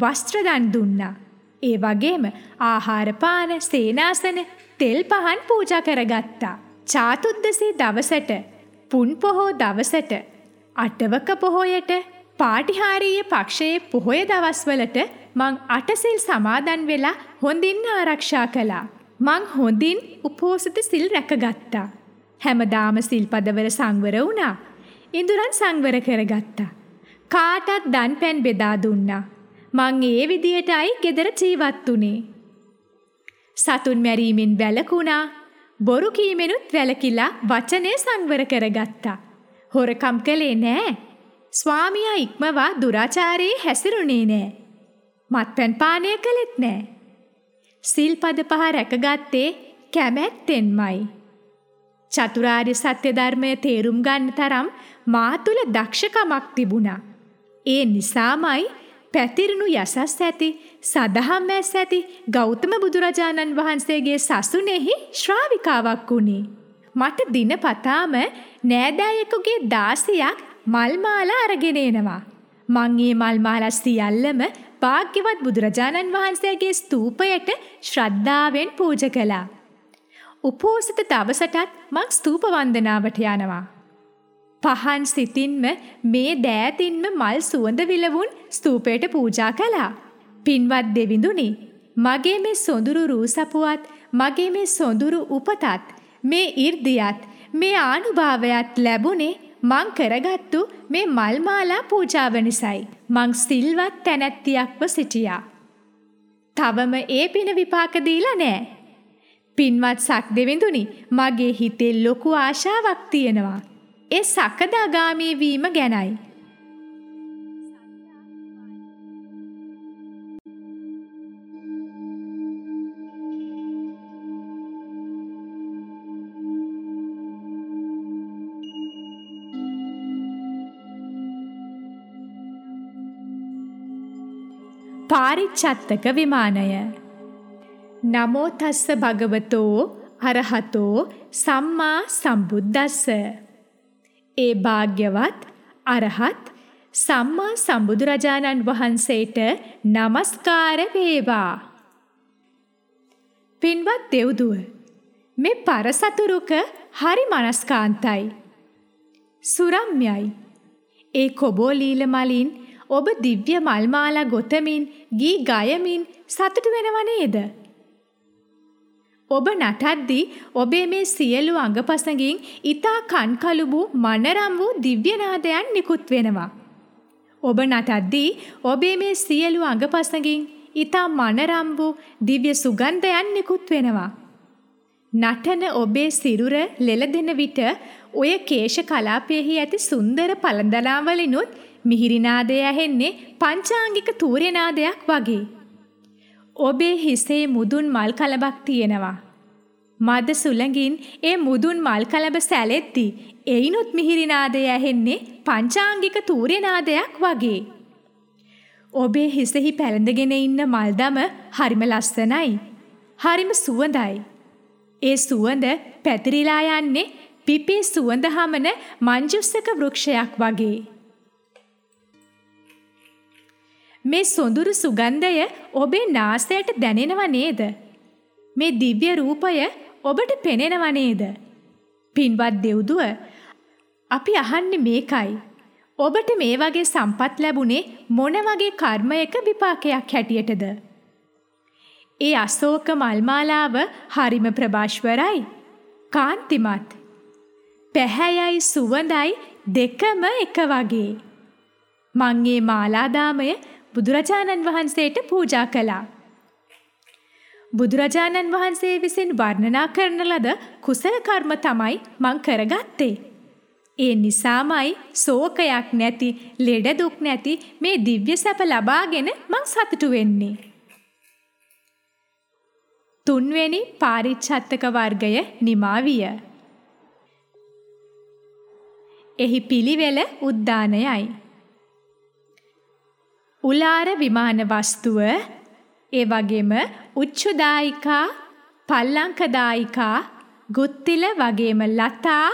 Speaker 1: වස්ත්‍ර දන් දුන්නා. ඒ වගේම ආහාර පාන, සේනාසන, තෙල් පහන් පූජා කරගත්තා. චාතුද්දසී දවසට, පුන් පොහෝ දවසට, අටවක පොහොයට පාටිහාරීය පක්ෂයේ පොහොය දවස්වලට මං අටසිල් සමාදන් වෙලා හොඳින් ආරක්ෂා කළා. මං හොඳින් උපෝසත සිල් රැකගත්තා. හැමදාම සිල්පදවල සංවර වුණා. ඉඳුරන් සංවර කරගත්තා. කාටත් දන් පැන් බෙදා දුන්නා. මං ඒ විදියටයි ගෙදර ජීවත් වුණේ. සතුන් මැරීමෙන් වැළකුණා. බොරු කීමෙනුත් වැළකිලා වචනේ සංවර කරගත්තා. හොරකම් කළේ නෑ. ස්වාමියා ඉක්මවා දුරාචාරයේ හැසිරුණේ නෑ. මත්පැන් පානය කළෙත් නෑ. සිල්පද පහ රැකගත්තේ කැමැත්තෙන්මයි. චතුරාර්ය සත්‍ය ධර්මය තේරුම් ගන්න තරම් මා තුල දක්ෂකමක් තිබුණා. ඒ නිසාමයි පැතිරුණු යසස් ඇති සදහම් ඇස් ඇති ගෞතම බුදුරජාණන් වහන්සේගේ සසුනේහි ශ්‍රාවිකාවක් වුණේ. මට දිනපතාම නෑදෑයෙකුගේ දාසියක් මල් මාලා අරගෙන එනවා. මං ඒ මල් මාලා සියල්ලම භාග්‍යවත් බුදුරජාණන් වහන්සේගේ ස්තූපයට ශ්‍රද්ධාවෙන් පූජා කළා. උපෝසත දවසටත් මං ස්තූප වන්දනාවට යනවා. පහන් සිතින්ම මේ දෑතින්ම මල් සුවඳ විලවුන් ස්තූපයට පූජා කළා. පින්වත් දෙවිඳුනි, මගේ මේ සොඳුරු රූසපුවත්, මගේ මේ සොඳුරු උපතත්, මේ 이르දියත්, මේ ආනුභාවයත් ලැබුණේ මං කරගත්තු මේ මල් මාලා පූජාව නිසයි. මං සිල්වත් තැනැත්තියක්ව සිටියා. තවම ඒ පින විපාක දීලා නෑ. පින්වත් සක් දෙවිඳුනි මගේ හිතේ ලොකු ආශාවක් තියෙනවා. ඒ සකදාගාමී වීම ගැනයි. පාරිච්චත්තක විමානය නමෝ තස්ස භගවතෝ අරහතෝ සම්මා සම්බුද්දස්ස ඒ භාග්‍යවත් අරහත් සම්මා සම්බුදුරජාණන් වහන්සේට নমස්කාර වේවා. පින්වත් දෙව්දුව මේ පරසතුරුක හරි මනස්කාන්තයි. සුරම්යයි. ඒ කොබෝ ලීල මලින් ඔබ දිව්‍ය මල්මාලා ගොතමින් ගී ගයමින් සතුටු වෙනව නේද? ඔබ නටද්දී ඔබේ මේ සියලු අඟපසඟින් ඊතා කන්කලු වූ මනරම් වූ දිව්‍ය නාදයන් නිකුත් වෙනවා. ඔබ නටද්දී ඔබේ මේ සියලු අඟපසඟින් ඊතා මනරම් වූ දිව්‍ය සුගන්ධයන් නිකුත් වෙනවා. නටන ඔබේ සිරුර ලෙලදෙන විට ඔය කේශ කලාපයෙහි ඇති සුන්දර පළඳනාවලිනුත් මිහිරිනාදය ඇහෙන්නේ පංචාංගික තූර්යනාදයක් වගේ. ඔබේ හිසේ මුදුන් මල් කලබක් තියෙනවා. මද සුළඟින් ඒ මුදුන් මල් කලබ සැලෙද්දි එයිනුත් මිහිරිනාදය ඇහෙන්නේ පංචාංගික තූර්යනාදයක් වගේ. ඔබේ හිසෙහි පැළඳගෙන ඉන්න මල්දම හරිම ලස්සනයි. හරිම සුවඳයි. ඒ සුවඳ පැතිරිලා යන්නේ පිපී සුවඳ හමන මංජුස්සක වෘක්ෂයක් වගේ. මේ සොඳුරු සුගන්ධය ඔබේ නාසයට දැනෙනව නේද? මේ දිව්‍ය රූපය ඔබට පෙනෙනව නේද? පින්වත් දෙව්දුව අපි අහන්නේ මේකයි. ඔබට මේ වගේ සම්පත් ලැබුණේ මොන වගේ කර්මයක විපාකයක් හැටියටද? ඒ අශෝක මල්මාලාව හරිම ප්‍රභාෂ්වරයි. කාන්තිමත්. පැහැයයි සුවඳයි දෙකම එක වගේ. මං ඒ මාලාදාමය බුදුරජාණන් වහන්සේට පූජා කළා. බුදුරජාණන් වහන්සේ විසින් වර්ණනා කරන ලද කුසල කර්ම තමයි මං කරගත්තේ. ඒ නිසාමයි ශෝකයක් නැති, ලෙඩ දුක් නැති මේ දිව්‍ය සැප ලබාගෙන මං සතුටු වෙන්නේ. තුන්වෙනි පාරිච්ඡත්තක වර්ගය නිමා විය. එහි පිළිවෙල උද්දානයයි. උලාර විමාන වස්තුව ඒ වගේම උච්චුදායිකා පල්ලංකදායිකා ගුත්තිල වගේම ලතා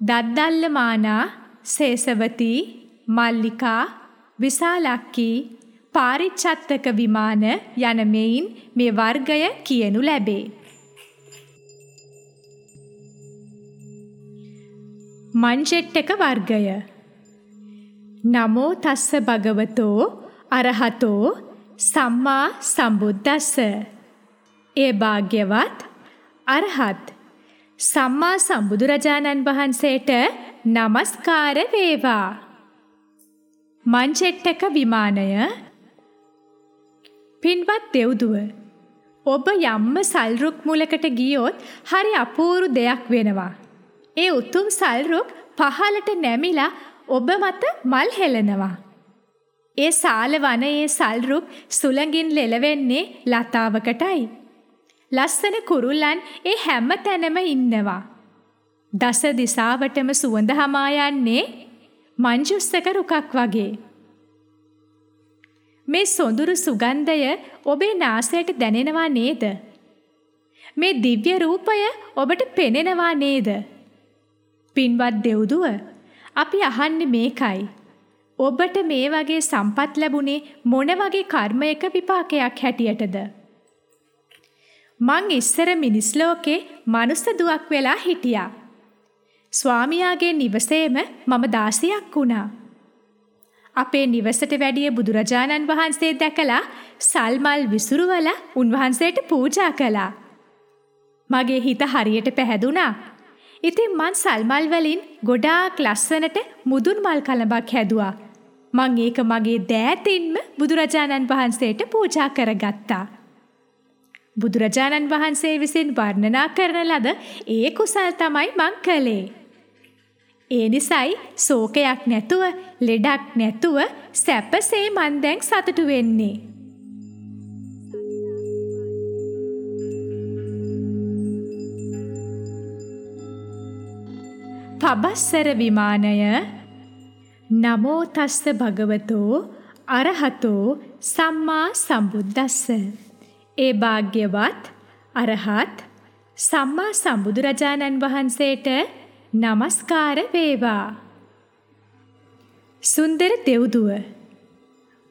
Speaker 1: දද්දල්ලමානා සේසවතී මල්ලිකා විශාලක්කී පාරිච්ඡත්තක විමාන යන මෙයින් මේ වර්ගය කියනු ලැබේ. මංජෙට්ටක වර්ගය නමෝ තස්ස භගවතෝ අරහතෝ සම්මා සම්බුද්දස්ස. ඒ භාග්‍යවත් අරහත්. සම්මා සම්බුදුරජාණන් වහන්සේට নমස්කාර වේවා. මංචෙට්ටක විමානය පින්වත් දෙව්දුව ඔබ යම්ම සල්රුක් මුලකට ගියොත් හරි අපූරු දෙයක් වෙනවා. ඒ උතුම් සල්රුක් පහලට නැමිලා ඔබ මත මල් හෙලනවා. ඒ සාල වනයේ සල්රුක් සුළඟින් ලෙලවෙන්නේ ලතාවකටයි. ලස්සන කුරුල්ලන් ඒ හැම තැනම ඉන්නවා. දස දිසාවටම සුවඳ හමා යන්නේ මංජුස්සක රුකක් වගේ. මේ සොඳුරු සුගන්ධය ඔබේ නාසයට දැනෙනවා නේද? මේ දිව්‍ය රූපය ඔබට පෙනෙනවා නේද? පින්වත් දෙව්දුව අපි අහන්නේ මේකයි. ඔබට මේ වගේ සම්පත් ලැබුණේ මොන වගේ කර්මයක විපාකයක් හැටියටද? මං ඉස්සර මිනිස් ලෝකේ මනුස්ස දුවක් වෙලා හිටියා. ස්වාමියාගේ නිවසේම මම දාසියක් වුණා. අපේ නිවසට වැඩිය බුදුරජාණන් වහන්සේ දැකලා සල්මල් විසුරුවලා උන්වහන්සේට පූජා කළා. මගේ හිත හරියට පැහැදුනා. ඉතින් මං සල්මල් වලින් ගොඩාක් ලස්සනට මුදුන් මල් කලඹක් හැදුවා. මං ඒක මගේ දෑතින්ම බුදුරජාණන් වහන්සේට පූජා කරගත්තා. බුදුරජාණන් වහන්සේ විසින් වර්ණනා කරන ලද ඒ කුසල් තමයි මං කළේ. ඒ නිසයි ශෝකයක් නැතුව, ලෙඩක් නැතුව සැපසේ මං දැන් සතුටු වෙන්නේ. පබස්සර විමානය නමෝ තස්ස භගවතෝ අරහතෝ සම්මා සම්බුද්දස්ස. ඒ භාග්‍යවත් අරහත් සම්මා සම්බුදුරජාණන් වහන්සේට নমස්කාර වේවා. සුන්දර දෙව්දුව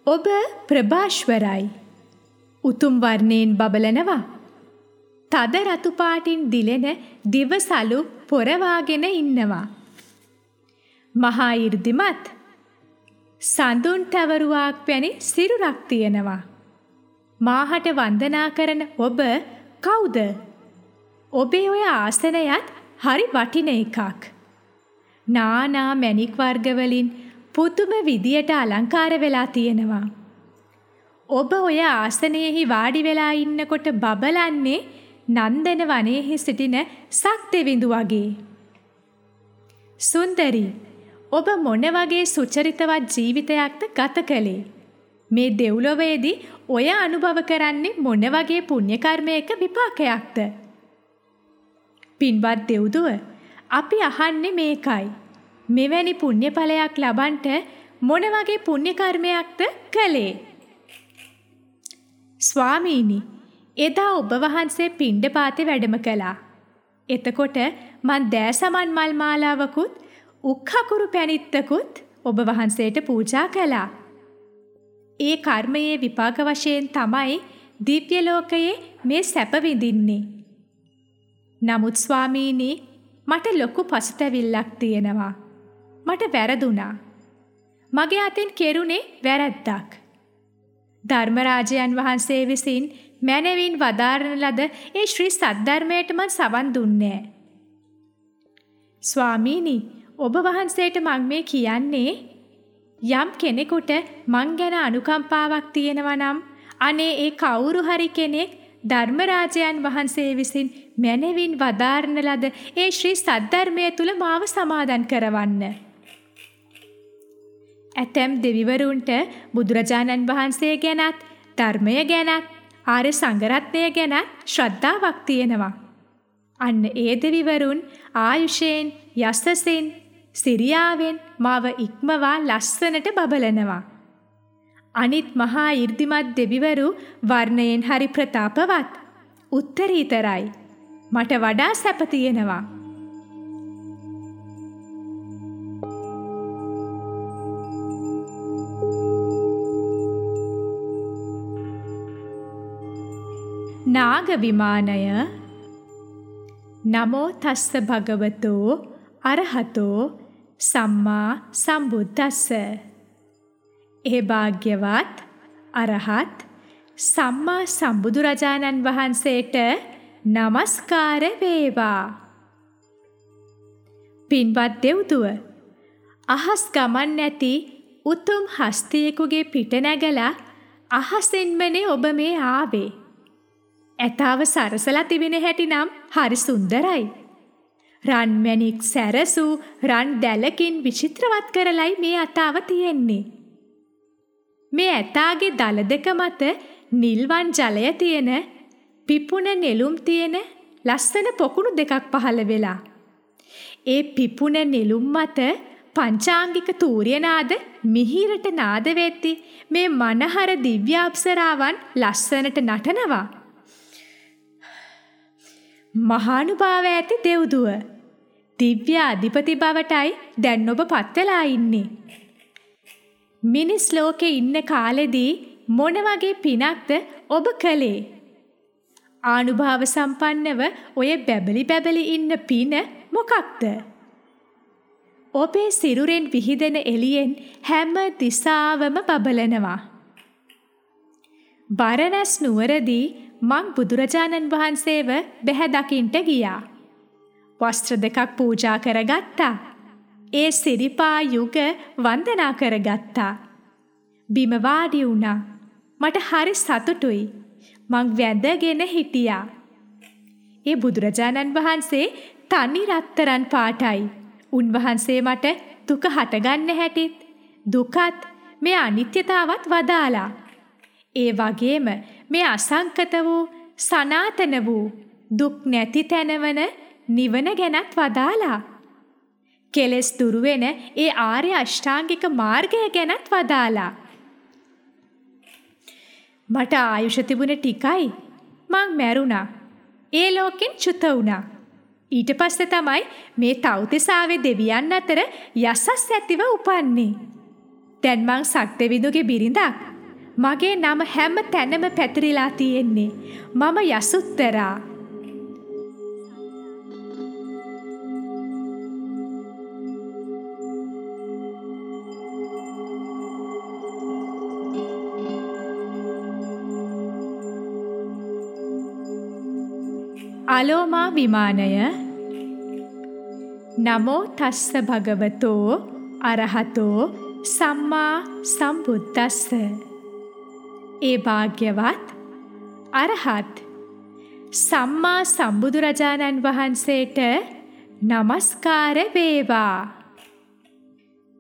Speaker 1: ඔබ ප්‍රභාෂ්වරයි. උතුම් වර්ණයෙන් බබලනවා. තද රතු පාටින් දිලෙන දිවසලු පොරවාගෙන ඉන්නවා. මහා 이르දිමත් සඳුන් තවරුවක් වැනි සිරුරක් තියෙනවා. මාහට වන්දනා කරන ඔබ කවුද? ඔබේ ඔය ආසනයත් හරි වටින එකක්. නානා මැණික් වර්ග වලින් පුදුම විදියට අලංකාර වෙලා තියෙනවා. ඔබ ඔය ආසනයෙහි වාඩි වෙලා ඉන්නකොට බබලන්නේ නන්දන වනයේහි සිටින සක්දෙවිඳු වගේ. සුන්දරි ඔබ මොන වගේ සුචරිතවත් ජීවිතයක්ද ගත කළේ? මේ දෙව්ලොවේදී ඔය අනුභව කරන්නේ මොන වගේ පුණ්‍ය කර්මයක විපාකයක්ද? පින්වත් දෙව්දුව අපි අහන්නේ මේකයි. මෙවැනි පුණ්‍යඵලයක් ලබන්ට මොන වගේ පුණ්‍ය කර්මයක්ද කළේ? ස්වාමීනි එදා ඔබ වහන්සේ පිණ්ඩපාතේ වැඩම කළා. එතකොට මන් දෑසමන් මල් මාලාවකුත් උක්හකුරු පැණිත්තකුත් ඔබ වහන්සේට පූජා කළා. ඒ කර්මයේ විපාක වශයෙන් තමයි දිව්‍ය ලෝකයේ මේ සැප විඳින්නේ. නමුත් ස්වාමීනි මට ලොකු පසුතැවිල්ලක් තියෙනවා. මට වැරදුනා. මගේ අතින් කෙරුණේ වැරැද්දක්. ධර්මරාජයන් වහන්සේ විසින් මැනවින් වදාරන ලද ඒ ශ්‍රී සද්ධර්මයට මං සවන් දුන්නේ ස්වාමීනි ඔබ වහන්සේට මං මේ කියන්නේ යම් කෙනෙකුට මං ගැන අනුකම්පාවක් තියෙනවා නම් අනේ ඒ කවුරු හරි කෙනෙක් ධර්මරාජයන් වහන්සේ විසින් මැනවින් වදාරන ලද ඒ ශ්‍රී සද්ධර්මය තුල මාව සමාදන් කරවන්න. ඇතැම් දෙවිවරුන්ට බුදුරජාණන් වහන්සේ ගැනත් ධර්මය ගැනත් ආර්ය සංඝරත්නය ගැනත් ශ්‍රද්ධාවක් තියෙනවා. අන්න ඒ දෙවිවරුන් ආයුෂයෙන් යසසෙන් සිරියාවෙන් මාව ඉක්මවා ලස්සනට බබලනවා. අනිත් මහා 이르දිමත් දෙවිවරු වර්ණයෙන් හරි ප්‍රතාපවත් උත්තරීතරයි. මට වඩා සැප තියෙනවා. නාග විමානය. නමෝ තස්ස භගවතෝ අරහතෝ සම්මා සම්බුද්දස්ස. ඒ භාග්‍යවත් අරහත් සම්මා සම්බුදුරජාණන් වහන්සේට নমස්කාර වේවා. පින්වත් දෙව්දුව අහස් ගමන් නැති උතුම් හස්තියෙකුගේ පිට නැගලා අහසෙන්මනේ ඔබ මේ ආවේ. ඇතාව සරසලා තිබෙන හැටි නම් හරි සුන්දරයි. රන් මැණික් සැරසූ රන් දැලකින් විචිත්‍රවත් කරලයි මේ ඇතාව තියෙන්නේ. මේ ඇතාගේ දල දෙක මත නිල්වන් ජලය තියෙන පිපුණ නෙළුම් තියෙන ලස්සන පොකුණු දෙකක් පහළ වෙලා. ඒ පිපුණ නෙළුම් මත පංචාංගික තූර්යනාද මිහිරට නාද වෙද්දි මේ මනහර දිව්‍ය අප්සරාවන් ලස්සනට නටනවා. මහානුභාව ඇති දෙව්දුව. දිව්‍ය අධිපති බවටයි දැන් ඔබ පත් වෙලා ඉන්නේ. මිනිස් ලෝකේ ඉන්න කාලෙදී මොන වගේ පිනක්ද ඔබ කළේ? ආනුභාව සම්පන්නව ඔය බැබලි බැබලි ඉන්න පින මොකක්ද? ඔබේ සිරුරෙන් විහිදෙන එළියෙන් හැම දිසාවම බබලනවා. බරණැස් නුවරදී මං බුදුරජාණන් වහන්සේව බැහැ දකින්ට ගියා. වස්ත්‍ර දෙකක් පූජා කරගත්තා. ඒ සිරිපා යුග වන්දනා කරගත්තා. බිම වාඩි වුණා. මට හරි සතුටුයි. මං වැඳගෙන හිටියා. ඒ බුදුරජාණන් වහන්සේ තනි රත්තරන් පාටයි. උන්වහන්සේ මට දුක හටගන්න හැටිත් දුකත් මේ අනිත්‍යතාවත් වදාලා. ඒ වගේම මේ අසංකත වූ සනාතන වූ දුක් නැති තැනවන නිවන ගැනත් වදාලා. කෙලෙස් දුරු වෙන ඒ ආර්ය අෂ්ටාංගික මාර්ගය ගැනත් වදාලා. මට ආයුෂ තිබුණ ටිකයි මං මැරුණා. ඒ ලෝකෙන් චුත වුණා. ඊට පස්සේ තමයි මේ තවුතිසාවේ දෙවියන් අතර යසස් ඇතිව උපන්නේ. දැන් මං සක්දෙවිඳුගේ බිරිඳක්. මගේ නම හැම තැනම පැතිරිලා තියෙන්නේ. මම යසුත්තරා. අලෝමා විමානය නමෝ තස්ස භගවතෝ අරහතෝ සම්මා සම්බුද්දස්ස ඒ භාග්‍යවත් අරහත් සම්මා සම්බුදුරජාණන් වහන්සේට নমස්කාර වේවා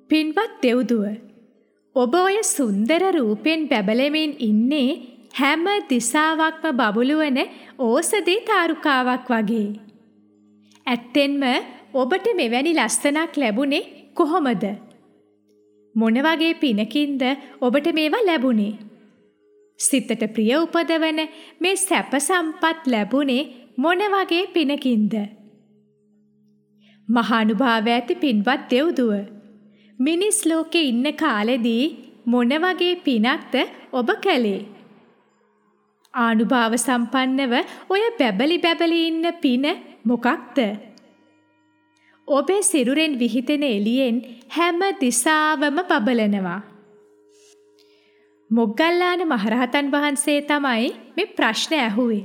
Speaker 1: පින්වත් දෙව්දුව ඔබ ඔය සුන්දර රූපෙන් බැබලෙමින් ඉන්නේ හැම දිසාවක්ම බබළුවන ඕසදී තාරුකාවක් වගේ. ඇත්තෙන්ම ඔබට මෙවැනි ලස්සනක් ලැබුණේ කොහොමද? මොන වගේ පිනකින්ද ඔබට මේවා ලැබුණේ? සිතට ප්‍රිය උපදවන මේ සැප සම්පත් ලැබුණේ මොන වගේ පිනකින්ද? මහානුභාව ඇති පින්වත් දෙව්දුව මිනිස් ලෝකේ ඉන්න කාලෙදී මොන වගේ පිනක්ද ඔබ කළේ? ආනුභාව සම්පන්නව ඔය බැබලි බැබලි ඉන්න පින මොකක්ද? ඔබේ සිරුරෙන් විහිදෙන එළියෙන් හැම දිසාවම බබලනවා. මොග්ගල්ලාන මහරහතන් වහන්සේ තමයි මේ ප්‍රශ්න ඇහුවේ.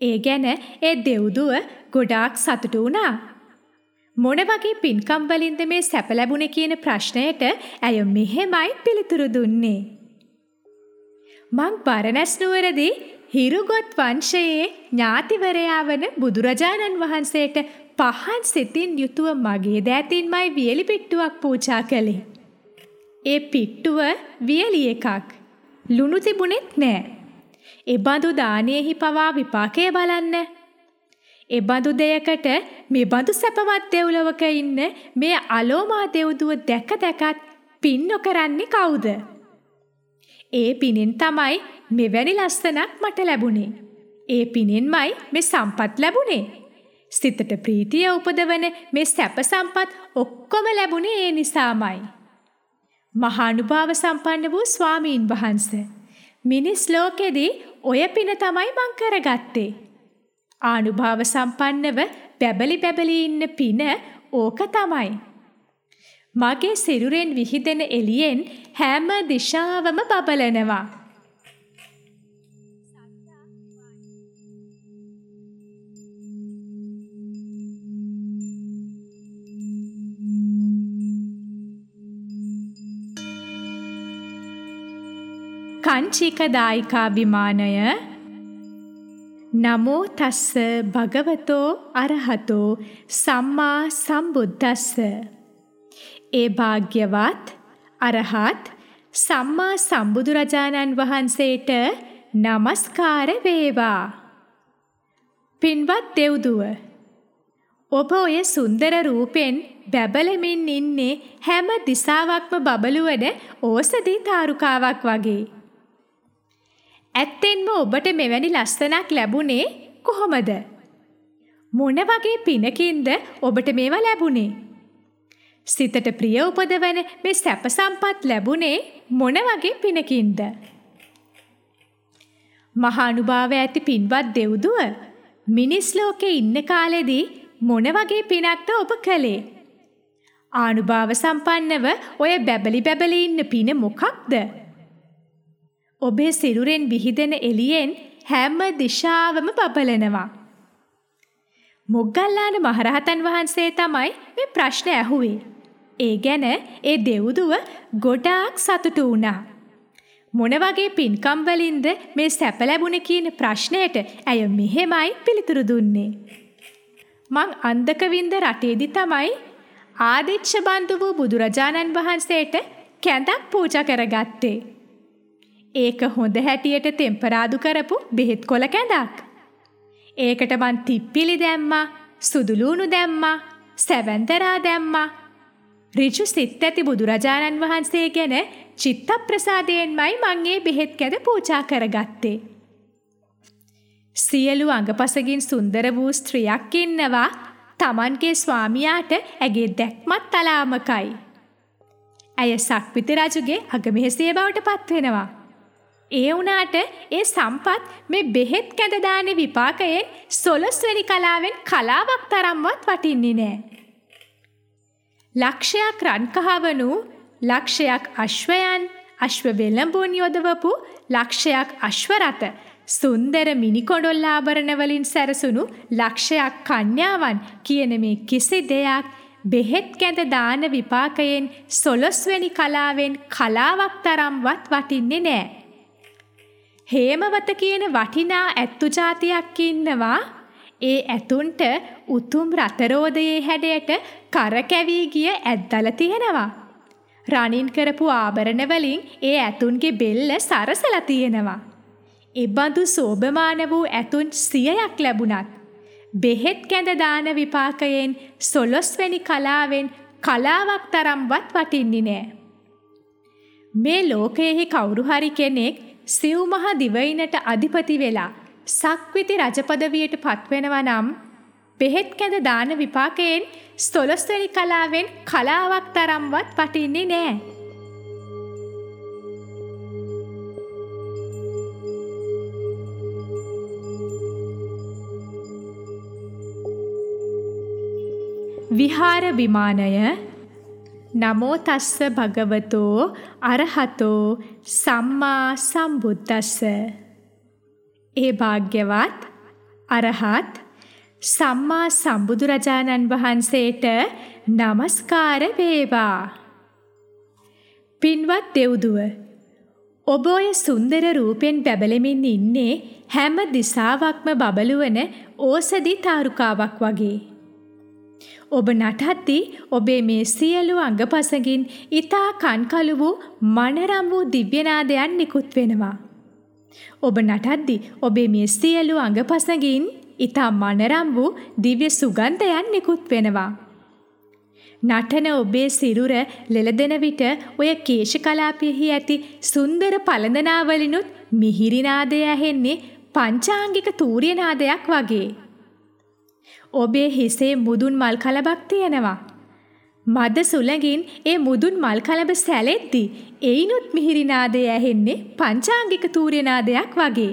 Speaker 1: ඒ ගැන ඒ දෙව්දුව ගොඩාක් සතුටු වුණා. මොන වගේ පින්කම් වලින්ද මේ සැප ලැබුණේ කියන ප්‍රශ්නයට ඇය මෙහෙමයි පිළිතුරු දුන්නේ. මං බරණැස් නුවරදී හිරුගොත් වංශයේ ඥාතිවරයා වන බුදුරජාණන් වහන්සේට පහන් සිතින් යුතුව මගේ දෑතින්මයි වියලි පිට්ටුවක් පූජා කළේ. ඒ පිට්ටුව වියලි එකක්. ලුණු තිබුණෙත් නෑ. එබඳු දානයෙහි පවා විපාකය බලන්න. එබඳු දෙයකට මේ බඳු සැපවත් දෙව්ලොවක ඉන්න මේ අලෝමා දෙව්දුව දැක දැකත් පින් නොකරන්නේ කවුද? ඒ පිනෙන් තමයි මෙවැනි ලස්සනක් මට ලැබුණේ. ඒ පිනෙන්මයි මේ සම්පත් ලැබුණේ. සිතට ප්‍රීතිය උපදවන මේ සැප සම්පත් ඔක්කොම ලැබුණේ ඒ නිසාමයි. මහානුභාව සම්පන්න වූ ස්වාමීන් වහන්සේ. මිනිස් ලෝකෙදී ඔය පින තමයි මං කරගත්තේ. ආනුභාව සම්පන්නව බැබලි බැබලි ඉන්න පින ඕක තමයි. මගේ සිරුරෙන් විහිදෙන එළියෙන් හැම දිශාවම බබලනවා. කංචික දායිකා විමානය නමෝ තස්ස භගවතෝ අරහතෝ සම්මා සම්බුද්දස්ස. ඒ භාග්‍යවත් අරහත් සම්මා සම්බුදුරජාණන් වහන්සේට নমස්කාර වේවා. පින්වත් දෙව්දුව ඔබ ඔය සුන්දර රූපෙන් බැබලමින් ඉන්නේ හැම දිසාවක්ම බබළුවන ඕසදී තාරුකාවක් වගේ. ඇත්තෙන්ම ඔබට මෙවැනි ලස්සනක් ලැබුණේ කොහොමද? මොන වගේ පිනකින්ද ඔබට මේවා ලැබුණේ? සිතට ප්‍රිය උපදවන මේ සැප සම්පත් ලැබුණේ මොන වගේ පිනකින්ද? මහානුභාව ඇති පින්වත් දෙව්දුව මිනිස් ලෝකේ ඉන්න කාලෙදී මොන වගේ පිනක්ද ඔබ කළේ? ආනුභාව සම්පන්නව ඔය බැබලි බැබලි ඉන්න පින මොකක්ද? ඔබේ සිරුරෙන් විහිදෙන එළියෙන් හැම දිශාවම බබලනවා. මොග්ගල්ලාන මහරහතන් වහන්සේ තමයි මේ ප්‍රශ්න ඇහුවේ. ඒ ගැන ඒ දෙව්දුව ගොඩාක් සතුටු වුණා. මොන වගේ පින්කම් වලින්ද මේ සැප ලැබුණේ කියන ප්‍රශ්නයට ඇය මෙහෙමයි පිළිතුරු දුන්නේ. මං අන්දකවින්ද රටේදි තමයි ආදිච්ච බන්දු වූ බුදුරජාණන් වහන්සේට කැඳක් පූජා කරගත්තේ. ඒක හොඳ හැටියට තෙම්පරාදු කරපු බෙහෙත් කොළ කැඳක්. ඒකට මං තිප්පිලි දැම්මා, සුදුලූණු දැම්මා, සැවැන්තරා දැම්මා. ඍජු සිත් ඇති බුදුරජාණන් වහන්සේ ගැන චිත්ත ප්‍රසාදයෙන්මයි මං ඒ බෙහෙත් කැද පූජා කරගත්තේ. සියලු අඟපසකින් සුන්දර වූ ස්ත්‍රියක් ඉන්නවා තමන්ගේ ස්වාමියාට ඇගේ දැක්මත් තලාමකයි. ඇය සක්විති රජුගේ අගමෙහෙසිය බවට පත්වෙනවා. ඒ වුණාට ඒ සම්පත් මේ බෙහෙත් කැඳදාන විපාකයෙන් සොළොස්වැනි කලාවෙන් කලාවක් තරම්වත් වටින්නේ නෑ. ලක්ෂයක් රන්කහවනු ලක්ෂයක් අශ්වයන් අශ්ව වෙළඹුන් යොදවපු ලක්ෂයක් අශ්වරත සුන්දර මිනිකොඩොල් ආභරණ වලින් සැරසුණු ලක්ෂයක් කන්‍යාවන් කියන මේ කිසි දෙයක් බෙහෙත් කැඳ දාන විපාකයෙන් සොළොස්වැනි කලාවෙන් කලාවක් තරම්වත් වටින්නේ නෑ. හේමවත කියන වටිනා ඇත්තු జాතියක් ඉන්නවා. ඒ ඇතුන්ට උතුම් රතරෝදයේ හැඩයට කරකැවී ගිය ඇද්දල තියෙනවා. රණින් කරපු ආභරණ වලින් ඒ ඇතුන්ගේ බෙල්ල සරසලා තියෙනවා. එබඳු සෝභමාන වූ ඇතුන් සියයක් ලැබුණත් බෙහෙත් කැඳ දාන විපාකයෙන් සොළොස්වැනි කලාවෙන් කලාවක් තරම්වත් වටින්නේ නෑ. මේ ලෝකයෙහි කවුරු හරි කෙනෙක් සිව් මහ දිවයිනට අධිපති වෙලා සක්විති රජපදවියට පත්වෙනවා නම් බෙහෙත් කැඳ දාන විපාකයෙන් ස්තොලොස්වැනි කලාවෙන් කලාවක් තරම්වත් වටින්නේ නෑ. විහාර විමානය නමෝ තස්ස භගවතෝ අරහතෝ සම්මා සම්බුද්දස්ස. ඒ භාග්‍යවත් අරහත් සම්මා සම්බුදුරජාණන් වහන්සේට নমස්කාර වේවා. පින්වත් දෙව්දුව ඔබ ඔය සුන්දර රූපෙන් බැබලෙමින් ඉන්නේ හැම දිසාවක්ම බබළුවන ඕසදි තාරුකාවක් වගේ. ඔබ නටද්දී ඔබේ මේ සියලු අංගපසකින් ඊතා කන්කලු වූ මනරම් වූ දිව්‍යනාදයන් නිකුත් වෙනවා. ඔබ නටද්දී ඔබේ මේ සියලු අංගපසකින් ඊතා මනරම් වූ දිව්‍ය සුගන්ධයන් නිකුත් වෙනවා. නටන ඔබේ සිරුර ලෙලදෙන විට ඔය කේශ කලාපයෙහි ඇති සුන්දර පළඳනාවලිනුත් මිහිරි නාදය ඇහෙන්නේ පංචාංගික තූර්ය නාදයක් වගේ. ඔබේ හිසේ මුදුන් මල් කලබක් තියෙනවා. මද සුළඟින් ඒ මුදුන් මල් කලබ සැලෙද්දී එයිනුත් මිහිරි නාදය ඇහෙන්නේ පංචාංගික තූර්ය නාදයක් වගේ.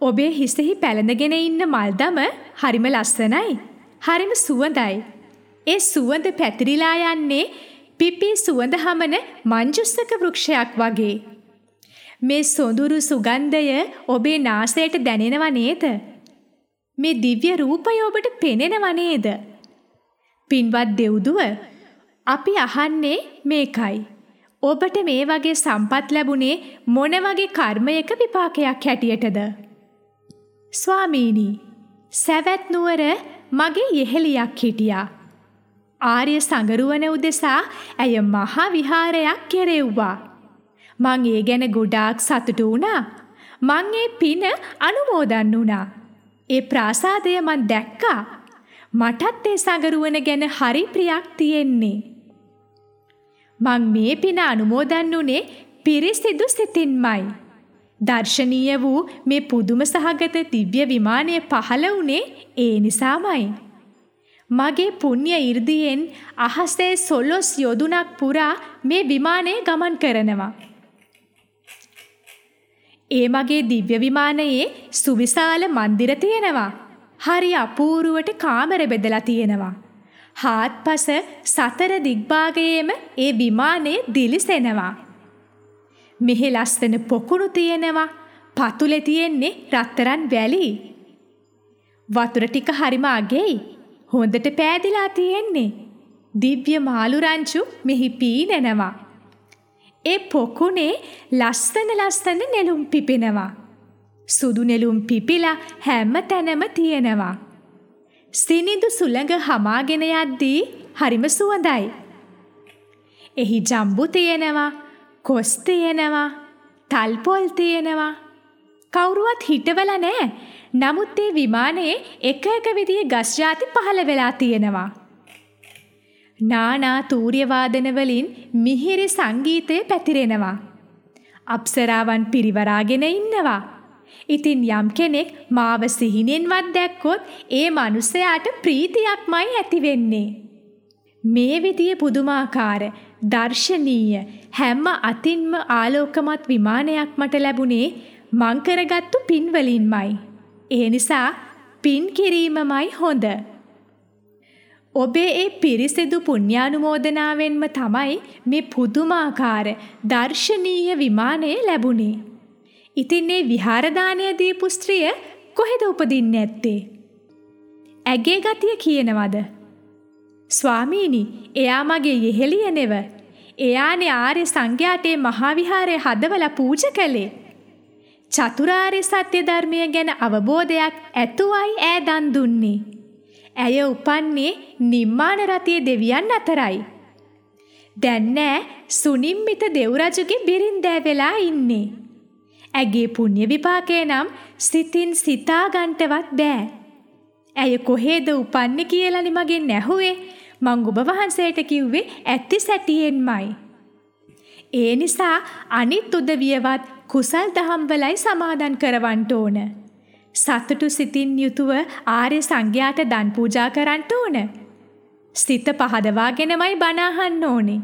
Speaker 1: ඔබේ හිසෙහි පැලඳගෙන ඉන්න මල්දම හරිම ලස්සනයි. හරිම සුවඳයි. ඒ සුවඳ පැතිරිලා යන්නේ පිපි සුවඳ හමන මංජුස්සක වෘක්ෂයක් වගේ. මේ සොඳුරු සුගන්ධය ඔබේ නාසයට දැනෙනව නේද? මේ දිව්‍ය රූපය ඔබට පෙනෙනව නේද? පින්වත් දෙව්දුව අපි අහන්නේ මේකයි. ඔබට මේ වගේ සම්පත් ලැබුණේ මොන වගේ කර්මයක විපාකයක් හැටියටද? ස්වාමීනි, සැවැත් නුවර මගේ යෙහෙලියක් හිටියා. ආර්ය සංගරුවන උදෙසා ඇය මහා විහාරයක් කෙරෙව්වා. මං ඒ ගැන ගොඩාක් සතුටු වුණා. මං ඒ පින අනුමෝදන් වුණා. ඒ ප්‍රාසාදය මන් දැක්කා. මටත් ඒ සගරුවන ගැන හරි ප්‍රියක් තියෙන්නේ. මං මේ පින අනුමෝදන් වුණේ පිරිසිදු සිතින්මයි. දර්ශනීය වූ මේ පුදුම සහගත දිව්‍ය විමානය පහළ වුණේ ඒ නිසාමයි. මගේ පුණ්‍ය 이르දියෙන් අහසේ සොළොස් යොදුනක් පුරා මේ විමානය ගමන් කරනවා. ඒ මගේ දිව්‍ය විමානයේ සුවිශාල මන්දිර තියෙනවා. හරි අපූරුවට කාමර බෙදලා තියෙනවා. හාත්පස සතර දිග්භාගයේම ඒ විමානයේ දිලිසෙනවා. මෙහි ලස්සන පොකුණු තියෙනවා. පතුලේ තියෙන්නේ රත්තරන් වැලි. වතුර ටික හරිම අගෙයි. හොඳට පෑදිලා තියෙන්නේ. දිව්‍ය මාළු රංචු මෙහි පීනනවා. ඒ පොකුණේ ලස්සන ලස්සන නෙළුම් පිපෙනවා. සුදු නෙළුම් පිපිලා හැම තැනම තියෙනවා. සිනිඳු සුළඟ හමාගෙන යද්දී හරිම සුවඳයි. එහි ජම්බු තියෙනවා, කොස් තියෙනවා, තල්පොල් තියෙනවා. කවුරුවත් හිටවලා නැහැ. නමුත් ඒ විමානයේ එක එක විදිහේ ගස් ಜಾති පහළ වෙලා තියෙනවා. නානා තූර්ය වාදන වලින් මිහිරි සංගීතය පැතිරෙනවා. අප්සරාවන් පිරිවරාගෙන ඉන්නවා. ඉතින් යම් කෙනෙක් මාව සිහිනෙන්වත් දැක්කොත් ඒ මනුස්සයාට ප්‍රීතියක්මයි ඇති වෙන්නේ. මේ විදිය පුදුමාකාර දර්ශනීය හැම අතින්ම ආලෝකමත් විමානයක් මට ලැබුණේ මං කරගත්තු පින් වලින්මයි. ඒ නිසා පින් කිරීමමයි හොඳ. ඔබේ ඒ පිරිසිදු පුණ්‍යානුමෝදනාවෙන්ම තමයි මේ පුදුමාකාර දර්ශනීය විමානය ලැබුණේ. ඉතින් මේ විහාරදානය දීපු ස්ත්‍රිය කොහෙද උපදින්නේ නැත්තේ? ඇගේ ගතිය කියනවද? ස්වාමීනි, එයා මගේ යෙහෙළිය නෙව. එයානේ ආර්ය සංඝයාටේ මහා විහාරය හදවලා පූජා කළේ. චතුරාර්ය සත්‍ය ධර්මය ගැන අවබෝධයක් ඇතුවයි ඈ දන් දුන්නේ. ඇය උපන්නේ නිම්මාන රතියේ දෙවියන් අතරයි. දැන් නෑ සුනිම්මිත දෙව්රජුගේ බිරින්දෑ වෙලා ඉන්නේ. ඇගේ පුණ්‍ය විපාකය නම් සිතින් සිතා ගන්නටවත් බෑ. ඇය කොහේද උපන්නේ කියලානි මගෙන් ඇහුවේ. මං ඔබ වහන්සේට කිව්වේ ඇත්ති සැටියෙන්මයි. ඒ නිසා අනිත් උදවියවත් කුසල් දහම්වලයි සමාදන් කරවන්න ඕන. සතුටු සිතින් යුතුව ආර්ය සංඝයාට දන් පූජා කරන්න ඕන. සිත පහදවාගෙනමයි බණ අහන්න ඕනේ.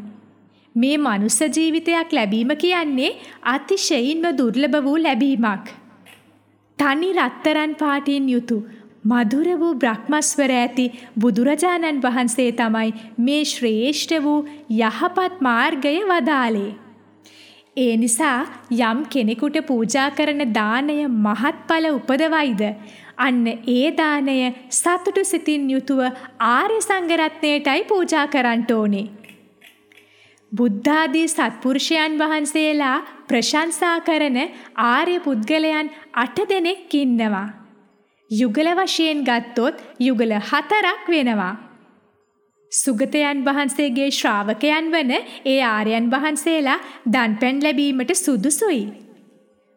Speaker 1: මේ මනුස්ස ජීවිතයක් ලැබීම කියන්නේ අතිශයින්ම දුර්ලභ වූ ලැබීමක්. තනි රත්තරන් පාටින් යුතු මధుර වූ බ්‍රහ්මස්වර ඇති බුදුරජාණන් වහන්සේ තමයි මේ ශ්‍රේෂ්ඨ වූ යහපත් මාර්ගය වදාළේ. ඒ නිසා යම් කෙනෙකුට පූජා කරන දානය මහත්ඵල උපදවයිද අන්න ඒ දානය සතුටු සිතින් යුතුව ආර්ය සංඝරත්නයටයි පූජා කරන්න ඕනේ. බුද්ධාදී සත්පුරුෂයන් වහන්සේලා ප්‍රශංසා කරන ආර්ය පුද්ගලයන් අට දෙනෙක් ඉන්නවා. යුගල වශයෙන් ගත්තොත් යුගල හතරක් වෙනවා. සුගතයන් වහන්සේගේ ශ්‍රාවකයන් වන ඒ ආර්යයන් වහන්සේලා දන්පැන් ලැබීමට සුදුසුයි.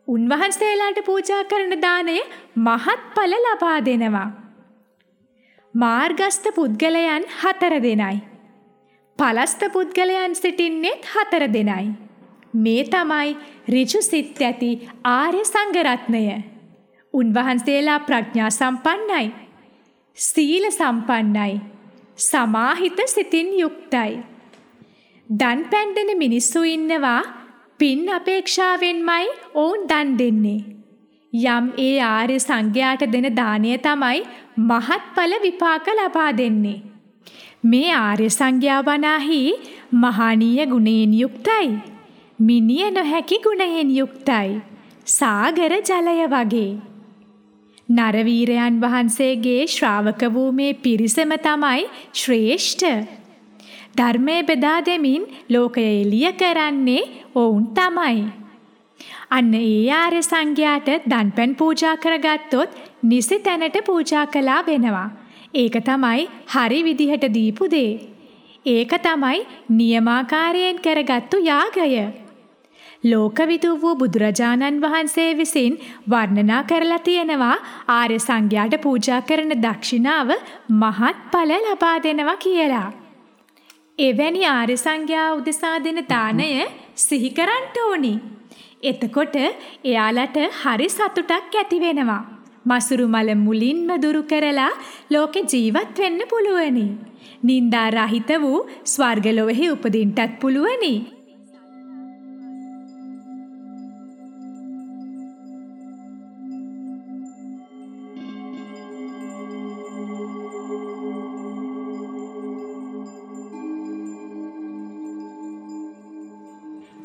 Speaker 1: උන්වහන්සේලාට පූජා කරන දාණය මහත්ඵල ලබා දෙනවා. මාර්ගස්ත පුද්ගලයන් හතර දෙනයි. පලස්ත පුද්ගලයන් සිටින්නේත් හතර දෙනයි. මේ තමයි ඍජු සිත් ඇති ආර්ය සංඝරත්නය. උන්වහන්සේලා ප්‍රඥා සම්පන්නයි. සීල සම්පන්නයි. සමාහිත සිතින් යුක්තයි. දන් පැන්දෙන මිනිස්සු ඉන්නවා පින් අපේක්ෂාවෙන්මයි ඔවුන් දන් දෙන්නේ. යම් ඒ ආර්ය සංඝයාට දෙන දාණය තමයි මහත්ඵල විපාක ලබා දෙන්නේ. මේ ආර්ය සංඝයා වනාහි මහානීය ගුණයෙන් යුක්තයි. මිනිය නොහැකි ගුණයෙන් යුක්තයි. සාගර ජලය වගේ. නරවීරයන් වහන්සේගේ ශ්‍රාවක වූ මේ පිරිසම තමයි ශ්‍රේෂ්ඨ. ධර්මයේ බෙදා දෙමින් ලෝකය එළිය කරන්නේ ඔවුන් තමයි. අන්න ඒ ආර්ය සංඝයාට දන්පැන් පූජා කරගත්තොත් නිසි තැනට පූජා කළා වෙනවා. ඒක තමයි හරි විදිහට දීපු දේ. ඒක තමයි නියමාකාරයෙන් කරගත්තු යාගය. ලෝකවිදු වූ බුදුරජාණන් වහන්සේ විසින් වර්ණනා කරලා තියෙනවා ආර්ය සංඝයාට පූජා කරන දක්ෂිනාව මහත්ඵල ලබා දෙනවා කියලා. එවැනි ආර්ය සංඝයා උදෙසා දෙන දාණය සිහි කරන්න ඕනි. එතකොට එයාලට හරි සතුටක් ඇති වෙනවා. මසුරු මල මුලින්ම දුරු කරලා ලෝකෙ ජීවත් වෙන්න පුළුවනි. නිന്ദා රහිත වූ ස්වර්ග ලොවෙහි උපදින්නටත් පුළුවනි.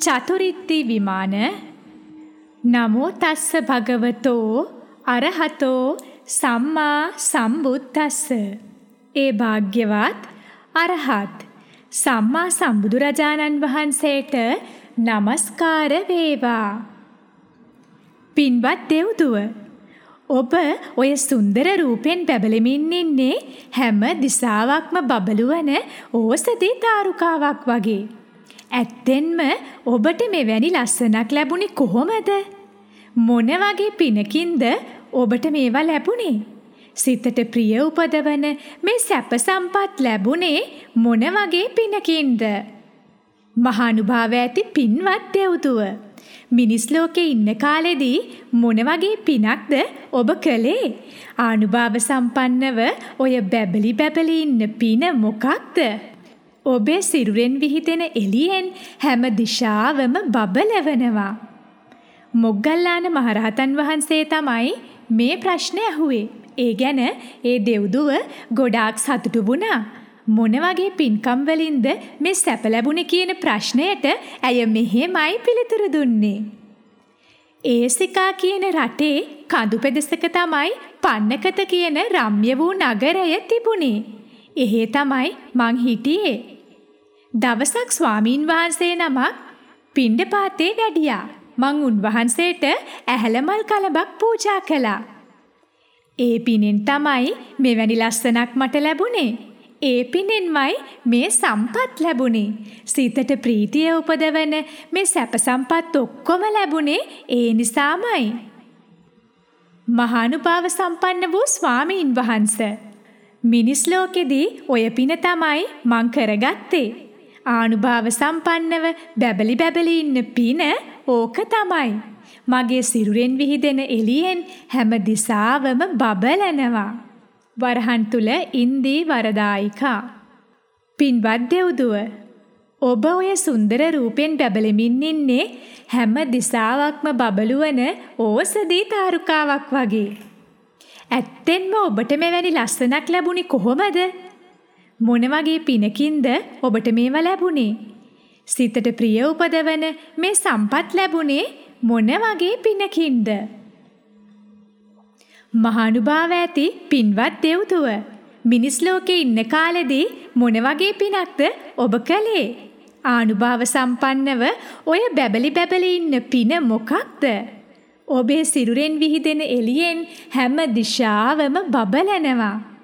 Speaker 1: චතුරිත්ති විමාන. නමෝ තස්ස භගවතෝ අරහතෝ සම්මා සම්බුද්දස්ස. ඒ භාග්‍යවත් අරහත් සම්මා සම්බුදුරජාණන් වහන්සේට নমස්කාර වේවා. පින්වත් දෙව්දුව ඔබ ඔය සුන්දර රූපෙන් බැබලෙමින් ඉන්නේ හැම දිසාවක්ම බබළුවන ඕසදී තාරුකාවක් වගේ. ඇත්තෙන්ම ඔබට මෙවැනි ලස්සනක් ලැබුණේ කොහොමද? මොන වගේ පිනකින්ද ඔබට මේවා ලැබුණේ? සිතට ප්‍රිය උපදවන මේ සැප සම්පත් ලැබුණේ මොන වගේ පිනකින්ද? මහානුභාව ඇති පින්වත් දෙව්දුව. මිනිස් ලෝකේ ඉන්න කාලෙදී මොන වගේ පිනක්ද ඔබ කළේ? ආනුභාව සම්පන්නව ඔය බැබලි බැබලි ඉන්න පින මොකක්ද? ඔබේ සිරුරෙන් විහිදෙන එළියෙන් හැම දිශාවම බබලවනවා. මොග්ගල්ලාන මහරහතන් වහන්සේ තමයි මේ ප්‍රශ්නේ අහුවේ. ඒ ගැන ඒ දෙව්දුව ගොඩාක් සතුටු වුණා. මොන වගේ පින්කම් වලින්ද මේ සැප ලැබුණේ කියන ප්‍රශ්නයට ඇය මෙහෙමයි පිළිතුරු දුන්නේ. ඒසිකා කියන රටේ කඳු පෙදෙසක තමයි පන්නකත කියන රම්‍ය වූ නගරය තිබුණේ. එහෙ තමයි මං හිටියේ. දවසක් ස්වාමීන් වහන්සේ නමක් පිණ්ඩපාතේ වැඩියා. මං උන්වහන්සේට ඇහැලමල් කලබක් පූජා කළා. ඒ පිනෙන් තමයි මෙවැනි ලස්සනක් මට ලැබුණේ. ඒ පිනෙන්මයි මේ සම්පත් ලැබුණේ. සිතට ප්‍රීතිය උපදවන මේ සැප සම්පත් ඔක්කොම ලැබුණේ ඒ නිසාමයි. මහානුභාව සම්පන්න වූ ස්වාමීන් වහන්සේ මිනිස් ලෝකෙදී ඔය පින තමයි මං කරගත්තේ. ආනුභාව සම්පන්නව බැබලි බැබලි ඉන්න පින ඕක තමයි. මගේ සිරුරෙන් විහිදෙන එළියෙන් හැම දිසාවම බබලනවා. වරහන් තුල ඉන්දී වරදායිකා. පින්වත් දෙව්දුව ඔබ ඔය සුන්දර රූපෙන් බැබලෙමින් ඉන්නේ හැම දිසාවක්ම බබළුවන ඕසදී තාරුකාවක් වගේ. ඇත්තෙන්ම ඔබට මෙවැනි ලස්සනක් ලැබුණේ කොහොමද? මොන වගේ පිනකින්ද ඔබට මේවා ලැබුණේ? සිතට ප්‍රිය උපදවන මේ සම්පත් ලැබුණේ මොන වගේ පිනකින්ද? මහානුභාව ඇති පින්වත් දෙව්තුව මිනිස් ලෝකේ ඉන්න කාලෙදී මොන වගේ පිනක්ද ඔබ කළේ? ආනුභාව සම්පන්නව ඔය බැබලි බැබලි ඉන්න පින මොකක්ද? ඔබේ සිරුරෙන් විහිදෙන එළියෙන් හැම දිශාවම බබලනවා.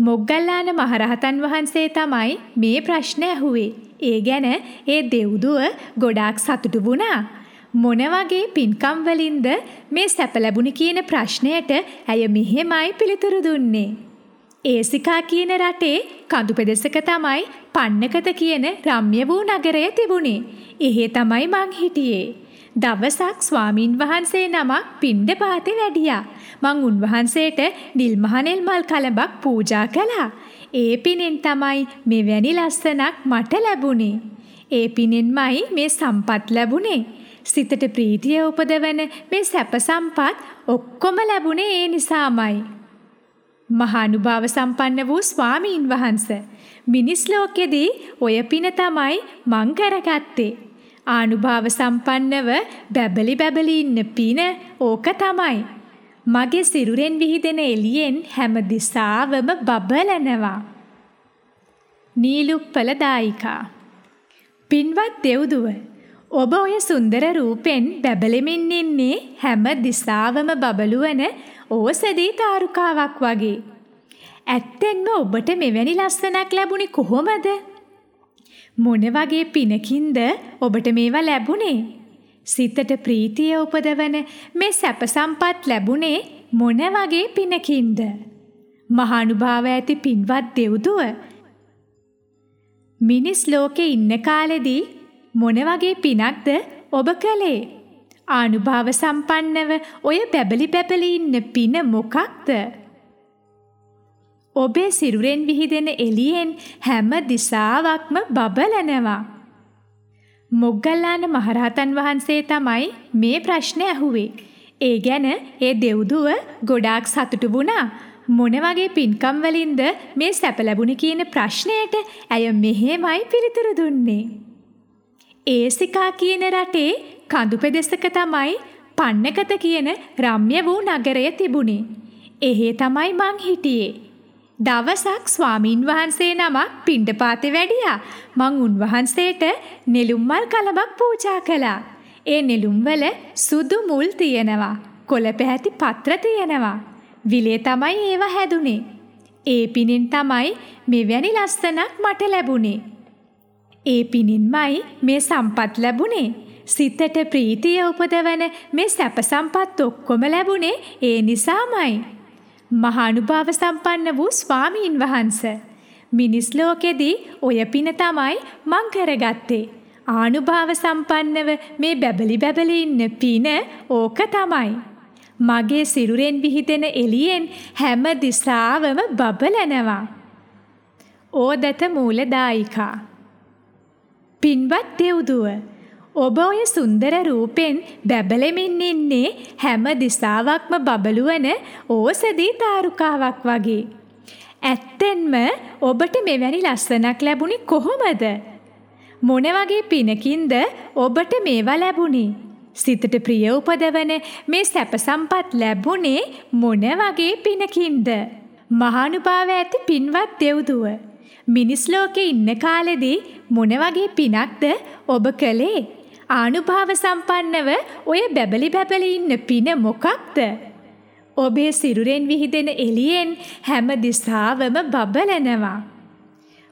Speaker 1: මොග්ගල්ලාන මහරහතන් වහන්සේ තමයි මේ ප්‍රශ්න ඇහුවේ. ඒ ගැන ඒ දෙව්දුව ගොඩාක් සතුටු වුණා. මොන වගේ පින්කම් වලින්ද මේ සැප ලැබුණේ කියන ප්‍රශ්නයට ඇය මෙහෙමයි පිළිතුරු දුන්නේ. ඒසිකා කියන රටේ කඳු පෙදෙසක තමයි පන්නකත කියන රම්‍ය වූ නගරය තිබුණේ. එහෙ තමයි මං හිටියේ. දවසක් ස්වාමින් වහන්සේ නමක් පිණ්ඩපාතේ වැඩියා. මං උන්වහන්සේට නිල් මහනෙල් මල් කලබක් පූජා කළා. ඒ පිනෙන් තමයි මෙවැනි ලස්සනක් මට ලැබුණේ. ඒ පිනෙන්මයි මේ සම්පත් ලැබුණේ. සිතට ප්‍රීතිය උපදවන මේ සැප සම්පත් ඔක්කොම ලැබුණේ ඒ නිසාමයි. මහානුභාව සම්පන්න වූ ස්වාමීන් වහන්සේ මිනිස් ලෝකෙදී ඔය පින තමයි මං කරගත්තේ. ආනුභාව සම්පන්නව බැබලි බැබලි ඉන්න පින ඕක තමයි. මගේ සිරුරෙන් විහිදෙන එළියෙන් හැම දිසාවම බබලනවා. නීලුප්පල දායිකා පින්වත් දෙව්දුව ඔබ ඔය සුන්දර රූපෙන් බැබලෙමින් ඉන්නේ හැම දිසාවම බබළුවන ඕසදී තාරුකාවක් වගේ. ඇත්තෙන්ම ඔබට මෙවැනි ලස්සනක් ලැබුණේ කොහොමද? මොන වගේ පිනකින්ද ඔබට මේවා ලැබුණේ? සිතට ප්‍රීතිය උපදවන මේ සැප සම්පත් ලැබුණේ මොන වගේ පිනකින්ද? මහානුභාව ඇති පින්වත් දෙව්දුව මිනිස් ලෝකේ ඉන්න කාලෙදී මොන වගේ පිනක්ද ඔබ කළේ? ආනුභාව සම්පන්නව ඔය බැබලි බැබලි ඉන්න පින මොකක්ද? ඔබේ සිරුරෙන් විහිදෙන එළියෙන් හැම දිසාවක්ම බබලනවා. මොග්ගල්ලාන මහරහතන් වහන්සේ තමයි මේ ප්‍රශ්නේ අහුවේ. ඒ ගැන ඒ දෙව්දුව ගොඩාක් සතුටු වුණා. මොන වගේ පින්කම් වලින්ද මේ සැප ලැබුණේ කියන ප්‍රශ්නයට ඇය මෙහෙමයි පිළිතුරු දුන්නේ. ඒසිකා කියන රටේ කඳු පෙදෙසක තමයි පන්නකත කියන රම්‍ය වූ නගරය තිබුණේ. එහෙ තමයි මං හිටියේ. දවසක් ස්වාමින් වහන්සේ නමක් පිණ්ඩපාතේ වැඩියා. මං උන්වහන්සේට නෙළුම් මල් කලබක් පූජා කළා. ඒ නෙළුම් වල සුදු මුල් තියෙනවා. කොළ පැහැති පත්‍ර තියෙනවා. විලේ තමයි ඒවා හැදුනේ. ඒ පිනෙන් තමයි මෙවැනි ලස්සනක් මට ලැබුණේ. ඒ පිණින්මයි මේ සම්පත් ලැබුණේ. සිතට ප්‍රීතිය උපදවන මේ සැප සම්පත් ඔක්කොම ලැබුණේ ඒ නිසාමයි. මහානුභාව සම්පන්න වූ ස්වාමීන් වහන්ස. මිනිස් ලෝකෙදී ඔය පින තමයි මං කරගත්තේ. ආනුභාව සම්පන්නව මේ බැබලි බැබලි ඉන්න පින ඕක තමයි. මගේ සිරුරෙන් විහිදෙන එළියෙන් හැම දිසාවම බබලනවා. ඕදත මූලදායිකා. පින්වත් දෙව්දුව ඔබ ඔය සුන්දර රූපෙන් බැබලෙමින් ඉන්නේ හැම දිසාවක්ම බබළුවන ඕසදී තාරුකාවක් වගේ. ඇත්තෙන්ම ඔබට මෙවැනි ලස්සනක් ලැබුණේ කොහොමද? මොන වගේ පිනකින්ද ඔබට මේවා ලැබුණේ? සිතට ප්‍රිය උපදවන මේ සැප සම්පත් ලැබුණේ මොන වගේ පිනකින්ද? මහානුභාව ඇති පින්වත් දෙව්දුව. මිනිස් ලෝකේ ඉන්න කාලෙදී මොන වගේ පිනක්ද ඔබ කළේ? ආනුභාව සම්පන්නව ඔය බැබලි බැබලි ඉන්න පින මොකක්ද? ඔබේ සිරුරෙන් විහිදෙන එළියෙන් හැම දිසාවම බබලනවා.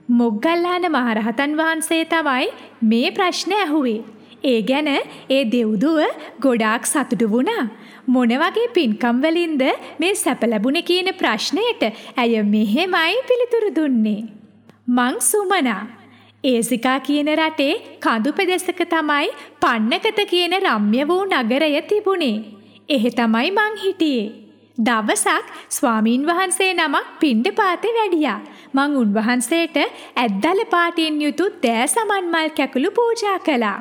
Speaker 1: මොග්ගල්ලාන මහරහතන් වහන්සේ තමයි මේ ප්‍රශ්න ඇහුවේ. ඒ ගැන ඒ දෙව්දුව ගොඩාක් සතුටු වුණා. මොන වගේ පින්කම් වලින්ද මේ සැප ලැබුණේ කියන ප්‍රශ්නයට ඇය මෙහෙමයි පිළිතුරු දුන්නේ. මං සුමනා ඒසිකා කියන රටේ කඳු පෙදෙසක තමයි පන්නකත කියන රම්‍ය වූ නගරය තිබුණේ. එහෙ තමයි මං හිටියේ. දවසක් ස්වාමීන් වහන්සේ නමක් පිණ්ඩපාතේ වැඩියා. මං උන්වහන්සේට ඇද්දල පාටින් යුතු දෑ සමන් මල් කැකුළු පූජා කළා.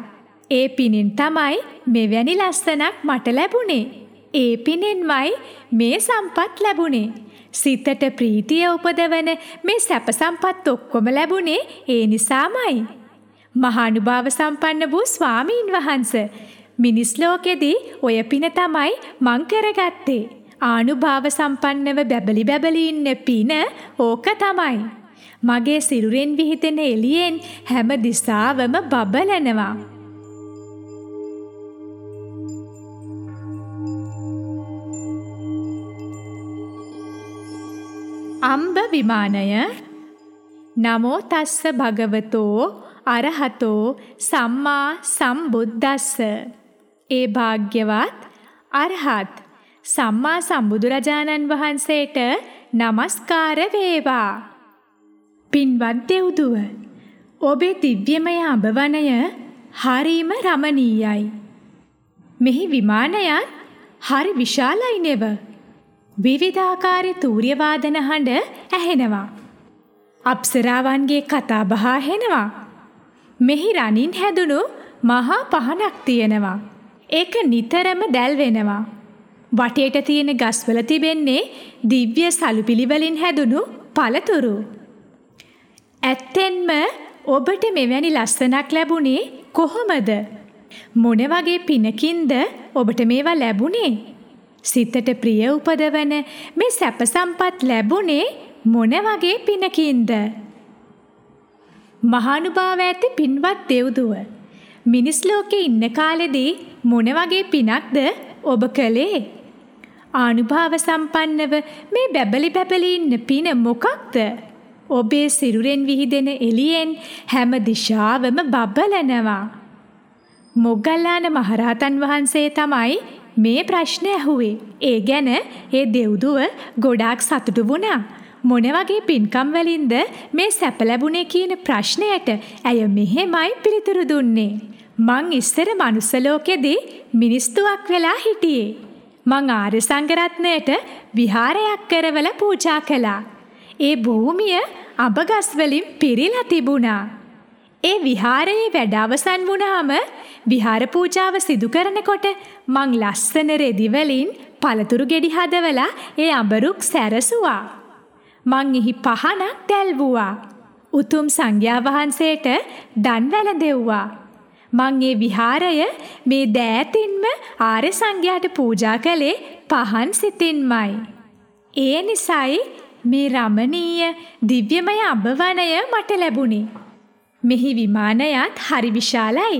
Speaker 1: ඒ පිණින් තමයි මෙවැනි ලස්සනක් මට ලැබුණේ. ඒ පිණින්මයි මේ සම්පත් ලැබුණේ. සිතට ප්‍රීතිය උපදවන මේ සැප සම්පත් ඔක්කොම ලැබුණේ ඒ නිසාමයි. මහානුභාව සම්පන්න වූ ස්වාමීන් වහන්ස මිනිස් ලෝකෙදී ඔය පින තමයි මං කරගත්තේ. ආනුභාව සම්පන්නව බැබලි බැබලි ඉන්න පින ඕක තමයි. මගේ සිරුරෙන් විහිදෙන එළියෙන් හැම දිසාවම බබලනවා. අම්බ විමානය. නමෝ තස්ස භගවතෝ අරහතෝ සම්මා සම්බුද්දස්ස. ඒ භාග්‍යවත් අරහත් සම්මා සම්බුදුරජාණන් වහන්සේට নমස්කාර වේවා. පින්වත් දෙව්දුව ඔබේ දිව්‍යමය අඹවනය හරීම රමණීයයි. මෙහි විමානයත් හරි විශාලයි නෙව. විවිධාකාරී තූර්ය වාදන හඬ ඇහෙනවා. අප්සරාවන්ගේ කතා බහ ඇහෙනවා. මෙහි රණින් හැදුණු මහා පහනක් තියෙනවා. ඒක නිතරම දැල් වෙනවා. වටේට තියෙන ගස්වල තිබෙන්නේ දිව්‍ය සලුපිලි වලින් හැදුණු පළතුරු. ඇත්තෙන්ම ඔබට මෙවැනි ලස්සනක් ලැබුණේ කොහොමද? මොන වගේ පිනකින්ද ඔබට මේවා ලැබුණේ? සිතට ප්‍රිය උපදවන මේ සැප සම්පත් ලැබුණේ මොන වගේ පිනකින්ද? මහානුභාව ඇති පින්වත් දෙව්දුව මිනිස් ලෝකේ ඉන්න කාලෙදී මොන වගේ පිනක්ද ඔබ කළේ? ආනුභාව සම්පන්නව මේ බැබලි බැබලි ඉන්න පින මොකක්ද? ඔබේ සිරුරෙන් විහිදෙන එළියෙන් හැම දිශාවම බබලනවා. මොග්ගල්ලාන මහරහතන් වහන්සේ තමයි මේ ප්‍රශ්නේ ඇහුවේ. ඒ ගැන ඒ දෙව්දුව ගොඩාක් සතුටු වුණා. මොන වගේ පින්කම් වලින්ද මේ සැප ලැබුණේ කියන ප්‍රශ්නයට ඇය මෙහෙමයි පිළිතුරු දුන්නේ. මං ඉස්සර මනුස්ස ලෝකෙදී මිනිස්තුවක් වෙලා හිටියේ. මං ආර්ය සංඝරත්නයට විහාරයක් කරවල පූජා කළා. ඒ භූමිය අබගස් වලින් පිරීලා තිබුණා. ඒ විහාරයේ වැඩ අවසන් වුණාම විහාර පූජාව සිදු කරනකොට මං ලස්සන රෙදි වලින් පළතුරු ගෙඩි හදවලා ඒ අඹරුක් සැරසුවා. මං එහි පහනක් දැල්වුවා. උතුම් සංඝයා වහන්සේට දන් වැළඳෙව්වා. මං ඒ විහාරය මේ දෑතින්ම ආර්ය සංඝයාට පූජා කළේ පහන් සිතින්මයි. ඒ නිසයි මේ රමණීය දිව්‍යමය අබවණය මට ලැබුණේ. මෙහි විමානයත් හරි විශාලයි.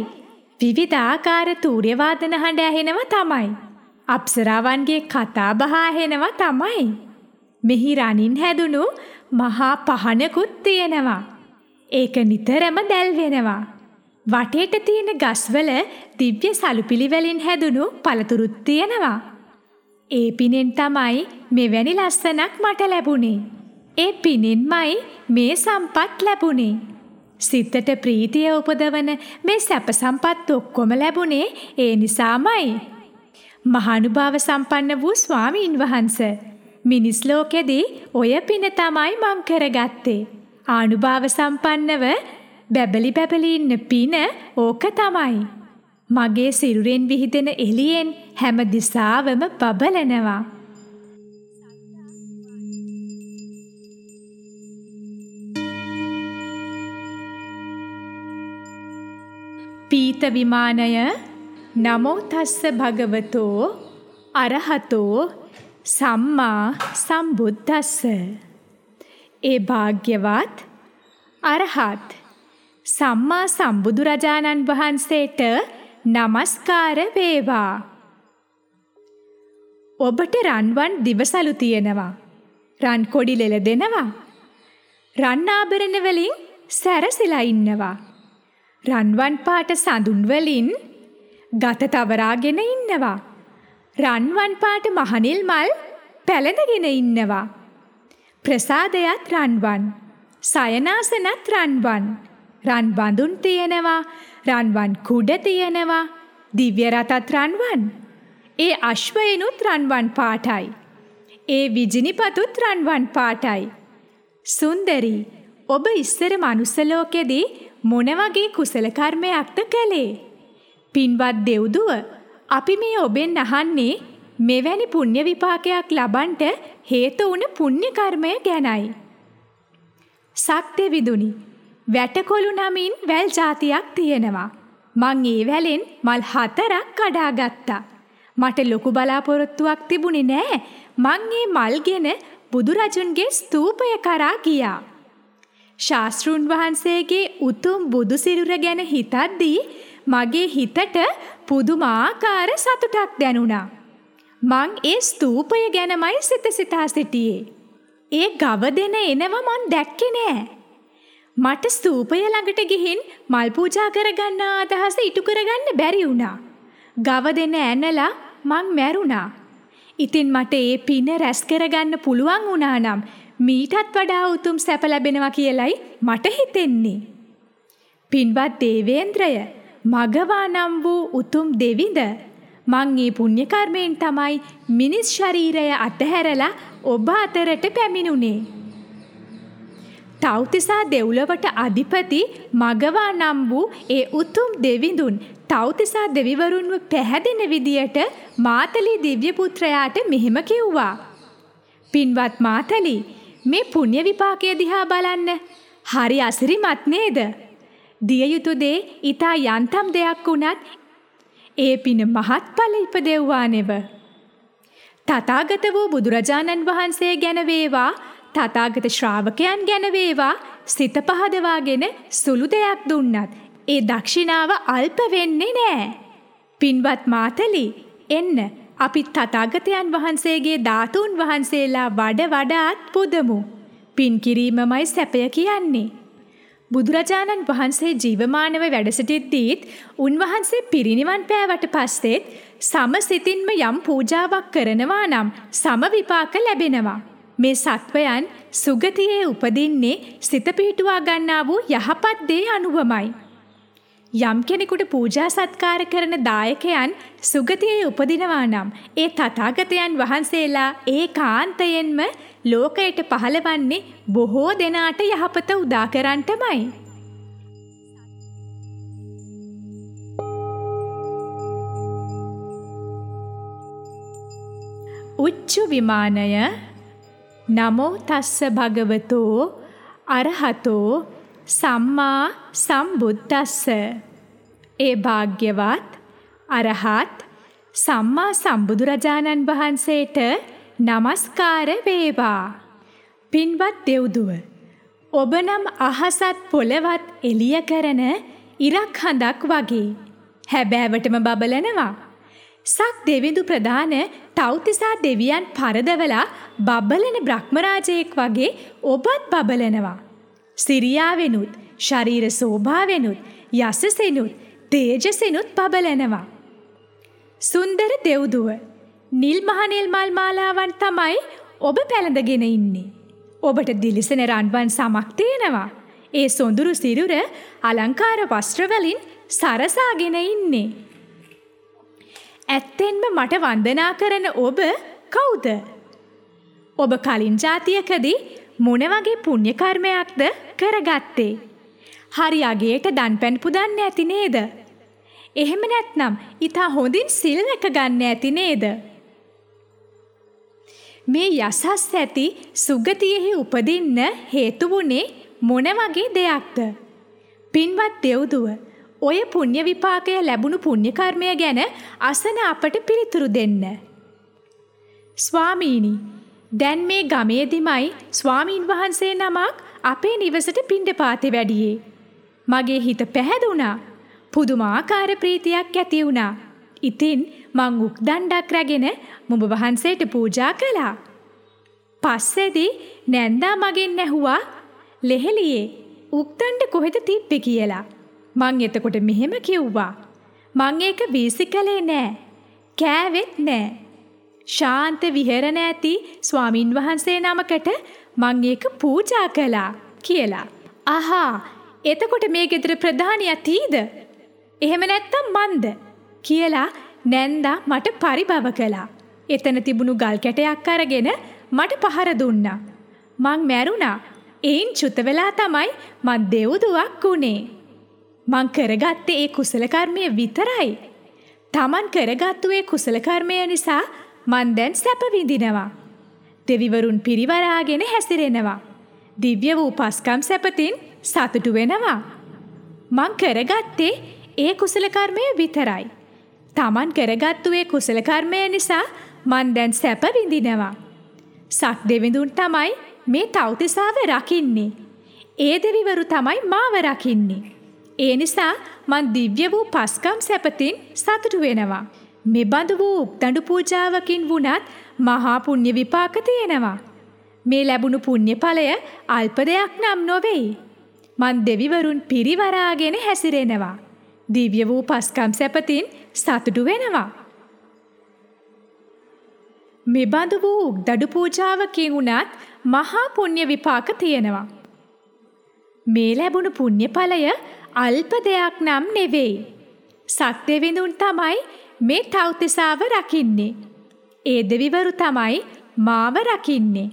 Speaker 1: විවිධාකාර තූර්ය වාදන හඬ ඇහෙනවා තමයි. අප්සරාවන්ගේ කතා බහ ඇහෙනවා තමයි. මෙහි රණින් හැදුණු මහා පහනකුත් තියෙනවා. ඒක නිතරම දැල් වෙනවා. වටේට තියෙන ගස්වල දිව්‍ය සලුපිලි වලින් හැදුණු පළතුරුත් තියෙනවා. ඒ පිනෙන් තමයි මෙවැනි ලස්සනක් මට ලැබුණේ. ඒ පිනෙන්මයි මේ සම්පත් ලැබුණේ. සිතට ප්‍රීතිය උපදවන මේ සැප සම්පත් ඔක්කොම ලැබුණේ ඒ නිසාමයි. මහානුභාව සම්පන්න වූ ස්වාමීන් වහන්සේ මිනිස් ලෝකෙදී ඔය පින තමයි මං කරගත්තේ. ආනුභාව සම්පන්නව බැබලි බැබලි ඉන්න පින ඕක තමයි. මගේ සිරුරෙන් විහිදෙන එළියෙන් හැම දිසාවම බබලනවා. පීත විමානය. නමෝ තස්ස භගවතෝ අරහතෝ සම්මා සම්බුද්දස්ස. ඒ භාග්‍යවත් අරහත් සම්මා සම්බුදුරජාණන් වහන්සේට নমස්කාර වේවා. ඔබට රන්වන් දිවසලු තියෙනවා. රන් කොඩි ලෙලදෙනවා රන් ආභරණ වලින් සැරසිලා ඉන්නවා. රන්වන් පාට සඳුන් වලින් ගත තවරාගෙන ඉන්නවා රන්වන් පාට මහනිල් මල් පැළඳගෙන ඉන්නවා. ප්‍රසාදයත් රන්වන්. සයනාසනත් රන්වන්. රන් බඳුන් තියෙනවා. රන්වන් කුඩ තියෙනවා. දිව්‍ය රතත් රන්වන්. ඒ අශ්වයනුත් රන්වන් පාටයි. ඒ විජිනිපතුත් රන්වන් පාටයි. සුන්දරී ඔබ ඉස්සර මනුස්ස ලෝකෙදී මොන වගේ කුසල කර්මයක්ද කළේ? පින්වත් දෙව්දුව අපි මේ ඔබෙන් අහන්නේ මෙවැනි පුණ්‍ය විපාකයක් ලබන්ට හේතු වුණ පුණ්‍ය කර්මය ගැනයි. සක්දෙවිදුනි වැටකොළු නමින් වැල් జాතියක් තියෙනවා. මං ඒ වැලෙන් මල් හතරක් කඩාගත්තා. මට ලොකු බලාපොරොත්තුවක් තිබුණේ නෑ. මං ඒ මල්ගෙන බුදුරජුන්ගේ ස්තූපය කරා ගියා. ශාස්ත්‍රුන් වහන්සේගේ උතුම් බුදු සිරුර ගැන හිතද්දී මගේ හිතට පුදුමාකාර සතුටක් දැනුණා. මං ඒ ස්තූපය ගැනමයි සිත සිතා සිටියේ. ඒ ගව දෙන එනවා මං දැක්කේ නෑ. මට ස්තූපය ළඟට ගිහින් මල් පූජා කරගන්න අදහස ඉටු කරගන්න බැරි වුණා. ගව දෙන ඇනලා මං මැරුණා. ඉතින් මට ඒ පින රැස් කරගන්න පුළුවන් වුණා නම් මීටත් වඩා උතුම් සැප ලැබෙනවා කියලයි මට හිතෙන්නේ. පින්වත් දේවේන්ද්‍රය මගවා නම් වූ උතුම් දෙවිඳ මං ඒ පුණ්‍ය කර්මයෙන් තමයි මිනිස් ශරීරය අතහැරලා ඔබ අතරට පැමිණුනේ. තව්තිසා දෙව්ලොවට අධිපති මගවා නම් වූ ඒ උතුම් දෙවිඳුන් තව්තිසා දෙවිවරුන්ව පැහැදෙන විදියට මාතලී දිව්‍ය පුත්‍රයාට මෙහෙම කිව්වා. පින්වත් මාතලි මේ පුණ්‍ය විපාකය දිහා බලන්න. හරි අසිරිමත් නේද? දිය යුතු දේ ඊතා යන්තම් දෙයක් වුණත් ඒ පින මහත්ඵල ඉපදෙව්වා නෙව. තථාගත වූ බුදුරජාණන් වහන්සේ ගැන වේවා තථාගත ශ්‍රාවකයන් ගැන වේවා සිත පහදවාගෙන සුළු දෙයක් දුන්නත් ඒ දක්ෂිනාව අල්ප වෙන්නේ නෑ. පින්වත් මාතලි එන්න අපි තථාගතයන් වහන්සේගේ ධාතුන් වහන්සේලා වඩ වඩාත් පුදමු. පින් කිරීමමයි සැපය කියන්නේ. බුදුරජාණන් වහන්සේ ජීවමානව වැඩ සිටිද්දීත් උන්වහන්සේ පිරිනිවන් පෑවට පස්සෙත් සම සිතින්ම යම් පූජාවක් කරනවා නම් සම විපාක ලැබෙනවා. මේ සත්වයන් සුගතියේ උපදින්නේ සිත පිහිටුවා ගන්නා වූ යහපත් දේ අනුවමයි. යම් කෙනෙකුට පූජා සත්කාර කරන දායකයන් සුගතියේ උපදිනවා නම් ඒ තථාගතයන් වහන්සේලා ඒකාන්තයෙන්ම ලෝකයට පහළවන්නේ බොහෝ දෙනාට යහපත උදා කරන්නටමයි. උච්චු විමානය නමෝ තස්ස භගවතෝ අරහතෝ සම්මා සම්බුද්දස්ස ඒ භාග්‍යවත් අරහත් සම්මා සම්බුදුරජාණන් වහන්සේට নমස්කාර වේවා. පින්වත් දෙව්දුව ඔබ නම් අහසත් පොළවත් එළිය කරන ඉරක් හඳක් වගේ හැබෑවටම බබලනවා. සක් දෙවිඳු ප්‍රධාන තෞතිසා දෙවියන් පරදවලා බබලන බ්‍රහ්මරාජයෙක් වගේ ඔබත් බබලනවා. සිරියාවෙනුත් ශරීර සෝභාවෙනුත් යසසෙනුත් තේජසෙනුත් බබලනවා. සුන්දර දෙව්දුව නිල් මහනෙල් මල් මාලාවන් තමයි ඔබ පැළඳගෙන ඉන්නේ. ඔබට දිලිසෙන රන්වන් සමක් තියෙනවා. ඒ සොඳුරු සිරුර අලංකාර වස්ත්‍රවලින් සරසාගෙන ඉන්නේ. ඇත්තෙන්ම මට වන්දනා කරන ඔබ කවුද? ඔබ කලින් જાතියකදී මොන වගේ පුණ්‍ය කර්මයක්ද කරගත්තේ? හරි අගේට දන්පැන් පුදන්න ඇති නේද? එහෙම නැත්නම් ඊට හොඳින් සිල් රැක ගන්න ඇති නේද? මේ යසස් ඇති සුගතියෙහි උපදින්න හේතු වුණේ මොන වගේ දෙයක්ද? පින්වත් දෙව්දුව, ඔය පුණ්‍ය විපාකය ලැබුණු පුණ්‍ය කර්මය ගැන අසන අපට පිළිතුරු දෙන්න. ස්වාමීනි, දැන් මේ ගමේදිමයි ස්වාමීන් වහන්සේ නමක් අපේ නිවසට පිණ්ඩපාතේ වැඩියේ. මගේ හිත පැහැදුනා. පුදුමාකාර ප්‍රීතියක් ඇති වුණා. ඉතින් මං උක්දණ්ඩක් රැගෙන මුඹ වහන්සේට පූජා කළා. පස්සේදී නැන්දා මගෙන් ඇහුවා ලෙහෙලියේ උක්දණ්ඩ කොහෙද තිබ්බේ කියලා. මං එතකොට මෙහෙම කිව්වා. මං ඒක වීසි කළේ නෑ. කෑවෙත් නෑ. ශාන්ත විහෙරණ ඇති ස්වාමින් වහන්සේ නමකට මං ඒක පූජා කළා කියලා. අහා එතකොට මේ ගෙදර ප්‍රධානියා තීද? එහෙම නැත්තම් මන්ද? කියලා නැන්දා මට පරිභව කළා. එතන තිබුණු ගල් කැටයක් අරගෙන මට පහර දුන්නා. මං මැරුණා. එයින් චුත වෙලා තමයි මං දෙව්දුවක් උනේ. මං කරගත්තේ ඒ කුසල කර්මය විතරයි. Taman කරගත්තු ඒ කුසල කර්මය නිසා මං දැන් සැප විඳිනවා. දෙවිවරුන් පිරිවරාගෙන හැසිරෙනවා. දිව්‍ය වූ පස්කම් සැපතින් සතුටු වෙනවා. මං කරගත්තේ ඒ කුසල කර්මය විතරයි. Taman කරගත්තු ඒ කුසල කර්මය නිසා මන් දැන් සැප විඳිනවා. සක් දෙවිඳුන් තමයි මේ තවතිසාව රකින්නේ. ඒ දෙවිවරු තමයි මාව රකින්නේ. ඒ නිසා මන් දිව්‍ය වූ පස්කම් සැපතින් සතුටු වෙනවා. මෙබඳු වූ උක්දඬු පූජාවකින් වුණත් මහා පුණ්‍ය විපාක තියෙනවා. මේ ලැබුණු පුණ්‍ය ඵලය අල්ප දෙයක් නම් නොවේයි. මන් දෙවිවරුන් පිරිවරාගෙන හැසිරෙනවා. දිව්‍ය වූ පස්කම් සැපතින් සතුටු වෙනවා. මෙබඳු වූ උක්දඩු පූජාවකින් වුණත් මහා පුණ්‍ය විපාක තියෙනවා. මේ ලැබුණු පුණ්‍ය ඵලය අල්ප දෙයක් නම් නෙවෙයි. සක්දෙවිඳුන් තමයි මේ තව්තිසාව රකින්නේ. ඒ දෙවිවරු තමයි මාව රකින්නේ.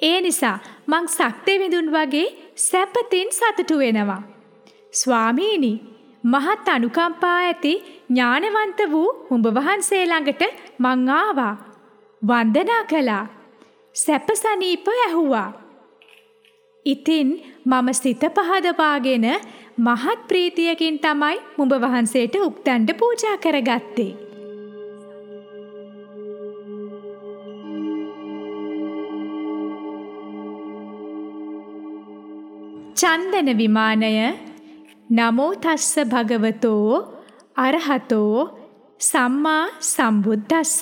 Speaker 1: ඒ නිසා මං සක්දෙවිඳුන් වගේ සැපතින් සතුටු වෙනවා. ස්වාමීනි මහත් අනුකම්පා ඇති ඥානවන්ත වූ උඹ වහන්සේ ළඟට මං ආවා. වන්දනා කළා. සැපසනීප ඇහුවා. ඉතින් මම සිත පහදවාගෙන මහත් ප්‍රීතියකින් තමයි මුඹ වහන්සේට උක්තන්ඩ පූජා කරගත්තේ. චන්දන විමානය නමෝ තස්ස භගවතෝ අරහතෝ සම්මා සම්බුද්දස්ස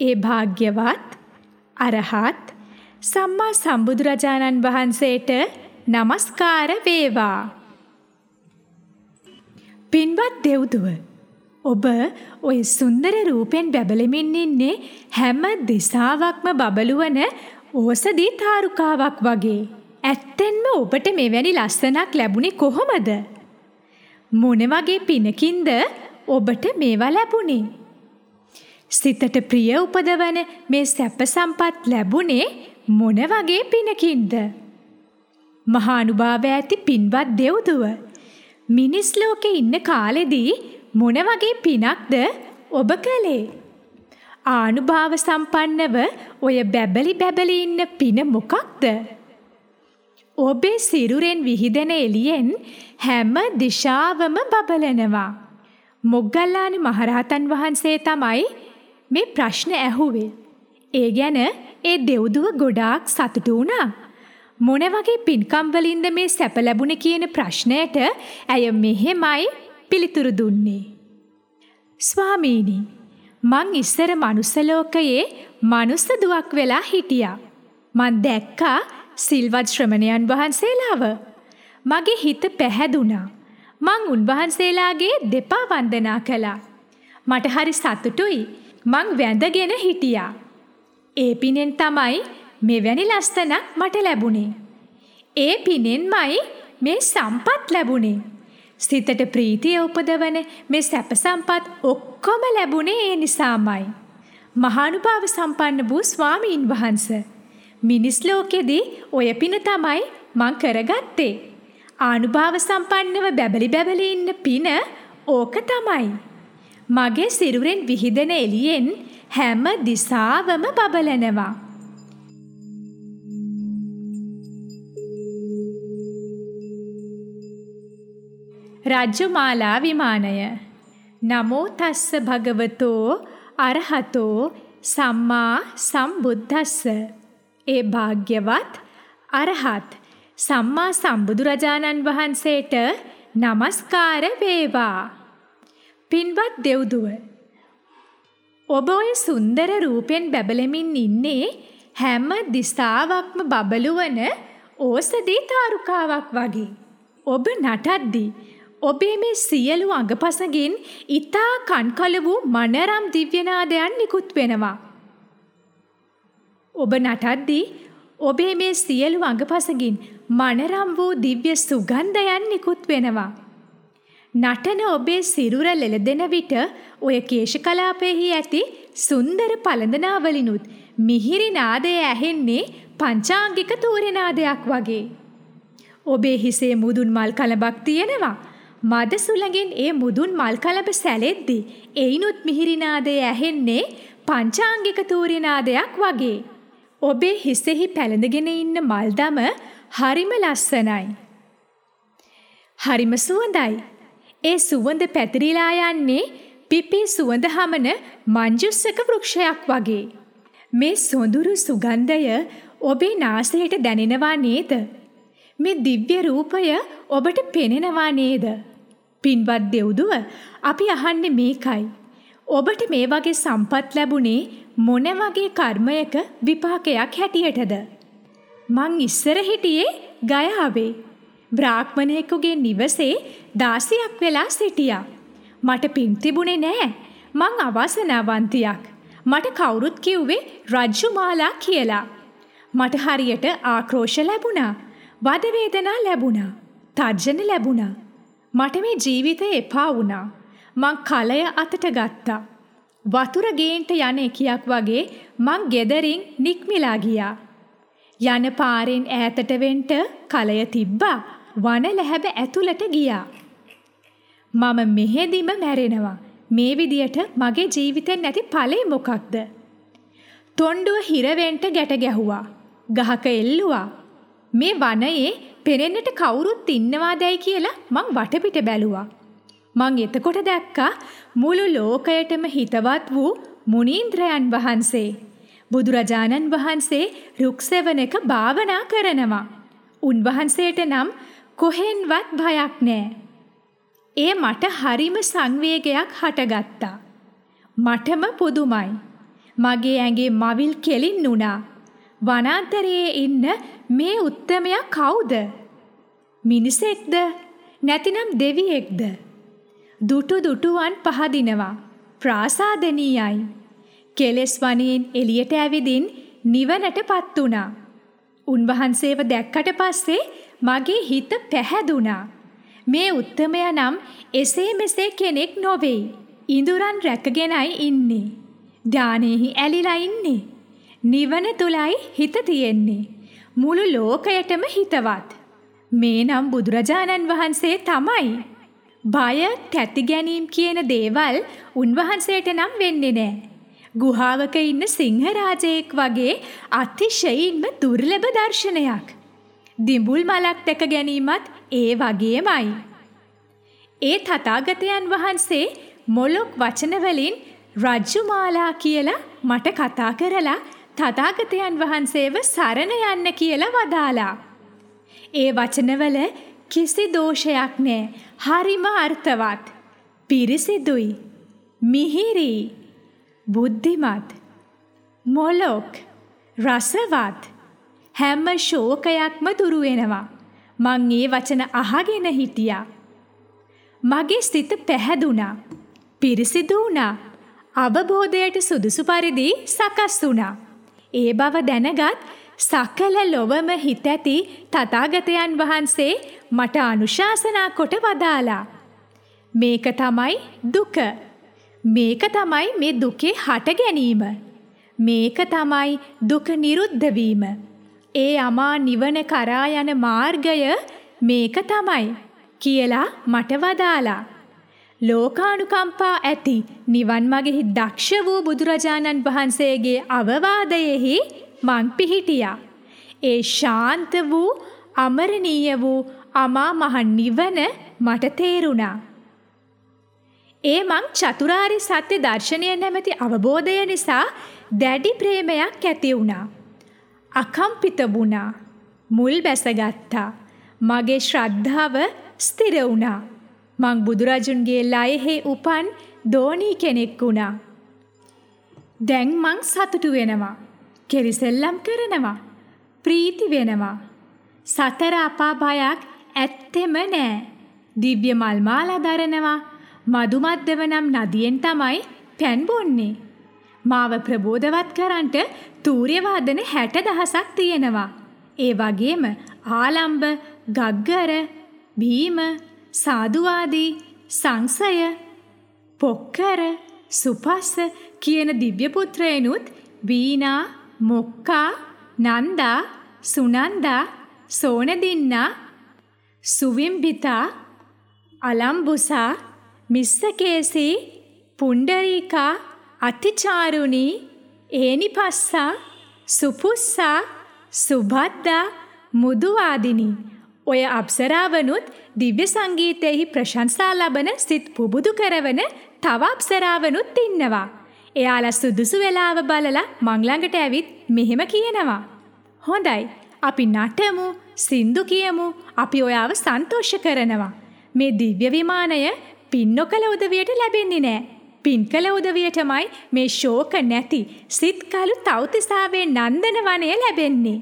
Speaker 1: ඒ භාග්‍යවත් අරහත් සම්මා සම්බුදුරජාණන් වහන්සේට নমස්කාර වේවා. පින්වත් දෙව්දුව ඔබ ඔය සුන්දර රූපෙන් බැබලෙමින් ඉන්නේ හැම දිසාවක්ම බබළුවන ඕසදී තාරුකාවක් වගේ. ඇත්තෙන්ම ඔබට මෙවැනි ලස්සනක් ලැබුණේ කොහොමද? මොන වගේ පිනකින්ද ඔබට මේවා ලැබුණේ? සිතට ප්‍රිය උපදවන මේ සැප සම්පත් ලැබුණේ මොන වගේ පිනකින්ද? මහානුභාව ඇති පින්වත් දෙව්දුව මිනිස් ලෝකේ ඉන්න කාලෙදී මොන වගේ පිනක්ද ඔබ කළේ? ආනුභාව සම්පන්නව ඔය බැබලි බැබලි ඉන්න පින මොකක්ද? ඔබේ සිරුරෙන් විහිදෙන එළියෙන් හැම දිශාවම බබලනවා. මොග්ගල්ලාන මහරහතන් වහන්සේ තමයි මේ ප්‍රශ්න ඇහුවේ. ඒ ගැන ඒ දෙව්දුව ගොඩාක් සතුටු වුණා. මොන වගේ පින්කම් වලින්ද මේ සැප ලැබුණේ කියන ප්‍රශ්නයට ඇය මෙහෙමයි පිළිතුරු දුන්නේ. ස්වාමීනි මං ඉස්සර මනුස්ස ලෝකයේ මනුස්ස දුවක් වෙලා හිටියා. මං දැක්කා සිල්වත් ශ්‍රමණයන් වහන්සේලාව. මගේ හිත පැහැදුනා. මං උන්වහන්සේලාගේ දෙපා වන්දනා කළා. මට හරි සතුටුයි. මං වැඳගෙන හිටියා. ඒ පිනෙන් තමයි මෙවැනි ලස්සනක් මට ලැබුණේ. ඒ පිනෙන්මයි මේ සම්පත් ලැබුණේ. සිතට ප්‍රීතිය උපදවන මේ සැප සම්පත් ඔක්කොම ලැබුණේ ඒ නිසාමයි. මහානුභාව සම්පන්න වූ ස්වාමීන් වහන්ස. මිනිස් ලෝකෙදී ඔය පින තමයි මං කරගත්තේ. ආනුභාව සම්පන්නව බැබලි බැබලි ඉන්න පින ඕක තමයි. මගේ සිරුරෙන් විහිදෙන එළියෙන් හැම දිසාවම බබලනවා. රජ්ජුමාලා විමානය නමෝ තස්ස භගවතෝ අරහතෝ සම්මා සම්බුද්දස්ස ඒ භාග්‍යවත් අරහත්. සම්මා සම්බුදුරජාණන් වහන්සේට নমස්කාර වේවා. පින්වත් දෙව්දුව ඔබ ඔය සුන්දර රූපෙන් බැබලෙමින් ඉන්නේ හැම දිසාවක්ම බබළුවන ඕසදී තාරුකාවක් වගේ. ඔබ නටද්දී ඔබේ මේ සියලු අඟපසගින් ඊතා කන්කල වූ මනරම් දිව්‍යනාදයන් නිකුත් වෙනවා. ඔබ නටද්දී ඔබේ මේ සියලු අඟපසගින් මනරම් වූ දිව්‍ය සුගන්ධයන් නිකුත් වෙනවා. නටන ඔබේ සිරුර ලෙලදෙන විට ඔය කේශකලාපයෙහි ඇති සුන්දර පළඳනාවලිනුත් මිහිරි නාදය ඇහෙන්නේ පංචාංගික තූරනාදයක් වගේ. ඔබේ හිසේ මුදුන් මල් කලබක් තියෙනවා. මද සුළඟෙන් ඒ මුදුන් මල් කලබ සැලෙද්දි එයිනුත් මිහිරිනාදය ඇහෙන්නේ පංචාංගික තූරිනාදයක් වගේ. ඔබේ හිසෙහි පැළඳගෙන ඉන්න මල්දම හරිම ලස්සනයි. හරිම සුවඳයි. ඒ සුවඳ පැතිරිලා යන්නේ පිපී සුවඳ හමන මංජුස්සක වෘක්ෂයක් වගේ. මේ සොඳුරු සුගන්ධය ඔබේ නාසයට දැනෙනවා නේද? මේ දිව්‍ය රූපය ඔබට පෙනෙනවා නේද? පින්වත් දෙව්දුව අපි අහන්නේ මේකයි. ඔබට මේ වගේ සම්පත් ලැබුණේ මොන වගේ කර්මයක විපාකයක් හැටියටද? මං ඉස්සර හිටියේ ගයාවේ. බ්‍රාහ්මණයෙකුගේ නිවසේ දාසියක් වෙලා සිටියා. මට පින් තිබුණේ නෑ. මං අවාසනාවන්තියක්. මට කවුරුත් කිව්වේ රජ්ජුමාලා කියලා. මට හරියට ආක්‍රෝෂ ලැබුණා. වද වේදනා ලැබුණා. තර්ජන ලැබුණා. මට මේ ජීවිතය එපා වුණා. මං කලය අතට ගත්තා. වතුර ගේන්ට යන එකියක් වගේ මං ගෙදරින් නික්මිලා ගියා. යන පාරෙන් ඈතට වෙන්ට කලය තිබ්බා. වන ලැහැබ ඇතුළට ගියා. මම මෙහෙදිම මැරෙනවා. මේ විදියට මගේ ජීවිතෙන් නැති ඵලෙ මොකක්ද? තොණ්ඩුව හිරවෙන්ට ගැට ගැහුවා. ගහක එල්ලුවා. මේ වනයේ පෙනෙන්නට කවුරුත් ඉන්නවාදැයි කියලා මං වටපිට බැලුවා. මං එතකොට දැක්කා මුළු ලෝකයටම හිතවත් වූ මුනීන්ද්‍රයන් වහන්සේ. බුදුරජාණන් වහන්සේ රුක්සෙවනක භාවනා කරනවා. උන්වහන්සේට නම් කොහෙන්වත් භයක් නෑ. ඒ මට හරිම සංවේගයක් හටගත්තා. මටම පුදුමයි. මගේ ඇඟේ මවිල් කෙලින් නුණා. වනාන්තරයේ ඉන්න මේ උත්තමයා කවුද? මිනිසෙක්ද? නැතිනම් දෙවියෙක්ද? දුටු දුටුවන් පහදිනවා. ප්‍රාසාදනීයයි. කෙලෙස් වනයෙන් එළියට ඇවිදින් නිවනටපත් වුණා. උන්වහන්සේව දැක්කට පස්සේ මගේ හිත පැහැදුනා. මේ උත්තමයා නම් එසේ මෙසේ කෙනෙක් නොවේයි. ඉඳුරන් රැකගෙනයි ඉන්නේ. ධානයේහි ඇලිලා ඉන්නේ. නිවන තුලයි හිත තියෙන්නේ. මුළු ලෝකයටම හිතවත්. මේ නම් බුදුරජාණන් වහන්සේ තමයි. බය, තැති ගැනීම කියන දේවල් උන්වහන්සේට නම් වෙන්නේ නැහැ. ගුහාවක ඉන්න සිංහරාජයෙක් වගේ අතිශයින්ම දුර්ලභ දර්ශනයක්. දිඹුල් මලක් දැක ගැනීමත් ඒ වගේමයි. ඒ තථාගතයන් වහන්සේ මොලොක් වචන වලින් රජ්ජුමාලා කියලා මට කතා කරලා තථාගතයන් වහන්සේව සරණ යන්න කියලා වදාලා. ඒ වචනවල කිසි දෝෂයක් නෑ. හරිම අර්ථවත්. පිරිසිදුයි. මිහිරි. බුද්ධිමත්. මොලොක්. රසවත්. හැම ශෝකයක්ම දුරු වෙනවා. මං ඒ වචන අහගෙන හිටියා. මගේ සිත පැහැදුනා. පිරිසිදු වුණා. අවබෝධයට සුදුසු පරිදි සකස් වුණා. ඒ බව දැනගත් සකල ලොවම හිත ඇති තථාගතයන් වහන්සේ මට අනුශාසනා කොට වදාලා. මේක තමයි දුක. මේක තමයි මේ දුකේ හට ගැනීම. මේක තමයි දුක නිරුද්ධ වීම. ඒ අමා නිවන කරා යන මාර්ගය මේක තමයි කියලා මට වදාලා. ලෝකානුකම්පා ඇති නිවන් මගෙහි දක්ෂ වූ බුදුරජාණන් වහන්සේගේ අවවාදයෙහි මං පිහිටියා. ඒ ශාන්ත වූ අමරණීය වූ අමා මහ නිවන මට තේරුණා. ඒ මං චතුරාරි සත්‍ය දර්ශනය නැමැති අවබෝධය නිසා දැඩි ප්‍රේමයක් ඇති වුණා. අකම්පිත වුණා. මුල් බැසගත්තා. මගේ ශ්‍රද්ධාව ස්ථිර වුණා. මං බුදුරජුන්ගේ ලයෙහි උපන් දෝනී කෙනෙක් වුණා. දැන් මං සතුටු වෙනවා. කෙරිසෙල්ලම් කරනවා. ප්‍රීති වෙනවා. සතර අපා බයක් ඇත්තෙම නෑ. දිව්‍ය මල් මාලා දරනවා. මදුමද්දව නම් නදියෙන් තමයි පැන් බොන්නේ. මාව ප්‍රබෝධවත් කරන්නට තූර්ය වාදන 60000ක් තියෙනවා. ඒ වගේම ආලම්බ, ගග්ගර, භීම, සාදුවාදී, සංසය, පොක්කර, සුපස්ස කියන දිව්‍ය පුත්‍රයනුත් වීණා, මොක්කා, නන්දා, සුනන්දා, සෝනදින්නා, සුවිම්බිතා, අලම්බුසා, මිස්සකේසී, පුණ්ඩරීකා, අතිචාරුණී, ඒනිපස්සා, සුපුස්සා, සුභද්දා, මුදුවාදිනී ඔය අප්සරාවනුත් දිව්‍ය සංගීතයෙහි ප්‍රශංසා ලබන සිත් පුබුදු කරවන තව අප්සරාවනුත් ඉන්නවා. එයාලා සුදුසු වෙලාව බලලා මං ළඟට ඇවිත් මෙහෙම කියනවා. හොඳයි. අපි නටමු, සින්දු කියමු. අපි ඔයාව සන්තෝෂ කරනවා. මේ දිව්‍ය විමානය පින් නොකල උදවියට ලැබෙන්නේ නෑ. පින් කළ උදවියටමයි මේ ශෝක නැති සිත් කලු තවතිසාවේ නන්දන වනය ලැබෙන්නේ.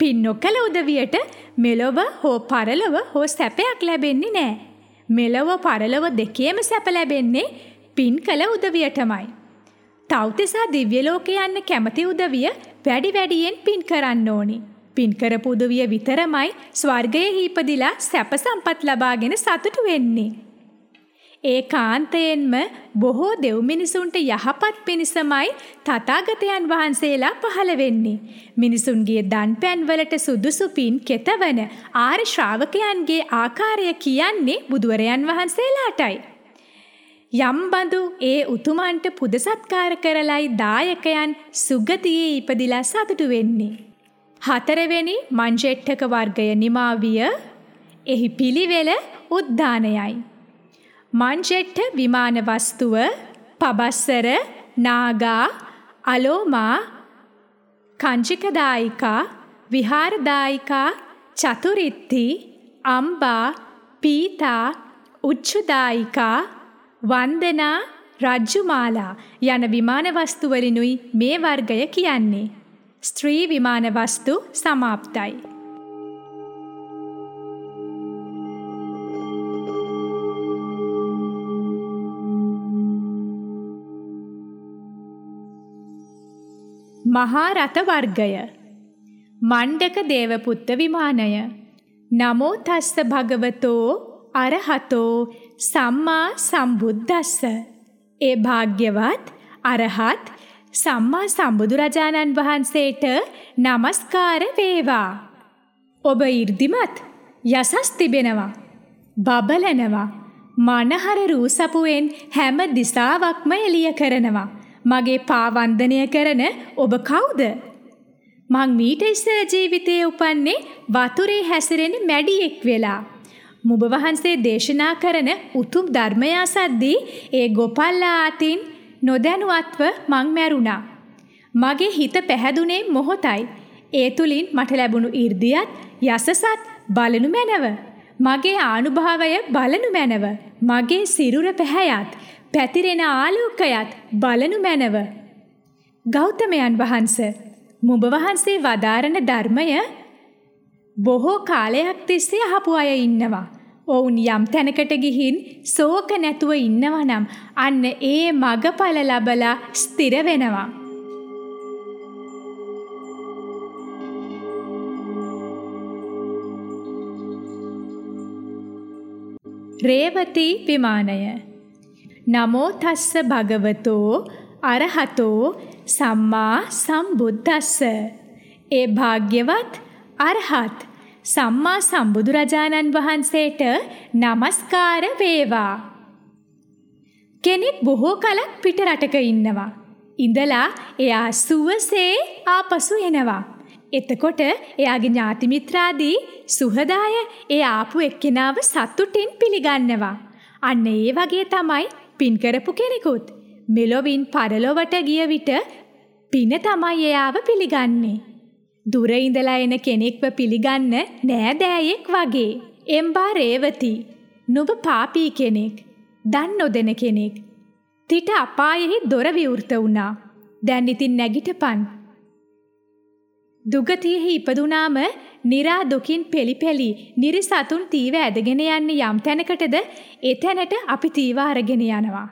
Speaker 1: පින් නොකළ උදවියට මෙලොව හෝ පරලොව හෝ සැපයක් ලැබෙන්නේ නෑ. මෙලොව පරලොව දෙකේම සැප ලැබෙන්නේ පින් කළ උදවියටමයි. තවතිසා දිව්‍ය ලෝකේ යන්න කැමති උදවිය වැඩි වැඩියෙන් පින් කරන්න ඕනි. පින් කරපු උදවිය විතරමයි ස්වර්ගයේ ඉපදිලා සැප සම්පත් ලබාගෙන සතුටු වෙන්නේ. ඒ කාන්තයෙන්ම බොහෝ දෙව් මිනිසුන්ට යහපත් පිණිසමයි තථාගතයන් වහන්සේලා පහළ වෙන්නේ. මිනිසුන්ගේ දන්පැන් වලට සුදුසු පින් කෙතවන ආර්ය ශ්‍රාවකයන්ගේ ආකාරය කියන්නේ බුදුවරයන් වහන්සේලාටයි. යම් බඳු ඒ උතුමන්ට පුද සත්කාර කරලයි දායකයන් සුගතියේ ඉපදිලා සතුටු වෙන්නේ. හතරවෙනි මංජෙට්ටක වර්ගය නිමාවිය එහි පිළිවෙල උද්දානයයි. මංජෙට්ට විමාන වස්තුව පබස්සර නාගා අලෝමා කංචිකදායිකා විහාරදායිකා චතුරිත්ති අම්බා පීතා උච්චදායිකා වන්දනා රජ්ජුමාලා යන විමාන වස්තු වලිනුයි මේ වර්ගය කියන්නේ. ස්ත්‍රී විමාන වස්තු સમાප්තයි. මහා රත වර්ගය. මණ්ඩක දේවපුත්ත විමානය. නමෝ තස්ස භගවතෝ අරහතෝ සම්මා සම්බුද්දස්ස. ඒ භාග්‍යවත් අරහත් සම්මා සම්බුදුරජාණන් වහන්සේට নমස්කාර වේවා. ඔබ 이르දිමත් යසස් තිබෙනවා. බබලනවා. මනහර රූසපුවෙන් හැම දිසාවක්ම එළිය කරනවා. මගේ පාවන්දනය කරන ඔබ කවුද? මං මීට ඉස්සර ජීවිතයේ උපන්නේ වතුරේ හැසිරෙන මැඩියෙක් වෙලා. මුබ වහන්සේ දේශනා කරන උතුම් ධර්මය අසද්දී ඒ ගොපල්ලා අතින් නොදැනුවත්ව මං මැරුණා. මගේ හිත පැහැදුනේ මොහොතයි. ඒ තුලින් මට ලැබුණු 이르දියත් යසසත් බලනු මැනව. මගේ ආනුභාවය බලනු මැනව. මගේ සිරුර පැහැයත් පැතිරෙන ආලෝකයත් බලනු මැනව. ගෞතමයන් වහන්ස මුඹ වහන්සේ වදාරන ධර්මය බොහෝ කාලයක් තිස්සේ අහපු අය ඉන්නවා. ඔවුන් යම් තැනකට ගිහින් ශෝක නැතුව ඉන්නවා නම් අන්න ඒ මගඵල ලබලා ස්ථිර වෙනවා. රේවති විමානය නමෝ තස්ස භගවතෝ අරහතෝ සම්මා සම්බුද්දස්ස ඒ භාග්‍යවත් අරහත් සම්මා සම්බුදුරජාණන් වහන්සේට নমස්කාර වේවා කෙනෙක් බොහෝ කලක් පිට රටක ඉන්නවා ඉඳලා එයා සුවසේ ආපසු එනවා එතකොට එයාගේ ඥාති මිත්‍රාදී සුහදාය ඒ ආපු එක්කෙනාව සතුටින් පිළිගන්නවා. අන්න ඒ වගේ තමයි පින් කරපු කෙනෙකුත්. මෙලොවින් පරලොවට ගිය විට පින තමයි එයාව පිළිගන්නේ. දුර ඉඳලා එන කෙනෙක්ව පිළිගන්න නෑදෑයෙක් වගේ. එම්බා රේවති. නුඹ පාපී කෙනෙක්. දන් නොදෙන කෙනෙක්. තිට අපායෙහි දොර විවෘත වුණා. දැන් ඉතින් නැගිටපන්. දුගතියෙහි ඉපදුනාම නිරා දුකින් පෙලිපෙලි නිරිසතුන් තීව ඇදගෙන යන්නේ යම් තැනකටද ඒ තැනට අපි තීව අරගෙන යනවා.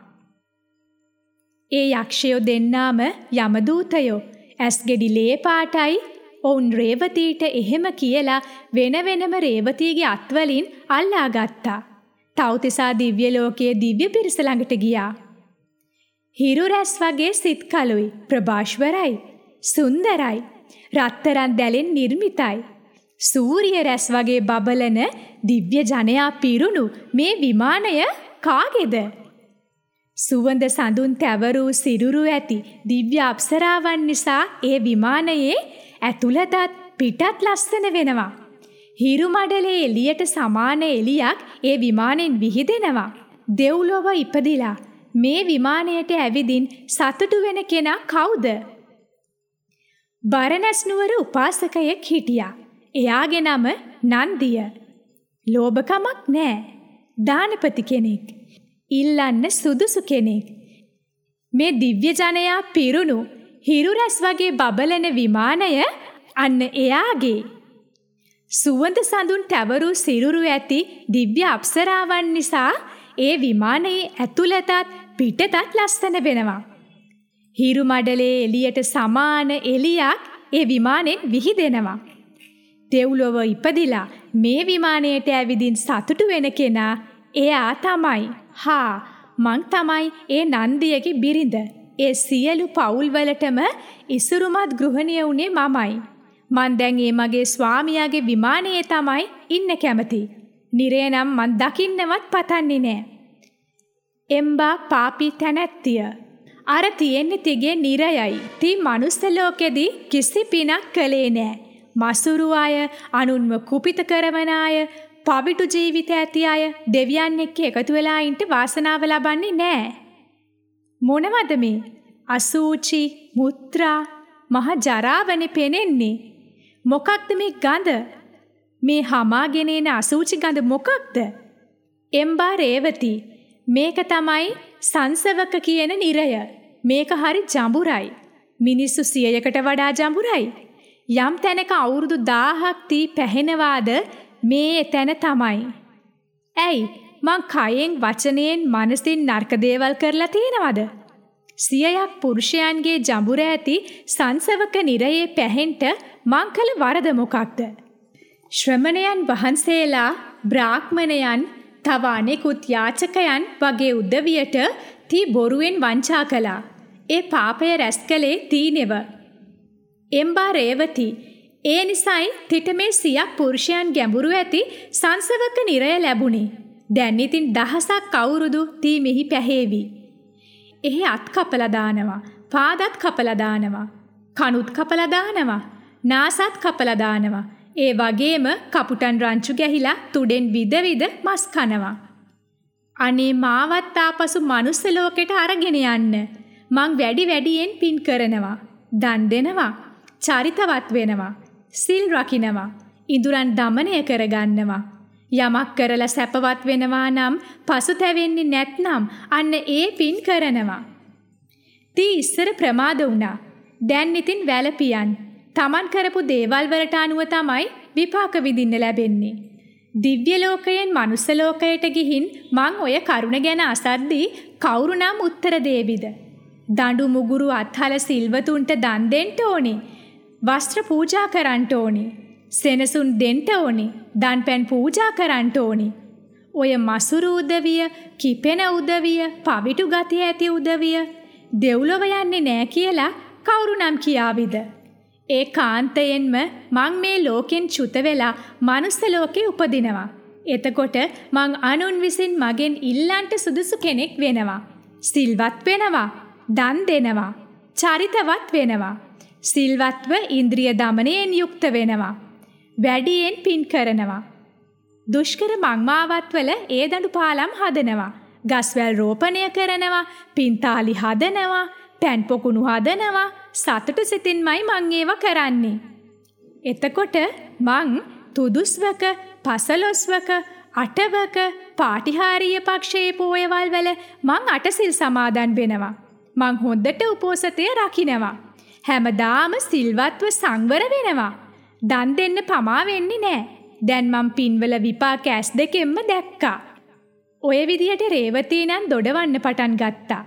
Speaker 1: ඒ යක්ෂයෝ දෙන්නාම යමදූතයෝ ඇස් ගෙඩි ලේ පාටයි ඔවුන් රේවතීට එහෙම කියලා වෙන වෙනම රේවතීගේ අත්වලින් අල්ලා ගත්තා. තවතිසා දිව්‍ය ලෝකයේ දිව්‍ය පිරිස ළඟට ගියා. හිරු රැස් වගේ සිත් කලුයි ප්‍රභාෂ්වරයි සුන්දරයි රත්තරන් දැලෙන් නිර්මිතයි. සූරිය රැස් වගේ බබලන දිව්‍ය ජනයා පිරුණු මේ විමානය කාගේද? සුවඳ සඳුන් තැවරූ සිරුරු ඇති දිව්‍ය අප්සරාවන් නිසා ඒ විමානයේ ඇතුළතත් පිටත් ලස්සන වෙනවා. හිරු මඩලේ එළියට සමාන එළියක් ඒ විමානෙන් විහිදෙනවා. දෙව්ලොව ඉපදිලා මේ විමානයට ඇවිදින් සතුටු වෙන කෙනා කවුද? බරණැස් නුවර උපාසකයෙක් හිටියා. එයාගේ නම නන්දිය. ලෝභකමක් නෑ. දානපති කෙනෙක්. ඉල්ලන්න සුදුසු කෙනෙක්. මේ දිව්‍ය ජනයා පිරුණු හිරු රැස් වගේ බබලන විමානය අන්න එයාගේ. සුවඳ සඳුන් තැවරූ සිරුරු ඇති දිව්‍ය අප්සරාවන් නිසා ඒ විමානයේ ඇතුළතත් පිටතත් ලස්සන වෙනවා. හිරු මඩලේ එළියට සමාන එළියක් ඒ විමානෙන් විහිදෙනවා. දෙව්ලොව ඉපදිලා මේ විමානයට ඇවිදින් සතුටු වෙන කෙනා එයා තමයි. හා මං තමයි ඒ නන්දියගේ බිරිඳ. ඒ සියලු පවුල්වලටම ඉසුරුමත් ගෘහණිය වුණේ මමයි. මං දැන් ඒ මගේ ස්වාමියාගේ විමානයේ තමයි ඉන්න කැමති. නිරේ නම් මං දකින්නවත් පතන්නේ නෑ. එම්බා පාපී තැනැත්තිය අර තියෙන්නේ තිගේ නිරයයි. ති මනුස්ස ලෝකෙදී කිසි පිනක් කළේ නෑ. මසුරු අය, අනුන්ව කුපිත කරවන අය, පවිටු ජීවිත ඇති අය දෙවියන් එක්ක එකතු වෙලා ඉන්න වාසනාව ලබන්නේ නෑ. මොනවද මේ? අසූචි, මුත්‍රා, මහ ජරාවනේ පෙනෙන්නේ. මොකක්ද මේ ගඳ? මේ හමාගෙන එන අසූචි ගඳ මොකක්ද? එම්බා රේවති මේක තමයි සංසවක කියන නිරය. මේක හරි ජඹුරයි. මිනිස්සු සියයකට වඩා ජඹුරයි. යම් තැනක අවුරුදු 1000ක් තී පැහෙනවාද මේ එතැන තමයි. ඇයි මං කයෙන් වචනයෙන් මනසින් නර්ක දේවල් කරලා තියෙනවද? සියයක් පුරුෂයන්ගේ ජඹුර ඇති සංසවක නිරයේ පැහෙන්ට මං කළ වරද මොකක්ද? ශ්‍රමණයන් වහන්සේලා බ්‍රාහ්මණයන් තව අනෙකුත් යාචකයන් වගේ උදවියට තී බොරුවෙන් වංචා කළා. ඒ පාපය රැස් කළේ තීනෙව. එම්බා රේවති ඒ නිසයි තිට මේ සියක් පුරුෂයන් ගැඹුරු ඇති සංසවක නිරය ලැබුණේ. දැන් ඉතින් දහසක් කවුරුදු තීමෙහි පැහැේවි. එහි අත් කපලා දානවා, පාදත් කපලා දානවා, කනුත් කපලා දානවා, නාසත් කපලා දානවා. ඒ වගේම කපුටන් රංචු ගැහිලා තුඩෙන් විද විද මස් කනවා. අනේ මාවත් ආපසු මනුස්ස ලෝකෙට අරගෙන යන්න. මං වැඩි වැඩියෙන් පින් කරනවා. දන් දෙනවා. චරිතවත් වෙනවා. සිල් රකින්නවා. ඉඳුරන් দমনය කරගන්නවා. යමක් කරලා සැපවත් වෙනවා නම් පසුතැවෙන්නේ නැත්නම් අන්න ඒ පින් කරනවා. තී ඉස්සර ප්‍රමාද වුණා. දැන් ඉතින් වැළපියන්. Taman කරපු දේවල් වලට අනුව තමයි විපාක විඳින්න ලැබෙන්නේ. දිව්‍ය ලෝකයෙන් මනුස්ස ලෝකයට ගිහින් මං ඔය කරුණ ගැන අසද්දී කවුරු නම් උත්තර දේවිද? දඬු මුගුරු අත්හල සිල්වතුන්ට දන් දෙන්න ඕනේ. වස්ත්‍ර පූජා කරන්න ඕනේ. සෙනසුන් දෙන්න ඕනේ. දන්පැන් පූජා කරන්න ඕනේ. ඔය මසුරු උදවිය, කිපෙන උදවිය, පවිටු ගතිය ඇති උදවිය දෙව්ලොව යන්නේ නෑ කියලා කවුරු නම් කියාවිද? ඒ කාන්තයෙන්ම මං මේ ලෝකෙන් චුත වෙලා මනුස්ස ලෝකේ උපදිනවා. එතකොට මං අනුන් විසින් මගෙන් ඉල්ලන්ට සුදුසු කෙනෙක් වෙනවා. සිල්වත් වෙනවා. දන් දෙනවා. චරිතවත් වෙනවා. සිල්වත්ව ඉන්ද්‍රිය දමනයෙන් යුක්ත වෙනවා. වැඩියෙන් පින් කරනවා. දුෂ්කර මංමාවත්වල ඒ දඬු පාලම් හදනවා. ගස්වැල් රෝපණය කරනවා, පින්තාලි හදනවා, පැන් පොකුණු හදනවා, සතුටු සිතින්මයි මං ඒවා කරන්නේ. එතකොට මං තුදුස්වක, පසළොස්වක, අටවක, පාටිහාරීය පක්ෂයේ පෝයවල් වල මං අටසිල් සමාදන් වෙනවා. මං හොඳට උපෝසතය රකින්නවා. හැමදාම සිල්වත්ව සංවර වෙනවා. දන් දෙන්න පමා වෙන්නේ නෑ. දැන් මං පින්වල විපාක ඇස් දෙකෙන්ම දැක්කා. ඔය විදිහට රේවතී නම් දොඩවන්න පටන් ගත්තා.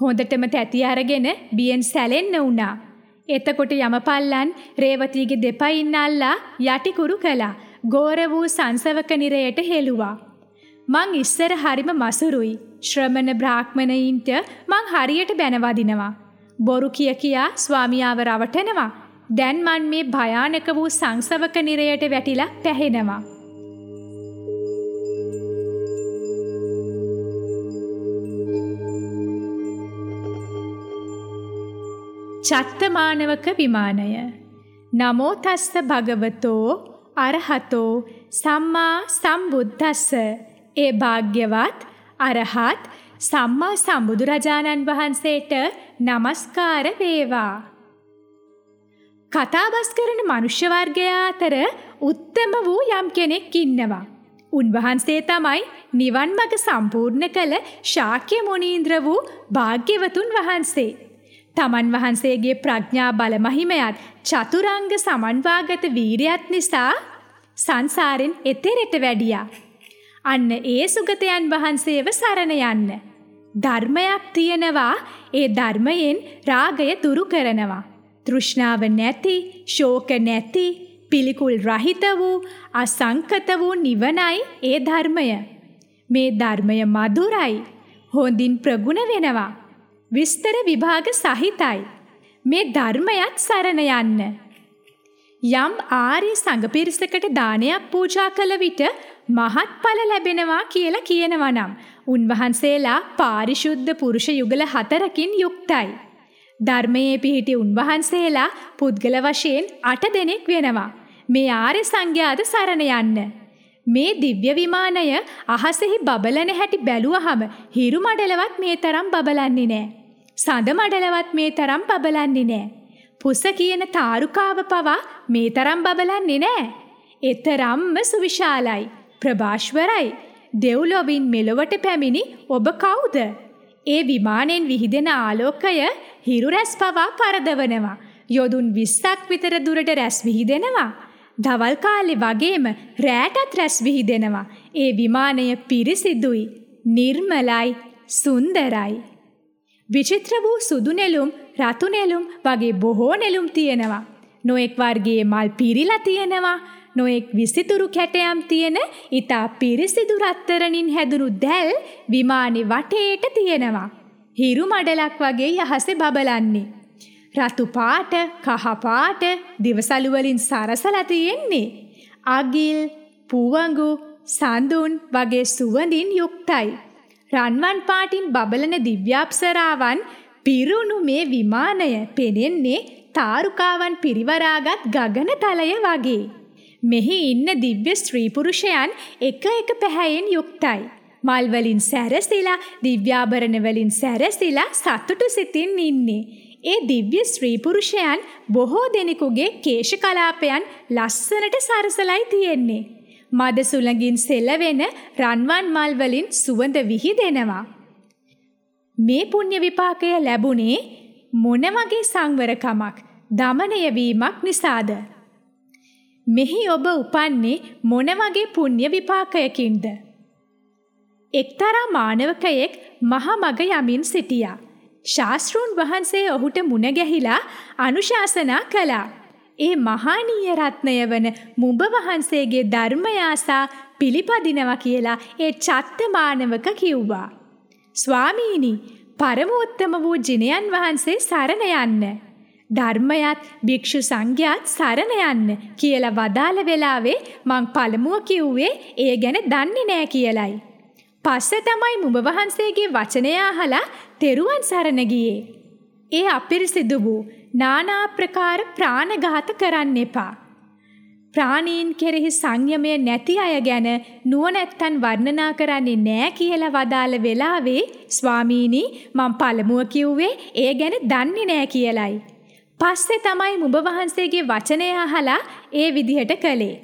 Speaker 1: හොඳටම තැති අරගෙන බියෙන් සැලෙන්න වුණා. එතකොට යමපල්ලන් රේවතීගේ දෙපයින් අල්ලා යටිකුරු කළා. ගෝර වූ සංසවක නිරයට හෙළුවා. මං ඉස්සර හරිම මසුරුයි. ශ්‍රමණ බ්‍රාහ්මණයින්ට මං හරියට බැනවදිනවා. බොරු කිය කියා ස්වාමියාව රවටනවා. දැන් මන් මේ භයානක වූ සංසවක නිරයට වැටිලා පැහෙනවා. චත්තමානවක විමානය. නමෝ තස්ස භගවතෝ අරහතෝ සම්මා සම්බුද්දස්ස. ඒ භාග්‍යවත් අරහත් සම්මා සම්බුදුරජාණන් වහන්සේට নমස්කාර වේවා. කතාබස් කරන මනුෂ්‍ය වර්ගයා අතර උත්තම වූ යම් කෙනෙක් ඉන්නවා. උන්වහන්සේ තමයි නිවන් මඟ සම්පූර්ණ කළ ශාක්‍ය මුනීන්ද්‍ර වූ භාග්‍යවතුන් වහන්සේ. තමන් වහන්සේගේ ප්‍රඥා බල මහිමයත් චතුරංග සමන්වාගත වීරයත් නිසා සංසාරෙන් එතෙරට වැඩියා. අන්න ඒ සුගතයන් වහන්සේව සරණ යන්න. ධර්මයක් තියෙනවා ඒ ධර්මයෙන් රාගය දුරු කරනවා. තෘෂ්ණාව නැති, ශෝක නැති, පිළිකුල් රහිත වූ අසංකත වූ නිවනයි ඒ ධර්මය. මේ ධර්මය මధుරයි. හොඳින් ප්‍රගුණ වෙනවා. විස්තර විභාග සහිතයි. මේ ධර්මයත් සරණ යන්න. යම් ආර්ය සංඝ පිරිසකට දානයක් පූජා කළ විට මහත්ඵල ලැබෙනවා කියලා කියනවා නම් උන්වහන්සේලා පාරිශුද්ධ පුරුෂ යුගල හතරකින් යුක්තයි. ධර්මයේ පිහිටි උන්වහන්සේලා පුද්ගල වශයෙන් අට දෙනෙක් වෙනවා. මේ ආර්ය සංඝයාද සරණ යන්න. මේ දිව්‍ය විමානය අහසෙහි බබලන හැටි බැලුවහම හිරු මඩලවත් මේ තරම් බබලන්නේ නෑ. සඳ මඩලවත් මේ තරම් බබලන්නේ නෑ. පුස කියන තාරුකාව පවා මේ තරම් බබලන්නේ නෑ. එතරම්ම සුවිශාලයි. ප්‍රභාෂ්වරයි. දෙව්ලොවින් මෙලොවට පැමිණි ඔබ කවුද? ඒ විමානෙන් විහිදෙන ආලෝකය හිරු රැස් පවා පරදවනවා. යොදුන් 20ක් විතර දුරට රැස් විහිදෙනවා. දවල් කාලේ වගේම රෑටත් රැස් විහිදෙනවා. ඒ විමානය පිරිසිදුයි, නිර්මලයි, සුන්දරයි. විචිත්‍ර වූ සුදු නෙළුම්, රතු නෙළුම් වගේ බොහෝ නෙළුම් තියෙනවා. නොඑක් වර්ගයේ මල් පිරීලා තියෙනවා. නොඑක් විසිතුරු කැටයම් තියෙන ඊතා පිරිසිදු රත්තරණින් හැදුණු දැල් විමානේ වටේට තියෙනවා. හිරු මඩලක් වගේ යහසේ බබලන්නේ. රතු පාට, කහ පාට දිවසලු වලින් සරසලා තියෙන්නේ. අගිල්, පුවඟු, සඳුන් වගේ සුවඳින් යුක්තයි. රන්වන් පාටින් බබලන දිව්‍යාප්සරාවන් පිරුණු මේ විමානය පෙනෙන්නේ තාරුකාවන් පිරිවරාගත් ගගන තලය වගේ. මෙහි ඉන්න දිව්‍ය ස්ත්‍රී පුරුෂයන් එක එක පැහැයෙන් යුක්තයි. මල් වලින් සැරසිලා දිව්‍යාභරණ වලින් සැරසිලා සතුටු සිතින් ඉන්නේ. ඒ දිව්‍ය ස්ත්‍රී පුරුෂයන් බොහෝ දෙනෙකුගේ කේශ කලාපයන් ලස්සනට සරසලයි තියෙන්නේ. මද සුළඟින් සෙලවෙන රන්වන් මල් වලින් සුවඳ විහිදෙනවා. මේ පුණ්‍ය විපාකය ලැබුණේ මොන වගේ සංවරකමක්, දමනය වීමක් නිසාද? මෙහි ඔබ උපන්නේ මොන වගේ පුණ්‍ය විපාකයකින්ද? එක්තරා මානවකයෙක් මහ මග යමින් සිටියා. ශාස්ත්‍රූන් වහන්සේ ඔහුට මුණ ගැහිලා අනුශාසනා කළා. ඒ මහානීය රත්නය වන මුඹ වහන්සේගේ ධර්මය ආසා පිළිපදිනවා කියලා ඒ චත්ත මානවක කිව්වා. ස්වාමීනි, පරමෝත්තම වූ ජිනයන් වහන්සේ සරණ යන්න. ධර්මයත් භික්ෂු සංඝයාත් සරණ යන්න කියලා වදාළ වෙලාවේ මං පළමුව කිව්වේ ඒ ගැන දන්නේ නෑ කියලයි. පස්සේ තමයි මුඹ වහන්සේගේ වචනය අහලා තෙරුවන් සරණ ගියේ. ඒ අපිරිසිදු වූ নানা ප්‍රකාර ප්‍රාණඝාත කරන්න එපා. ප්‍රාණීන් කෙරෙහි සංයමය නැති අය ගැන නුවණැත්තන් වර්ණනා කරන්නේ නෑ කියලා වදාළ වෙලාවේ ස්වාමීනි මම පළමුව කිව්වේ ඒ ගැන දන්නේ නෑ කියලයි. පස්සේ තමයි මුඹ වහන්සේගේ වචනය අහලා ඒ විදිහට කළේ.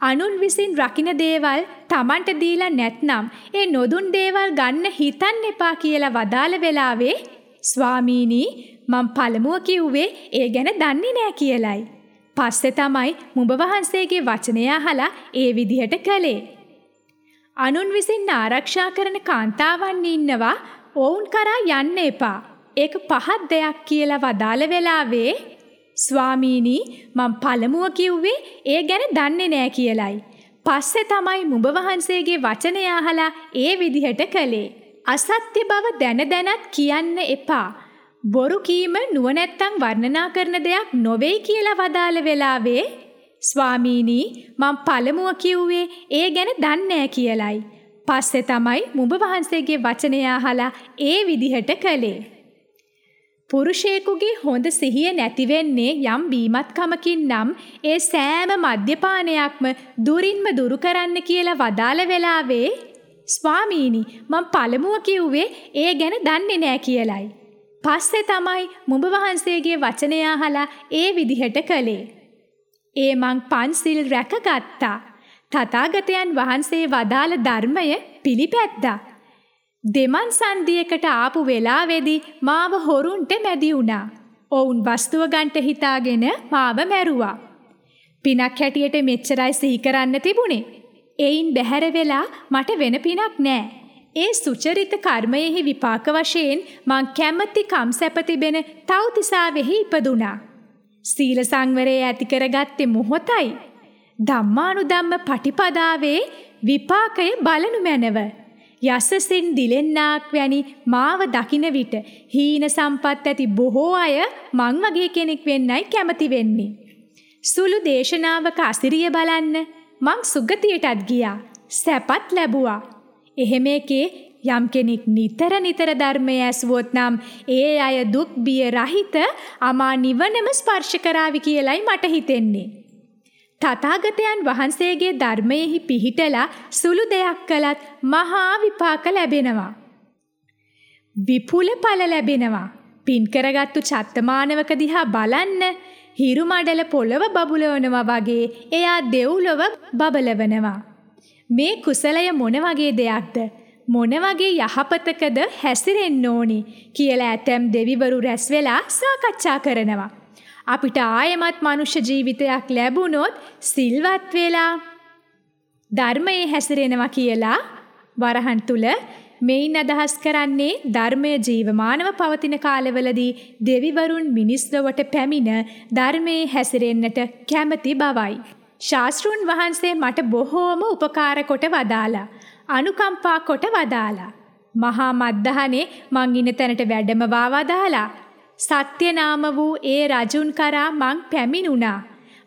Speaker 1: අනුන් විසින් රකින්න දේවල් Tamanට දීලා නැත්නම් ඒ නොදුන් දේවල් ගන්න හිතන්න එපා කියලා වදාළ වෙලාවේ ස්වාමීනි මම පළමුව කිව්වේ ඒ ගැන දන්නේ නෑ කියලයි. පස්සේ තමයි මුඹ වහන්සේගේ වචනය අහලා ඒ විදිහට කළේ. අනුන් විසින් ආරක්ෂා කරන කාන්තාවන් ඉන්නවා ඔවුන් කරා යන්න එපා. ඒක පහත් දෙයක් කියලා වදාළ වෙලාවේ ස්වාමීනි මම පළමුව කිව්වේ ඒ ගැන දන්නේ නෑ කියලයි. පස්සේ තමයි මුඹ වහන්සේගේ වචනය අහලා ඒ විදිහට කළේ. අසත්‍ය බව දැන දැනත් කියන්න එපා. බොරු කීම නුවණැත්තන් වර්ණනා කරන දෙයක් නොවේ කියලා වදාළ වෙලාවේ ස්වාමීනි මම පළමුව කිව්වේ ඒ ගැන දන්නේ කියලයි. පස්සේ තමයි මුඹ වහන්සේගේ වචනය අහලා ඒ විදිහට කළේ. පුරුෂයෙකුගේ හොඳ සිහිය නැති වෙන්නේ යම් බීමත්කමකින් නම් ඒ සෑම මද්යපානයක්ම දුරින්ම දුරු කරන්න කියලා වදාළ වෙලාවේ ස්වාමීනි මම පළමුව කිව්වේ ඒ ගැන දන්නේ නෑ කියලයි. පස්සේ තමයි මුඹ වහන්සේගේ වචනය අහලා ඒ විදිහට කළේ. ඒ මං පන්සිල් රැකගත්තා. තථාගතයන් වහන්සේ වදාළ ධර්මය පිළිපැද්දා. දෙමන් සන්දියකට ආපු වෙලාවේදී මාව හොරුන්ට මැදි වුණා. ඔවුන් වස්තුව ගන්ට හිතාගෙන මාව මැරුවා. පිනක් හැටියට මෙච්චරයි සිහි කරන්න තිබුණේ. එයින් බැහැර වෙලා මට වෙන පිනක් නෑ. ඒ සුචරිත කර්මයෙහි විපාක වශයෙන් මං කැමැති කම් සැප තිබෙන තව්තිසාවෙහි ඉපදුනා. සීල සංවරය ඇති කරගත්තේ මොහොතයි. ධම්මානුධම්ම පටිපදාවේ විපාකය බලනු මැනව. යසසින් දිලෙන්නාක් වැනි මාව දකින විට හීන සම්පත් ඇති බොහෝ අය මං වගේ කෙනෙක් වෙන්නයි කැමති වෙන්නේ. සුළු දේශනාවක අසිරිය බලන්න මං සුගතියටත් ගියා. සැපත් ලැබුවා. එහෙම එකේ යම් කෙනෙක් නිතර නිතර ධර්මය ඇසුවොත් නම් ඒ අය දුක් බිය රහිත අමා නිවනම ස්පර්ශ කරાવી කියලයි මට හිතෙන්නේ. තථාගතයන් වහන්සේගේ ධර්මයෙහි පිහිටලා සුළු දෙයක් කළත් මහා විපාක ලැබෙනවා. විපුල ඵල ලැබෙනවා. පින් කරගත්තු චත්තමානවක දිහා බලන්න හිරු මඩල පොළව බබුලවනවා වගේ එයා දෙව්ලොව බබලවනවා. මේ කුසලය මොන වගේ දෙයක්ද? මොන වගේ යහපතකද හැසිරෙන්න ඕනි කියලා ඇතැම් දෙවිවරු රැස් වෙලා සාකච්ඡා කරනවා. අපිට ආයමත් මනුෂ්‍ය ජීවිතයක් ලැබුණොත් සිල්වත් වෙලා. ධර්මයේ හැසිරෙනවා කියලා වරහන් තුල මෙයින් අදහස් කරන්නේ ධර්මය ජීවමානව පවතින කාලවලදී දෙවිවරුන් මිනිස් ලොවට පැමිණ ධර්මයේ හැසිරෙන්නට කැමැති බවයි. ශාස්ත්‍රුන් වහන්සේ මට බොහෝම උපකාර කොට වදාලා අනුකම්පා කොට වදාලා මහා මද්දහනේ මං ඉන්න තැනට වැඩමවා වදාලා සත්‍යනාම වූ ඒ රජුන් කරා මං පැමිණුණා.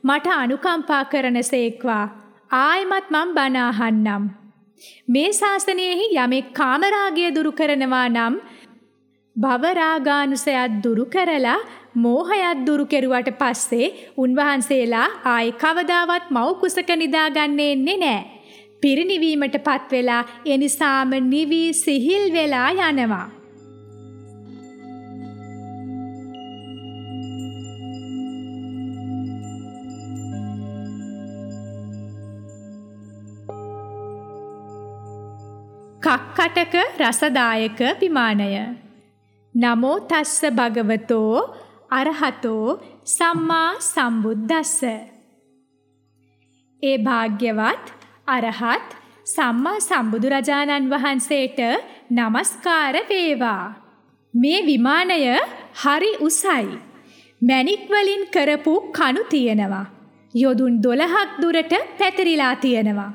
Speaker 1: මට අනුකම්පා කරනසේක්වා. ආයිමත් මං බණ අහන්නම්. මේ ශාසනයෙහි යමෙක් කාමරාගය දුරු කරනවා නම් භවරාගානුසයත් දුරු කරලා මෝහයත් දුරු කෙරුවට පස්සේ උන්වහන්සේලා ආයි කවදාවත් මව් කුසක නිදාගන්නේ නැහැ. පිරිණිවීමටපත් වෙලා එනිසාම නිවි සිහිල් වෙලා යනවා. කක්කටක රසදායක විමානය. නමෝ තස්ස භගවතෝ අරහතෝ සම්මා සම්බුද්දස්ස. ඒ භාග්‍යවත් අරහත් සම්මා සම්බුදුරජාණන් වහන්සේට নমස්කාර වේවා. මේ විමානය හරි උසයි. මැණික් වලින් කරපු කණු තියෙනවා. යොදුන් 12ක් දුරට පැතිරිලා තියෙනවා.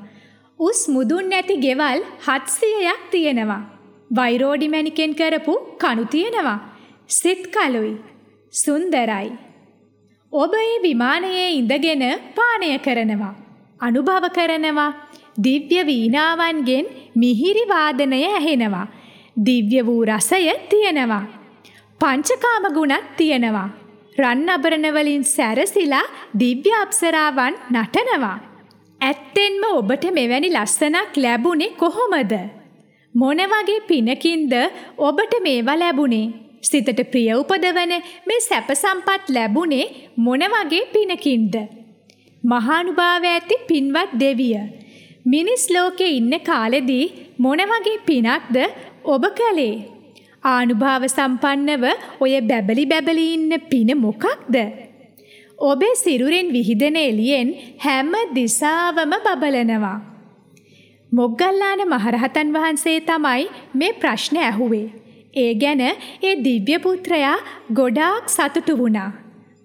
Speaker 1: උස් මුදුන් නැති ගෙවල් 700ක් තියෙනවා. වෛරෝඩි මැණිකෙන් කරපු කණු තියෙනවා. සිත් කලුයි. සුන්දරයි. ඔබ ඒ විමානයේ ඉඳගෙන පානය කරනවා. අනුභව කරනවා. දිව්‍ය වීණාවන්ගෙන් මිහිරි වාදනය ඇහෙනවා. දිව්‍ය වූ රසය තියෙනවා. පංචකාම ගුණත් තියෙනවා. රන් අබරණ වලින් සැරසිලා දිව්‍ය අප්සරාවන් නටනවා. ඇත්තෙන්ම ඔබට මෙවැනි ලස්සනක් ලැබුණේ කොහොමද? මොන වගේ පිනකින්ද ඔබට මේවා ලැබුණේ? සිතට ප්‍රිය උපදවන මේ සැප සම්පත් ලැබුණේ මොන වගේ පිනකින්ද? මහානුභාව ඇති පින්වත් දෙවිය මිනිස් ලෝකේ ඉන්න කාලෙදී මොන වගේ පිනක්ද ඔබ කළේ? ආනුභාව සම්පන්නව ඔය බැබලි බැබලි ඉන්න පින මොකක්ද? ඔබේ සිරුරෙන් විහිදෙන එළියෙන් හැම දිසාවම බබලනවා. මොග්ගල්ලාන මහරහතන් වහන්සේ තමයි මේ ප්‍රශ්න ඇහුවේ. ඒ ගැන ඒ දිව්‍ය පුත්‍රයා ගොඩාක් සතුටු වුණා.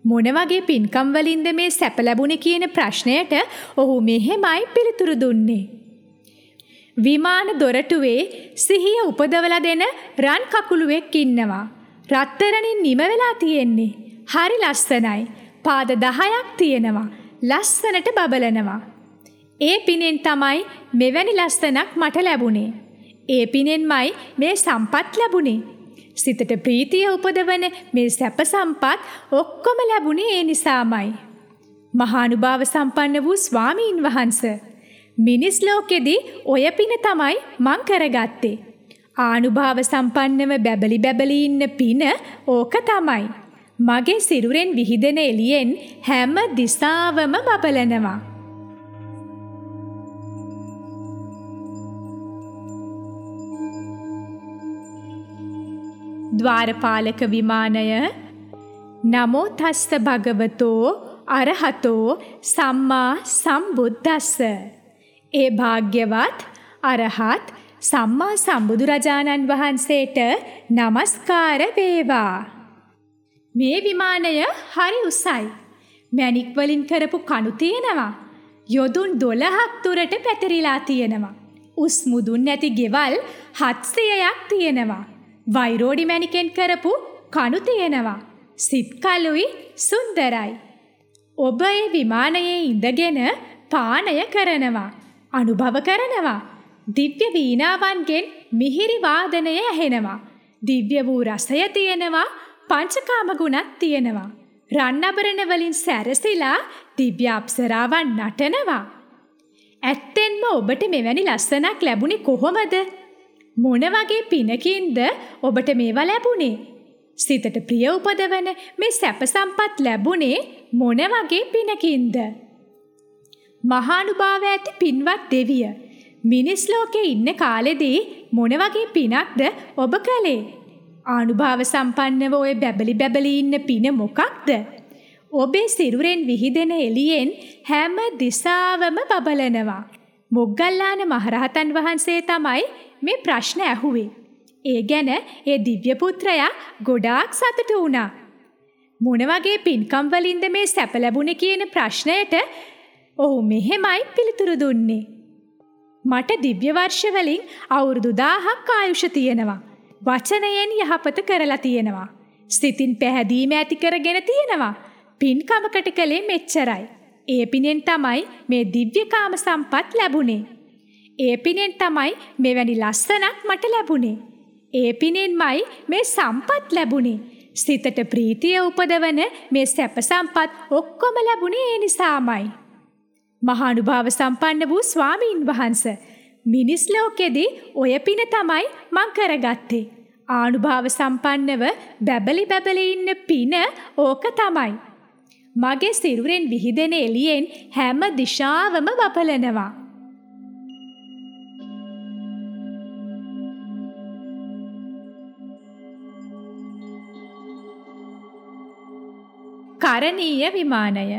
Speaker 1: මොන වගේ පින්කම් වලින්ද මේ සැප ලැබුණේ කියන ප්‍රශ්නයට ඔහු මෙහෙමයි පිළිතුරු දුන්නේ. විමාන දොරටුවේ සිහිය උපදවලා දෙන රන් කකුලුවෙක් ඉන්නවා. රත්තරණින් නිම වෙලා තියෙන්නේ. හරි ලස්සනයි. පාද 10ක් තියෙනවා. ලස්සනට බබලනවා. ඒ පිනෙන් තමයි මෙවැනි ලස්සනක් මට ලැබුණේ. ඒ පිනෙන්මයි මේ සම්පත් ලැබුණේ. සිතට ප්‍රීතිය උපදවන මේ සැප සම්පත් ඔක්කොම ලැබුණේ ඒ නිසාමයි. මහානුභාව සම්පන්න වූ ස්වාමීන් වහන්ස මිනිස් ලෝකෙදී ඔය පින තමයි මං කරගත්තේ. ආනුභාව සම්පන්නව බැබලි බැබලි ඉන්න පින ඕක තමයි. මගේ සිරුරෙන් විහිදෙන එළියෙන් හැම දිසාවම බබලනවා. ද්වාරපාලක විමානය නමෝ තස්ස භගවතෝ අරහතෝ සම්මා සම්බුද්දස්ස ඒ භාග්‍යවත් අරහත් සම්මා සම්බුදුරජාණන් වහන්සේට নমස්කාර වේවා මේ විමානය හරි උසයි මැණික් වලින් කරපු කණු තියෙනවා යොදුන් 12ක් තුරට පැතිරිලා තියෙනවා උස් මුදුන් නැති ගෙවල් 700ක් තියෙනවා වෛරෝඩි මැණිකෙන් කරපු කණු තියෙනවා. සිත් කළුයි සුන්දරයි. ඔබ ඒ විමානයේ ඉඳගෙන පානය කරනවා. අනුභව කරනවා. දිව්‍ය වීණාවන්ගෙන් මිහිරි වාදනය ඇහෙනවා. දිව්‍ය වූ රසය තියෙනවා. පංචකාම ගුණත් තියෙනවා. රන් අබරණ වලින් සැරසිලා දිව්‍ය අප්සරාවන් නටනවා. ඇත්තෙන්ම ඔබට මෙවැනි ලස්සනක් ලැබුණේ කොහොමද? මොන වගේ පිනකින්ද ඔබට මේවා ලැබුණේ? සිතට ප්‍රිය උපදවන මේ සැප සම්පත් ලැබුණේ මොන වගේ පිනකින්ද? මහානුභාව ඇති පින්වත් දෙවිය මිනිස් ලෝකේ ඉන්න කාලෙදී මොන වගේ පිනක්ද ඔබ කළේ? ආනුභාව සම්පන්නව ඔය බැබලි බැබලි ඉන්න පින මොකක්ද? ඔබේ සිරුරෙන් විහිදෙන එළියෙන් හැම දිසාවම බබලනවා. මොග්ගල්ලාන මහරහතන් වහන්සේ තමයි මේ ප්‍රශ්න ඇහුවේ. ඒ ගැන ඒ දිව්‍ය පුත්‍රයා ගොඩාක් සතුටු වුණා. මොන වගේ පින්කම් වලින්ද මේ සැප ලැබුණේ කියන ප්‍රශ්නයට ඔහු මෙහෙමයි පිළිතුරු දුන්නේ. මට දිව්‍ය වර්ෂ වලින් අවුරුදු 1000ක් ආයුෂ තියෙනවා. වචනයෙන් යහපත කරලා තියෙනවා. සිතින් පැහැදීම ඇති කරගෙන තියෙනවා. පින්කමකට කලේ මෙච්චරයි. ඒ පිනෙන් තමයි මේ දිව්‍යකාම සම්පත් ලැබුණේ. ඒ පිනෙන් තමයි මෙවැනි ලස්සනක් මට ලැබුණේ. ඒ පිනෙන්මයි මේ සම්පත් ලැබුණේ. සිතට ප්‍රීතිය උපදවන මේ සැප සම්පත් ඔක්කොම ලැබුණේ ඒ නිසාමයි. මහානුභාව සම්පන්න වූ ස්වාමීන් වහන්ස මිනිස් ලෝකෙදී ඔය පින තමයි මං කරගත්තේ. ආනුභාව සම්පන්නව බැබලි බැබලි ඉන්න පින ඕක තමයි. මගේ සිරුරෙන් විහිදෙන එළියෙන් හැම දිශාවම වපලනවා. කරණීය විමානය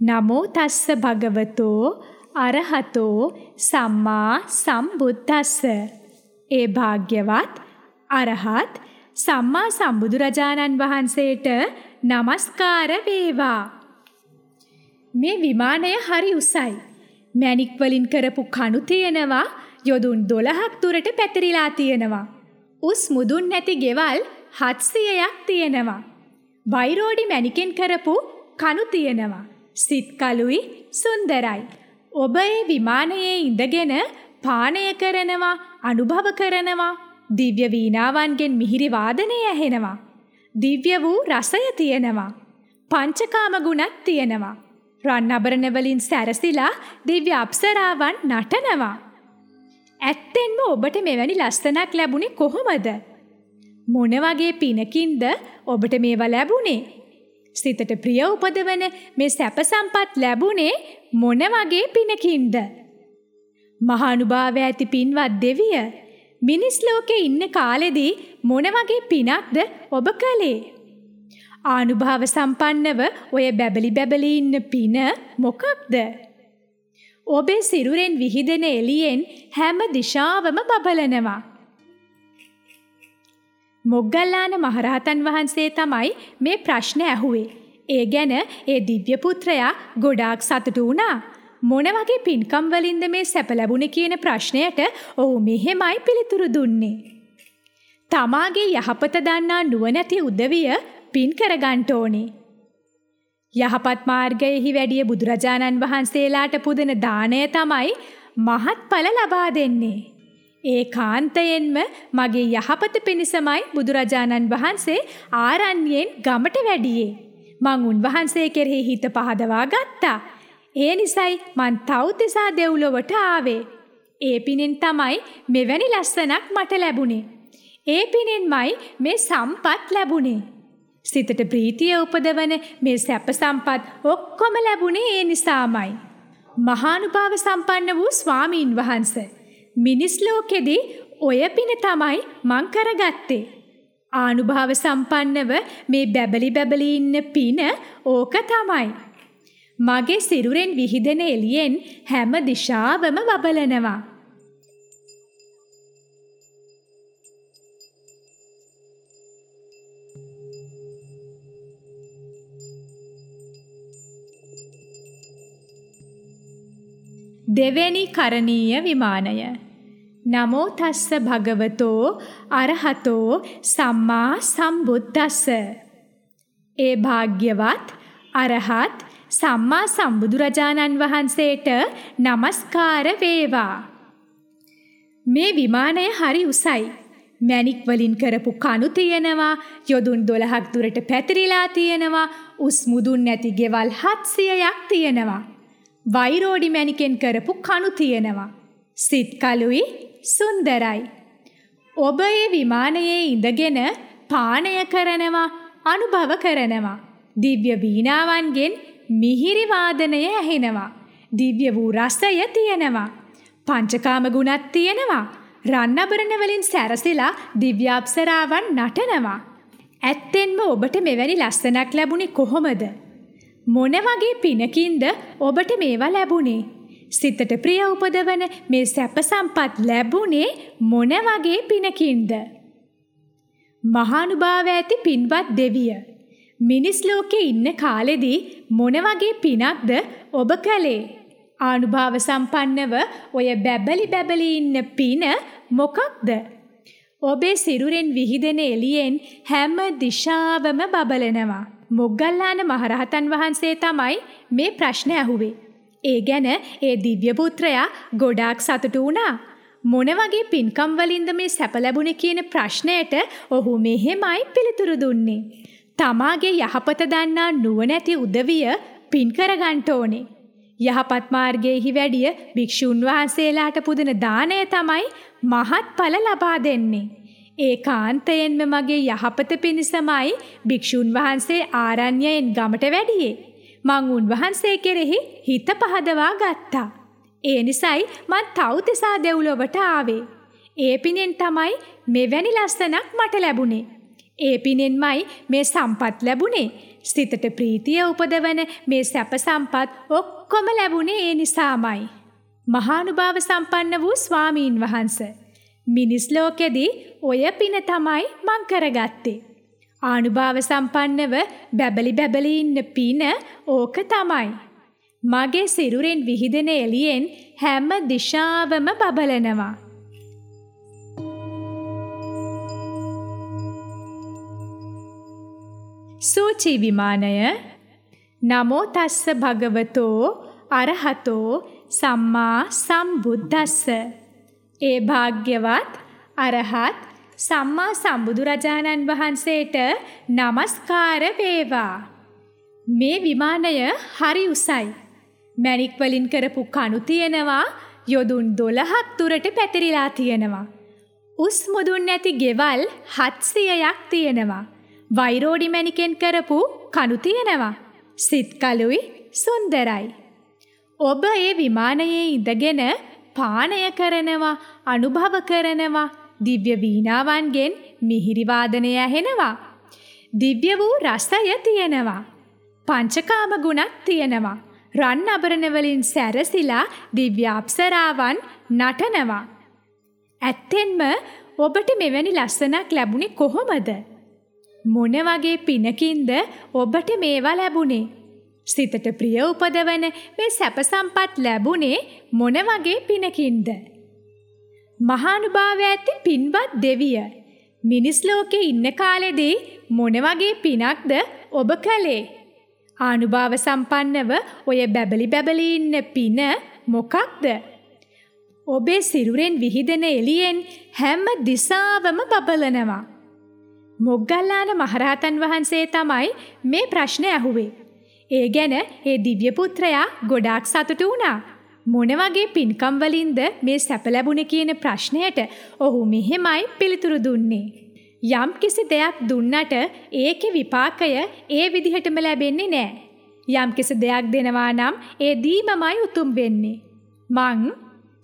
Speaker 1: නමෝ තස්ස භගවතෝ අරහතෝ සම්මා සම්බුද්දස්ස. ඒ භාග්‍යවත් අරහත් සම්මා සම්බුදුරජාණන් වහන්සේට নমස්කාර වේවා. මේ විමානය හරි උසයි. මැණික් වලින් කරපු කණු තියෙනවා යොදුන් 12ක් දුරට පැතිරිලා තියෙනවා. උස් මුදුන් නැති ගෙවල් 700ක් තියෙනවා. වෛරෝඩි මැණිකෙන් කරපු කණු තියෙනවා. සිත් කළුයි සුන්දරයි. ඔබ ඒ විමානයේ ඉඳගෙන පානය කරනවා අනුභව කරනවා දිව්‍ය වීණාවන්ගෙන් මිහිරි වාදනය ඇහෙනවා. දිව්‍ය වූ රසය තියෙනවා. පංචකාම ගුණත් තියෙනවා. රන් අබරණ වලින් සැරසිලා දිව්‍ය අප්සරාවන් නටනවා. ඇත්තෙන්ම ඔබට මෙවැනි ලස්සනක් ලැබුණේ කොහොමද? මොන වගේ පිනකින්ද ඔබට මේවා ලැබුණේ? සිතට ප්‍රිය උපදවන මේ සැප සම්පත් ලැබුණේ මොන වගේ පිනකින්ද? මහානුභාවය ඇති පින්වත් දෙවිය මිනිස් ලෝකේ ඉන්න කාලෙදී මොන වගේ පිනක්ද ඔබ කළේ? ආනුභාව සම්පන්නව ඔය බැබලි බැබලි ඉන්න පින මොකක්ද? ඔබේ සිරුරෙන් විහිදෙන එළියෙන් හැම දිශාවම බබලනවා. මොග්ගල්ලාන මහරහතන් වහන්සේ තමයි මේ ප්‍රශ්න ඇහුවේ. ඒ ගැන ඒ දිව්‍ය පුත්‍රයා ගොඩාක් සතුටු වුණා. මොන වගේ පින්කම් වලින්ද මේ සැප ලැබුණේ කියන ප්‍රශ්නයට ඔහු මෙහෙමයි පිළිතුරු දුන්නේ. තමාගේ යහපත දන්නා නුවණැති උදවිය පින් කරගන්න ඕනේ. යහපත් මාර්ගයෙහි වැඩිය බුදුරජාණන් වහන්සේලාට පුදන දාණය තමයි මහත්ඵල ලබා දෙන්නේ. ඒ කාන්තයෙන්ම මගේ යහපත පිණිසමයි බුදුරජාණන් වහන්සේ ආරණ්‍යයෙන් ගමට වැඩියේ. මං උන්වහන්සේ කෙරෙහි හිත පහදවා ගත්තා. ඒ නිසයි මං තව්තිසා දෙව්ලොවට ආවේ. ඒ පිනෙන් තමයි මෙවැනි ලස්සනක් මට ලැබුණේ. ඒ පිනෙන්මයි මේ සම්පත් ලැබුණේ. සිතට ප්‍රීතිය උපදවන මේ සැප සම්පත් ඔක්කොම ලැබුණේ ඒ නිසාමයි. මහානුභාව සම්පන්න වූ ස්වාමීන් වහන්සේ මිනිස් ලෝකෙදී ඔය පින තමයි මං කරගත්තේ. ආනුභාව සම්පන්නව මේ බැබලි බැබලි ඉන්න පින ඕක තමයි. මගේ සිරුරෙන් විහිදෙන එළියෙන් හැම දිශාවම බබලනවා. දෙවැනි කරණීය විමානය නමෝ තස්ස භගවතෝ අරහතෝ සම්මා සම්බුද්දස්ස. ඒ භාග්‍යවත් අරහත් සම්මා සම්බුදුරජාණන් වහන්සේට নমස්කාර වේවා. මේ විමානය හරි උසයි. මැණික් වලින් කරපු කණු තියෙනවා යොදුන් 12ක් දුරට පැතිරිලා තියෙනවා උස් මුදුන් නැති ගෙවල් 700ක් තියෙනවා. වෛරෝඩි මැණිකෙන් කරපු කණු තියෙනවා. සිත් කළුයි සුන්දරයි. ඔබ ඒ විමානයේ ඉඳගෙන පානය කරනවා අනුභව කරනවා. දිව්‍ය වීණාවන්ගෙන් මිහිරි වාදනය ඇහෙනවා. දිව්‍ය වූ රසය තියෙනවා. පංචකාම ගුණත් තියෙනවා. රන්නබරණ වලින් සැරසිලා දිව්‍ය අප්සරාවන් නටනවා. ඇත්තෙන්ම ඔබට මෙවැනි ලස්සනක් ලැබුණේ කොහොමද? මොන වගේ පිනකින්ද ඔබට මේවා ලැබුණේ? සිතට ප්‍රිය උපදවන මේ සැප සම්පත් ලැබුණේ මොන වගේ පිනකින්ද? මහානුභාව ඇති පින්වත් දෙවිය. මිනිස් ලෝකේ ඉන්න කාලෙදී මොන වගේ පිනක්ද ඔබ කළේ? ආනුභාව සම්පන්නව ඔය බැබලි බැබලි ඉන්න පින මොකක්ද? ඔබේ සිරුරෙන් විහිදෙන එළියෙන් හැම දිශාවම බබලනවා. මොග්ගල්ලාන මහරහතන් වහන්සේ තමයි මේ ප්‍රශ්න ඇහුවේ. ඒ ගැන ඒ දිව්‍ය පුත්‍රයා ගොඩාක් සතුටු වුණා. මොන වගේ පින්කම් වලින්ද මේ සැප ලැබුණේ කියන ප්‍රශ්නයට ඔහු මෙහෙමයි පිළිතුරු දුන්නේ. තමාගේ යහපත දන්නා නුවණැති උදවිය පින් කරගන්න ඕනේ. යහපත් මාර්ගයේහි වැඩිය භික්ෂුන් වහන්සේලාට පුදන දාණය තමයි මහත්ඵල ලබා දෙන්නේ. ඒකාන්තයෙන්ම මගේ යහපත පිණිසමයි භික්ෂුන් වහන්සේ ආරණ්‍යයෙන් ගමට වැඩියේ. මං උන්වහන්සේ කෙරෙහි හිත පහදවා ගත්තා. ඒ නිසයි මං තව්තිසා දෙව්ලොවට ආවේ. ඒ පිනෙන් තමයි මෙවැනි ලස්සනක් මට ලැබුණේ. ඒ පිනෙන්මයි මේ සම්පත් ලැබුණේ. සිතට ප්‍රීතිය උපදවන මේ සැප සම්පත් ඔක්කොම ලැබුණේ ඒ නිසාමයි. මහානුභාව සම්පන්න වූ ස්වාමීන් වහන්සේ. මිනිස් ලෝකෙදී ඔය පින තමයි මං කරගත්තේ. ආනුභාව සම්පන්නව බැබලි බැබලි ඉන්න පින ඕක තමයි. මගේ සිරුරෙන් විහිදෙන එළියෙන් හැම දිශාවම බබලනවා. සූචි විමානය නමෝ තස්ස භගවතෝ අරහතෝ සම්මා සම්බුද්දස්ස ඒ භාග්‍යවත් අරහත් සම්මා සම්බුදුරජාණන් වහන්සේට নমස්කාර වේවා මේ විමානය හරි උසයි මැණික් වලින් කරපු කණු තියෙනවා යොදුන් 12ක් දුරට පැතිරිලා තියෙනවා උස් මුදුන් නැති ගෙවල් 700ක් තියෙනවා වෛරෝඩි මැණිකෙන් කරපු කණු තියෙනවා. සිත් කළුයි සුන්දරයි. ඔබ ඒ විමානයේ ඉඳගෙන පානය කරනවා, අනුභව කරනවා, දිව්‍ය වීණාවන්ගෙන් මිහිරි වාදනය ඇහෙනවා. දිව්‍ය වූ රසය තියෙනවා. පංචකාම ගුණත් තියෙනවා. රන් අබරණ වලින් සැරසිලා දිව්‍ය අප්සරාවන් නටනවා. ඇත්තෙන්ම ඔබට මෙවැනි ලස්සනක් ලැබුණේ කොහොමද? මොන වගේ පිනකින්ද ඔබට මේවා ලැබුණේ? සිතට ප්‍රිය උපදවන මේ සැප සම්පත් ලැබුණේ මොන වගේ පිනකින්ද? මහානුභාවය ඇති පින්වත් දෙවිය මිනිස් ලෝකේ ඉන්න කාලෙදී මොන වගේ පිනක්ද ඔබ කළේ? ආනුභාව සම්පන්නව ඔය බැබලි බැබලි ඉන්න පින මොකක්ද? ඔබේ සිරුරෙන් විහිදෙන එළියෙන් හැම දිසාවම බබලනවා. මොග්ගල්ලාන මහරහතන් වහන්සේ තමයි මේ ප්‍රශ්නේ ඇහුවේ. ඒ ගැන ඒ දිව්‍ය පුත්‍රයා ගොඩාක් සතුටු වුණා. මොන වගේ පින්කම් වලින්ද මේ සැප ලැබුණේ කියන ප්‍රශ්නයට ඔහු මෙහෙමයි පිළිතුරු දුන්නේ. යම් කිසි දෙයක් දුන්නට ඒකේ විපාකය ඒ විදිහටම ලැබෙන්නේ නැහැ. යම් කිසි දෙයක් දෙනවා නම් ඒ දීමමයි උතුම් වෙන්නේ. මං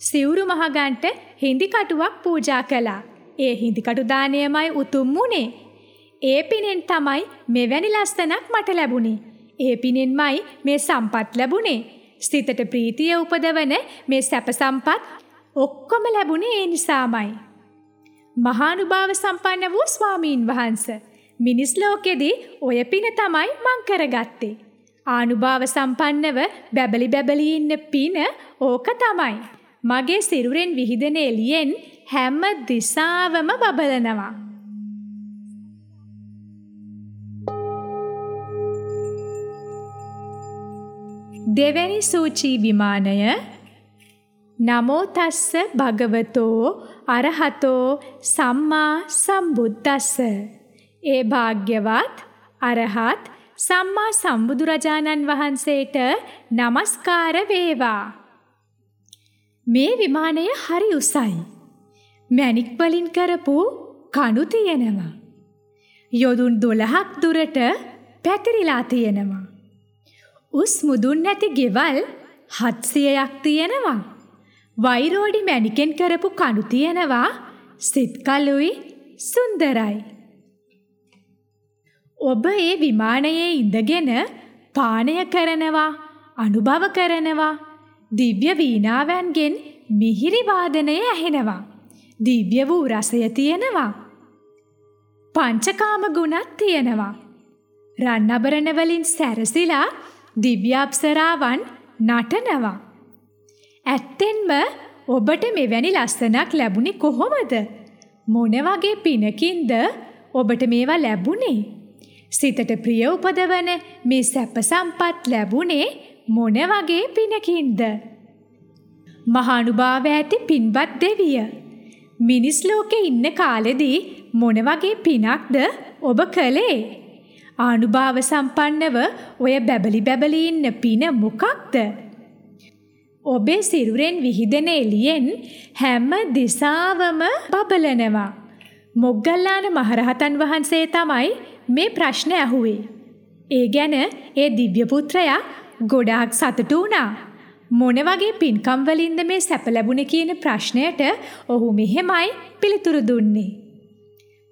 Speaker 1: සිවුරු මහගන්ට හිඳි කටුවක් පූජා කළා. ඒ හිඳි කටු දාණයමයි උතුම් වුනේ. ඒ පිනෙන් තමයි මෙවැනි ලස්සනක් මට ලැබුණේ. ඒ පිනෙන්මයි මේ සම්පත් ලැබුණේ. සිතට ප්‍රීතිය උපදවන මේ සැප සම්පත් ඔක්කොම ලැබුණේ ඒ නිසාමයි. මහානුභාව සම්පන්න වූ ස්වාමීන් වහන්සේ මිනිස් ලෝකෙදී ඔය පින තමයි මං කරගත්තේ. ආනුභාව සම්පන්නව බැබලි බැබලි ඉන්න පින ඕක තමයි. මගේ සිරුරෙන් විහිදෙන එළියෙන් හැම දිසාවම බබලනවා. දෙවැනි සූචී විමානය. නමෝ තස්ස භගවතෝ අරහතෝ සම්මා සම්බුද්දස්ස. ඒ භාග්‍යවත් අරහත් සම්මා සම්බුදුරජාණන් වහන්සේට নমස්කාර වේවා. මේ විමානය හරි උසයි. මැණික් වලින් කරපු කණු තියෙනවා. යොදුන් 12ක් දුරට පැතිරිලා තියෙනවා. උස් මුදුන් නැති ගෙවල් 700ක් තියෙනවා. වෛරෝඩි මැණිකෙන් කරපු කණු තියෙනවා. සිත් කළුයි සුන්දරයි. ඔබ ඒ විමානයේ ඉඳගෙන පානය කරනවා, අනුභව කරනවා. දිව්‍ය වීණාවන්ගෙන් මිහිරි වාදනය ඇහෙනවා. දිව්‍ය වූ රසය තියෙනවා. පංචකාම ගුණත් තියෙනවා. රන් අබරණ වලින් සැරසිලා දිව්‍ය අප්සරාවන් නටනවා. ඇත්තෙන්ම ඔබට මෙවැනි ලස්සනක් ලැබුණේ කොහොමද? මොන වගේ පිනකින්ද ඔබට මේවා ලැබුණේ? සිතට ප්‍රිය උපදවන මේ සැප සම්පත් ලැබුණේ මොන වගේ පිනකින්ද? මහානුභාව ඇති පින්වත් දෙවිය. මිනිස් ලෝකේ ඉන්න කාලෙදී මොන වගේ පිනක්ද ඔබ කළේ? ආනුභාව සම්පන්නව ඔය බැබලි බැබලි ඉන්න පින මොකක්ද? ඔබේ සිරුරෙන් විහිදෙන එළියෙන් හැම දිසාවම බබලනවා. මොග්ගල්ලාන මහරහතන් වහන්සේ තමයි මේ ප්‍රශ්නේ අහුවේ. ඒ ගැන ඒ දිව්‍ය පුත්‍රයා ගොඩාක් සතුටු වුණා. මොන වගේ පින්කම් වලින්ද මේ සැප ලැබුණේ කියන ප්‍රශ්නයට ඔහු මෙහෙමයි පිළිතුරු දුන්නේ.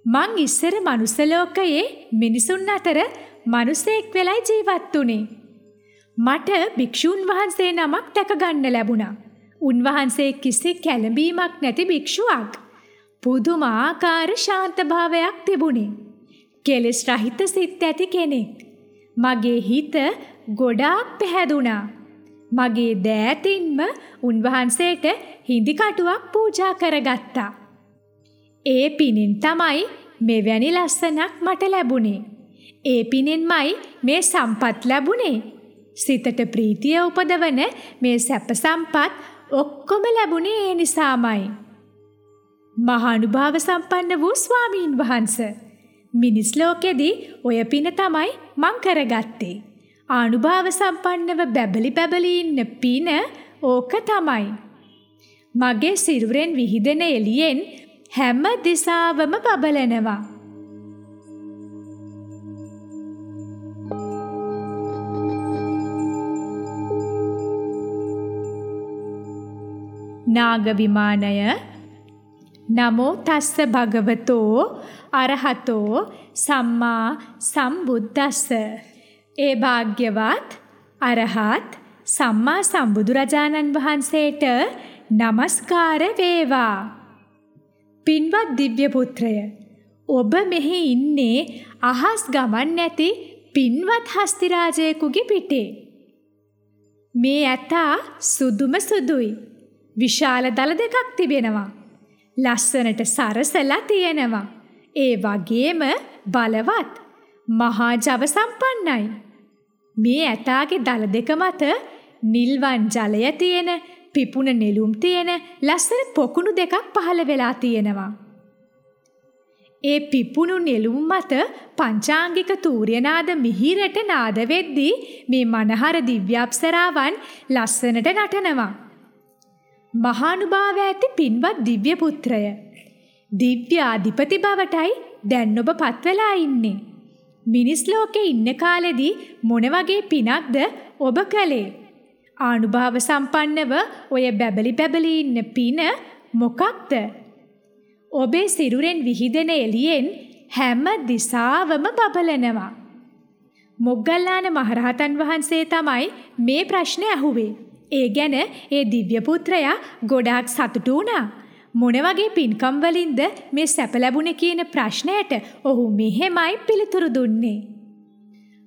Speaker 1: මං ඉස්සර මනුස්ස ලෝකයේ මිනිසුන් අතර මිනිසෙක් වෙලයි ජීවත් වුනේ. මට භික්ෂුන් වහන්සේ නමක් දැක ගන්න ලැබුණා. උන්වහන්සේ කිසි කැළඹීමක් නැති භික්ෂුවක්. පුදුමාකාර ශාන්තභාවයක් තිබුණේ. කෙලෙස් රහිත සිත් ඇති කෙනෙක්. මගේ හිත ගොඩාක් පැහැදුනා. මගේ දෑතින්ම උන්වහන්සේට හිඳි කටුවක් පූජා කරගත්තා. ඒ පිනෙන් තමයි මෙවැනි ලස්සනක් මට ලැබුණේ. ඒ පිනෙන්මයි මේ සම්පත් ලැබුණේ. සිතට ප්‍රීතිය උපදවන මේ සැප සම්පත් ඔක්කොම ලැබුණේ ඒ නිසාමයි. මහානුභාව සම්පන්න වූ ස්වාමීන් වහන්ස. මිනිස් ලෝකෙදී ඔය පින තමයි මං කරගත්තේ. ආනුභාව සම්පන්නව බැබලි බැබලි ඉන්න පින ඕක තමයි. මගේ සිරුරෙන් විහිදෙන එළියෙන් හැම දිසාවම බබලනවා. නාග විමානය නමෝ තස්ස භගවතෝ අරහතෝ සම්මා සම්බුද්දස්ස. ඒ භාග්‍යවත් අරහත් සම්මා සම්බුදුරජාණන් වහන්සේට নমස්කාර වේවා. පින්වත් දිව්‍ය පුත්‍රය ඔබ මෙහි ඉන්නේ අහස් ගමන් නැති පින්වත් හස්තිරාජයෙකුගේ පිටේ මේ ඇතා සුදුම සුදුයි විශාල දල දෙකක් තිබෙනවා. ලස්සනට සරසලා තියෙනවා. ඒ වගේම බලවත් මහා ජව සම්පන්නයි. මේ ඇතාගේ දල දෙක මත නිල්වන් ජලය තියෙන පිපුණ නෙළුම් තියෙන ලස්සන පොකුණු දෙකක් පහළ වෙලා තියෙනවා. ඒ පිපුණු නෙළුම් මත පංචාංගික තූර්යනාද මිහිරට නාද වෙද්දී මේ මනහර දිව්‍යාප්සරාවන් ලස්සනට නටනවා. මහානුභාව ඇති පින්වත් දිව්‍ය පුත්‍රය. දිව්‍ය අධිපති බවටයි දැන් ඔබ පත්වෙලා ඉන්නේ. මිනිස් ලෝකේ ඉන්න කාලෙදී මොන වගේ පිනක්ද ඔබ කළේ? ආනුභාව සම්පන්නව ඔය බැබලි බැබලි ඉන්න පින මොකක්ද? ඔබේ සිරුරෙන් විහිදෙන එළියෙන් හැම දිසාවම බබලනවා. මොග්ගල්ලාන මහරහතන් වහන්සේ තමයි මේ ප්‍රශ්නේ අහුවේ. ඒ ගැන ඒ දිව්‍ය පුත්‍රයා ගොඩාක් සතුටු වුණා. මොන වගේ පින්කම් වලින්ද මේ සැප ලැබුණේ කියන ප්‍රශ්නයට ඔහු මෙහෙමයි පිළිතුරු දුන්නේ.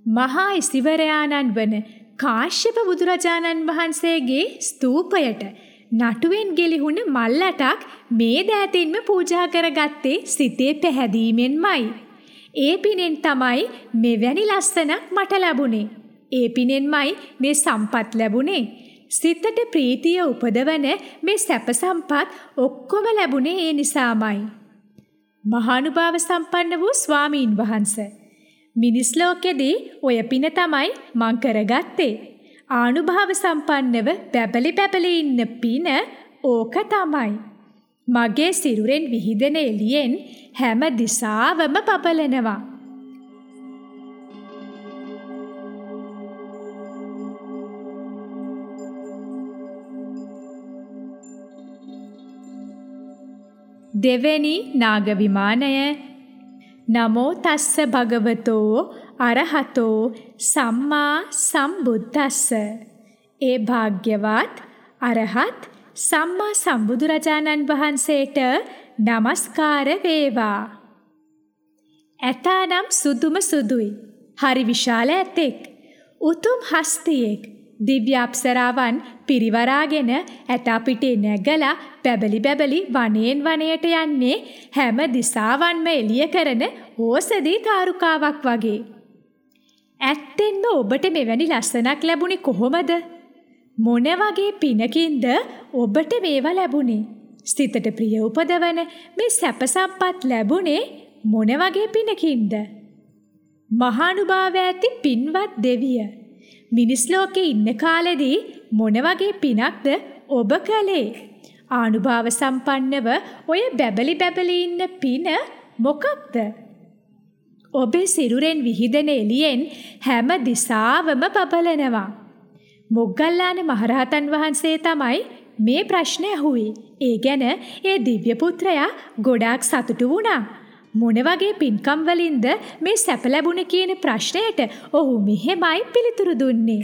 Speaker 1: මහා ඉසිවරයාණන් වන කාශ්‍යප බුදුරජාණන් වහන්සේගේ ස්තූපයට නටුවෙන් ගෙලිහුණ මල්ලටක් මේ දෑතින්ම පූජා කරගත්තේ සිතේ පැහැදීමෙන්මයි. ඒ පිනෙන් තමයි මෙවැනි ලස්සනක් මට ලැබුණේ. ඒ පිනෙන්මයි මේ සම්පත් ලැබුණේ. සිතට ප්‍රීතිය උපදවන මේ සැප සම්පත් ඔක්කොම ලැබුණේ ඒ නිසාමයි. මහානුභාව සම්පන්න වූ ස්වාමීන් වහන්ස. මිනිස් ලෝකෙදී ඔය පින තමයි මං කරගත්තේ. ආනුභාව සම්පන්නව බැබලි බැබලි ඉන්න පින ඕක තමයි. මගේ සිරුරෙන් විහිදෙන එළියෙන් හැම දිසාවම බබලනවා. දෙවැනි නාග විමානය නමෝ තස්ස භගවතෝ අරහතෝ සම්මා සම්බුද්දස්ස. ඒ භාග්‍යවත් අරහත් සම්මා සම්බුදුරජාණන් වහන්සේට নমස්කාර වේවා. ඇතානම් සුදුම සුදුයි. හරි විශාල ඇතෙක්. උතුම් හස්තියෙක්. දිව්‍ය අප්සරාවන් පිරිවරාගෙන ඇතා පිටේ නැගලා බැබලි බැබලි වනයෙන් වනයට යන්නේ හැම දිසාවන්ම එළිය කරන ඕසදී තාරුකාවක් වගේ. ඇත්තෙන්ම ඔබට මෙවැනි ලස්සනක් ලැබුණේ කොහොමද? මොන වගේ පිනකින්ද ඔබට මේවා ලැබුණේ? සිතට ප්‍රිය උපදවන මේ සැප සම්පත් ලැබුණේ මොන වගේ පිනකින්ද? මහානුභාව ඇති පින්වත් දෙවිය මිනිස් ලෝකේ ඉන්න කාලෙදී මොන වගේ පිනක්ද ඔබ කළේ? ආනුභාව සම්පන්නව ඔය බැබලි බැබලි ඉන්න පින මොකක්ද? ඔබේ සිරුරෙන් විහිදෙන එළියෙන් හැම දිසාවම බබලනවා. මොග්ගල්ලාන මහරහතන් වහන්සේ තමයි මේ ප්‍රශ්නේ අහුවේ. ඒ ගැන ඒ දිව්‍ය පුත්‍රයා ගොඩාක් සතුටු වුණා. මොන වගේ පින්කම් වලින්ද මේ සැප ලැබුණේ කියන ප්‍රශ්නයට ඔහු මෙහෙමයි පිළිතුරු දුන්නේ.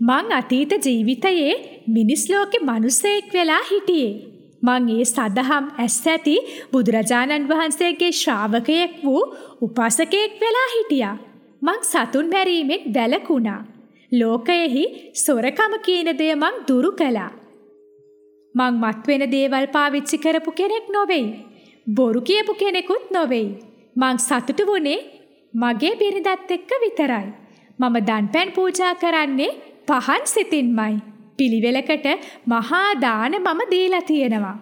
Speaker 1: මං අතීත ජීවිතයේ මිනිස් ලෝකේ මිනිසෙක් වෙලා හිටියේ. මං ඒ සදහම් ඇස් ඇති බුදුරජාණන් වහන්සේගේ ශ්‍රාවකයෙක් වූ උපාසකයෙක් වෙලා හිටියා. මං සතුන් මැරීමෙන් වැළකුණා. ලෝකයෙහි සොරකම කියන දේ මං දුරු කළා. මං මත් වෙන දේවල් පාවිච්චි කරපු කෙනෙක් නොවෙයි. බොරු කියපු කෙනෙකුත් නොවෙයි. මං සතුටු වුණේ මගේ බිරිඳත් එක්ක විතරයි. මම දන්පැන් පූජා කරන්නේ පහන් සිතින්මයි. පිළිවෙලකට මහා දාන මම දීලා තියෙනවා.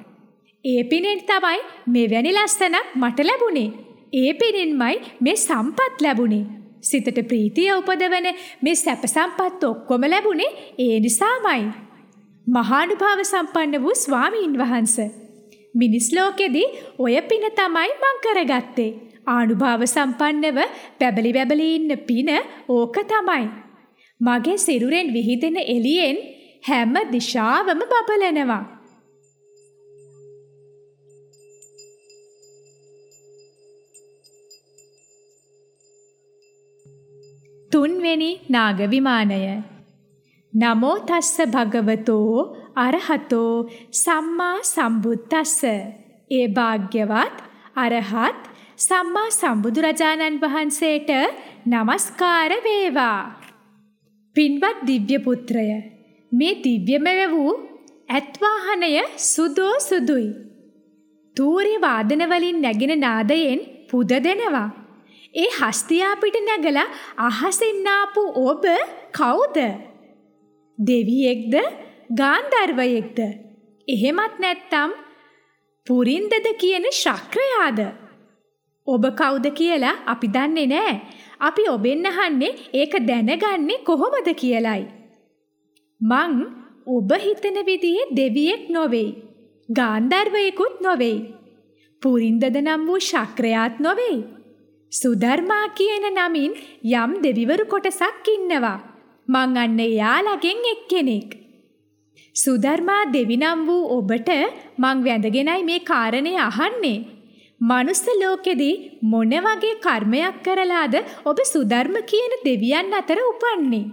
Speaker 1: ඒ පිනෙන් තමයි මෙවැනි ලස්සනක් මට ලැබුණේ. ඒ පිනෙන්මයි මේ සම්පත් ලැබුණේ. සිතට ප්‍රීතිය උපදවන මේ සැප සම්පත් ඔක්කොම ලැබුණේ ඒ නිසාමයි. මහානුභාව සම්පන්න වූ ස්වාමීන් වහන්ස. මිනිස් ලෝකෙදී ඔය පින තමයි මං කරගත්තේ. ආනුභාව සම්පන්නව බැබලි බැබලි ඉන්න පින ඕක තමයි. මගේ සිරුරෙන් විහිදෙන එළියෙන් හැම දිශාවම බබලනවා. තුන්වෙනි නාග විමානය. නමෝ තස්ස භගවතෝ අරහතෝ සම්මා සම්බුද්දස්ස. ඒ භාග්‍යවත් අරහත් සම්මා සම්බුදුරජාණන් වහන්සේට নমස්කාර වේවා. පින්වත් දිව්‍ය පුත්‍රය මේ දිව්‍යමය වූ ඇත්වාහනය සුදෝ සුදුයි. තූරි වාදන වලින් නැගෙන නාදයෙන් පුද දෙනවා. ඒ හස්තියා පිට නැගලා අහසින් ආපු ඔබ කවුද? දෙවියෙක්ද ගාන්ධර්වයෙක්ද? එහෙමත් නැත්තම් පුරින්දද කියන ශක්‍රයාද? ඔබ කවුද කියලා අපි දන්නේ නෑ අපි ඔබෙන් අහන්නේ ඒක දැනගන්නේ කොහොමද කියලයි මං ඔබ හිතන විදිහේ දෙවියෙක් නොවෙයි ගාන්ධර්වයෙකුත් නොවෙයි පුරින්දද නම් වූ ශක්‍රයාත් නොවෙයි සුධර්මා කියන නමින් යම් දෙවිවරු කොටසක් ඉන්නවා මං අන්න එයාලගෙන් එක්කෙනෙක්. සුධර්මා දෙවිනම් වූ ඔබට මං වැඳගෙනයි මේ කාරණේ අහන්නේ. මනුස්ස ලෝකෙදී මොන වගේ කර්මයක් කරලාද ඔබ සුධර්ම කියන දෙවියන් අතර උපන්නේ?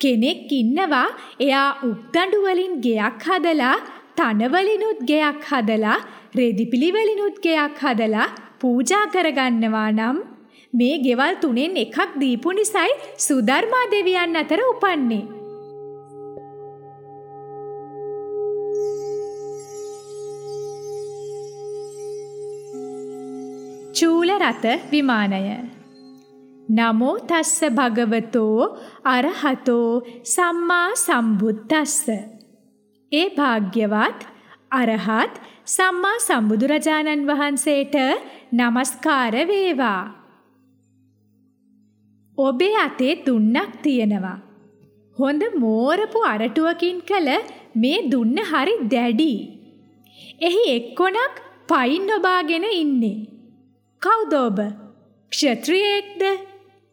Speaker 1: කෙනෙක් ඉන්නවා එයා උක්දඬු වලින් ගෙයක් හදලා තන වලිනුත් ගෙයක් හදලා රෙදිපිලි වලිනුත් ගෙයක් හදලා පූජා කරගන්නවා නම් මේ ගෙවල් තුනෙන් එකක් දීපු නිසයි සුධර්මා දෙවියන් අතර උපන්නේ. චූල රත විමානය නමෝ තස්ස භගවතෝ අරහතෝ සම්මා සම්බුද්දස්ස ඒ භාග්‍යවත් අරහත් සම්මා සම්බුදුරජාණන් වහන්සේට নমස්කාර වේවා ඔබේ අතේ දුන්නක් තියෙනවා. හොඳ මෝරපු අරටුවකින් කළ මේ දුන්න හරි දැඩි. එහි එක්කොනක් පයින් නොබාගෙන ඉන්නේ. කවුද ඔබ? ක්ෂත්‍රියෙක්ද?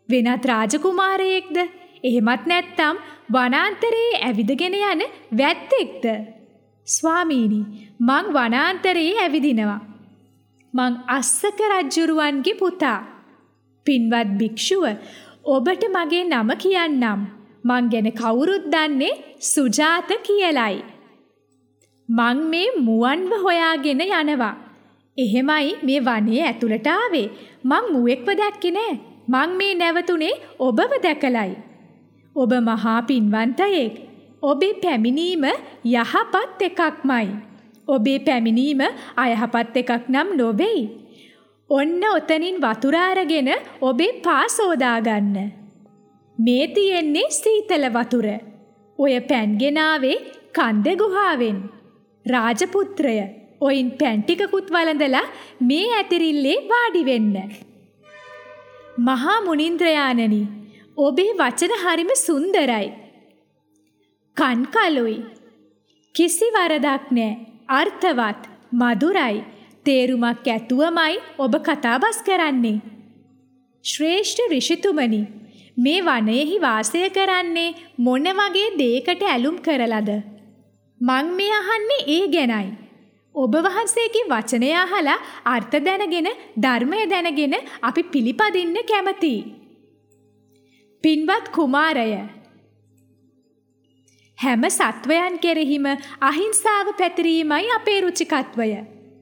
Speaker 1: වෙනත් රාජකුමාරයෙක්ද? එහෙමත් නැත්නම් වනාන්තරයේ ඇවිදගෙන යන වැත්තෙක්ද? ස්වාමීනි මං වනාන්තරයේ ඇවිදිනවා. මං අස්සක රජ්ජුරුවන්ගේ පුතා. පින්වත් භික්ෂුව ඔබට මගේ නම කියන්නම්. මං ගැන කවුරුත් දන්නේ සුජාත කියලයි. මං මේ මුවන්ව හොයාගෙන යනවා. එහෙමයි මේ වනයේ ඇතුළට ආවේ. මං මුවෙක්ව දැක්කේ නෑ. මං මේ නැවතුනේ ඔබව දැකලයි. ඔබ මහා පින්වන්තයෙක්. ඔබේ පැමිණීම යහපත් එකක්මයි. ඔබේ පැමිණීම අයහපත් එකක් නම් නොවේයි. ඔන්න ඔතනින් වතුර අරගෙන ඔබේ පා සෝදා ගන්න. මේ තියෙන්නේ සීතල වතුර. ඔය පෑන් ගෙනාවේ කන්ද ගුහාවෙන්. රාජපුත්‍රය ඔයින් පැන් ටිකකුත් වළඳලා මේ ඇතිරිල්ලේ වාඩි වෙන්න. මහා මුනින්ද්‍රයාණනි ඔබේ වචන හරිම සුන්දරයි. කන් කලුයි. කිසි වරදක් නෑ. අර්ථවත් මధుරයි. තේරුමක් ඇතුවමයි ඔබ කතාබස් කරන්නේ. ශ්‍රේෂ්ඨ ඍෂිතුමනි මේ වනයේහි වාසය කරන්නේ මොන වගේ දේකට ඇලුම් කරලද? මං මේ අහන්නේ ඒ ගැනයි. ඔබ වහන්සේගේ වචනය අහලා අර්ථ දැනගෙන ධර්මය දැනගෙන අපි පිළිපදින්න කැමතියි. පින්වත් කුමාරය හැම සත්වයන් කෙරෙහිම අහිංසාව පැතිරීමයි අපේ රුචිකත්වය.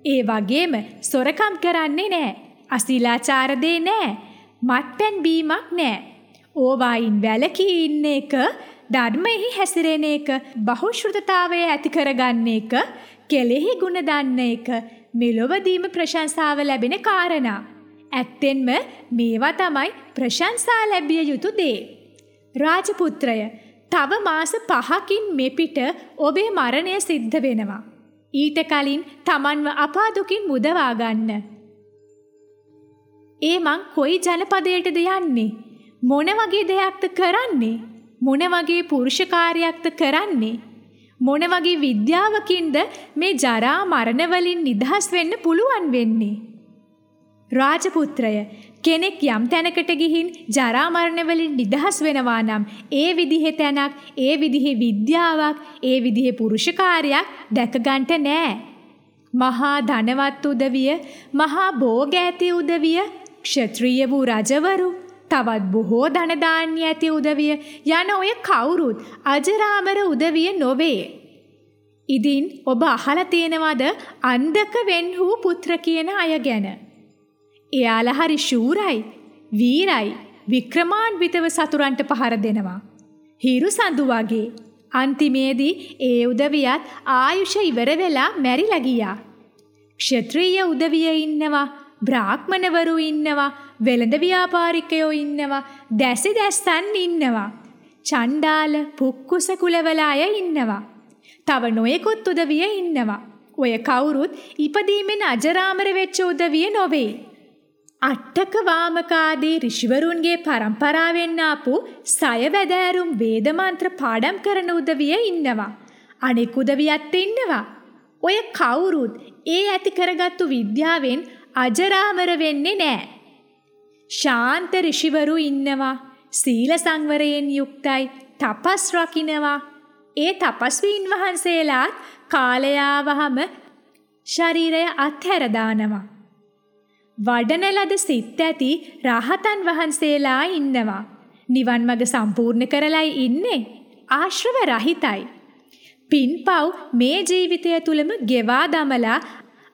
Speaker 1: ඒ වගේම සොරකම් කරන්නේ නෑ. අශීලාචාර දේ නෑ. මත්පැන් බීමක් නෑ. ඕවායින් වැළකී ඉන්න එක ධර්මෙහි හැසිරෙන එක බහුශ්‍රෘතතාවය ඇති කරගන්න එක කෙලෙහි ගුණ දන්න එක මෙලොවදීම ප්‍රශංසාව ලැබෙන කාරණා. ඇත්තෙන්ම මේවා තමයි ප්‍රශංසා ලැබිය යුතු දේ. රාජපුත්‍රය තව මාස පහකින් මෙපිට ඔබේ මරණය සිද්ධ වෙනවා. ඊට කලින් තමන්ව අපාදුකින් මුදවා ගන්න. ඒ මං කොයි ජනපදයටද යන්නේ? මොන වගේ දෙයක්ද කරන්නේ? මොන වගේ පුරුෂකාරයක්ද කරන්නේ? මොන වගේ විද්‍යාවකින්ද මේ ජරා මරණ වලින් නිදහස් වෙන්න පුළුවන් වෙන්නේ? රාජපුත්‍රය කෙනෙක් යම් තැනකට ගිහින් ජරා මරණ වලින් නිදහස් වෙනවා නම් ඒ විදිහේ තැනක් ඒ විදිහේ විද්‍යාවක් ඒ විදිහේ පුරුෂකාරයක් දැක ගන්නට නෑ. මහා ධනවත් උදවිය මහා භෝග ඇති උදවිය ක්ෂත්‍රීය වූ රජවරු තවත් බොහෝ ධන දාන්‍ය ඇති උදවිය යන ඔය කවුරුත් අජරාමර උදවිය නොවේ. ඉදින් ඔබ අහලා තියෙනවද අන්දක වෙන්හු පුත්‍ර කියන අය ගැන? එයාලා හරි ශූරයි, වීරයි, වික්‍රමාන්විතව සතුරන්ට පහර දෙනවා. හිරු සඳු වගේ. අන්තිමේදී ඒ උදවියත් ආයුෂ ඉවර වෙලා මැරිලා ගියා. ක්ෂත්‍රීය උදවිය ඉන්නවා, බ්‍රාහ්මණවරු ඉන්නවා, වෙළඳ ව්‍යාපාරිකයෝ ඉන්නවා, දැසි දැස්සන් ඉන්නවා. චණ්ඩාල පුක්කුස කුලවල අය ඉන්නවා. තව නොයෙකුත් උදවිය ඉන්නවා. ඔය කවුරුත් ඉපදීමෙන් අජරාමර වෙච්ච උදවිය නොවේ. අට්ටක වාමකාදී ඍෂිවරුන්ගේ පරම්පරාවෙන් ආපු සය වැදෑරුම් වේද මන්ත්‍ර පාඩම් කරන උදවිය ඉන්නවා. අනෙක් උදවියත් ඉන්නවා. ඔය කවුරුත් ඒ ඇති කරගත්තු විද්‍යාවෙන් අජරාමර වෙන්නේ නෑ. ශාන්ත ඍෂිවරු ඉන්නවා. සීල සංවරයෙන් යුක්තයි තපස් රකින්නවා. ඒ තපස්වීන් වහන්සේලාත් කාලයාවහම ශරීරය අත්හැර දානවා. වඩන ලද සිත් ඇති රහතන් වහන්සේලා ඉන්නවා. නිවන් මඟ සම්පූර්ණ කරලයි ඉන්නේ. ආශ්‍රව රහිතයි. පින්පව් මේ ජීවිතය තුලම ගෙවා දමලා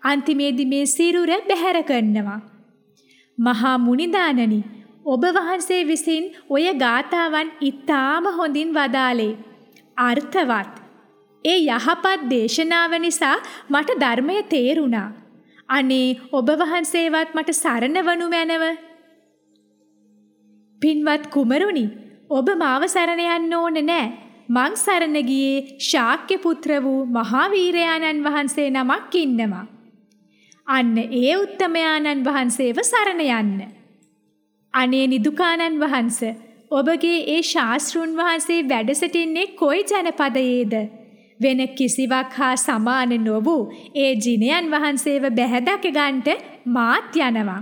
Speaker 1: අන්තිමේදී මේ සිරුර බැහැර කරනවා. මහා මුනිදානනි ඔබ වහන්සේ විසින් ඔය ගාතාවන් ඊටාම හොඳින් වදාලේ. අර්ථවත්. ඒ යහපත් දේශනාව නිසා මට ධර්මය තේරුණා. අනේ ඔබ වහන්සේවත් මට සරණ වනු මැනව. පින්වත් කුමරුනි, ඔබ මාව සරණ යන්න ඕන නෑ. මං සරණ ගියේ ශාක්‍ය පුත්‍ර වූ මහා වීරයාණන් වහන්සේ නමක් ඉන්නවා. අන්න ඒ උත්තමයාණන් වහන්සේව සරණ යන්න. අනේ නිදුකාණන් වහන්ස ඔබගේ ඒ ශාස්ත්‍රුන් වහන්සේ වැඩ සිටින්නේ කොයි ජනපදයේද? වෙන කිසිවක් හා සමාන නොවූ ඒ ජිනයන් වහන්සේව බැහැදක ගන්නට මාත් යනවා.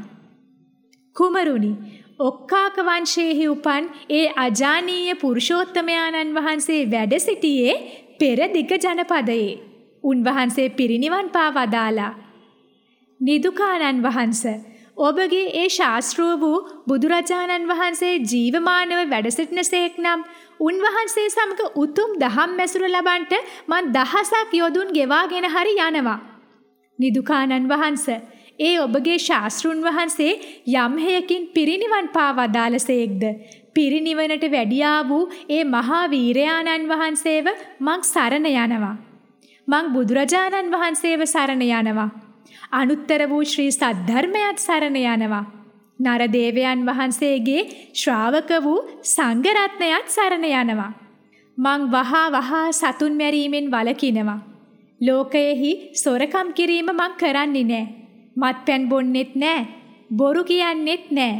Speaker 1: කුමරුනි, ඔක්කාක වංශයේහි උපන් ඒ අජානීය පුරුෂෝත්තමයාණන් වහන්සේ වැඩ සිටියේ පෙර දිග ජනපදයේ. උන්වහන්සේ පිරිනිවන් පා වදාලා. නිදුකාණන් වහන්සේ ඔබගේ ඒ ශාස්ත්‍රූ වූ බුදුරජාණන් වහන්සේ ජීවමානව වැඩ සිටිනසේක් නම් උන්වහන්සේ සමග උතුම් දහම් මැසුර ලබන්ට මන් දහසක් යොදුන් ගෙවාගෙන හරි යනවා. නිදුකාණන් වහන්ස ඒ ඔබගේ ශාස්ත්‍රුන් වහන්සේ යම් හේයකින් පිරිනිවන් පා වදාළසේක්ද පිරිනිවනට වැඩියා වූ ඒ මහා වීරයාණන් වහන්සේව මං සරණ යනවා. මං බුදුරජාණන් වහන්සේව සරණ යනවා. අනුත්තර වූ ශ්‍රී සද්ධර්මයත් සරණ යනවා. නරදේවයන් වහන්සේගේ ශ්‍රාවක වූ සංඝරත්නයත් සරණ යනවා. මං වහා වහා සතුන් මැරීමෙන් වළකිනවා. ලෝකයෙහි සොරකම් කිරීම මං කරන්නේ නෑ. මත්පැන් බොන්නෙත් නෑ. බොරු කියන්නෙත් නෑ.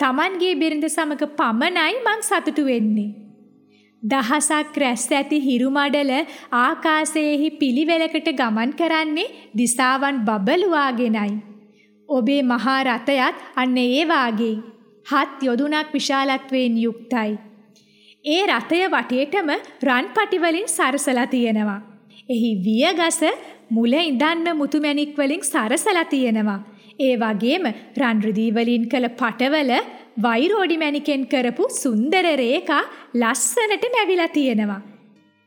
Speaker 1: Tamanගේ බිරිඳ සමග පමණයි මං සතුටු වෙන්නේ. දහසක් රැස් ඇති හිරු මඩල ආකාශයේහි පිළිවෙලකට ගමන් කරන්නේ දිසාවන් බබළුවාගෙනයි. ඔබේ මහා රථයත් අන්න ඒ වාගේ හත් යොදුනක් විශාලත්වයෙන් යුක්තයි. ඒ රථය වටේටම රන් පටි වලින් සරසලා තියෙනවා. එහි වියගස මුල ඉඳන්ම මුතු මැණික් වලින් සරසලා තියෙනවා. ඒ වගේම රන් රිදී වලින් කළ පටවල වෛරෝඩි මැණිකෙන් කරපු සුන්දර රේඛා ලස්සනට මැවිලා තියෙනවා.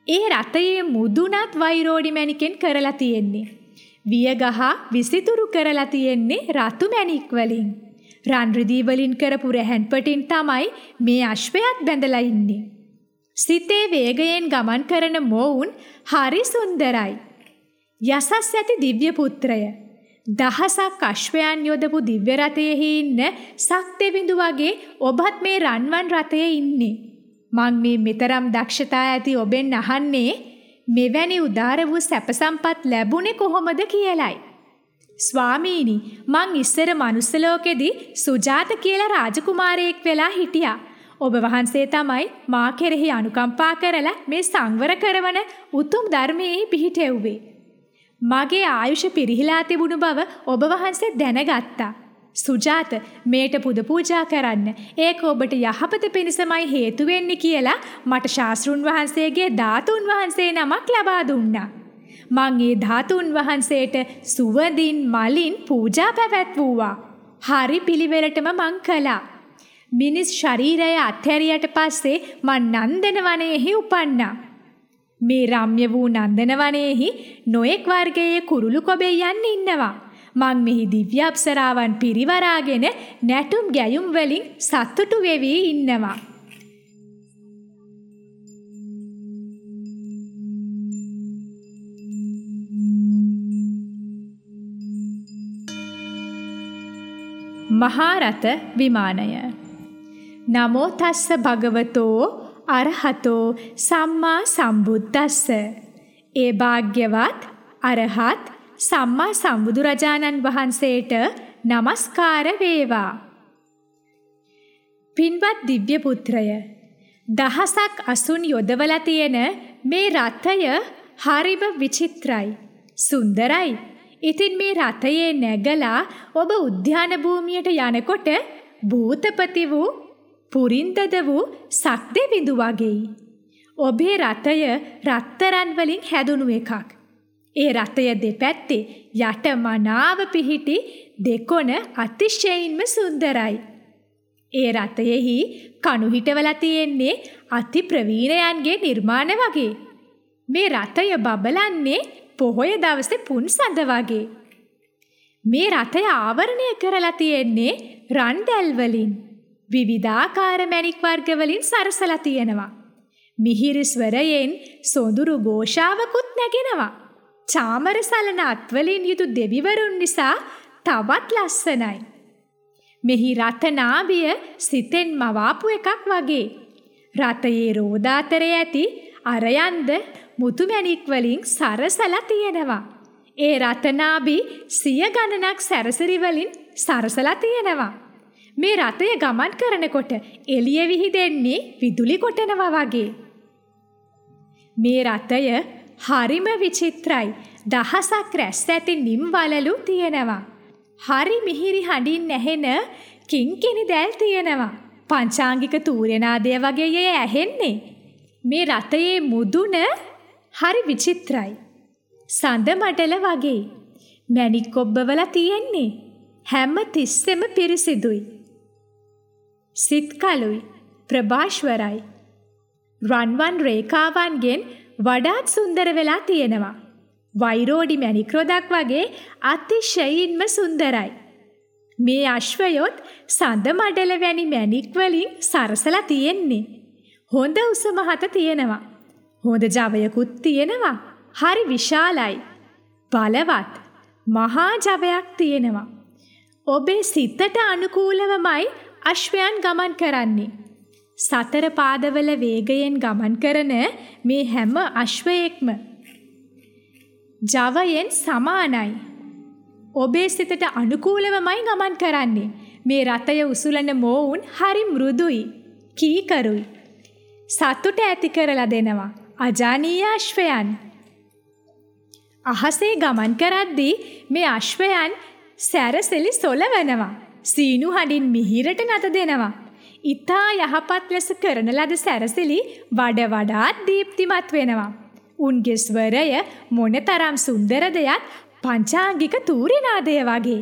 Speaker 1: ඒ රතයේ මුදුනත් වෛරෝඩි මැණිකෙන් කරලා තියෙන්නේ. වියගහ විසිතුරු කරලා තියෙන්නේ රතු මැණික් වලින්. රන් රිදී වලින් කරපු රැහන් තමයි මේ අශ්වයාත් බැඳලා ඉන්නේ. සිතේ වේගයෙන් ගමන් කරන මොවුන් හරි සුන්දරයි. යසස් ඇති දිව්‍ය පුත්‍රය. දහසක් අශ්වයන් යොදපු දිව්‍ය රථයෙහි ඉන්න සක්දෙවිඳු වගේ ඔබත් මේ රන්වන් රථයේ ඉන්නේ. මං මේ මෙතරම් දක්ෂතා ඇති ඔබෙන් අහන්නේ මෙවැනි උදාර වූ සැප සම්පත් ලැබුණේ කොහොමද කියලයි. ස්වාමීනි මං ඉස්සර මනුස්ස ලෝකෙදී සුජාත කියලා රාජකුමාරයෙක් වෙලා හිටියා. ඔබ වහන්සේ තමයි මා කෙරෙහි අනුකම්පා කරලා මේ සංවර කරවන උතුම් ධර්මයේ පිහිටෙව්වේ. මගේ ආයුෂ පිරිහිලා තිබුණු බව ඔබ වහන්සේ දැනගත්තා. සුජාත මේට පුද පූජා කරන්න. ඒක ඔබට යහපත පිණිසමයි හේතු වෙන්නේ කියලා මට ශාස්ත්‍රුන් වහන්සේගේ ධාතුන් වහන්සේ නමක් ලබා දුන්නා. මං ඒ ධාතුන් වහන්සේට සුවඳින් මලින් පූජා පැවැත්වුවා. හරි පිළිවෙලටම මං කළා. මිනිස් ශරීරය අත්හැරියට පස්සේ මන් නන්දන වනයෙහි උපන්නා. මේ රම්‍ය වූ නන්දන වනයෙහි නොයෙක් වර්ගයේ කුරුළු කොබෙයන් ඉන්නවා. මං මෙහි දිව්‍ය අප්සරාවන් පිරිවරාගෙන නැටුම් ගැයුම් වලින් සතුටු වෙවි ඉන්නවා. මහාරත විමානය නමෝ තස්ස භගවතෝ අරහතෝ සම්මා සම්බුද්දස්ස. ඒ භාග්‍යවත් අරහත් සම්මා සම්බුදුරජාණන් වහන්සේට নমස්කාර වේවා. පින්වත් දිව්‍ය පුත්‍රය දහසක් අසුන් යොදවලා තියෙන මේ රථය හරිම විචිත්‍රයි සුන්දරයි. ඉතින් මේ රථයේ නැගලා ඔබ උද්‍යාන භූමියට යනකොට භූතපති වූ පුරින්දද වූ සක්දෙවිඳු වගේයි. ඔබේ රථය රත්තරන් වලින් හැදුණු එකක්. ඒ රථය දෙපැත්තේ යට මනාව පිහිටි දෙකොන අතිශයින්ම සුන්දරයි. ඒ රථයෙහි කණු හිටවලා තියෙන්නේ අති ප්‍රවීණයන්ගේ නිර්මාණ වගේ. මේ රථය බබලන්නේ පොහොය දවසේ පුන් සඳ වගේ. මේ රථය ආවරණය කරලා තියෙන්නේ රන් දැල් වලින්. විවිධාකාර මැණික් වර්ග වලින් සරසලා තියෙනවා. මිහිරි ස්වරයෙන් සොඳුරු ഘോഷාවකුත් නැගෙනවා. චාමර සලන අත්වලින් යුතු දෙවිවරුන් නිසා තවත් ලස්සනයි. මෙහි රතනාභිය සිතෙන් මවාපු එකක් වගේ. රතයේ රෝදාතරේ ඇති අරයන්ද මුතු මැණික් වලින් සරසලා තියෙනවා. ඒ රතනාභි සිය ගණනක් සැරසිරි වලින් සරසලා තියෙනවා. මේ රථය ගමන් කරනකොට එළිය විහිදෙන්නේ විදුලි කොටනවා වගේ. මේ රථය හරිම විචිත්‍රයි. දහසක් රැස් ඇති නිම් වලලු තියෙනවා. හරි මිහිරි හඬින් ඇහෙන කිංකිණි දැල් තියෙනවා. පංචාංගික තූර්යනාදය වගේ ඇහෙන්නේ. මේ රථයේ මුදුන හරි විචිත්‍රයි. සඳ මඩල වගේ. මැණික් කොබ්බවල තියෙන්නේ. හැම තිස්සෙම පිරිසිදුයි. සිත් කලුයි ප්‍රභාෂ්වරයි. රන්වන් රේඛාවන්ගෙන් වඩාත් සුන්දර වෙලා තියෙනවා. වෛරෝඩි මැණික් රොදක් වගේ අතිශයින්ම සුන්දරයි. මේ අශ්වයොත් සඳ මඩල වැනි මැණික් වලින් සරසලා තියෙන්නේ. හොඳ උස මහත තියෙනවා. හොඳ ජවයකුත් තියෙනවා. හරි විශාලයි. බලවත් මහා ජවයක් තියෙනවා. ඔබේ සිතට අනුකූලවමයි අශ්වයන් ගමන් කරන්නේ. සතර පාදවල වේගයෙන් ගමන් කරන මේ හැම අශ්වයෙක්ම ජවයෙන් සමානයි. ඔබේ සිතට අනුකූලවමයි ගමන් කරන්නේ. මේ රථය උසුලන මෝවුන් හරි මෘදුයි. කීකරුයි. සතුට ඇති කරලා දෙනවා. අජානීය අශ්වයන්. අහසේ ගමන් කරද්දී මේ අශ්වයන් සැරසෙලි සොලවනවා. සීනු හඬින් මිහිරට නත දෙනවා. ඊතා යහපත් ලෙස කරන ලද සැරසිලි වඩ වඩාත් දීප්තිමත් වෙනවා. උන්ගේ ස්වරය මොනතරම් සුන්දර දෙයක් පංචාංගික තූරිනාදය වගේ.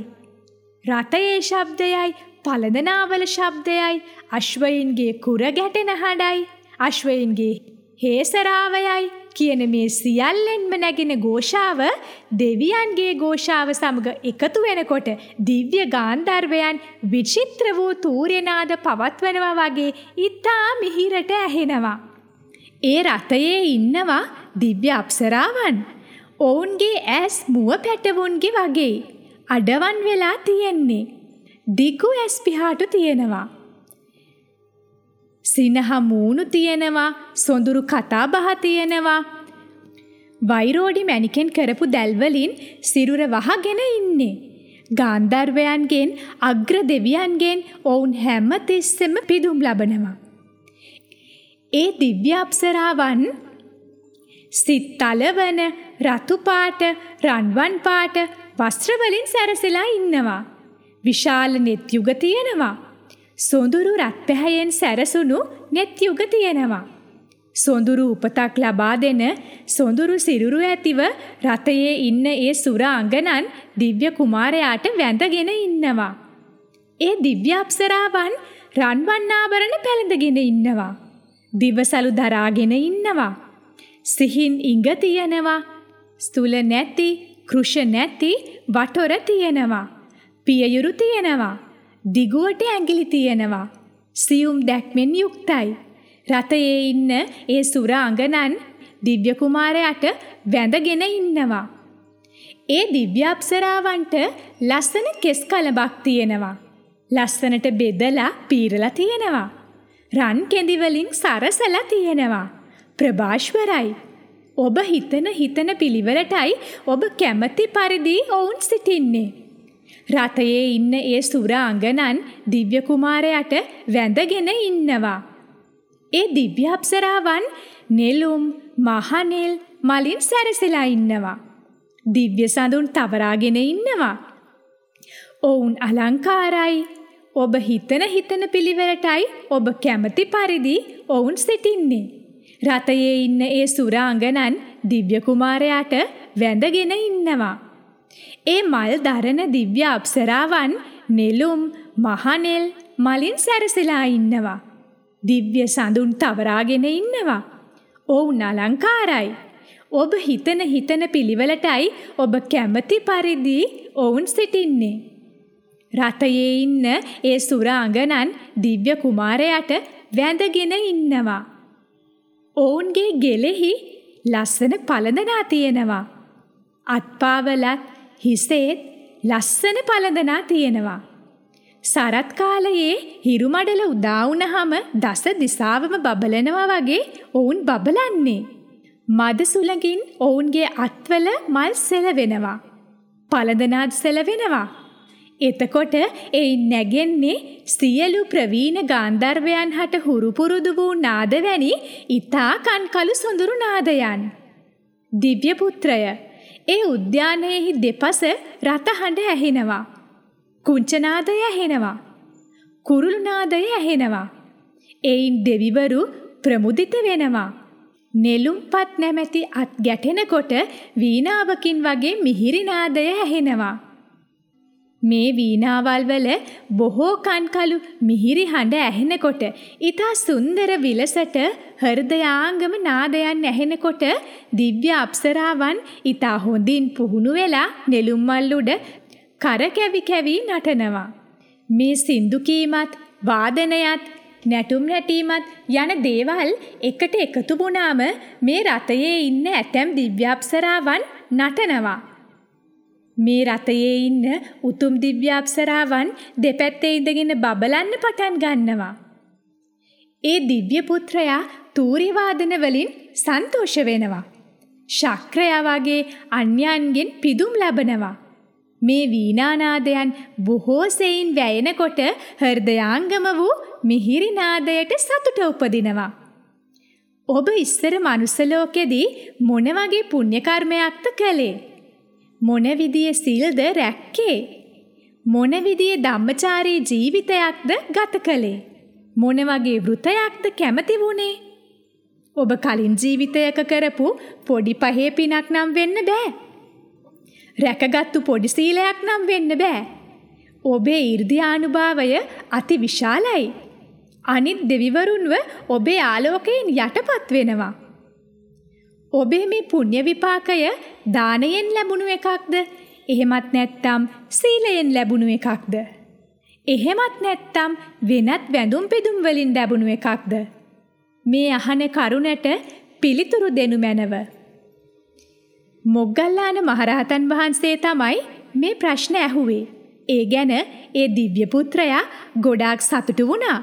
Speaker 1: රථයේ ශබ්දයයි පළඳනාවල ශබ්දයයි අශ්වයින්ගේ කුර ගැටෙන හඬයි අශ්වයින්ගේ හේසරාවයයි කියන මේ සියල්ලෙන්ම නැගෙන ഘോഷාව දෙවියන්ගේ ഘോഷාව සමග එකතු වෙනකොට දිව්‍ය ගාන්ධර්වයන් විචිත්‍ර වූ තූර්යනාද පවත්වනවා වගේ ඊටා මිහිරට ඇහෙනවා. ඒ රතයේ ඉන්නවා දිව්‍ය අප්සරාවන්. ඔවුන්ගේ ඇස් මුව පැටවුන්ගේ වගේ අඩවන් වෙලා තියෙන්නේ. දිගු ඇස් පිහාටු තියෙනවා. සිනහ මූණු තියෙනවා සොඳුරු කතා බහ තියෙනවා. වෛරෝඩි මැණිකෙන් කරපු දැල්වලින් සිරුර වහගෙන ඉන්නේ. ගාන්ධර්වයන්ගෙන් අග්‍ර දෙවියන්ගෙන් ඔවුන් හැම තිස්සෙම පිදුම් ලබනවා. ඒ දිව්‍ය අප්සරාවන් සිත් තලවන රතු පාට රන්වන් පාට වස්ත්‍ර වලින් සැරසලා ඉන්නවා. විශාල net යුග තියෙනවා. සොඳුරු රත්පැහැයෙන් සැරසුණු net යුග තියෙනවා. සොඳුරු උපතක් ලබා දෙන සොඳුරු සිරුරු ඇතිව රතයේ ඉන්න ඒ සුර අංගනන් දිව්‍ය කුමාරයාට වැඳගෙන ඉන්නවා. ඒ දිව්‍ය අප්සරාවන් රන්වන්නාභරණ පැළඳගෙන ඉන්නවා. දිවසලු දරාගෙන ඉන්නවා. සිහින් ඉඟ තියෙනවා. ස්තුල නැති, කෘෂ නැති වටොර තියෙනවා. පියයුරු තියෙනවා. දිගුවට ඇඟිලි තියෙනවා. සියුම් දැක්මෙන් යුක්තයි. රතයේ ඉන්න ඒ සුර අඟනන් දිව්‍ය කුමාරයාට වැඳගෙන ඉන්නවා. ඒ දිව්‍ය අප්සරාවන්ට ලස්සන කෙස් කලබක් තියෙනවා. ලස්සනට බෙදලා පීරලා තියෙනවා. රන් කෙඳි වලින් සරසලා තියෙනවා. ප්‍රභාෂ්වරයි. ඔබ හිතන හිතන පිළිවෙලටයි ඔබ කැමති පරිදි ඔවුන් සිටින්නේ. රථයේ ඉන්න ඒ සුර අංගනන් දිව්‍ය කුමාරයාට වැඳගෙන ඉන්නවා. ඒ දිව්‍ය අප්සරාවන් නෙළුම් මහනෙල් මලින් සැරසලා ඉන්නවා. දිව්‍ය සඳුන් තවරාගෙන ඉන්නවා. ඔවුන් අලංකාරයි. ඔබ හිතන හිතන පිළිවෙලටයි ඔබ කැමති පරිදි ඔවුන් සිටින්නේ. රතයේ ඉන්න ඒ සුරාංගනන් දිව්‍ය කුමාරයාට වැඳගෙන ඉන්නවා. ඒ මල් දරන දිව්‍ය අප්සරාවන් නෙළුම් මහනෙල් මලින් සැරසලා ඉන්නවා. දිව්‍ය සඳුන් තවරාගෙන ඉන්නවා. ඔවුන් අලංකාරයි. ඔබ හිතන හිතන පිළිවෙලටයි ඔබ කැමති පරිදි ඔවුන් සිටින්නේ. රතයේ ඉන්න ඒ සුරාංගනන් දිව්‍ය කුමාරයාට වැඳගෙන ඉන්නවා. ඔවුන්ගේ ගෙලෙහි ලස්සන පළඳනා තියෙනවා. අත්පාවලත් හිසේත් ලස්සන පළඳනා තියෙනවා. සරත් කාලයේ හිරුමඩල උදා වුණාම දස දිසාවම බබලනවා වගේ ඔවුන් බබලන්නේ. මද සුළඟින් ඔවුන්ගේ අත්වල මල් සෙලවෙනවා. පළඳනාත් සෙලවෙනවා. එතකොට එයින් නැගෙන්නේ සියලු ප්‍රවීණ ගාන්ධර්වයන් හට හුරු පුරුදු වූ නාද වැනි ඊතා කන්කලු සොඳුරු නාදයන්. දිව්‍ය පුත්‍රය ඒ උද්‍යානයෙහි දෙපස රත හඬ ඇහෙනවා. කුංචනාදය ඇහෙනවා. කුරුළුනාදය ඇහෙනවා. එයින් දෙවිවරු ප්‍රමුදිත වෙනවා. නෙළුම්පත් නැමැති අත් ගැටෙනකොට වීණාවකින් වගේ මිහිරි නාදය ඇහෙනවා. මේ වීණාවල් වල බොහෝ කන්කලු මිහිරි හඬ ඇහෙනකොට ඊතා සුන්දර විලසට හෘදයාංගම නාදයන් ඇහෙනකොට දිව්‍ය අප්සරාවන් ඊතා හොඳින් පුහුණු වෙලා නෙළුම් මල් උඩ කර කැවි කැවි නටනවා. මේ සින්දු කීමත් වාදනයත් නැටුම් නැටීමත් යන දේවල් එකට එකතු වුණාම මේ රතයේ ඉන්න ඇතැම් දිව්‍ය අප්සරාවන් නටනවා. මේ රතයේ ඉන්න උතුම් දිව්‍ය අප්සරාවන් දෙපැත්තේ ඉඳගෙන බබලන්න පටන් ගන්නවා. ඒ දිව්‍ය පුත්‍රයා තූරි වාදන වලින් සන්තෝෂ වෙනවා. ශක්‍රයා වගේ අන්‍යයන්ගෙන් පිදුම් ලබනවා. මේ වීණානාදයන් බොහෝ සෙයින් වැයෙනකොට හෘදයාංගම වූ මිහිරි නාදයට සතුට උපදිනවා. ඔබ ඉස්සර මනුස්ස ලෝකෙදී මොන වගේ පුණ්‍ය කර්මයක්ද කළේ? මොන විදියේ සිල්ද රැක්කේ? මොන විදියේ ධම්මචාරී ජීවිතයක්ද ගත කළේ? මොන වගේ වෘතයක්ද කැමති වුණේ? ඔබ කලින් ජීවිතයක කරපු පොඩි පහේ පිනක් නම් වෙන්න බෑ. රැකගත්තු පොඩි සීලයක් නම් වෙන්න බෑ. ඔබේ 이르දියානුභාවය අති විශාලයි. අනිත් දෙවිවරුන්ව ඔබේ ආලෝකයෙන් යටපත් වෙනවා. ඔබේ මේ පුණ්‍ය විපාකය දානයෙන් ලැබුණු එකක්ද? එහෙමත් නැත්නම් සීලයෙන් ලැබුණු එකක්ද? එහෙමත් නැත්නම් වෙනත් වැඳුම් පිදුම් වලින් ලැබුණු එකක්ද? මේ අහන කරුණට පිළිතුරු දෙනු මැනව. මොග්ගල්ලාන මහරහතන් වහන්සේ තමයි මේ ප්‍රශ්න ඇහුවේ. ඒ ගැන ඒ දිව්‍ය පුත්‍රයා ගොඩාක් සතුටු වුණා.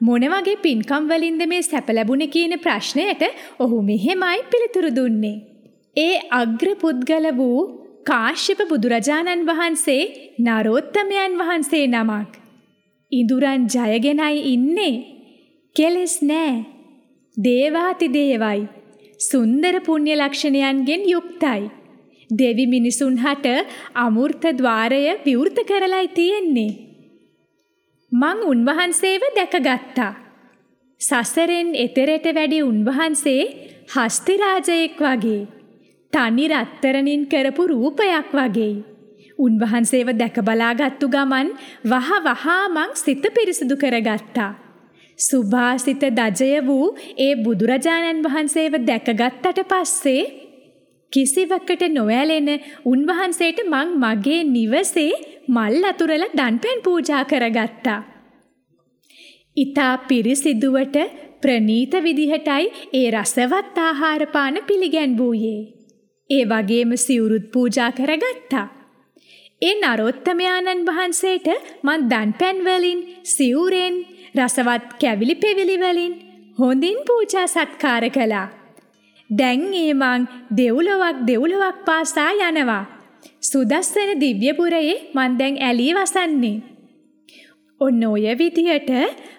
Speaker 1: මොන වගේ පින්කම් වලින්ද මේ සැප ලැබුණේ කියන ප්‍රශ්නයට ඔහු මෙහෙමයි පිළිතුරු දුන්නේ. ඒ අග්‍ර පුද්ගල වූ කාශ්‍යප බුදුරජාණන් වහන්සේ නරෝත්තමයන් වහන්සේ නමක්. ඉඳුරන් ජයගෙනයි ඉන්නේ. කෙලෙස් නෑ. දේවාති දේවයි. සුන්දර පුණ්‍ය ලක්ෂණයන්ගෙන් යුක්තයි. දෙවි මිනිසුන් හට අමෘත ద్వාරය විවෘත කරලයි තියෙන්නේ. මං උන්වහන්සේව දැකගත්තා. සසරෙන් එතරට වැඩි උන්වහන්සේ හස්තිරාජයෙක් වගේ. තනි රත්තරනින් කරපු රූපයක් වගේ. උන්වහන්සේව දැක බලාගත්තු ගමන් වහ වහා මං සිත පිරිසිදු කරගත්තා. සුභාසිත දජය වූ ඒ බුදුරජාණන් වහන්සේව දැකගත්තට පස්සේ කිසිවකට නොඇලෙන උන්වහන්සේට මං මගේ නිවසේ මල් අතුරල දන්පැන් පූජා කරගත්තා. ඊතා පිරිසිදුවට ප්‍රනීත විදිහටයි ඒ රසවත් ආහාර පාන පිළිගැන්වූයේ. ඒ වගේම සිවුරුත් පූජා කරගත්තා. ඒ නරෝත්තමයාණන් වහන්සේට මං දන්පැන් වලින් සිවුරෙන් රසවත් කැවිලි පෙවිලි වලින් හොඳින් පූජා සත්කාර කළා. දැන් ඒ මං දෙව්ලොවක් දෙව්ලොවක් පාසා යනවා. සුදස්සන දිව්‍යපුරයේ මං දැන් ඇලී වසන්නේ. ඔන්න ඔය විදියට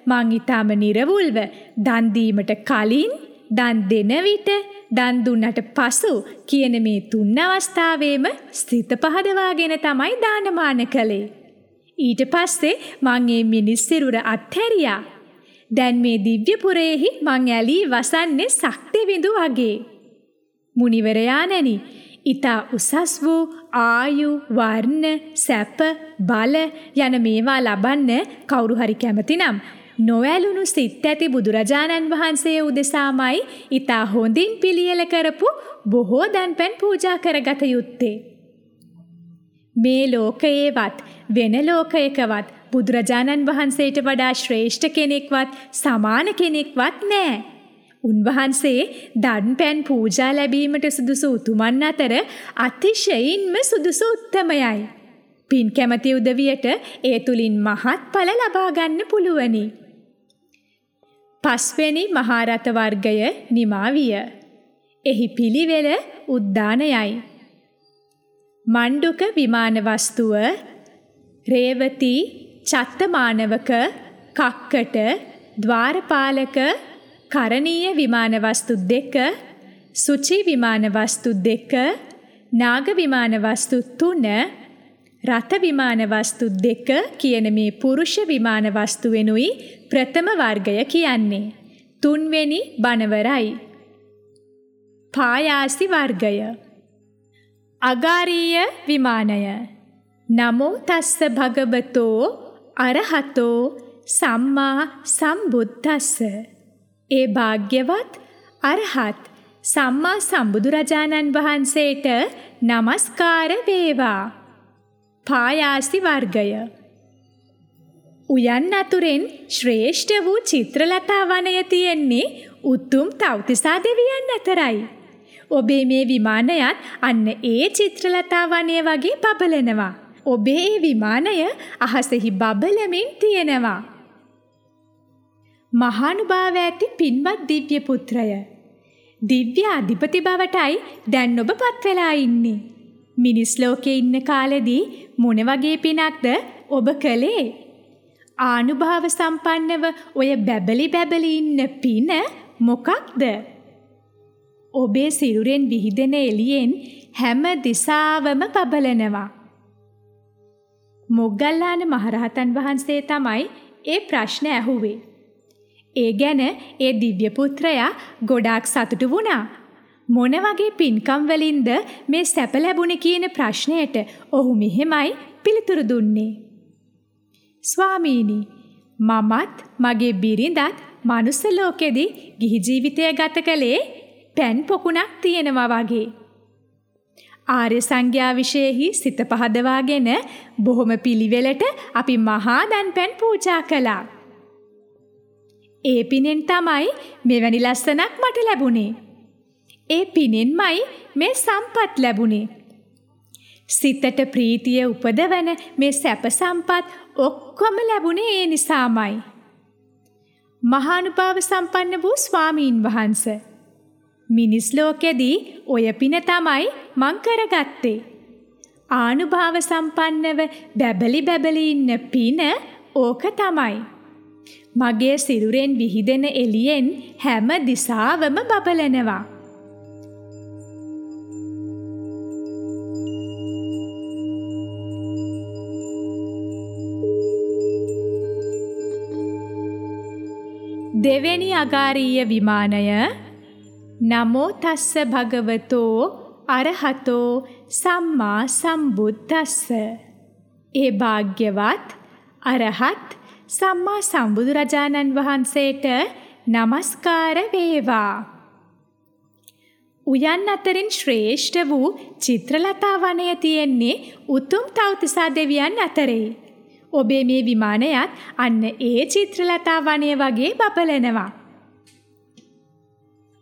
Speaker 1: මං ඊටම නිර්වුල්ව දන් දීමට කලින් දන් දෙන විට දන් දුන්නට පසු කියන මේ තුන් අවස්ථාවේම ස්ථිත පහදවාගෙන තමයි දානමාන කළේ. ඊට පස්සේ මං මේ මිනිස් සිරුර අත්හැරියා. දැන් මේ දිව්‍යපුරයේහි මං ඇලී වසන්නේ ශක්ති විඳු වගේ. මුනිවරයාණෙනි ඊතා උසස් වූ ආයු වර්ණ සැප බල යන මේවා ලබන්න කවුරු හරි කැමතිනම් නොඇලුණු සිත් ඇති බුදුරජාණන් වහන්සේ උදෙසාමයි ඊතා හොඳින් පිළියෙල කරපු බොහෝ දන්පැන් පූජා කරගත යුත්තේ. මේ ලෝකයේවත් වෙන ලෝකයකවත් බුදුරජාණන් වහන්සේට වඩා ශ්‍රේෂ්ඨ කෙනෙක්වත් සමාන කෙනෙක්වත් නැහැ. උන්වහන්සේ දන්පැන් පූජා ලැබීමට සුදුසු උතුමන් අතර අතිශයින්ම සුදුසු උත්තමයයි. පින් කැමති උදවියට ඒ තුලින් මහත්ඵල ලබා ගන්න පුළුවනි. පස්වෙනි මහරත වර්ගය නිමා විය. එහි පිළිවෙල උද්දානයයි. මණ්ඩුක විමාන වස්තුව රේවති චත්තමානවක කක්කට ద్వාරපාලක කරණීය විමාන වස්තු දෙක සුචි විමාන වස්තු දෙක නාග විමාන වස්තු තුන රත විමාන වස්තු දෙක කියන මේ පුරුෂ විමාන වස්තු වෙනුයි ප්‍රථම වර්ගය කියන්නේ. තුන්වෙනි බණවරයි. පායාසි වර්ගය. අගාරීය විමානය. නමෝ තස්ස භගවතෝ අරහතෝ සම්මා සම්බුද්දස්ස. ඒ භාග්‍යවත් අරහත් සම්මා සම්බුදුරජාණන් වහන්සේට নমස්කාර වේවා. පායාසි වර්ගය උයන් අතුරෙන් ශ්‍රේෂ්ඨ වූ චිත්‍රලතා වනය තියෙන්නේ උතුම් තව්තිසා දෙවියන් අතරයි. ඔබේ මේ විමානයත් අන්න ඒ චිත්‍රලතා වනය වගේ බබලනවා. ඔබේ ඒ විමානය අහසෙහි බබලමින් තියෙනවා. මහානුභාව ඇති පින්වත් දිව්‍ය පුත්‍රය. දිව්‍ය අධිපති බවටයි දැන් ඔබ පත් වෙලා ඉන්නේ. මිනිස් ලෝකේ ඉන්න කාලෙදී මොන වගේ පිනක්ද ඔබ කළේ? ආනුභාව සම්පන්නව ඔය බැබලි බැබලි ඉන්න පින මොකක්ද? ඔබේ සිරුරෙන් විහිදෙන එළියෙන් හැම දිසාවම බබලනවා. මොග්ගල්ලාන මහරහතන් වහන්සේ තමයි ඒ ප්‍රශ්න ඇහුවේ. ඒ ගැන ඒ දිව්‍ය පුත්‍රයා ගොඩාක් සතුටු වුණා. මොන වගේ පින්කම් වලින්ද මේ සැප ලැබුණේ කියන ප්‍රශ්නයට ඔහු මෙහෙමයි පිළිතුරු දුන්නේ. ස්වාමීනි මමත් මගේ බිරිඳත් මනුස්ස ලෝකෙදි ගිහි ජීවිතය ගත කළේ පෑන් පොකුණක් තියෙනවා වගේ. ආර්ය සංඥා විශේෂෙහි සිත පහදවාගෙන බොහොම පිළිවෙලට අපි මහා දන්පැන් පූජා කළා. ඒ පිනෙන් තමයි මෙවැනි ලස්සනක් මට ලැබුණේ. ඒ පිනෙන්මයි මේ සම්පත් ලැබුණේ. සිතට ප්‍රීතිය උපදවන මේ සැප සම්පත් ඔක්කොම ලැබුණේ ඒ නිසාමයි. මහානුභාව සම්පන්න වූ ස්වාමීන් වහන්සේ මිනිස් ලෝකෙදී ඔය පින තමයි මං කරගත්තේ. ආනුභාව සම්පන්නව බැබලි බැබලි ඉන්න පින ඕක තමයි. මගේ සිරුරෙන් විහිදෙන එළියෙන් හැම දිසාවම බබලනවා. දෙවෙනි අගාරීය විමානය නමෝ තස්ස භගවතෝ අරහතෝ සම්මා සම්බුද්දස්ස ඒ භාග්‍යවත් අරහත් සම්මා සම්බුදුරජාණන් වහන්සේට নমස්කාර වේවා උයන් අතරින් ශ්‍රේෂ්ඨ වූ චිත්‍රලතා වනය තියෙන්නේ උතුම් තව්තිසා දෙවියන් අතරේ. ඔබේ මේ විමානයත් අන්න ඒ චිත්‍රලතා වනය වගේ බබලනවා.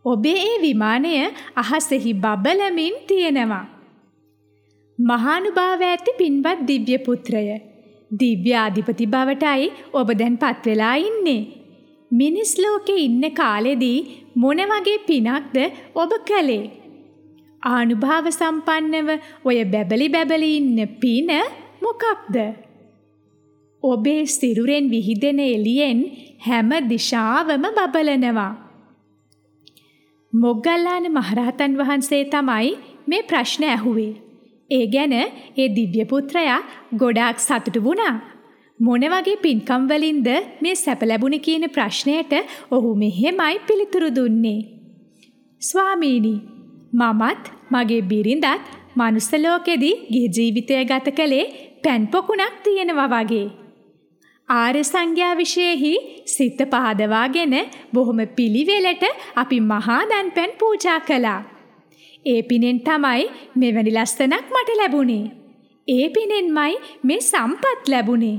Speaker 1: ඔබේ ඒ විමානය අහසෙහි බබලමින් තියෙනවා. මහානුභාව ඇති පින්වත් දිව්‍ය පුත්‍රය. දිව්‍ය අධිපති බවටයි ඔබ දැන් පත් වෙලා ඉන්නේ. මිනිස් ලෝකේ ඉන්න කාලෙදී මොන වගේ පිනක්ද ඔබ කළේ? ආනුභාව සම්පන්නව ඔය බැබලි බැබලි ඉන්න පින මොකක්ද? ඔබේ සිරුරෙන් විහිදෙන එළියෙන් හැම දිශාවම බබලනවා. මොග්ගල්ලාන මහරහතන් වහන්සේ තමයි මේ ප්‍රශ්න ඇහුවේ. ඒ ගැන ඒ දිව්‍ය පුත්‍රයා ගොඩාක් සතුටු වුණා. මොන වගේ පින්කම් වලින්ද මේ සැප ලැබුණේ කියන ප්‍රශ්නයට ඔහු මෙහෙමයි පිළිතුරු දුන්නේ. ස්වාමීනි මමත් මගේ බිරිඳත් මනුස්ස ලෝකෙදී ගිහි ජීවිතය ගත කළේ පෑන් පොකුණක් තියෙනවා වගේ. ආර්ය සංඥා විශේෂෙහි සිත පහදවාගෙන බොහොම පිළිවෙලට අපි මහා දන්පැන් පූජා කළා. ඒ පිනෙන් තමයි මෙවැනි ලස්සනක් මට ලැබුණේ. ඒ පිනෙන්මයි මේ සම්පත් ලැබුණේ.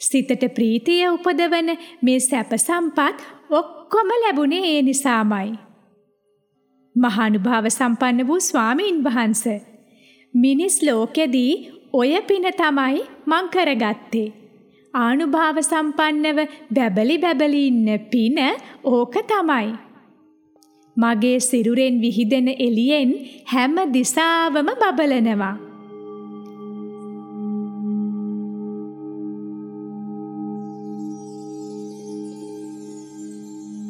Speaker 1: සිතට ප්‍රීතිය උපදවන මේ සැප සම්පත් ඔක්කොම ලැබුණේ ඒ නිසාමයි. මහානුභාව සම්පන්න වූ ස්වාමීන් වහන්සේ මිනිස් ලෝකෙදී ඔය පින තමයි මං කරගත්තේ. ආනුභාව සම්පන්නව බැබලි බැබලි ඉන්න පින ඕක තමයි. මගේ සිරුරෙන් විහිදෙන එළියෙන් හැම දිසාවම බබලනවා.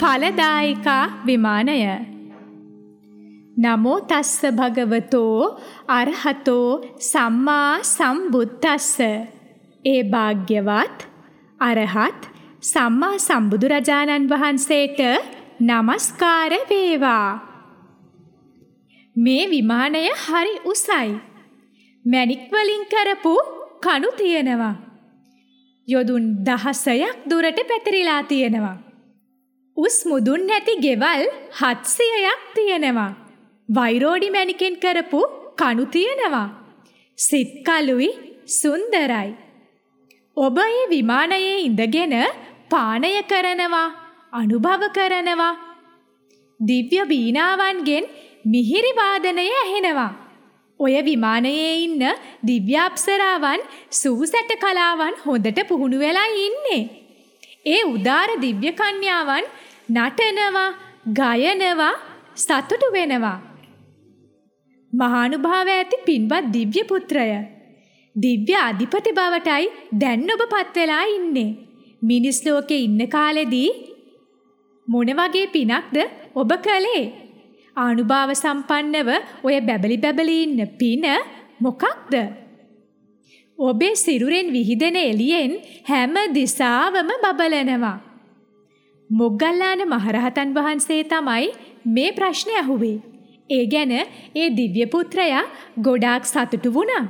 Speaker 1: ඵලදායිකා විමානය නමෝ තස්ස භගවතෝ අරහතෝ සම්මා සම්බුද්දස්ස ඒ භාග්‍යවත් අරහත් සම්මා සම්බුදුරජාණන් වහන්සේට নমස්කාර වේවා. මේ විමානය හරි උසයි. මැණික් වලින් කරපු කණු තියෙනවා. යොදුන් දහසයක් දුරට පැතිරිලා තියෙනවා. උස් මුදුන් නැති ගෙවල් 700ක් තියෙනවා. වෛරෝඩි මැණිකෙන් කරපු කණු තියෙනවා. සිත් කළුයි සුන්දරයි. ඔබ ඒ විමානයේ ඉඳගෙන පානය කරනවා, අනුභව කරනවා. දිව්‍ය බීනාවන්ගෙන් මිහිරි වාදනය ඇහෙනවා. ඔය විමානයේ ඉන්න දිව්‍ය අප්සරාවන් සූසැට කලාවන් හොඳට පුහුණු වෙලා ඉන්නේ. ඒ උදාර දිව්‍ය කන්‍යාවන් නටනවා, ගයනවා, සතුටු වෙනවා. මහානුභාව ඇති පින්වත් දිව්‍ය පුත්‍රය දිව්‍ය අධිපති බවටයි දැන් ඔබ පත් වෙලා ඉන්නේ. මිනිස් ලෝකේ ඉන්න කාලෙදී මොන වගේ පිනක්ද ඔබ කළේ? ආනුභාව සම්පන්නව ඔය බැබලි බැබලි ඉන්න පින මොකක්ද? ඔබේ සිරුරෙන් විහිදෙන එළියෙන් හැම දිසාවම බබලනවා. මොග්ගල්ලාන මහරහතන් වහන්සේ තමයි මේ ප්‍රශ්නේ අහුවේ. ඒ ගැන ඒ දිව්‍ය පුත්‍රයා ගොඩාක් සතුටු වුණා.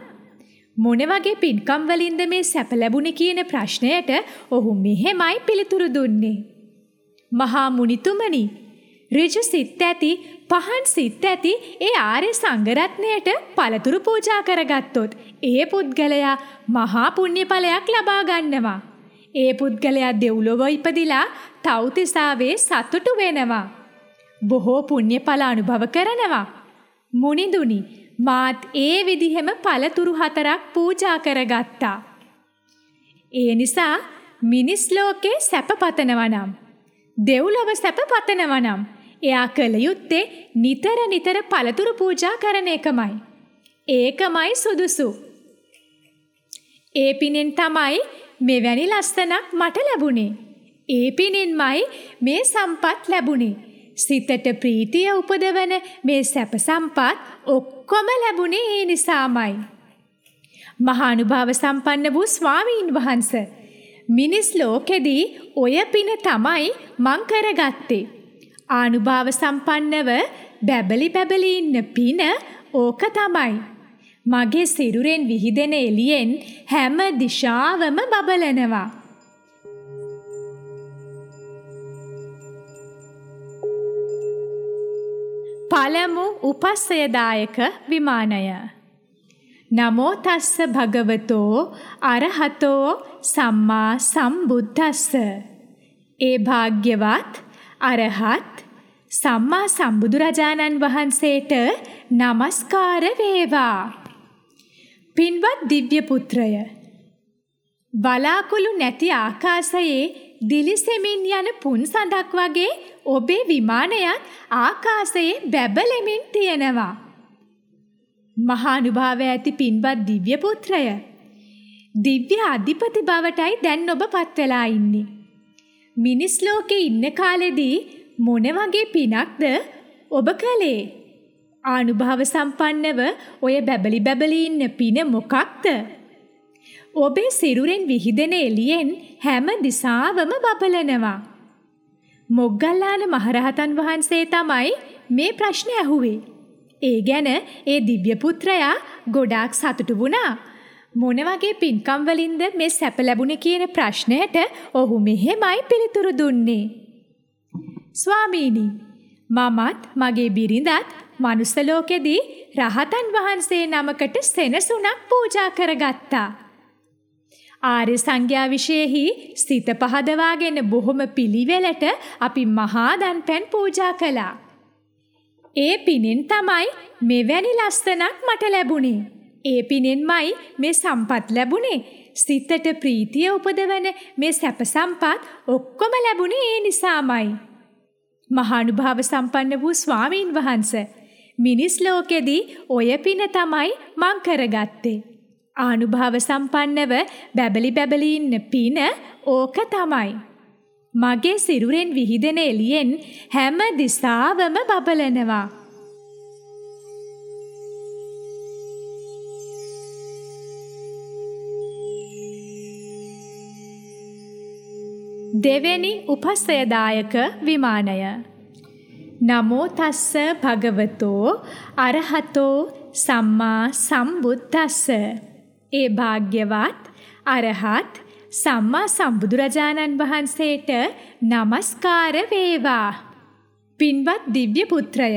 Speaker 1: මොන වගේ පින්කම් වලින්ද මේ සැප ලැබුණේ කියන ප්‍රශ්නයට ඔහු මෙහෙමයි පිළිතුරු දුන්නේ. මහා මුනිතුමනි, ඍජු සිත් ඇති, පහන් සිත් ඇති ඒ ආර්ය සංඝරත්නයට පළතුරු පූජා කරගත්තොත් ඒ පුද්ගලයා මහා පුණ්‍යඵලයක් ලබා ගන්නවා. ඒ පුද්ගලයා දෙව්ලොව ඉපදිලා තව්තිසාවේ සතුටු වෙනවා. බොහෝ පුණ්‍යඵල අනුභව කරනවා. මුනිඳුනි මාත් ඒ විදිහෙම පළතුරු හතරක් පූජා කරගත්තා. ඒ නිසා මිනිස් ලෝකේ සැප පතනවා නම් දෙව්ලොව සැප පතනවා නම් එයා කළ යුත්තේ නිතර නිතර පළතුරු පූජා කරන එකමයි. ඒකමයි සුදුසු. ඒ පිනෙන් තමයි මෙවැනි ලස්සනක් මට ලැබුණේ. ඒ පිනෙන්මයි මේ සම්පත් ලැබුණේ. සිතට ප්‍රීතිය උපදවන මේ සැප සම්පත් ඔක්කොම ලැබුණේ ඒ නිසාමයි. මහානුභාව සම්පන්න වූ ස්වාමීන් වහන්ස මිනිස් ලෝකෙදී ඔය පින තමයි මං කරගත්තේ. ආනුභාව සම්පන්නව බැබලි බැබලි ඉන්න පින ඕක තමයි. මගේ සිරුරෙන් විහිදෙන එළියෙන් හැම දිශාවම බබලනවා. පළමු උපස්සයදායක විමානය. නමෝ තස්ස භගවතෝ අරහතෝ සම්මා සම්බුද්දස්ස. ඒ භාග්‍යවත් අරහත් සම්මා සම්බුදුරජාණන් වහන්සේට নমස්කාර වේවා. පින්වත් දිව්‍ය පුත්‍රය බලාකුළු නැති ආකාශයේ දිලිසෙමින් යන පුන් සඳක් වගේ ඔබේ විමානයත් ආකාශයේ බැබලෙමින් තියෙනවා. මහානුභාව ඇති පින්වත් දිව්‍ය පුත්‍රය. දිව්‍ය අධිපති බවටයි දැන් ඔබ පත් වෙලා ඉන්නේ. මිනිස් ලෝකේ ඉන්න කාලෙදී මොන වගේ පිනක්ද ඔබ කළේ? ආනුභාව සම්පන්නව ඔය බැබලි බැබලි ඉන්න පින මොකක්ද? ඔබේ සිරුරෙන් විහිදෙන එළියෙන් හැම දිසාවම බබලනවා. මොග්ගල්ලාන මහරහතන් වහන්සේ තමයි මේ ප්‍රශ්නේ ඇහුවේ. ඒ ගැන ඒ දිව්‍ය පුත්‍රයා ගොඩාක් සතුටු වුණා. මොන වගේ පින්කම් වලින්ද මේ සැප ලැබුණේ කියන ප්‍රශ්නයට ඔහු මෙහෙමයි පිළිතුරු දුන්නේ. ස්වාමීනි මමත් මගේ බිරිඳත් මනුස්ස ලෝකෙදී රහතන් වහන්සේ නමකට සෙනසුණක් පූජා කරගත්තා. ආර්ය සංඝයා විශේෂෙහි සිත පහදවාගෙන බොහොම පිළිවෙලට අපි මහා දන්පැන් පූජා කළා. ඒ පිනෙන් තමයි මෙවැනි ලස්සනක් මට ලැබුණේ. ඒ පිනෙන්මයි මේ සම්පත් ලැබුණේ. සිතට ප්‍රීතිය උපදවන මේ සැප සම්පත් ඔක්කොම ලැබුණේ ඒ නිසාමයි. මහානුභාව සම්පන්න වූ ස්වාමීන් වහන්සේ මිනිස් ලෝකෙදී ඔය පින තමයි මං කරගත්තේ. ආනුභාව සම්පන්නව බැබලි බැබලි ඉන්න පින ඕක තමයි. මගේ සිරුරෙන් විහිදෙන එළියෙන් හැම දිසාවම බබලනවා. දෙවෙනි උපස්සයදායක විමානය නමෝ තස්ස භගවතෝ අරහතෝ සම්මා සම්බුද්දස්ස ඒ භාග්‍යවත් අරහත් සම්මා සම්බුදුරජාණන් වහන්සේට নমස්කාර වේවා පින්වත් දිව්‍ය පුත්‍රය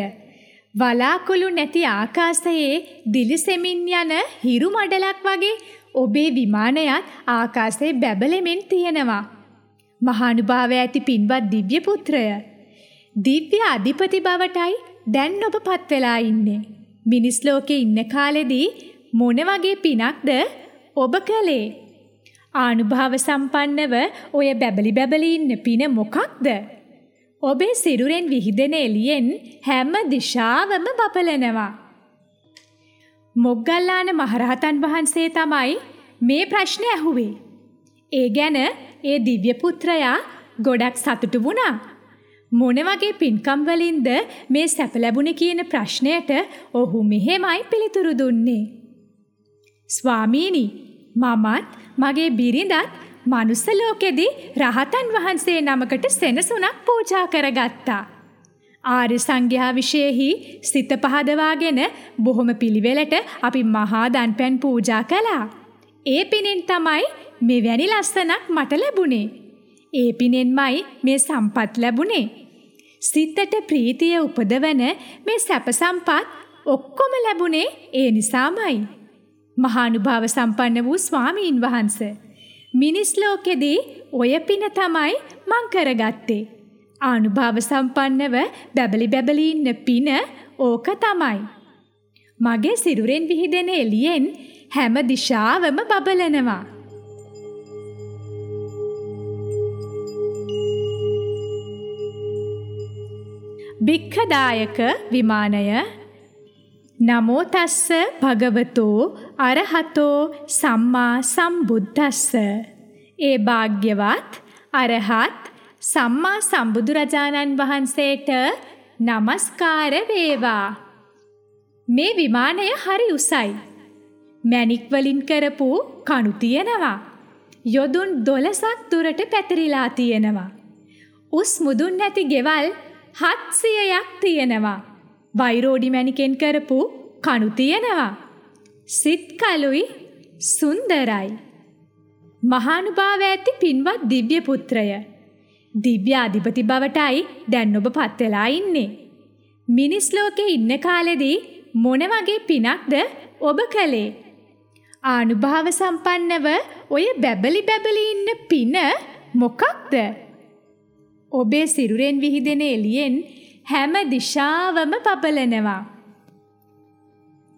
Speaker 1: වලාකුළු නැති ආකාශයේ දිලිසෙමින් යන හිරු මඩලක් වගේ ඔබේ විමානයත් ආකාශයේ බැබලෙමින් තියෙනවා මහානුභාවය ඇති පින්වත් දිව්‍ය පුත්‍රය දිව්‍ය අධිපති බවටයි දැන් ඔබ පත් වෙලා ඉන්නේ. මිනිස් ලෝකේ ඉන්න කාලෙදී මොන වගේ පිනක්ද ඔබ කළේ? ආනුභාව සම්පන්නව ඔය බැබලි බැබලි ඉන්න පින මොකක්ද? ඔබේ සිරුරෙන් විහිදෙන එළියෙන් හැම දිශාවම බබලනවා. මොග්ගල්ලාන මහරහතන් වහන්සේ තමයි මේ ප්‍රශ්නේ ඇහුවේ. ඒ ගැන ඒ දිව්‍ය පුත්‍රයා ගොඩක් සතුටු වුණා. මොන වගේ පින්කම් වලින්ද මේ සැප ලැබුණේ කියන ප්‍රශ්නයට ඔහු මෙහෙමයි පිළිතුරු දුන්නේ. ස්වාමීනි මමත් මගේ බිරිඳත් මනුස්ස ලෝකෙදී රහතන් වහන්සේ නමකට සෙනසුනක් පූජා කරගත්තා. ආර්ය සංඝයා විශේෂෙහි සිත පහදවාගෙන බොහොම පිළිවෙලට අපි මහා දන්පැන් පූජා කළා. ඒ පිනෙන් තමයි මෙවැනි ලස්සනක් මට ලැබුණේ. ඒ පිනෙන්මයි මේ සම්පත් ලැබුණේ. සිතට ප්‍රීතිය උපදවන මේ සැප සම්පත් ඔක්කොම ලැබුණේ ඒ නිසාමයි. මහානුභාව සම්පන්න වූ ස්වාමීන් වහන්සේ මිනිස් ලෝකෙදී ඔය පින තමයි මං කරගත්තේ. ආනුභාව සම්පන්නව බැබලි බැබලි ඉන්න පින ඕක තමයි. මගේ සිරුරෙන් විහිදෙන එළියෙන් හැම දිශාවම බබලනවා. භික්ඛදායක විමානය නමෝ තස්ස භගවතෝ අරහතෝ සම්මා සම්බුද්දස්ස. ඒ භාග්‍යවත් අරහත් සම්මා සම්බුදුරජාණන් වහන්සේට নমස්කාර වේවා. මේ විමානය හරි උසයි. මැණික් වලින් කරපු කණු තියෙනවා. යොදුන් 12ක් දුරට පැතිරිලා තියෙනවා. උස් මුදුන් නැති ගෙවල් 700ක් තියෙනවා. වෛරෝඩි මැණිකෙන් කරපු කණු තියෙනවා. සිත් කලුයි සුන්දරයි. මහානුභාව ඇති පින්වත් දිව්‍ය පුත්‍රය. දිව්‍ය අධිපති බවටයි දැන් ඔබ පත් වෙලා ඉන්නේ. මිනිස් ලෝකේ ඉන්න කාලෙදී මොන වගේ පිනක්ද ඔබ කළේ? ආනුභාව සම්පන්නව ඔය බැබලි බැබලි ඉන්න පින මොකක්ද? ඔබේ සිරුරෙන් විහිදෙන එළියෙන් හැම දිශාවම පබලනවා.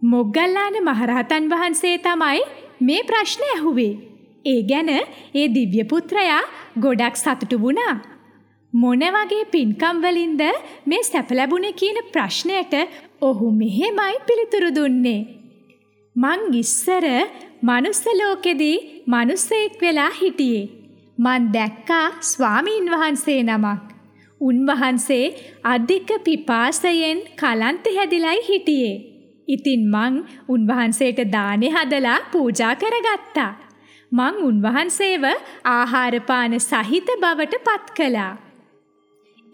Speaker 1: මොග්ගල්ලාන මහරහතන් වහන්සේ තමයි මේ ප්‍රශ්න ඇහුවේ. ඒ ගැන ඒ දිව්‍ය පුත්‍රයා ගොඩක් සතුටු වුණා. මොන වගේ පින්කම් වලින්ද මේ සැප ලැබුණේ කියන ප්‍රශ්නයට ඔහු මෙහෙමයි පිළිතුරු දුන්නේ. මං ඉස්සර මනුස්ස ලෝකෙදී මිනිසෙක් වෙලා හිටියේ. මං දැක්කා ස්වාමීන් වහන්සේ නමක්. උන්වහන්සේ අධික පිපාසයෙන් කලන්ත හැදිලයි හිටියේ. ඉතින් මං උන්වහන්සේට දානේ හදලා පූජා කරගත්තා. මං උන්වහන්සේව ආහාරපාන සහිත බවට පත් කළා.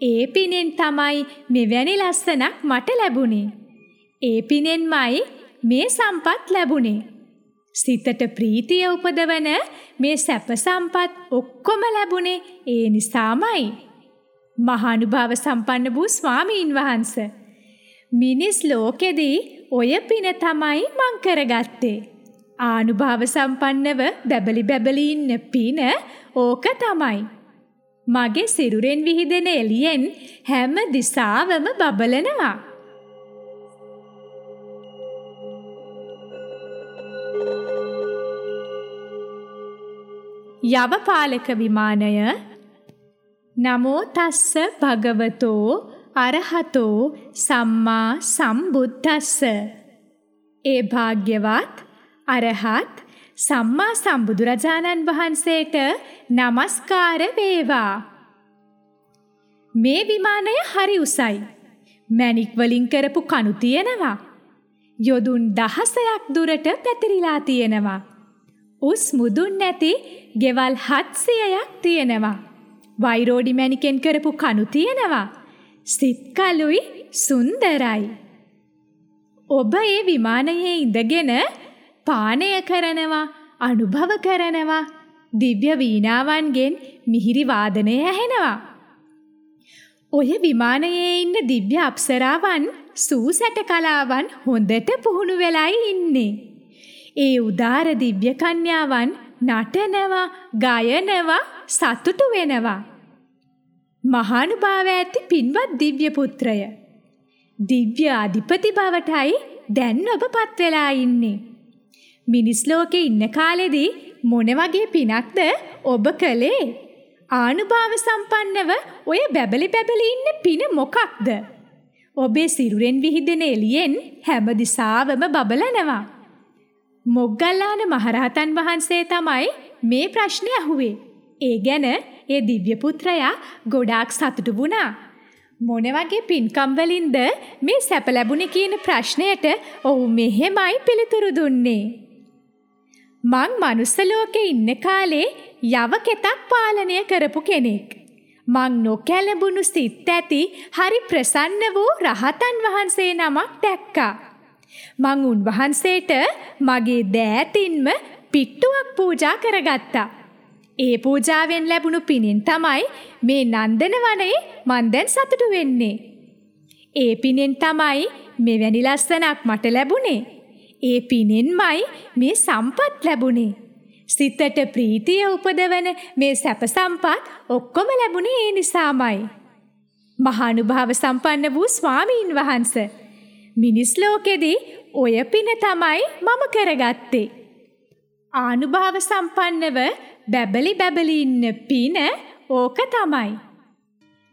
Speaker 1: ඒ පිනෙන් තමයි මෙවැනි ලස්සනක් මට ලැබුණේ. ඒ පිනෙන්මයි මේ සම්පත් ලැබුණේ. සිතට ප්‍රීතිය උපදවන මේ සැප සම්පත් ඔක්කොම ලැබුණේ ඒ නිසාමයි. මහානුභාව සම්පන්න වූ ස්වාමීන් වහන්ස. මිනිස් ලෝකෙදී ඔය පින තමයි මං කරගත්තේ. ආනුභාව සම්පන්නව බැබලි බැබලි ඉන්න පින ඕක තමයි. මගේ සිරුරෙන් විහිදෙන එළියෙන් හැම දිසාවම බබලනවා. යවපාලක විමානය නමෝ තස්ස භගවතෝ අරහතෝ සම්මා සම්බුද්දස්ස. ඒ භාග්‍යවත් අරහත් සම්මා සම්බුදුරජාණන් වහන්සේට নমස්කාර වේවා. මේ විමානය හරි උසයි. මැණික් වලින් කරපු කණු තියෙනවා. යොදුන් දහසයක් දුරට පැතිරිලා තියෙනවා. උස් මුදුන් නැති ගෙවල් 700ක් තියෙනවා. වෛරෝඩි මැණිකෙන් කරපු කණු තියෙනවා. සිත් කලුයි සුන්දරයි. ඔබ ඒ විමානයේ ඉඳගෙන පානය කරනවා, අනුභව කරනවා, දිව්‍ය වීණාවන්ගෙන් මිහිරි වාදනය ඇහෙනවා. ඔය විමානයේ ඉන්න දිව්‍ය අප්සරාවන් සූසැට කලාවන් හොඳට පුහුණු වෙලයි ඉන්නේ. ඒ උදාර දිව්‍ය කන්‍යාවන් නටනවා, ගයනවා, සතුටු වෙනවා. මහානුභාව ඇති පින්වත් දිව්‍ය පුත්‍රය. දිව්‍ය අධිපති බවටයි දැන් ඔබ පත් වෙලා ඉන්නේ. මිනිස් ලෝකේ ඉන්න කාලෙදී මොන වගේ පිනක්ද ඔබ කළේ? ආනුභාව සම්පන්නව ඔය බැබලි බැබලි ඉන්න පින මොකක්ද? ඔබේ සිරුරෙන් විහිදෙන එළියෙන් හැම දිසාවම බබලනවා. මොග්ගල්ලාන මහරහතන් වහන්සේ තමයි මේ ප්‍රශ්නේ අහුවේ. ඒ ගැන ඒ දිව්‍ය පුත්‍රයා ගොඩාක් සතුටු වුණා. මොන වගේ පින්කම් වලින්ද මේ සැප ලැබුණේ කියන ප්‍රශ්නයට ඔහු මෙහෙමයි පිළිතුරු දුන්නේ. මං මනුස්ස ලෝකේ ඉන්න කාලේ යවකෙතක් පාලනය කරපු කෙනෙක්. මං නොකැලඹුණු සිත් ඇති හරි ප්‍රසන්න වූ රහතන් වහන්සේ නමක් දැක්කා. මං උන්වහන්සේට මගේ දෑතින්ම පිට්ටුවක් පූජා කරගත්තා. ඒ පූජාවෙන් ලැබුණු පිණින් තමයි මේ නන්දන වනයේ මන් දැන් සතුටු වෙන්නේ. ඒ පිනෙන් තමයි මෙවැනි ලස්සනක් මට ලැබුණේ. ඒ පිනෙන්මයි මේ සම්පත් ලැබුණේ. සිතට ප්‍රීතිය උපදවන මේ සැප සම්පත් ඔක්කොම ලැබුණේ ඒ නිසාමයි. මහානුභාව සම්පන්න වූ ස්වාමීන් වහන්ස. මිනිස් ලෝකෙදී ඔය පින තමයි මම කරගත්තේ. ආනුභාව සම්පන්නව බැබලි බැබලි ඉන්න පින ඕක තමයි.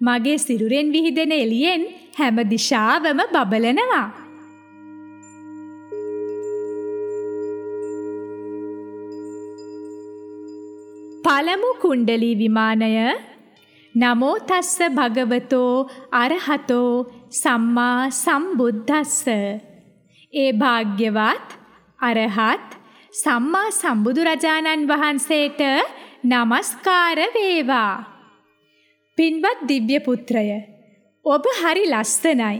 Speaker 1: මගේ සිරුරෙන් විහිදෙන එළියෙන් හැම දිශාවම බබලනවා. පළමු කුණ්ඩලී විමානය නමෝ තස්ස භගවතෝ අරහතෝ සම්මා සම්බුද්දස්ස ඒ භාග්‍යවත් අරහත් සම්මා සම්බුදුරජාණන් වහන්සේට নমස්කාර වේවා. පින්වත් දිව්‍ය පුත්‍රය ඔබ හරි ලස්සනයි.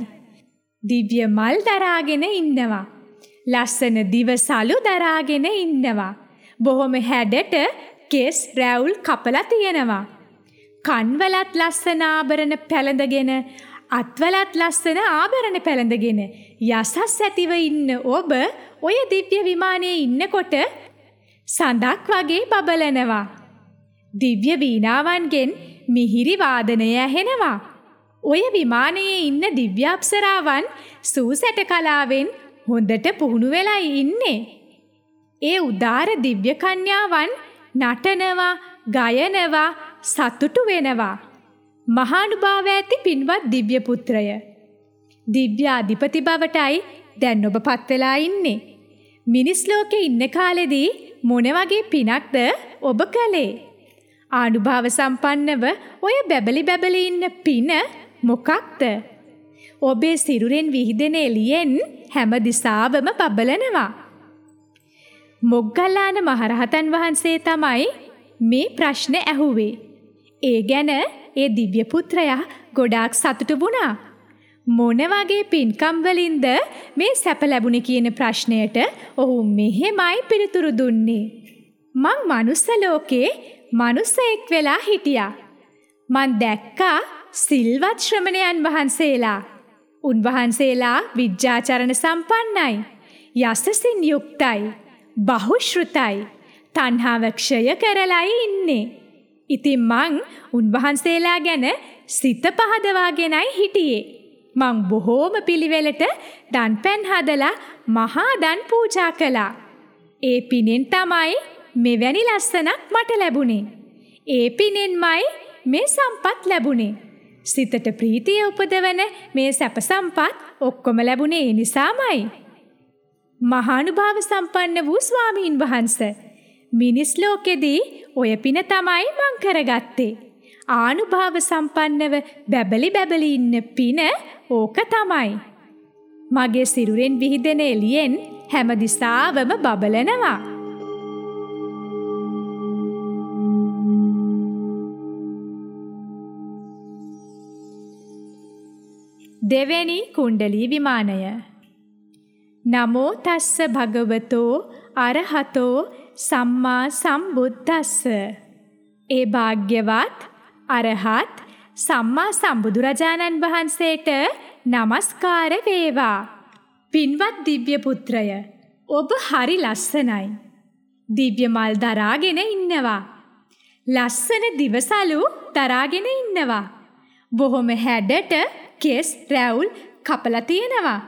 Speaker 1: දිව්‍ය මල් දරාගෙන ඉන්නවා. ලස්සන දිවසලු දරාගෙන ඉන්නවා. බොහොම හැඩට කෙස් රැවුල් කපලා තියෙනවා. කන්වලත් ලස්සන ආභරණ පැළඳගෙන අත්වලත් ලස්සන ආභරණ පැළඳගෙන යසස් ඇතිව ඉන්න ඔබ ඔය දිව්‍ය විමානයේ ඉන්නකොට සඳක් වගේ බබලනවා. දිව්‍ය වීණාවන්ගෙන් මිහිරි වාදනය ඇහෙනවා. ඔය විමානයේ ඉන්න දිව්‍ය අප්සරාවන් සූසැට කලාවෙන් හොඳට පුහුණු වෙලා ඉන්නේ. ඒ උදාර දිව්‍ය කන්‍යාවන් නටනවා, ගයනවා, සතුටු වෙනවා. මහානුභාව ඇති පින්වත් දිව්‍ය පුත්‍රය. දිව්‍ය අධිපති බවටයි දැන් ඔබ පත් වෙලා ඉන්නේ. මිනිස් ලෝකේ ඉන්න කාලෙදී මොන වගේ පිනක්ද ඔබ කළේ? ආනුභාව සම්පන්නව ඔය බැබලි බැබලි ඉන්න පින මොකක්ද? ඔබේ සිරුරෙන් විහිදෙන එළියෙන් හැම දිසාවම බබලනවා. මොග්ගල්ලාන මහරහතන් වහන්සේ තමයි මේ ප්‍රශ්න ඇහුවේ. ඒ ගැන ඒ දිව්‍ය පුත්‍රයා ගොඩාක් සතුටු වුණා. මොන වගේ පින්කම් වලින්ද මේ සැප ලැබුණේ කියන ප්‍රශ්නයට ඔහු මෙහෙමයි පිළිතුරු දුන්නේ. මං මනුස්ස ලෝකේ මනුස්සයෙක් වෙලා හිටියා. මං දැක්කා සිල්වත් ශ්‍රමණයන් වහන්සේලා. උන්වහන්සේලා විද්‍යාචරණ සම්පන්නයි. යසසින් යුක්තයි. බහුශ්ෘතයි. තණ්හාව ක්ෂය කරලයි ඉන්නේ. ඉතින් මං උන්වහන්සේලා ගැන සිත පහදවාගෙනයි හිටියේ. මං බොහෝම පිළිවෙලට දන්පැන් හදලා මහා දන් පූජා කළා. ඒ පිනෙන් තමයි මෙවැනි ලස්සනක් මට ලැබුණේ. ඒ පිනෙන්මයි මේ සම්පත් ලැබුණේ. සිතට ප්‍රීතිය උපදවන මේ සැප සම්පත් ඔක්කොම ලැබුණේ ඒ නිසාමයි. මහානුභාව සම්පන්න වූ ස්වාමීන් වහන්ස. මිනිස් ලෝකෙදී ඔය පින තමයි මං කරගත්තේ. ආනුභාව සම්පන්නව බැබලි බැබලි ඉන්න පින ඕක තමයි. මගේ සිරුරෙන් විහිදෙන එළියෙන් හැම දිසාවම බබලනවා. දෙවැනි කුණ්ඩලී විමානය නමෝ තස්ස භගවතෝ අරහතෝ සම්මා සම්බුද්දස්ස. ඒ භාග්‍යවත් අරහත් සම්මා සම්බුදුරජාණන් වහන්සේට নমස්කාර වේවා. පින්වත් දිව්‍ය පුත්‍රය ඔබ හරි ලස්සනයි. දිව්‍ය මල් දරාගෙන ඉන්නවා. ලස්සන දිවසලු දරාගෙන ඉන්නවා. බොහොම හැඩට කෙස් රැවුල් කපලා තියෙනවා.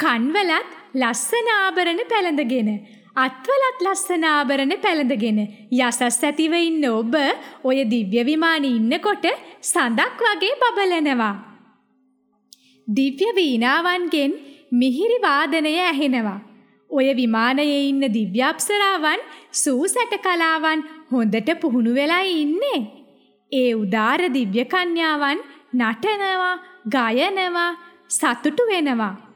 Speaker 1: කන්වලත් ලස්සන ආභරණ පැළඳගෙන අත්වලත් ලස්සන ආභරණ පැළඳගෙන යසස් ඇතිව ඉන්න ඔබ ඔය දිව්‍ය විමානේ ඉන්නකොට සඳක් වගේ බබලනවා. දිව්‍ය වීණාවන්ගෙන් මිහිරි වාදනය ඇහෙනවා. ඔය විමානයේ ඉන්න දිව්‍ය අප්සරාවන් සූසැට කලාවන් හොඳට පුහුණු වෙලා ඉන්නේ. ඒ උදාර දිව්‍ය කන්‍යාවන් නටනවා, ගයනවා, සතුටු වෙනවා.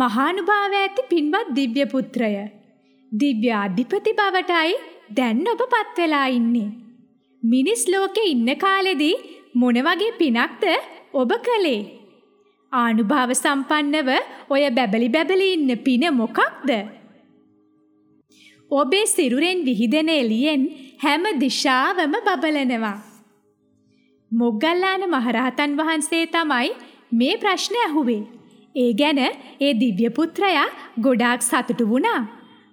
Speaker 1: මහානුභාව ඇති පින්වත් දිව්‍ය පුත්‍රය. දිව්‍ය අධිපති බවටයි දැන් ඔබ පත් වෙලා ඉන්නේ. මිනිස් ලෝකේ ඉන්න කාලෙදී මොන වගේ පිනක්ද ඔබ කළේ? ආනුභාව සම්පන්නව ඔය බැබලි බැබලි ඉන්න පින මොකක්ද? ඔබේ සිරුරෙන් විහිදෙන එළියෙන් හැම දිශාවම බබලනවා. මොග්ගල්ලාන මහරහතන් වහන්සේ තමයි මේ ප්‍රශ්නේ අහුවේ. ඒ ගැන ඒ දිව්‍ය පුත්‍රයා ගොඩාක් සතුටු වුණා.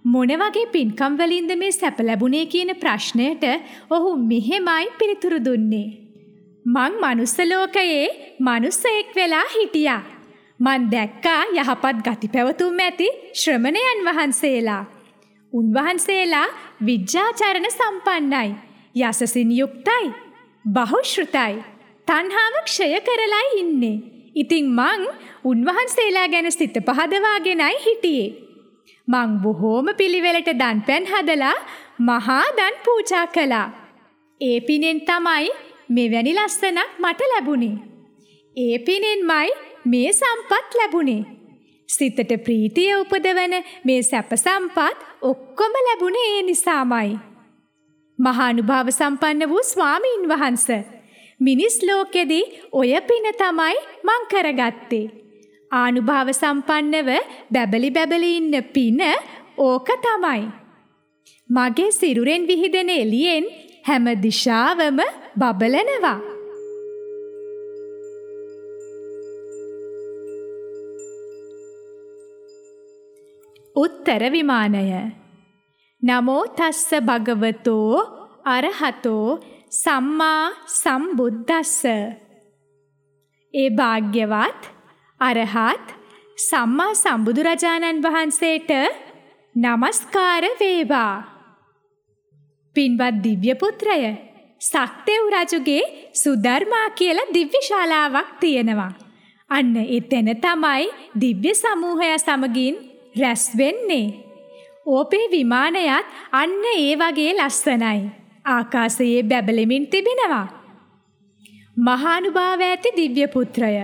Speaker 1: මොන වගේ පින්කම් වලින්ද මේ සැප ලැබුණේ කියන ප්‍රශ්නයට ඔහු මෙහෙමයි පිළිතුරු දුන්නේ. මං මනුස්ස ලෝකයේ මනුස්සයෙක් වෙලා හිටියා. මං දැක්කා යහපත් ගති පැවතුම් ඇති ශ්‍රමණයන් වහන්සේලා. උන්වහන්සේලා විද්‍යාචරණ සම්පන්නයි. යසසින් යුක්තයි. බහුශ්‍රතයි. තණ්හාව ක්ෂය කරලයි ඉන්නේ. ඉතින් මං උන්වහන්සේලා ගැන සිත පහදවාගෙනයි හිටියේ. මං බොහෝම පිළිවෙලට දන්පැන් හදලා මහා දන් පූජා කළා. ඒ පිනෙන් තමයි මෙවැනි ලස්සනක් මට ලැබුණේ. ඒ පිනෙන්මයි මේ සම්පත් ලැබුණේ. සිතට ප්‍රීතිය උපදවන මේ සැප සම්පත් ඔක්කොම ලැබුණේ ඒ නිසාමයි. මහානුභාව සම්පන්න වූ ස්වාමීන් වහන්ස. මිනිස් ලෝකෙදී ඔය පින තමයි මං කරගත්තේ. ආනුභාව සම්පන්නව බැබලි බැබලි ඉන්න පින ඕක තමයි. මගේ සිරුරෙන් විහිදෙන එළියෙන් හැම දිශාවම බබලනවා. උත්තර විමානය නමෝ තස්ස භගවතෝ අරහතෝ සම්මා සම්බුද්දස්ස ඒ භාග්‍යවත් අරහත් සම්මා සම්බුදුරජාණන් වහන්සේට নমස්කාර වේවා. පින්වත් දිව්‍ය පුත්‍රය සක්දෙව් රජුගේ සුධර්මා කියලා දිව්‍ය ශාලාවක් තියෙනවා. අන්න එතන තමයි දිව්‍ය සමූහය සමගින් රැස් වෙන්නේ. ඕපේ විමානයත් අන්න ඒ වගේ ලස්සනයි. ආකාශයේ බැබලෙමින් තිබෙනවා. මහානුභාව ඇති දිව්‍ය පුත්‍රය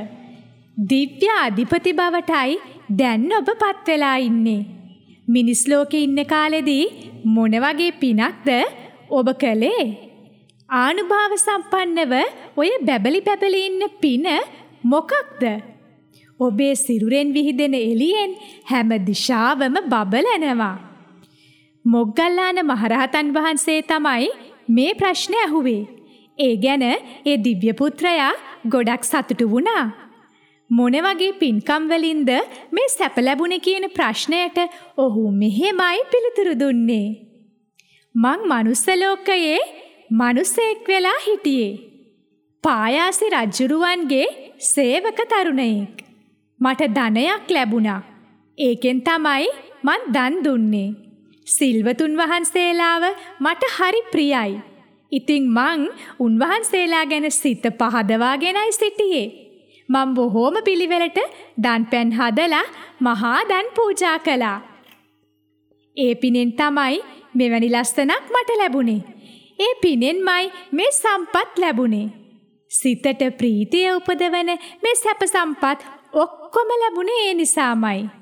Speaker 1: දිව්‍ය අධිපති බවටයි දැන් ඔබ පත් වෙලා ඉන්නේ. මිනිස් ලෝකේ ඉන්න කාලෙදී මොන වගේ පිනක්ද ඔබ කළේ? ආනුභාව සම්පන්නව ඔය බැබලි බැබලි ඉන්න පින මොකක්ද? ඔබේ සිරුරෙන් විහිදෙන එළියෙන් හැම දිශාවම බබලනවා. මොග්ගල්ලාන මහරහතන් වහන්සේ තමයි මේ ප්‍රශ්නේ අහුවේ. ඒ ගැන ඒ දිව්‍ය පුත්‍රයා ගොඩක් සතුටු වුණා. මොන වගේ පින්කම් වලින්ද මේ සැප ලැබුණේ කියන ප්‍රශ්නයට ඔහු මෙහෙමයි පිළිතුරු දුන්නේ. මං මනුස්ස ලෝකයේ මිනිසෙක් වෙලා හිටියේ. පායාසි රජුරුවන්ගේ සේවක තරුණයෙක්. මට ධනයක් ලැබුණා. ඒකෙන් තමයි මං දන් දුන්නේ. සිල්වතුන් වහන්සේලාව මට හරි ප්‍රියයි. ඉතින් මං උන්වහන්සේලා ගැන සිත පහදවාගෙනයි සිටියේ. මම බොහෝම පිළිවෙලට දන්පැන් හදලා මහා දන් පූජා කළා. ඒ පිනෙන් තමයි මෙවැනි ලස්සනක් මට ලැබුණේ. ඒ පිනෙන්මයි මේ සම්පත් ලැබුණේ. සිතට ප්‍රීතිය උපදවන මේ සැප සම්පත් ඔක්කොම ලැබුණේ ඒ නිසාමයි.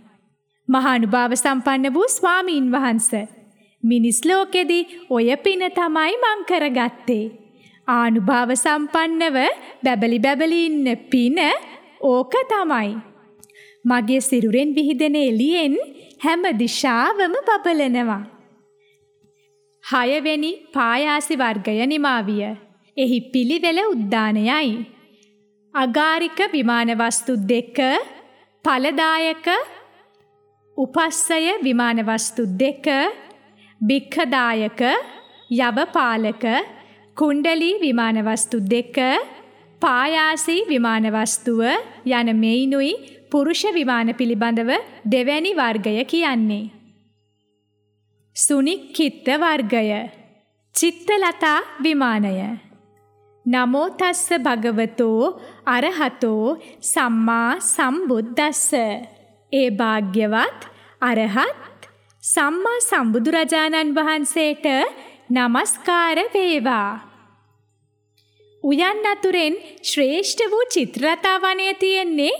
Speaker 1: මහානුභාව සම්පන්න වූ ස්වාමීන් වහන්සේ මිනිස් ලෝකෙදී ඔය පින තමයි මං කරගත්තේ. ආනුභාව සම්පන්නව බැබලි බැබලි ඉන්න පින ඕක තමයි. මගේ සිරුරෙන් විහිදෙන එළියෙන් හැම දිශාවම බබලනවා. හයවෙනි පායාසි වර්ගය නිමාවිය. එහි පිළිවෙල උද්දානයයි. අගාරික විමාන වස්තු දෙක ඵලදායක උපස්සය විමාන වස්තු දෙක භික්ඛදායක යවපාලක කුණ්ඩලී විමාන වස්තු දෙක පායාසී විමාන වස්තුව යන මෙයිනුයි පුරුෂ විමාන පිළිබඳව දෙවැනි වර්ගය කියන්නේ. සුනික්කිත්ත වර්ගය. චිත්තලතා විමානය. නමෝ තස්ස භගවතෝ අරහතෝ සම්මා සම්බුද්දස්ස. ඒ භාග්‍යවත් අරහත් සම්මා සම්බුදුරජාණන් වහන්සේට නමස්කාර වේවා. උයන් අතුරෙන් ශ්‍රේෂ්ඨ වූ චිත්‍රලතා වනය තියෙන්නේ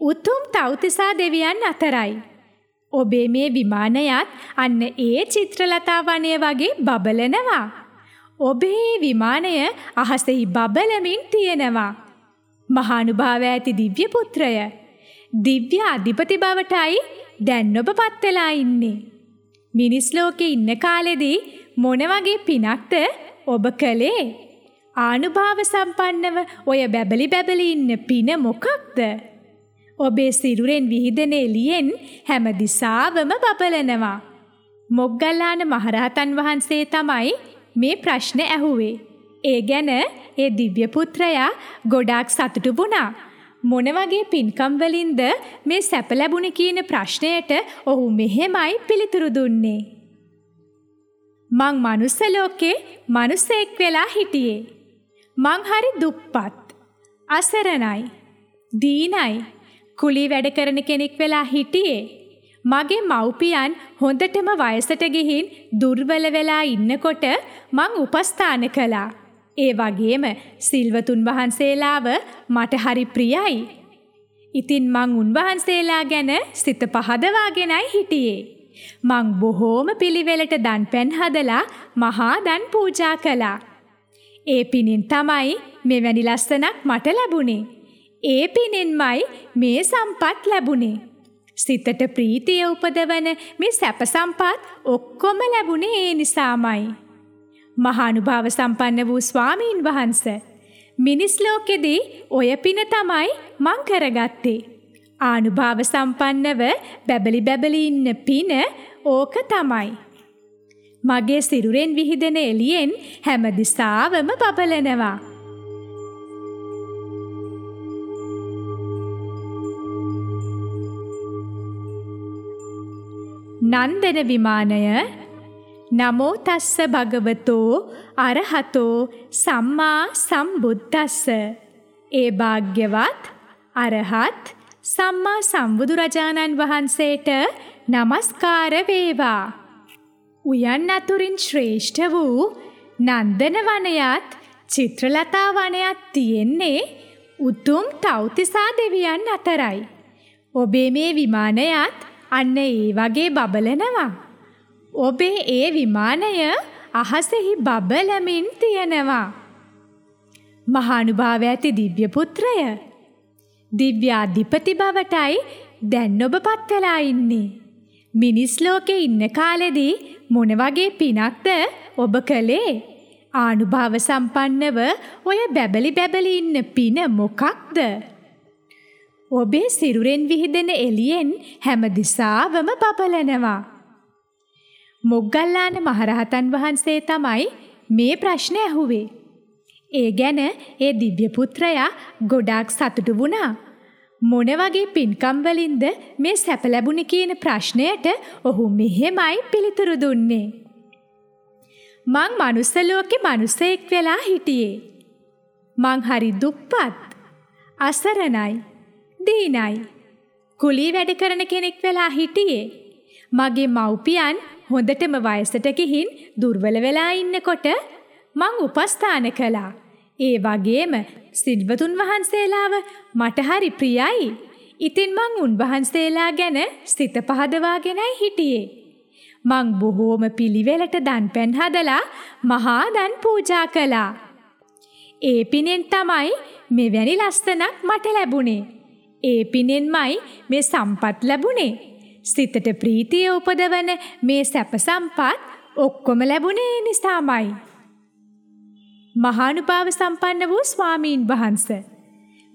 Speaker 1: උතුම් තව්තිසා දෙවියන් අතරයි. ඔබේ මේ විමානයත් අන්න ඒ චිත්‍රලතා වනය වගේ බබලනවා. ඔබේ විමානය අහසෙහි බබලමින් තියෙනවා. මහානුභාව ඇති දිව්‍ය පුත්‍රය. දිව්‍ය අධිපති බවටයි දැන් ඔබ පත් වෙලා ඉන්නේ. මිනිස් ලෝකේ ඉන්න කාලෙදී මොන වගේ පිනක්ද ඔබ කළේ? ආනුභාව සම්පන්නව ඔය බැබලි බැබලි ඉන්න පින මොකක්ද? ඔබේ සිරුරෙන් විහිදෙන එළියෙන් හැම දිසාවම බබලනවා. මොග්ගල්ලාන මහරහතන් වහන්සේ තමයි මේ ප්‍රශ්න ඇහුවේ. ඒ ගැන ඒ දිව්‍ය පුත්‍රයා ගොඩාක් සතුටු වුණා. මොන වගේ පින්කම් වලින්ද මේ සැප ලැබුණේ කියන ප්‍රශ්නයට ඔහු මෙහෙමයි පිළිතුරු දුන්නේ. මං මනුස්ස ලෝකේ මිනිසෙක් වෙලා හිටියේ. මං හරි දුප්පත්. අසරණයි. දීනයි. කුලී වැඩ කරන කෙනෙක් වෙලා හිටියේ. මගේ මව්පියන් හොඳටම වයසට ගිහින් දුර්වල වෙලා ඉන්නකොට මං උපස්ථාන කළා. ඒ වගේම සිල්වතුන් වහන්සේලාව මට හරි ප්‍රියයි. ඉතින් මං උන්වහන්සේලා ගැන සිත පහදවාගෙනයි හිටියේ. මං බොහෝම පිළිවෙලට දන් පැන් හදලා මහා දන් පූජා කළා. ඒ පිණින් තමයි මෙවැනි ලස්සනක් මට ලැබුණේ. ඒ පිණින්මයි මේ සම්පත් ලැබුණේ. සිතට ප්‍රීතිය උපදවන මේ සැප සම්පත් ඔක්කොම ලැබුණේ ඒ නිසාමයි. මහානුභාව සම්පන්න වූ ස්වාමීන් වහන්ස මිනිස් ලෝකෙදී ඔය පින තමයි මං කරගත්තේ. ආනුභාව සම්පන්නව බැබලි බැබලි ඉන්න පින ඕක තමයි. මගේ සිරුරෙන් විහිදෙන එළියෙන් හැම දිසාවම බබලනවා. නන්දන විමානය නමෝ තස්ස භගවතෝ අරහතෝ සම්මා සම්බුද්දස්ස. ඒ භාග්‍යවත් අරහත් සම්මා සම්බුදුරජාණන් වහන්සේට নমස්කාර වේවා. උයන් අතුරින් ශ්‍රේෂ්ඨ වූ නන්දන වනයත් චිත්‍රලතා වනයත් තියෙන්නේ උතුම් තෞතිසා දෙවියන් අතරයි. ඔබේ මේ විමානයත් අන්න ඒ වගේ බබලනවා. ඔබේ ඒ විමානය අහසෙහි බබලමින් තියෙනවා. මහානුභාව ඇති දිව්‍ය පුත්‍රය. දිව්‍ය අධිපති බවටයි දැන් ඔබ පත් වෙලා ඉන්නේ. මිනිස් ලෝකේ ඉන්න කාලෙදී මොන වගේ පිනක්ද ඔබ කළේ? ආනුභාව සම්පන්නව ඔය බැබලි බැබලි ඉන්න පින මොකක්ද? ඔබේ සිරුරෙන් විහිදෙන එළියෙන් හැම දිසාවම බබලනවා. මොග්ගල්ලාන මහරහතන් වහන්සේ තමයි මේ ප්‍රශ්න ඇහුවේ. ඒ ගැන ඒ දිව්‍ය පුත්‍රයා ගොඩාක් සතුටු වුණා. මොන වගේ පින්කම් වලින්ද මේ සැප ලැබුණේ කියන ප්‍රශ්නයට ඔහු මෙහෙමයි පිළිතුරු දුන්නේ. මං මනුස්ස ලෝකේ මිනිසෙක් වෙලා හිටියේ. මං හරි දුප්පත්. අසරණයි. දීනයි. කුලී වැඩ කරන කෙනෙක් වෙලා හිටියේ. මගේ මව්පියන් හොඳටම වයසට ගිහින් දුර්වල වෙලා ඉන්නකොට මං උපස්ථාන කළා. ඒ වගේම සිල්වතුන් වහන්සේලාව මට හරි ප්‍රියයි. ඉතින් මං උන්වහන්සේලා ගැන සිත පහදවාගෙනයි හිටියේ. මං බොහෝම පිළිවෙලට දන් පැන් හදලා මහා දන් පූජා කළා. ඒ පිනෙන් තමයි මෙවැනි ලස්සනක් මට ලැබුණේ. ඒ පිනෙන්මයි මේ සම්පත් ලැබුණේ. සිතට ප්‍රීතිය උපදවන මේ සැප සම්පත් ඔක්කොම ලැබුණේ නිසාමයි. මහානුභාව සම්පන්න වූ ස්වාමීන් වහන්ස.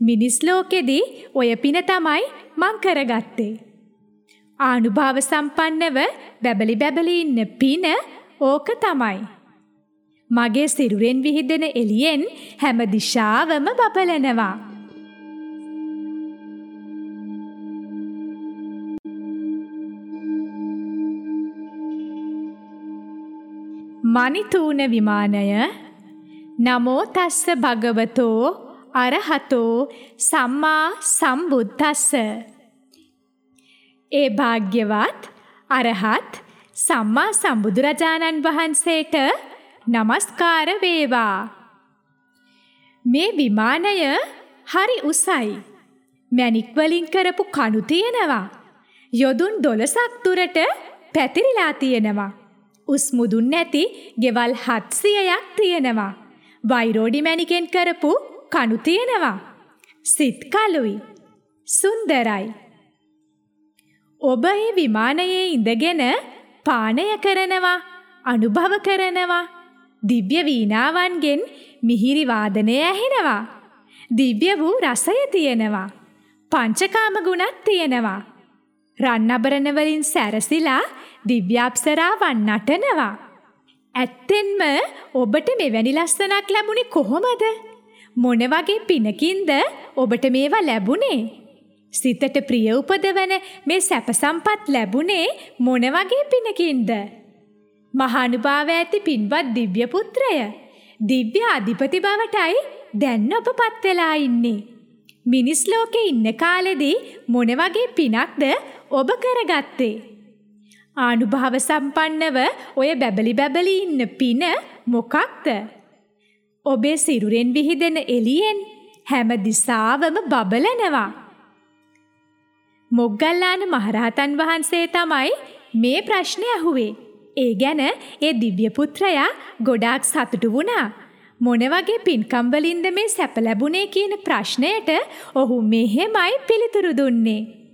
Speaker 1: මිනිස් ලෝකෙදී ඔය පින තමයි මං කරගත්තේ. ආනුභාව සම්පන්නව බැබලි බැබලි ඉන්න පින ඕක තමයි. මගේ සිරුරෙන් විහිදෙන එළියෙන් හැම දිශාවම බබලනවා. මනිතූන විමානය. නමෝ තස්ස භගවතෝ අරහතෝ සම්මා සම්බුද්දස්ස. ඒ භාග්‍යවත් අරහත් සම්මා සම්බුදුරජාණන් වහන්සේට নমස්කාර වේවා. මේ විමානය හරි උසයි. මැණික් වලින් කරපු කණු තියෙනවා. යොදුන් 12ක් දුරට පැතිරිලා තියෙනවා. උස් මුදුන් නැති ගෙවල් 700ක් තියෙනවා. වෛරෝඩි මැණිකෙන් කරපු කණු තියෙනවා. සිත් කලුයි. සුන්දරයි. ඔබ ඒ විමානයේ ඉඳගෙන පානය කරනවා, අනුභව කරනවා. දිව්‍ය වීණාවන්ගෙන් මිහිරි වාදනය ඇහෙනවා. දිව්‍ය වූ රසය තියෙනවා. පංචකාම ගුණත් තියෙනවා. රන්නබරණ වලින් සැරසිලා දිව්‍යාප්සරාවන් නටනවා. ඇත්තෙන්ම ඔබට මෙවැනි ලස්සනක් ලැබුණේ කොහොමද? මොන වගේ පිනකින්ද ඔබට මේවා ලැබුණේ? සිතට ප්‍රිය උපදවන මේ සැප සම්පත් ලැබුණේ මොන වගේ පිනකින්ද? මහානුභාව ඇති පින්වත් දිව්‍ය පුත්‍රය දිව්‍ය අධිපති බවටයි දැන් ඔබ පත් වෙලා ඉන්නේ. මිනිස් ලෝකේ ඉන්න කාලෙදී මොන වගේ පිනක්ද ඔබ කරගත්තේ? ආනුභාව සම්පන්නව ඔය බැබලි බැබලි ඉන්න පින මොකක්ද? ඔබේ සිරුරෙන් විහිදෙන එළියෙන් හැම දිසාවම බබලනවා. මොග්ගල්ලාන මහරහතන් වහන්සේ තමයි මේ ප්‍රශ්නේ අහුවේ. ඒ ගැන ඒ දිව්‍ය පුත්‍රයා ගොඩාක් සතුටු වුණා. මොන වගේ පින්කම් වලින්ද මේ සැප ලැබුණේ කියන ප්‍රශ්නයට ඔහු මෙහෙමයි පිළිතුරු දුන්නේ.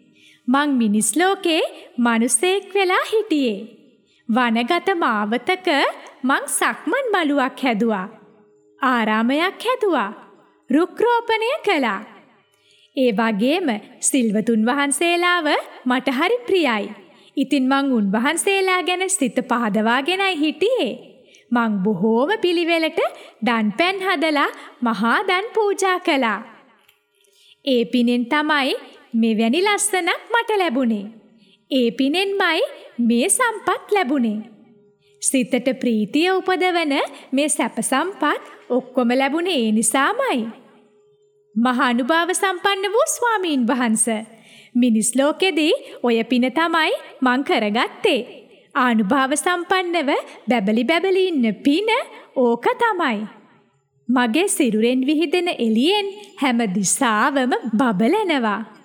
Speaker 1: මං මිනිස් ලෝකේ මිනිසෙක් වෙලා හිටියේ. වනගත මාවතක මං සක්මන් මළුවක් හැදුවා. ආරාමයක් හැදුවා. රුක් රෝපණය කළා. ඒ වගේම සිල්වතුන් වහන්සේලාව මට හරි ප්‍රියයි. ඉතින් මං උන්වහන්සේලා ගැන සිත පහදවාගෙනයි හිටියේ. මං බොහෝම පිළිවෙලට දන්පැන් හදලා මහා දන් පූජා කළා. ඒ පිනෙන් තමයි මෙවැනි ලස්සනක් මට ලැබුණේ. ඒ පිනෙන්මයි මේ සම්පත් ලැබුණේ. සිතට ප්‍රීතිය උපදවන මේ සැප සම්පත් ඔක්කොම ලැබුණේ ඒ නිසාමයි. මහා අනුභව සම්පන්න වූ ස්වාමීන් වහන්සේ මිනිස් ලෝකෙදී ඔය පින තමයි මං කරගත්තේ. ආනුභාව සම්පන්නව බැබලි බැබලි ඉන්න පින ඕක තමයි. මගේ සිරුරෙන් විහිදෙන එළියෙන් හැම දිසාවම බබලනවා.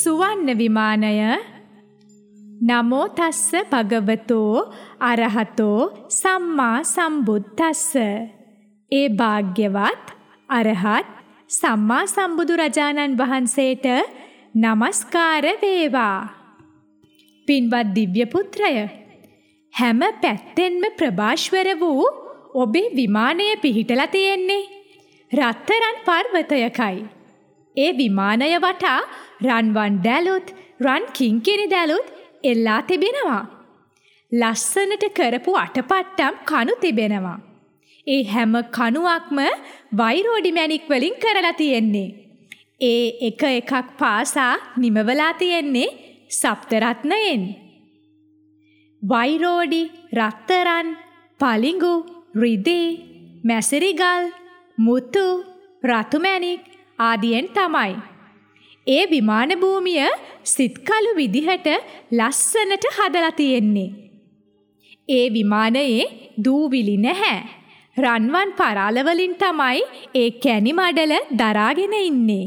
Speaker 1: සුවන්න විමානය. නමෝ තස්ස භගවතෝ අරහතෝ සම්මා සම්බුද්දස්ස. ඒ භාග්‍යවත් අරහත් සම්මා සම්බුදු රජාණන් වහන්සේට নমස්කාර වේවා. පින්වත් දිව්‍ය පුත්‍රය හැම පැත්තෙන්ම ප්‍රභාෂ්වර වූ ඔබේ විමානය පිහිටලා තියෙන්නේ රත්තරන් පර්වතයකයි. ඒ විමානය වටා රන්වන් දැලුත් රන් කිංකිණි දැලුත් එල්ලා තිබෙනවා. ලස්සනට කරපු අටපට්ටම් කණු තිබෙනවා. ඒ හැම කණුවක්ම වෛරෝඩි මැණික් වලින් කරලා තියෙන්නේ. ඒ එක එකක් පාසා නිමවලා තියෙන්නේ සප්තරත්නයෙන්. වෛරෝඩි, රත්තරන්, පලිඟු, රිදී, මැසිරිගල්, මුතු, රතු මැණික් ආදියෙන් තමයි. ඒ විමාන භූමිය සිත්කලු විදිහට ලස්සනට හදලා තියෙන්නේ. ඒ විමානයේ දූවිලි නැහැ. රන්වන් පරාල වලින් තමයි ඒ කැණි මඩල දරාගෙන ඉන්නේ.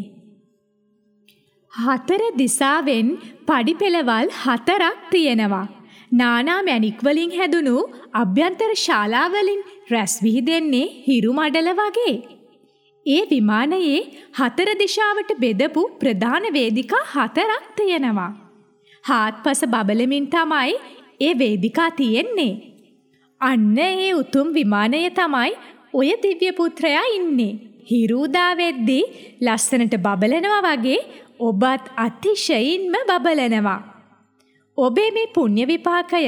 Speaker 1: හතර දිසාවෙන් පඩිපෙළවල් හතරක් තියෙනවා. නානා මැණික් වලින් හැදුණු අභ්‍යන්තර ශාලාවලින් රැස් විහිදෙන්නේ හිරු මඩල වගේ. ඒ විමානයේ හතර දිශාවට බෙදපු ප්‍රධාන වේදිකා හතරක් තියෙනවා. හාත්පස බබලමින් තමයි ඒ වේදිකා තියෙන්නේ. අන්න ඒ උතුම් විමානය තමයි ඔය දිව්‍ය පුත්‍රයා ඉන්නේ. හිරූදා වෙද්දී ලස්සනට බබලනවා වගේ ඔබත් අතිශයින්ම බබලනවා. ඔබේ මේ පුණ්‍ය විපාකය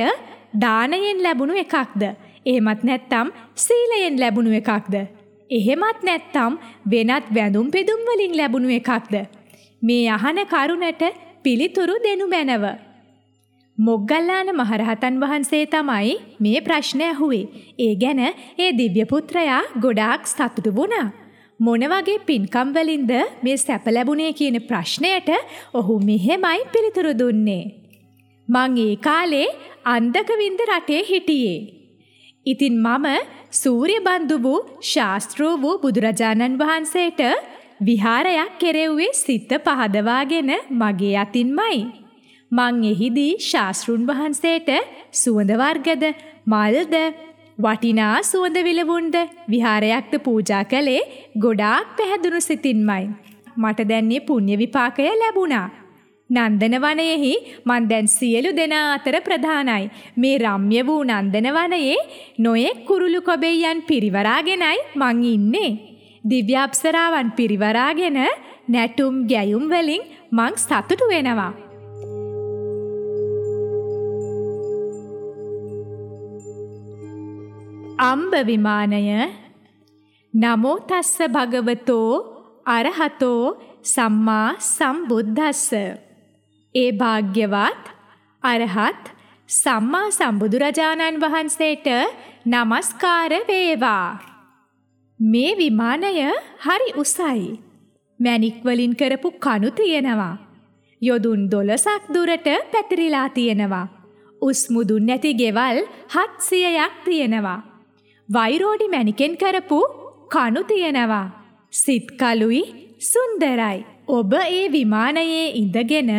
Speaker 1: දානයෙන් ලැබුණු එකක්ද? එහෙමත් නැත්නම් සීලයෙන් ලැබුණු එකක්ද? එහෙමත් නැත්තම් වෙනත් වැඳුම් පෙදුම් වලින් ලැබුණු එකක්ද? මේ අහන කරුණට පිළිතුරු දෙනු මැනව. මොග්ගල්ලාන මහරහතන් වහන්සේ තමයි මේ ප්‍රශ්නය ඇහුවේ. ඒ ගැන ඒ දිව්‍ය පුත්‍රයා ගොඩාක් සතුටු වුණා. මොන වගේ පින්කම් වලින්ද මේ සැප ලැබුණේ කියන ප්‍රශ්නයට ඔහු මෙහෙමයි පිළිතුරු දුන්නේ. මං ඒ කාලේ අන්දකවින්ද රටේ හිටියේ. ඉතින් මම සූර්ය බන්දු වූ ශාස්ත්‍රෝ වූ බුදුරජාණන් වහන්සේට විහාරයක් කෙරෙව්වේ සිත පහදවාගෙන මගේ අතින්මයි. මං එහිදී ශාස්ත්‍රුන් වහන්සේට සුවඳ වර්ගද මල්ද වටිනා සුවඳ විලවුන්ද විහාරයක්ද පූජා කළේ ගොඩාක් පැහැදුණු සිතින්මයි. මට දැන්නේ පුණ්‍ය විපාකය ලැබුණා. නන්දන වනයෙහි මන් දැන් සියලු දෙනා අතර ප්‍රධානයි. මේ රම්‍ය වූ නන්දන වනයේ නොයෙක් කුරුළු කොබෙයන් පිරිවරාගෙනයි මං ඉන්නේ. දිව්‍ය අප්සරාවන් පිරිවරාගෙන නැටුම් ගැයුම් වලින් මං සතුටු වෙනවා. අම්බ විමානය නමෝ තස්ස භගවතෝ අරහතෝ සම්මා සම්බුද්දස්ස ඒ භාග්‍යවත් අරහත් සම්මා සම්බුදුරජාණන් වහන්සේට নমස්කාර වේවා. මේ විමානය හරි උසයි. මැණික් වලින් කරපු කණු තියෙනවා. යොදුන් 12ක් දුරට පැතිරිලා තියෙනවා. උස් මුදුන් නැති ගෙවල් 700ක් තියෙනවා. වෛරෝඩි මැණිකෙන් කරපු කණු තියෙනවා. සිත් කළුයි සුන්දරයි. ඔබ ඒ විමානයේ ඉඳගෙන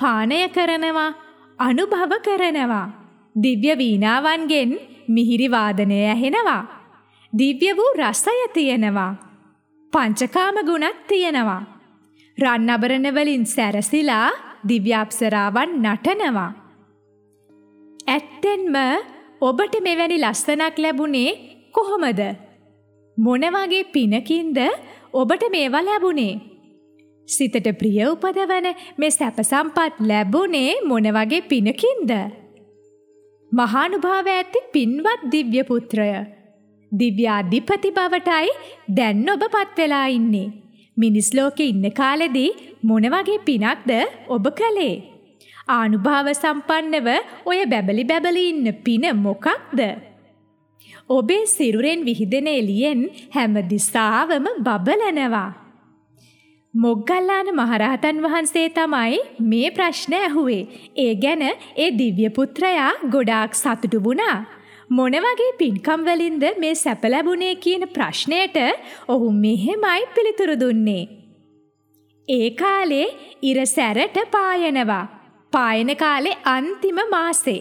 Speaker 1: පානය කරනවා අනුභව කරනවා. දිව්‍ය වීණාවන්ගෙන් මිහිරි වාදනය ඇහෙනවා. දිව්‍ය වූ රසය තියෙනවා. පංචකාම ගුණත් තියෙනවා. රන් අබරණ වලින් සැරසිලා දිව්‍ය අප්සරාවන් නටනවා. ඇත්තෙන්ම ඔබට මෙවැනි ලස්සනක් ලැබුණේ කොහොමද? මොන වගේ පිනකින්ද ඔබට මේවා ලැබුණේ? සිතට ප්‍රිය උපදවන මේ සැප සම්පත් ලැබුණේ මොන වගේ පිනකින්ද? මහානුභාව ඇති පින්වත් දිව්‍ය පුත්‍රය. දිව්‍ය අධිපති බවටයි දැන් ඔබ පත් වෙලා ඉන්නේ. මිනිස් ලෝකේ ඉන්න කාලෙදී මොන වගේ පිනක්ද ඔබ කළේ? ආනුභාව සම්පන්නව ඔය බැබලි බැබලි ඉන්න පින මොකක්ද? ඔබේ සිරුරෙන් විහිදෙන එළියෙන් හැම දිසාවම බබලනවා. මොග්ගල්ලාන මහරහතන් වහන්සේ තමයි මේ ප්‍රශ්න ඇහුවේ. ඒ ගැන ඒ දිව්‍ය පුත්‍රයා ගොඩාක් සතුටු වුණා. මොන වගේ පින්කම් වලින්ද මේ සැප ලැබුණේ කියන ප්‍රශ්නයට ඔහු මෙහෙමයි පිළිතුරු දුන්නේ. ඒ කාලේ ඉර සැරට පායනවා. පායන කාලේ අන්තිම මාසේ.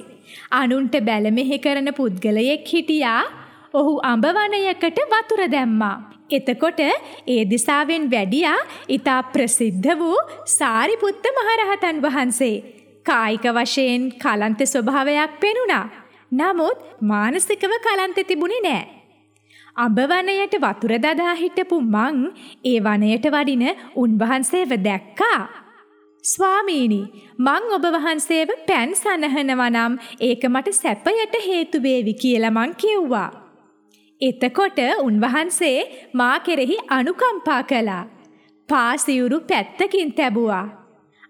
Speaker 1: අනුන්ට බැල මෙහෙ කරන පුද්ගලයෙක් හිටියා. ඔහු අඹ වනයකට වතුර දැම්මා. එතකොට ඒ දිසාවෙන් වැඩියා ඊතා ප්‍රසිද්ධ වූ සාරිපුත්ත මහරහතන් වහන්සේ. කායික වශයෙන් කලන්ත ස්වභාවයක් පෙනුණා. නමුත් මානසිකව කලන්ත තිබුණේ නෑ. අඹ වනයට වතුර දදා හිටපු මං ඒ වනයට වඩින උන්වහන්සේව දැක්කා. ස්වාමීනි මං ඔබ වහන්සේව පැන් සනහනවා නම් ඒක මට සැපයට හේතු වේවි කියලා මං කිව්වා. එතකොට උන්වහන්සේ මා කෙරෙහි අනුකම්පා කළා. පාසියුරු පැත්තකින් තැබුවා.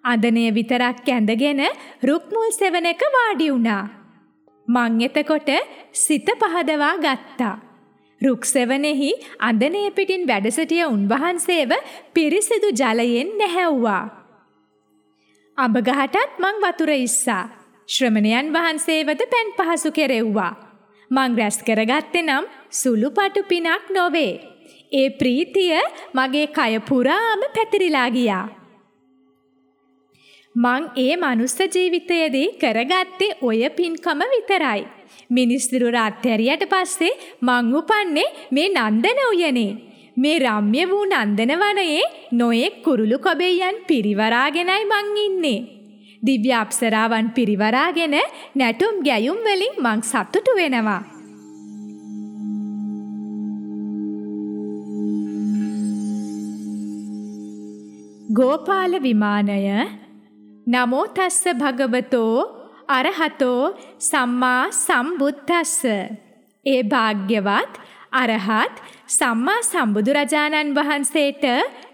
Speaker 1: අඳනය විතරක් ඇඳගෙන රුක්මුල් සෙවණක වාඩි වුණා. මං එතකොට සිත පහදවා ගත්තා. රුක් සෙවණෙහි අඳනය පිටින් වැඩ සිටිය උන්වහන්සේව පිරිසිදු ජලයෙන් නැහැව්වා. අඹ ගහටත් මං වතුර ඉස්සා. ශ්‍රමණයන් වහන්සේවද පෙන් පහසු කෙරෙව්වා. මං රැස් කරගත්තේ නම් සුළුපටු පිනක් නොවේ. ඒ ප්‍රීතිය මගේ කය පුරාම පැතිරිලා ගියා. මං ඒ මනුස්ස ජීවිතයේදී කරගත්තේ ඔය පින්කම විතරයි. මිනිස්තිරු රාත්‍රියට පස්සේ මං උපන්නේ මේ නන්දන උයනේ. මේ රම්‍ය වූ නන්දන වනයේ නොයෙක් කුරුළු කොබෙයන් පිරිවරාගෙනයි මං ඉන්නේ. දිව්‍ය අප්සරාවන් පිරිවරාගෙන නැටුම් ගැයුම් වලින් මං සතුටු වෙනවා. ගෝපාල විමානය නමෝ තස්ස භගවතෝ අරහතෝ සම්මා සම්බුද්දස්ස ඒ භාග්‍යවත් අරහත් සම්මා සම්බුදුරජාණන් වහන්සේට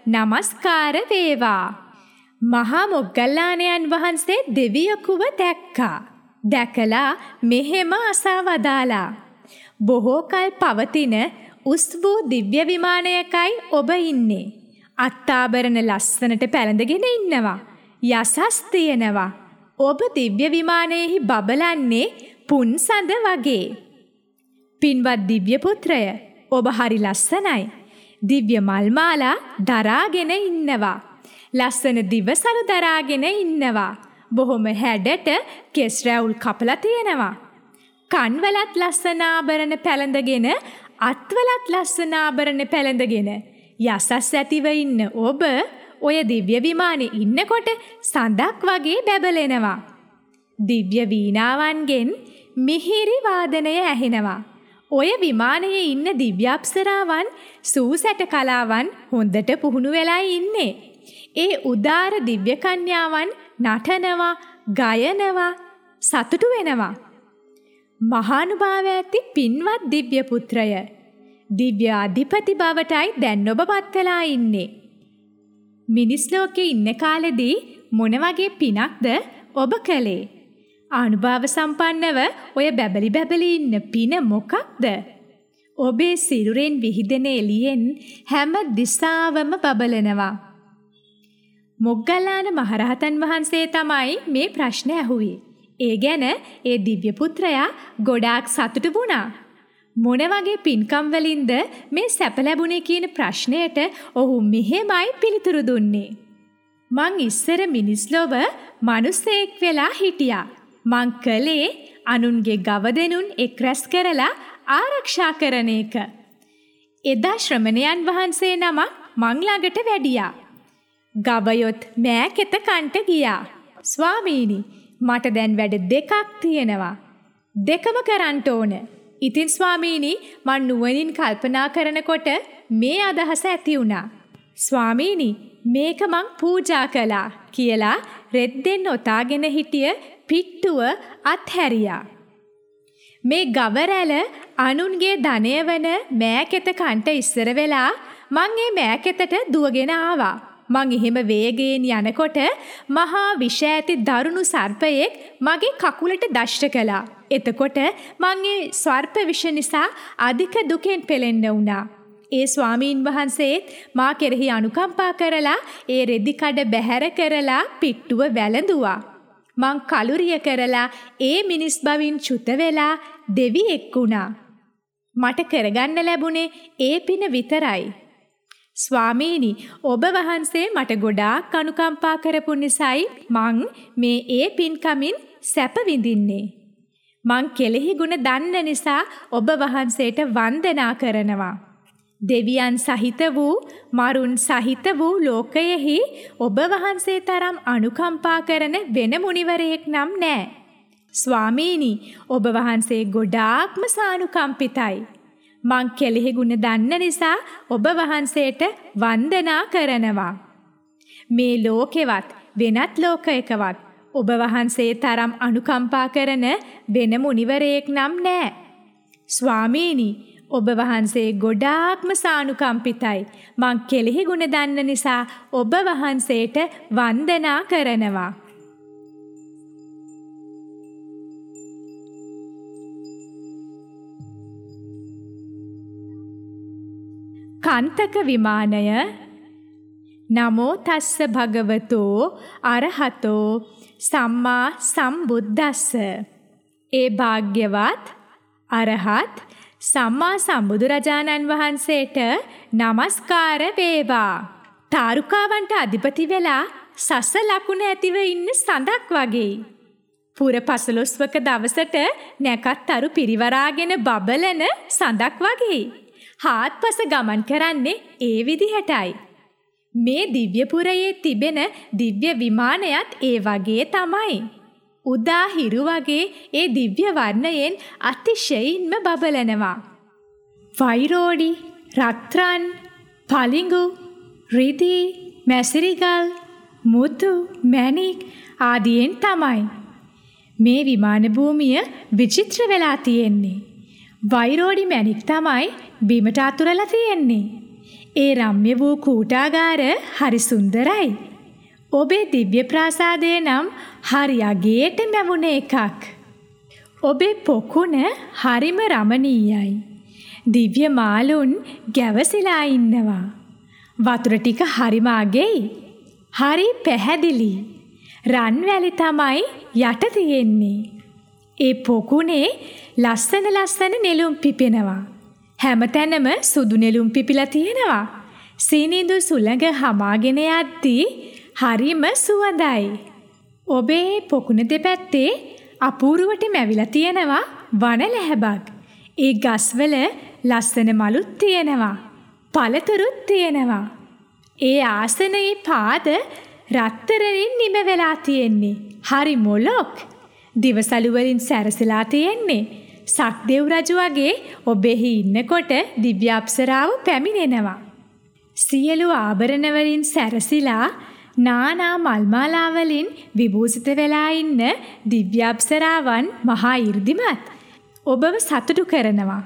Speaker 1: নমස්කාර වේවා. මහා මොග්ගල්ලාණන් වහන්සේ දෙවියෙකුව දැක්කා. දැකලා මෙහෙම අසා වදාලා. බොහෝ කල් පවතින උස් වූ දිව්‍ය විමානයකයි ඔබ ඉන්නේ. අත්තාබරණ ලස්සනට පැළඳගෙන ඉන්නවා. යසස් තියෙනවා. ඔබ දිව්‍ය විමානයේහි බබලන්නේ පුන් සඳ වගේ. පින්වත් දිව්‍ය පුත්‍රය ඔබ හරි ලස්සනයි. දිව්‍ය මල්මාලා දරාගෙන ඉන්නවා. ලස්සන දිවසරු දරාගෙන ඉන්නවා. බොහොම හැඩට කෙස් රැවුල් කපලා තියෙනවා. කන්වලත් ලස්සන ආභරණ පැළඳගෙන අත්වලත් ලස්සන ආභරණ පැළඳගෙන යසස් ඇතිව ඉන්න ඔබ ඔය දිව්‍ය විමානේ ඉන්නකොට සඳක් වගේ බැබලෙනවා. දිව්‍ය වීණාවන්ගෙන් මිහිරි වාදනය ඇහෙනවා. ඔය විමානයේ ඉන්න දිව්‍ය අප්සරාවන් සූසැට කලාවන් හොඳට පුහුණු වෙලා ඉන්නේ. ඒ උදාර දිව්‍ය කන්‍යාවන් නටනවා, ගයනවා, සතුටු වෙනවා. මහානුභාව ඇති පින්වත් දිව්‍ය පුත්‍රය. දිව්‍ය අධිපති බවටයි දැන් ඔබ පත් වෙලා ඉන්නේ. මිනිස් ලෝකේ ඉන්න කාලෙදී මොන වගේ පිනක්ද ඔබ කළේ? අනුභව සම්පන්නව ඔය බැබලි බැබලි ඉන්න පින මොකක්ද? ඔබේ සිරුරෙන් විහිදෙන එළියෙන් හැම දිසාවම බබලනවා. මොග්ගල්ලාන මහරහතන් වහන්සේ තමයි මේ ප්‍රශ්නේ ඇහුවේ. ඒ ගැන ඒ දිව්‍ය පුත්‍රයා ගොඩාක් සතුටු වුණා. මොන වගේ පින්කම් වලින්ද මේ සැප ලැබුණේ කියන ප්‍රශ්නයට ඔහු මෙහෙමයි පිළිතුරු දුන්නේ. මං ඉස්සර මිනිස් ලොව මිනිසෙක් වෙලා හිටියා. මං කළේ අනුන්ගේ ගවදෙනුන් එක් රැස් කරලා ආරක්ෂා කරන එක. එදා ශ්‍රමණයන් වහන්සේ නමක් මං ළඟට වැඩියා. ගවයොත් මෑකෙත කන්ට ගියා. ස්වාමීනි මට දැන් වැඩ දෙකක් තියෙනවා. දෙකම කරන්න ඕන. ඉතින් ස්වාමීනි මං නුවණින් කල්පනා කරනකොට මේ අදහස ඇති වුණා. ස්වාමීනි මේක මං පූජා කළා කියලා රෙද්දෙන් ඔතාගෙන හිටිය පිට්ටුව අත්හැරියා. මේ ගවරැල අනුන්ගේ ධනය වන මෑකෙත කන්ට ඉස්සර වෙලා මං ඒ මෑකෙතට දුවගෙන ආවා. මං එහෙම වේගයෙන් යනකොට මහා විෂ ඇති දරුණු සර්පයෙක් මගේ කකුලට දෂ්ට කළා. එතකොට මං ඒ ස්වර්ප විෂ නිසා අධික දුකෙන් පෙළෙන්න වුණා. ඒ ස්වාමීන් වහන්සේත් මා කෙරෙහි අනුකම්පා කරලා ඒ රෙදි කඩ බැහැර කරලා පිට්ටුව වැළඳුවා. මං කලුරිය කරලා ඒ මිනිස් බවින් චුත වෙලා දෙවියෙක් වුණා. මට කරගන්න ලැබුණේ ඒ පින විතරයි. ස්වාමීනි ඔබ වහන්සේ මට ගොඩාක් අනුකම්පා කරපු නිසායි මං මේ ඒ පින්කමින් සැප විඳින්නේ. මං කෙලෙහි ගුණ දන්න නිසා ඔබ වහන්සේට වන්දනා කරනවා. දෙවියන් සහිත වූ මරුන් සහිත වූ ලෝකයෙහි ඔබ වහන්සේ තරම් අනුකම්පා කරන වෙන මුනිවරයෙක් නම් නෑ. ස්වාමීනි ඔබ වහන්සේ ගොඩාක්ම සානුකම්පිතයි. මං කෙලෙහි ගුණ දන්න නිසා ඔබ වහන්සේට වන්දනා කරනවා. මේ ලෝකෙවත් වෙනත් ලෝකයකවත් ඔබ වහන්සේ තරම් අනුකම්පා කරන වෙන මුනිවරයෙක් නම් නෑ. ස්වාමීනි ඔබ වහන්සේ ගොඩාක්ම සානුකම්පිතයි. මං කෙලෙහි ගුණ දන්න නිසා ඔබ වහන්සේට වන්දනා කරනවා. කන්තක විමානය. නමෝ තස්ස භගවතෝ අරහතෝ සම්මා සම්බුද්දස්ස. ඒ භාග්‍යවත් අරහත් සම්මා සම්බුදුරජාණන් වහන්සේට নমස්කාර වේවා. තාරුකාවන්ට අධිපති වෙලා සස ලකුණ ඇතිව ඉන්න සඳක් වගේ. පුර පසළොස්වක දවසට නැකත් තරු පිරිවරාගෙන බබලන සඳක් වගේ. හාත්පස ගමන් කරන්නේ ඒ විදිහටයි. මේ දිව්‍යපුරයේ තිබෙන දිව්‍ය විමානයත් ඒ වගේ තමයි. උදා හිරු වගේ ඒ දිව්‍ය වර්ණයෙන් අතිශයින්ම බබලනවා. වෛරෝඩි, රත්රන්, පලිඟු, රිදී, මැසිරිගල්, මුතු, මැණික් ආදියෙන් තමයි. මේ විමාන භූමිය විචිත්‍ර වෙලා තියෙන්නේ. වෛරෝඩි මැණික් තමයි බිමට අතුරලා තියෙන්නේ. ඒ රම්‍ය වූ කූටාගාර හරි සුන්දරයි. ඔබේ දිව්‍ය ප්‍රාසාදය නම් හරි අගේට නැමුණ එකක්. ඔබේ පොකුණ හරිම රමණීයයි. දිව්‍ය මාළුන් ගැවසිලා ඉන්නවා. වතුර ටික හරිම අගෙයි. හරි පැහැදිලි. රන් වැලි තමයි යට තියෙන්නේ. ඒ පොකුණේ ලස්සන ලස්සන නෙළුම් පිපෙනවා. හැමතැනම සුදු නෙළුම් පිපිලා තියෙනවා. සීනිඳු සුළඟ හමාගෙන යද්දී හරිම සුවඳයි. ඔබේ පොකුණ දෙපැත්තේ අපූරුවට මැවිලා තියෙනවා වන ලැහැබක්. ඒ ගස්වල ලස්සන මලුත් තියෙනවා. පළතුරුත් තියෙනවා. ඒ ආසනයේ පාද රත්තරනින් නිම වෙලා තියෙන්නේ. හරි මොලොක්. දිවසලු වලින් සැරසලා තියෙන්නේ. සක්දෙව් රජු වගේ ඔබෙහි ඉන්නකොට දිව්‍ය අප්සරාව පැමිණෙනවා. සියලු ආභරණ වලින් සැරසිලා නානා මල්මාලා වලින් විභූෂිත වෙලා ඉන්න දිව්‍ය අප්සරාවන් මහා 이르දිමත් ඔබව සතුටු කරනවා.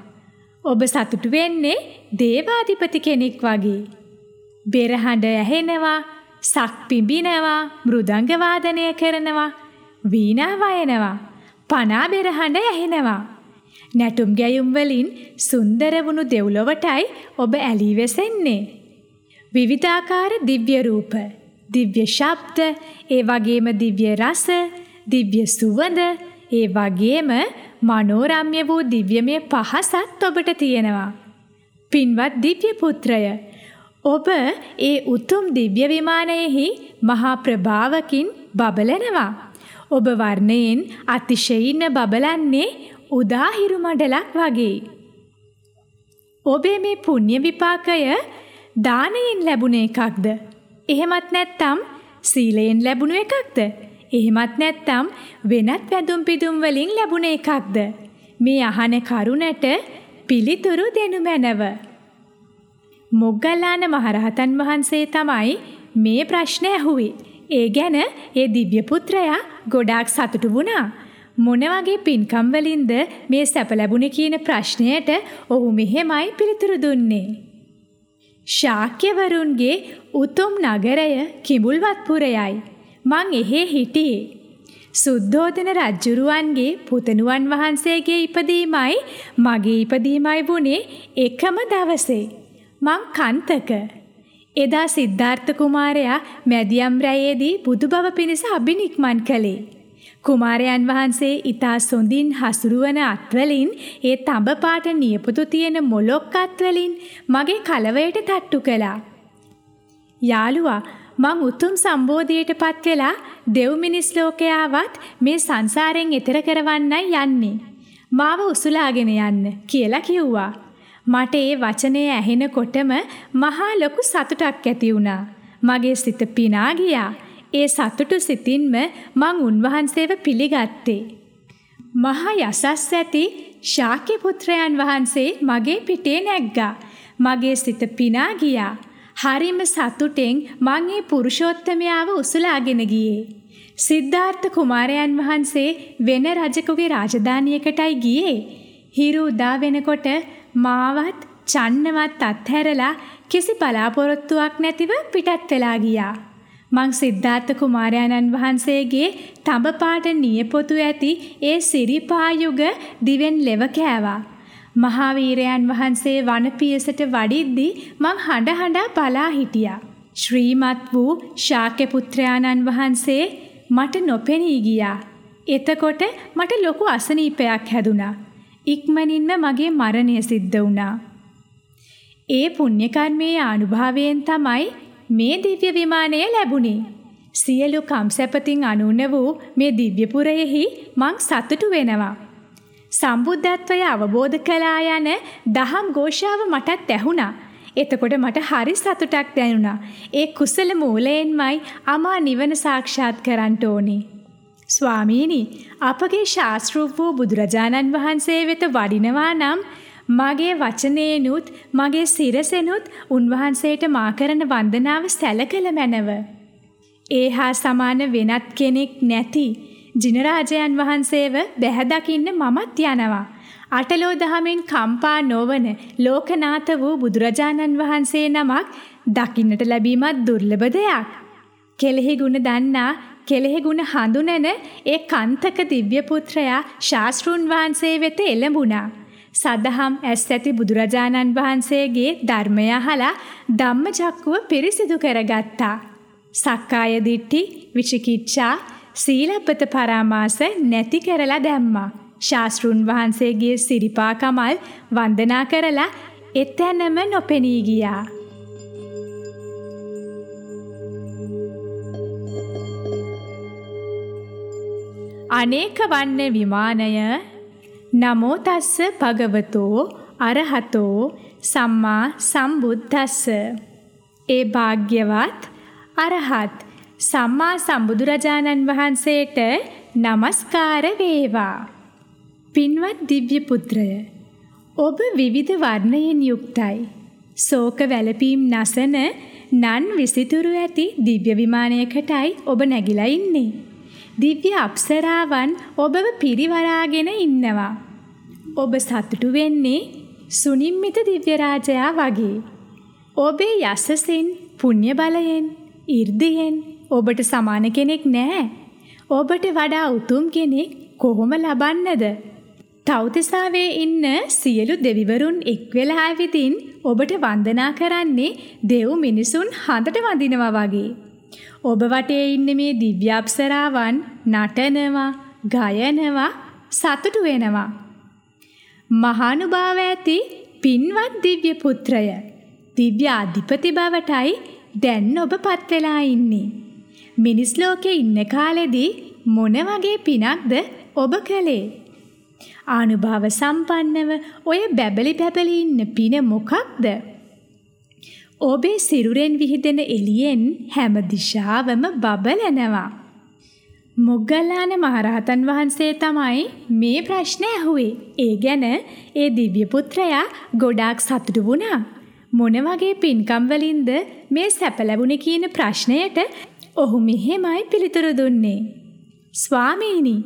Speaker 1: ඔබ සතුටු වෙන්නේ දේවාධිපති කෙනෙක් වගේ. බෙරහඬ ඇහෙනවා, සක් පිඹිනවා, මෘදංග වාදනය කරනවා, වීණා වයනවා, පනා බෙරහඬ ඇහෙනවා. නැටුම් ගැයුම් වලින් සුන්දර වුණු දෙව්ලොවටයි ඔබ ඇලී වෙසෙන්නේ. විවිධාකාර දිව්‍ය රූප, දිව්‍ය ශබ්ද, ඒ වගේම දිව්‍ය රස, දිව්‍ය සුවඳ, ඒ වගේම මනෝරම්‍ය වූ දිව්‍යමය පහසත් ඔබට තියෙනවා. පින්වත් දිව්‍ය පුත්‍රය, ඔබ ඒ උතුම් දිව්‍ය විමානයෙහි මහා ප්‍රභාවකින් බබලනවා. ඔබ වර්ණයෙන් අතිශයින්ම බබලන්නේ උදාහිරු මඩලක් වගේ. ඔබේ මේ පුණ්‍ය විපාකය දානයෙන් ලැබුණ එකක්ද? එහෙමත් නැත්නම් සීලයෙන් ලැබුණු එකක්ද? එහෙමත් නැත්නම් වෙනත් වැඳුම් පිදුම් වලින් ලැබුණ එකක්ද? මේ අහන කරුණට පිළිතුරු දෙනු මැනව. මොග්ගල්ලාන මහරහතන් වහන්සේ තමයි මේ ප්‍රශ්නේ ඇහුවේ. ඒ ගැන ඒ දිව්‍ය පුත්‍රයා ගොඩාක් සතුටු වුණා. මොන වගේ පින්කම් වලින්ද මේ සැප ලැබුණේ කියන ප්‍රශ්නයට ඔහු මෙහෙමයි පිළිතුරු දුන්නේ. ශාක්‍යවරුන්ගේ උතුම් නගරය කිඹුල්වත්පුරයයි. මං එහෙ හිටියේ. සුද්ධෝදන රජ්ජුරුවන්ගේ පුතණුවන් වහන්සේගේ ඉපදීමයි මගේ ඉපදීමයි වුණේ එකම දවසේ. මං කන්තක. එදා සිද්ධාර්ථ කුමාරයා මැදියම් රැයේදී බුදු බව පිණිස අබිනික්මන් කළේ. කුමාරයන් වහන්සේ ඊතා සොඳින් හසුරුවන අත්වලින් ඒ තඹ පාට නියපොතු තියෙන මොලොක් අත්වලින් මගේ කලවයට තට්ටු කළා. යාළුවා මං උතුම් සම්බෝධියටපත් වෙලා දෙව් මිනිස් ලෝකයාවත් මේ සංසාරයෙන් එතර කරවන්නයි යන්නේ. මාව උසුලාගෙන යන්න කියලා කිව්වා. මට ඒ වචනය ඇහෙනකොටම මහා ලොකු සතුටක් ඇති වුණා. මගේ සිත පිනා ගියා. ඒ සතුටු සිතින්ම මං උන්වහන්සේව පිළිගත්තේ. මහා යසස් ඇති ශාක්‍ය පුත්‍රයන් වහන්සේ මගේ පිටේ නැග්ගා. මගේ සිත පිනා ගියා. හරිම සතුටෙන් මං ඒ පුරුෂෝත්තමයාව උසුලාගෙන ගියේ. සිද්ධාර්ථ කුමාරයන් වහන්සේ වෙන රජකුගේ රාජධානියකටයි ගියේ. හිරු උදා වෙනකොට මාවත් චන්නවත් අත්හැරලා කිසි බලාපොරොත්තුවක් නැතිව පිටත් වෙලා ගියා. මං සිද්ධාර්ථ කුමාරයාණන් වහන්සේගේ තඹ පාට නියපොතු ඇති ඒ සිරිපායුග දිවෙන් ලෙව කෑවා. මහාවීරයන් වහන්සේ වනපියසට වඩිද්දී මං හඬ හඬා බලා හිටියා. ශ්‍රීමත් වූ ශාක්‍ය පුත්‍රයාණන් වහන්සේ මට නොපෙනී ගියා. එතකොට මට ලොකු අසනීපයක් හැදුනා. ඉක්මනින්ම මගේ මරණය සිද්ධ වුණා. ඒ පුණ්‍ය කර්මයේ අනුභවයෙන් තමයි මේ දිව්‍ය විමානය ලැබුණේ. සියලු කම්සැපතින් අනුන වූ මේ දිව්‍යපුරයෙහි මං සතුටු වෙනවා. සම්බුද්ධත්වය අවබෝධ කළා යන දහම් ഘോഷාව මටත් ඇහුණා. එතකොට මට හරි සතුටක් දැනුණා. ඒ කුසල මූලයෙන්මයි අමා නිවන සාක්ෂාත් කරන්න ඕනේ. ස්වාමීනි, අපගේ ශාස්ත්‍ර වූ බුදුරජාණන් වහන්සේ වෙත වඩිනවා නම් මගේ වචනේනුත් මගේ සිරසෙනුත් උන්වහන්සේට මා කරන වන්දනාව සැලකල මැනව. ඒ හා සමාන වෙනත් කෙනෙක් නැති ජිනරාජයන් වහන්සේව බැහැදකින්න මමත් යනවා. අටලෝ දහමින් කම්පා නොවන ලෝකනාත වූ බුදුරජාණන් වහන්සේ නමක් දකින්නට ලැබීමත් දුර්ලභ දෙයක්. කෙලෙහි ගුණ දන්නා කෙලෙහි ගුණ හඳුනන ඒ කන්තක දිව්‍ය පුත්‍රයා ශාස්ත්‍රුන් වහන්සේ වෙත එළඹුණා. සදහම් ඇස් ඇති බුදුරජාණන් වහන්සේගේ ධර්මය අහලා ධම්මචක්කුව පිරිසිදු කරගත්තා. සක්කාය දිට්ඨි, විචිකිච්ඡා, සීලබ්බත පරාමාස නැති කරලා දැම්මා. ශාස්ත්‍රුන් වහන්සේගේ සිරිපා කමල් වන්දනා කරලා එතැනම නොපෙනී ගියා. අනේක වන්න විමානය. නමෝ තස්ස භගවතෝ අරහතෝ සම්මා සම්බුද්දස්ස. ඒ භාග්‍යවත් අරහත් සම්මා සම්බුදුරජාණන් වහන්සේට নমස්කාර වේවා. පින්වත් දිව්‍ය පුත්‍රය ඔබ විවිධ වර්ණයෙන් යුක්තයි. ශෝක වැළපීම් නැසන නන් විසිතුරු ඇති දිව්‍ය විමානයකටයි ඔබ නැගිලා ඉන්නේ. දිව්‍ය අප්සරාවන් ඔබව පිරිවරාගෙන ඉන්නවා. ඔබ සතුටු වෙන්නේ සුනිම්මිත දිව්‍ය රාජයා වගේ. ඔබේ යසසෙන්, පුණ්‍ය බලයෙන්, 이르දියෙන් ඔබට සමාන කෙනෙක් නැහැ. ඔබට වඩා උතුම් කෙනෙක් කොහොම ලබන්නද? තවතිසාවේ ඉන්න සියලු දෙවිවරුන් එක් වෙලා ඇවිදින් ඔබට වන්දනා කරන්නේ දෙව් මිනිසුන් හඳට වඳිනවා වගේ. ඔබ වටේ ඉන්න මේ දිව්‍ය අප්සරාවන් නටනවා, ගයනවා, සතුටු වෙනවා. මහානුභාව ඇති පින්වත් දිව්‍ය පුත්‍රය දිව්‍ය අධිපති බවටයි දැන් ඔබ පත් වෙලා ඉන්නේ. මිනිස් ලෝකේ ඉන්න කාලෙදී මොන වගේ පිනක්ද ඔබ කළේ? ආනුභාව සම්පන්නව ඔය බැබලි බැබලි ඉන්න පින මොකක්ද? ඔබේ සිරුරෙන් විහිදෙන එළියෙන් හැම දිශාවම බබලනවා. මොග්ගල්ලාන මහරහතන් වහන්සේ තමයි මේ ප්‍රශ්නේ ඇහුවේ. ඒ ගැන ඒ දිව්‍ය පුත්‍රයා ගොඩාක් සතුටු වුණා. මොන වගේ පින්කම් වලින්ද මේ සැප ලැබුණේ කියන ප්‍රශ්නයට ඔහු මෙහෙමයි පිළිතුරු දුන්නේ. ස්වාමීනි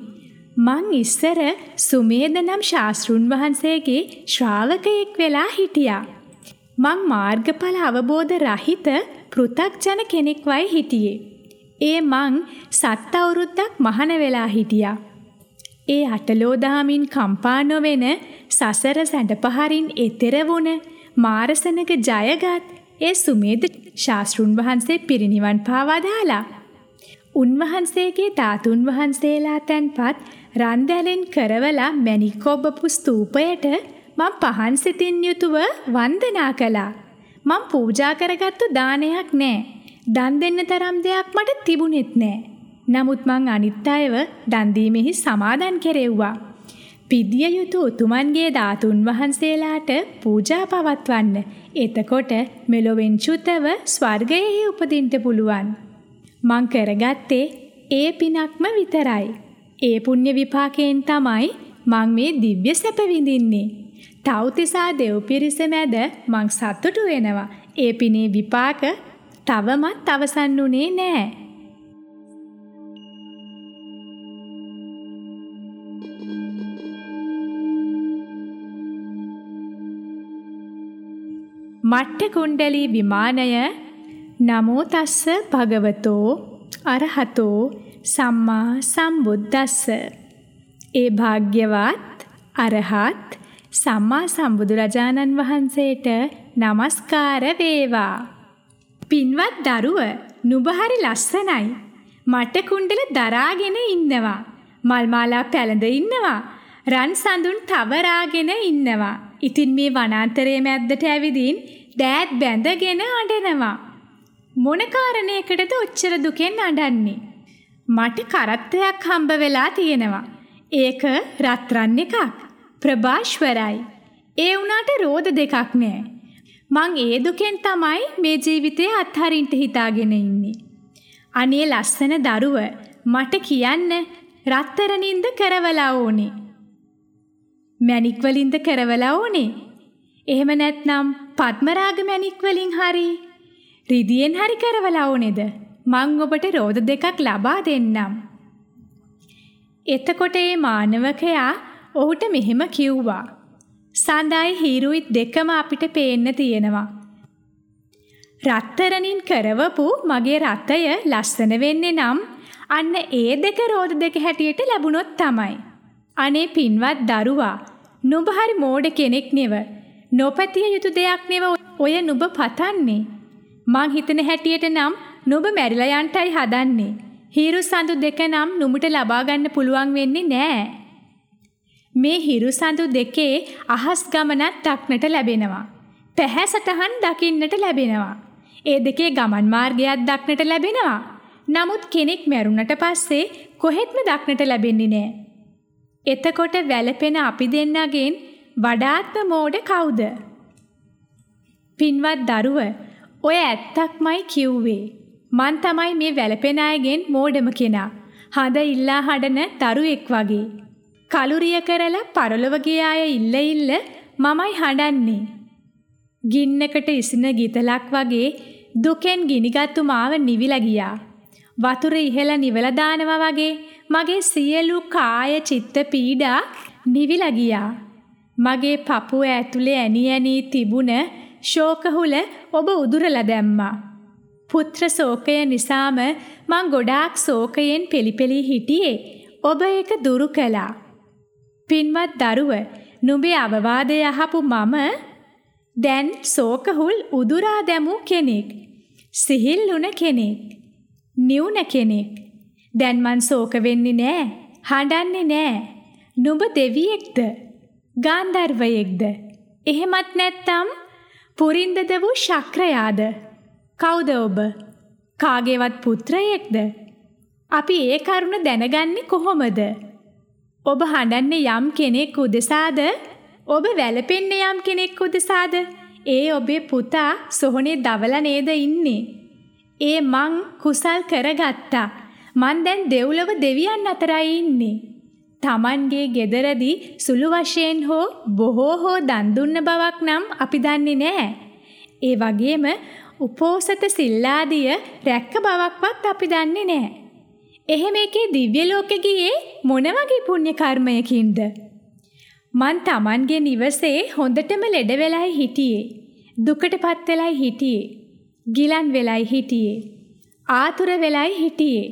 Speaker 1: මං ඉස්සර සුමේද නම් ශාස්ත්‍රුන් වහන්සේගේ ශ්‍රාවකයෙක් වෙලා හිටියා. මං මාර්ගඵල අවබෝධ රහිත පෘ탁ජන කෙනෙක්වයි හිටියේ. ඒ මං සත් අවුරුද්දක් මහන වෙලා හිටියා. ඒ අටලෝ දහමින් කම්පා නොවෙන සසර සැඬපහරින් එතෙර වුණ මාරසනක ජයගත් ඒ සුමේද ශාස්ත්‍රුන් වහන්සේ පිරිනිවන් පාවා දාලා. උන්වහන්සේගේ ධාතුන් වහන්සේලා තැන්පත් රන්දැලෙන් කරවලා මැණික් ඔබපු ස්තූපයට මම පහන් සිතින් යුතුව වන්දනා කළා. මම පූජා කරගත්තු දානයක් නෑ. දන් දෙන්න තරම් දෙයක් මට තිබුණෙත් නෑ. නමුත් මං අනිත් අයව දන් දීමෙහි සමාදන් කෙරෙව්වා. පිදිය යුතු උතුමන්ගේ ධාතුන් වහන්සේලාට පූජා පවත්වන්න. එතකොට මෙලොවෙන් චුතව ස්වර්ගයෙහි උපදින්න පුළුවන්. මං කරගත්තේ ඒ පිනක්ම විතරයි. ඒ පුණ්‍ය විපාකයෙන් තමයි මං මේ දිව්‍ය සැප විඳින්නේ. තව්තිසා දෙව් පිරිස මැද මං සතුටු වෙනවා. ඒ පිනේ විපාක තවමත් අවසන් වුණේ නෑ. මට්ට කුණ්ඩලී විමානය නමෝ තස්ස භගවතෝ අරහතෝ සම්මා සම්බුද්දස්ස ඒ භාග්‍යවත් අරහත් සම්මා සම්බුදුරජාණන් වහන්සේට নমස්කාර වේවා. පින්වත් දරුව, නුඹ හරි ලස්සනයි. මට කුණ්ඩල දරාගෙන ඉන්නවා. මල් මාලා පැලඳ ඉන්නවා. රන් සඳුන් තවරාගෙන ඉන්නවා. ඉතින් මේ වනාන්තරයේ මැද්දට ඇවිදින් දෑත් බැඳගෙන අඬනවා. මොන කාරණයකටද ඔච්චර දුකෙන් අඬන්නේ? මට කරත්තයක් හම්බ වෙලා තියෙනවා. ඒක රත්රන් එකක්. ප්‍රභාෂ්වරයි. ඒ වුණාට රෝද දෙකක් නෑ. මං ඒ දුකෙන් තමයි මේ ජීවිතේ අත්හරින්න හිතාගෙන ඉන්නේ. අනේ ලස්සන දරුව මට කියන්න රත්තරනින්ද කරවලා ඕනේ. මැණික් වලින්ද කරවලා ඕනේ. එහෙම නැත්නම් පద్මරාග මැණික් වලින් හරි රිදියෙන් හරි කරවලා ඕනේද? මං ඔබට රෝද දෙකක් ලබා දෙන්නම්. එතකොට මේ මානවකයා ඔහුට මෙහෙම කිව්වා. සඳයි හීරුයි දෙකම අපිට පේන්න තියෙනවා. රත්තරනින් කරවපු මගේ රතය ලස්සන වෙන්නේ නම් අන්න ඒ දෙක රෝද දෙක හැටියට ලැබුණොත් තමයි. අනේ පින්වත් දරුවා නුඹ හරි මෝඩ කෙනෙක් නෙව. නොපැතිය යුතු දෙයක් නෙව ඔය නුඹ පතන්නේ. මං හිතන හැටියට නම් නුඹ මැරිලා යන්ටයි හදන්නේ. හීරු සඳු දෙක නම් නුඹට ලබා ගන්න පුළුවන් වෙන්නේ නෑ. මේ හිරුසඳු දෙකේ අහස් ගමනක් දක්නට ලැබෙනවා. පැහැසටහන් දකින්නට ලැබෙනවා. ඒ දෙකේ ගමන් මාර්ගයක් දක්නට ලැබෙනවා. නමුත් කෙනෙක් මැරුණට පස්සේ කොහෙත්ම දක්නට ලැබෙන්නේ නෑ. එතකොට වැළපෙන අපි දෙන්නගෙන් වඩාත්ම මෝඩ කවුද? පින්වත් දරුව, ඔය ඇත්තක්මයි කිව්වේ. මං තමයි මේ වැළපෙන අයගෙන් මෝඩම කෙනා. හඳ ඉල්ලා හඩන දරුවෙක් වගේ. කලුරිය කරලා පරලොව ගිය අය ඉල්ල ඉල්ල මමයි හඬන්නේ. ගින්නකට ඉසින ගිතලක් වගේ දුකෙන් ගිනිගත්තු මාව නිවිලා ගියා. වතුර ඉහළ නිවලා දානවා වගේ මගේ සියලු කාය චිත්ත පීඩා නිවිලා ගියා. මගේ පපුව ඇතුලේ ඇනි ඇනි තිබුණ ශෝකහුල ඔබ උදුරලා දැම්මා. පුත්‍ර ශෝකය නිසාම මං ගොඩාක් ශෝකයෙන් පෙලිපෙලි හිටියේ. ඔබ ඒක දුරු කළා. පින්වත් දරුව, නුඹේ අවවාදය අහපු මම දැන් ශෝකහුල් උදුරා දැමූ කෙනෙක්. සිහිල්ලුණ කෙනෙක්. නිවුන කෙනෙක්. දැන් මං ශෝක වෙන්නේ නෑ. හඬන්නේ නෑ. නුඹ දෙවියෙක්ද? ගාන්ධර්වයෙක්ද? එහෙමත් නැත්නම් පුරින්දද වූ ශක්‍රයාද? කවුද ඔබ? කාගේවත් පුත්‍රයෙක්ද? අපි ඒ කරුණ දැනගන්නේ කොහොමද? ඔබ හඬන්නේ යම් කෙනෙක් උදෙසාද? ඔබ වැළපෙන්නේ යම් කෙනෙක් උදෙසාද? ඒ ඔබේ පුතා සොහොනේ දවලා නේද ඉන්නේ? ඒ මං කුසල් කරගත්තා. මං දැන් දෙව්ලොව දෙවියන් අතරයි ඉන්නේ. Tamanගේ gederadi සුළු වශයෙන් හෝ බොහෝ හෝ දන් දුන්න බවක් නම් අපි දන්නේ නැහැ. ඒ වගේම උපෝසත සිල්ලාදිය රැක්ක බවක්වත් අපි දන්නේ නැහැ. එහෙම එකේ දිව්‍ය ලෝකෙ ගියේ මොන වගේ පුණ්‍ය කර්මයකින්ද? මං Tamanගේ නිවසේ හොඳටම ලෙඩ වෙලයි හිටියේ. දුකටපත් වෙලයි හිටියේ. ගිලන් වෙලයි හිටියේ. ආතුර වෙලයි හිටියේ.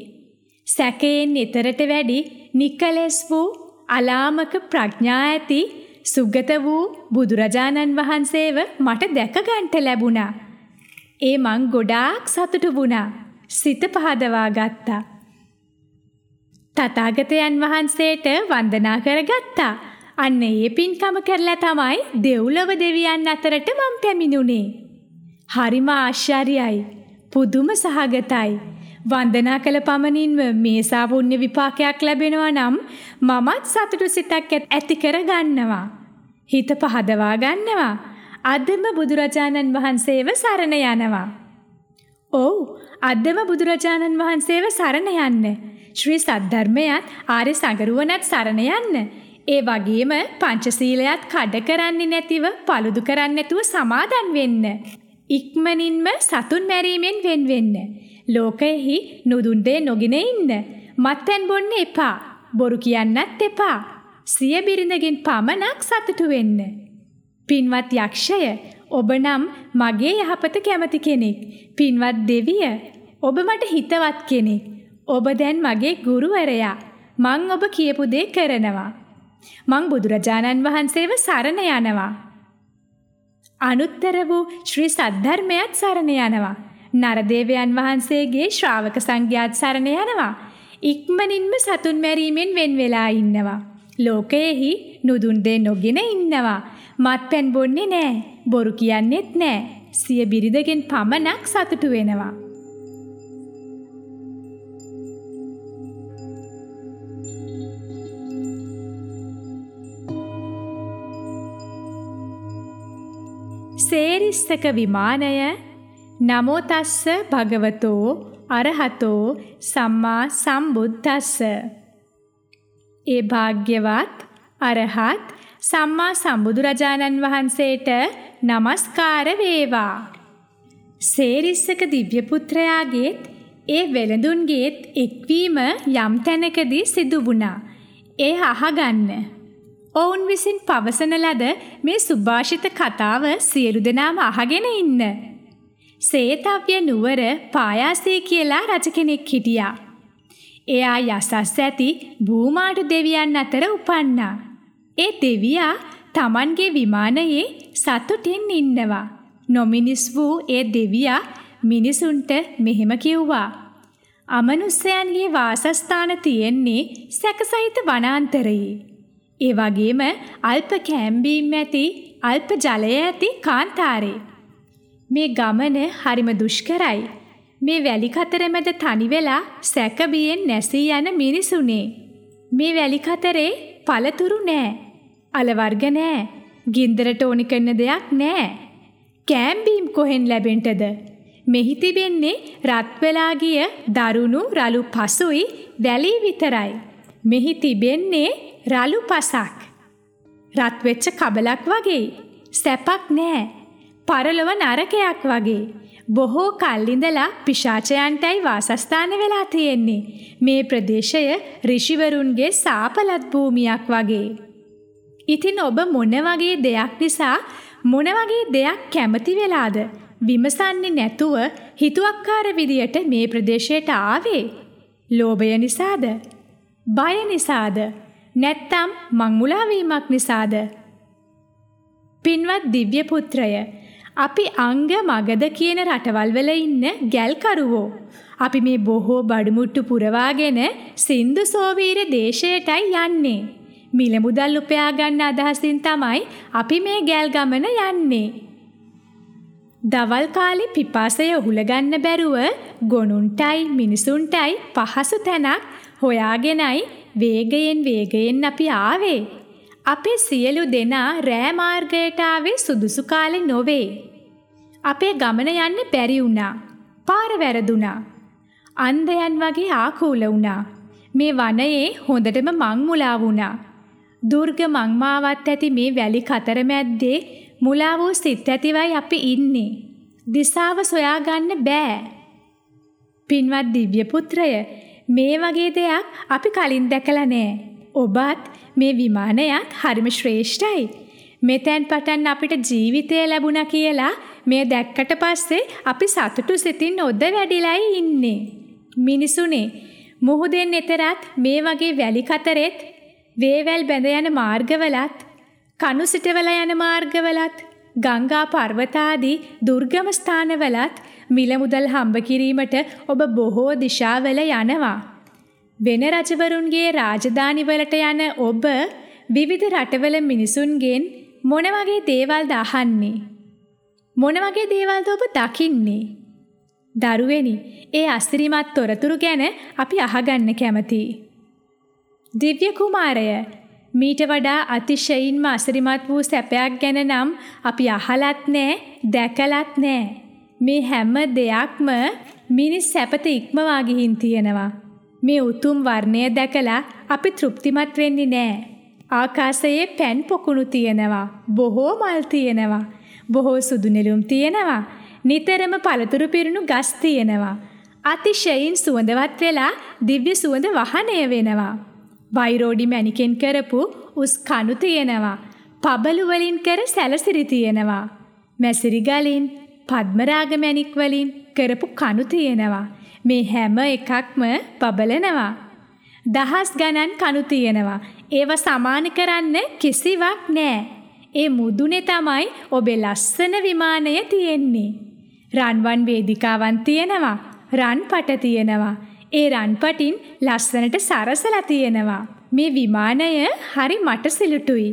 Speaker 1: සැකයෙන් ඊතරට වැඩි නිකලස් වූ අලාමක ප්‍රඥා ඇති සුගත වූ බුදුරජාණන් වහන්සේව මට දැක ගන්නට ලැබුණා. ඒ මං ගොඩාක් සතුටු වුණා. සිත පහදවා ගත්තා. තථාගතයන් වහන්සේට වන්දනා කරගත්තා. අන්න ඒ පින්කම කරලා තමයි දෙව්ලොව දෙවියන් අතරට මම පැමිණුනේ. හරිම ආශ්චර්යයි. පුදුම සහගතයි. වන්දනා කළ පමණින්ම මේසා පුණ්‍ය විපාකයක් ලැබෙනවා නම් මමත් සතුටු සිතක් ඇති කර ගන්නවා. හිත පහදවා ගන්නවා. අදම බුදුරජාණන් වහන්සේව සරණ යනවා. ඔව් අදම බුදුරජාණන් වහන්සේව සරණ යන්න. ශ්‍රී සද්ධර්මයත් ආර්ය සංගරුවනත් සරණ යන්න. ඒ වගේම පංචශීලයත් කඩ කරන්නේ නැතිව paludu කරන්නේ නැතුව සමාදන් වෙන්න. ඉක්මනින්ම සතුන් මැරීමෙන් වෙන් වෙන්න. ලෝකයෙහි නුදුන් දේ නොගෙන ඉන්න. මත්පැන් බොන්න එපා. බොරු කියන්නත් එපා. සිය බිරිඳගෙන් පමණක් සතුටු වෙන්න. පින්වත් යක්ෂය, ඔබ නම් මගේ යහපත කැමති කෙනෙක්. පින්වත් දෙවිය, ඔබ මට හිතවත් කෙනෙක්. ඔබ දැන් මගේ ගුරුවරයා. මං ඔබ කියපු දේ කරනවා. මං බුදුරජාණන් වහන්සේව සරණ යනවා. අනුත්තර වූ ශ්‍රී සද්ධර්මයත් සරණ යනවා. නරදේවයන් වහන්සේගේ ශ්‍රාවක සංඝයාත් සරණ යනවා. ඉක්මනින්ම සතුන් මැරීමෙන් වෙන් වෙලා ඉන්නවා. ලෝකයෙහි නුදුන් දේ නොගෙන ඉන්නවා. මත්පැන් බොන්නේ නෑ. බොරු කියන්නෙත් නෑ. සිය බිරිඳගෙන් පමණක් සතුටු වෙනවා. සේරිස්සක විමානය නමෝ තස්ස භගවතෝ අරහතෝ සම්මා සම්බුද්දස්ස ඒ භාග්‍යවත් අරහත් සම්මා සම්බුදුරජාණන් වහන්සේට নমස්කාර වේවා සේරිස්සක දිව්‍ය පුත්‍රයාගේත් ඒ වෙළඳුන්ගේත් එක්වීම යම් තැනකදී සිදු වුණා ඒ අහගන්න ඔවුන් විසින් පවසන ලද මේ සුභාෂිත කතාව සියලු දෙනාම අහගෙන ඉන්න. සේතව්‍ය නුවර පායාසී කියලා රජ කෙනෙක් හිටියා. එයා යසස් ඇති භූමාටු දෙවියන් අතර උපන්නා. ඒ දෙවියා Tamanගේ විමානයේ සතුටින් ඉන්නවා. නොමිනිස් වූ ඒ දෙවියා මිනිසුන්ට මෙහෙම කිව්වා. අමනුෂ්‍යයන්ගේ වාසස්ථාන තියෙන්නේ සැකසහිත වනාන්තරයේ. ඒ වගේම අල්ප කැම්බීම් ඇති අල්ප ජලය ඇති කාන්තාරේ. මේ ගමන හරිම දුෂ්කරයි. මේ වැලි කතර මැද තනි වෙලා සැකබියෙන් නැසී යන මිනිසුනේ. මේ වැලි කතරේ පළතුරු නෑ. අලවර්ග නෑ. ගින්දරට ඕනි කරන දෙයක් නෑ. කෑම්බීම් කොහෙන් ලැබෙන්ටද? මෙහි තිබෙන්නේ රත් වෙලා ගිය දරුණු රළු පසුයි වැලි විතරයි. මෙහි තිබෙන්නේ රළු පසක්. රත් වෙච්ච කබලක් වගේ. සැපක් නෑ. පරලොව නරකයක් වගේ. බොහෝ කල් ඉඳලා පිශාචයන්ටයි වාසස්ථාන වෙලා තියෙන්නේ. මේ ප්‍රදේශය ඍෂිවරුන්ගේ සාපලත් භූමියක් වගේ. ඉතින් ඔබ මොන වගේ දෙයක් නිසා මොන වගේ දෙයක් කැමති වෙලාද විමසන්නේ නැතුව හිතුවක්කාර විදියට මේ ප්‍රදේශයට ආවේ? ලෝභය නිසාද? බය නිසාද? නැත්තම් මංමුලා වීමක් නිසාද? පින්වත් දිව්‍ය පුත්‍රය අපි අංග මගද කියන රටවල් වල ඉන්න ගැල්කරුවෝ අපි මේ බොහෝ බඩමුට්ටු පුරවාගෙන සින්දු සෝවීර දේශයටයි යන්නේ මිල මුදල් උපයා ගන්න අදහසින් තමයි අපි මේ ගෑල් ගමන යන්නේ. දවල් කාලේ පිපාසය උහුලගන්න බැරුව ගොනුන්ටයි මිනිසුන්ටයි පහසු තැනක් හොයාගෙනයි වේගයෙන් වේගයෙන් අපි ආවේ. අපේ සියලු දෙනා රෑ මාර්ගයට ආවේ සුදුසු කාලේ නොවේ. අපේ ගමන යන්න බැරි වුණා. පාර වැරදුනා. අන්ධයන් වගේ ආකූල වුණා. මේ වනයේ හොඳටම මං මුලා වුණා. දුර්ග මංමාවත් ඇති මේ වැලි කතර මැද්දේ මුලා වූ සිත් ඇතිවයි අපි ඉන්නේ. දිසාව සොයාගන්න බෑ. පින්වත් දිව්‍ය පුත්‍රය මේ වගේ දෙයක් අපි කලින් දැකලා නෑ. ඔබත් මේ විමානයත් හරිම ශ්‍රේෂ්ඨයි. මෙතෙන් පටන් අපිට ජීවිතය ලැබුණා කියලා මේ දැක්කට පස්සේ අපි සතුටු සිතින් ඔද වැඩිලයි ඉන්නේ. මිනිසුනේ මුහුදෙන් එතරත් මේ වගේ වැලි කතරෙත් වේවැල් බැඳ යන මාර්ගවලත් කණු සිටවල යන මාර්ගවලත් ගංගා පර්වතාදී දුර්ගම ස්ථානවලත් මිල මුදල් හම්බ කිරීමට ඔබ බොහෝ දිශාවල යනවා. වෙන රජවරුන්ගේ රාජධානිවලට යන ඔබ විවිධ රටවල මිනිසුන්ගෙන් මොන වගේ දේවල්ද අහන්නේ? මොන වගේ දේවල්ද ඔබ දකින්නේ? දරුවෙනි, ඒ අස්තිරිමත් තොරතුරු ගැන අපි අහගන්න කැමතියි. දිව්‍ය කුමාරය මීට වඩා අතිශයින්ම අසිරිමත් වූ සැපයක් ගැන නම් අපි අහලත් නෑ දැකලත් නෑ. මේ හැම දෙයක්ම මිනිස් සැපත ඉක්මවා ගිහින් තියෙනවා. මේ උතුම් වර්ණය දැකලා අපි තෘප්තිමත් වෙන්නේ නෑ. ආකාශයේ පැන් පොකුණු තියෙනවා. බොහෝ මල් තියෙනවා. බොහෝ සුදු නෙළුම් තියෙනවා. නිතරම පළතුරු පිරුණු ගස් තියෙනවා. අතිශයින් සුවඳවත් වෙලා දිව්‍ය සුවඳ වහනය වෙනවා. වෛරෝඩි මැණිකෙන් කරපු උස් කණු තියෙනවා. පබළු වලින් කර සැලසිරි තියෙනවා. මැසිරි ගලින් පද්මරාග මැණික් වලින් කරපු කණු තියෙනවා. මේ හැම එකක්ම බබලනවා. දහස් ගණන් කණු තියෙනවා. ඒව සමාන කරන්න කිසිවක් නෑ. ඒ මුදුනේ තමයි ඔබේ ලස්සන විමානය තියෙන්නේ. රන්වන් වේදිකාවන් තියෙනවා. රන් පට තියෙනවා. ඒ රන්පටින් ලස්සනට සරසලා තියෙනවා. මේ විමානය හරි මට සිලුටුයි.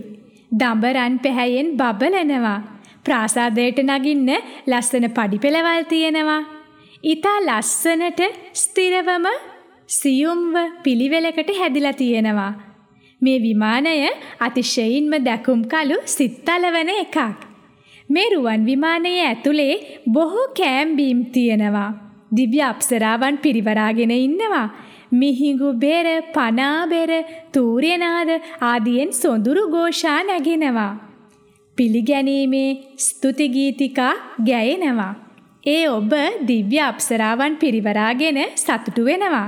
Speaker 1: දඹරන් පැහැයෙන් බබලනවා. ප්‍රාසාදයට නගින්න ලස්සන පඩිපෙළවල් තියෙනවා. ඊතා ලස්සනට ස්ථිරවම සියුම්ව පිළිවෙලකට හැදිලා තියෙනවා. මේ විමානය අතිශයින්ම දැකුම් කළු සිත්තලවන එකක්. මේ රුවන් විමානයේ ඇතුලේ බොහෝ කෑම්බීම් තියෙනවා. දිව්‍ය අප්සරාවන් පිරිවරාගෙන ඉන්නවා. මිහිඟු බෙර, පනා බෙර, තූර්යනාද ආදියෙන් සොඳුරු ഘോഷා නැගෙනවා. පිළිගැනීමේ ස්තුති ගීතිකා ගැයෙනවා. ඒ ඔබ දිව්‍ය අප්සරාවන් පිරිවරාගෙන සතුටු වෙනවා.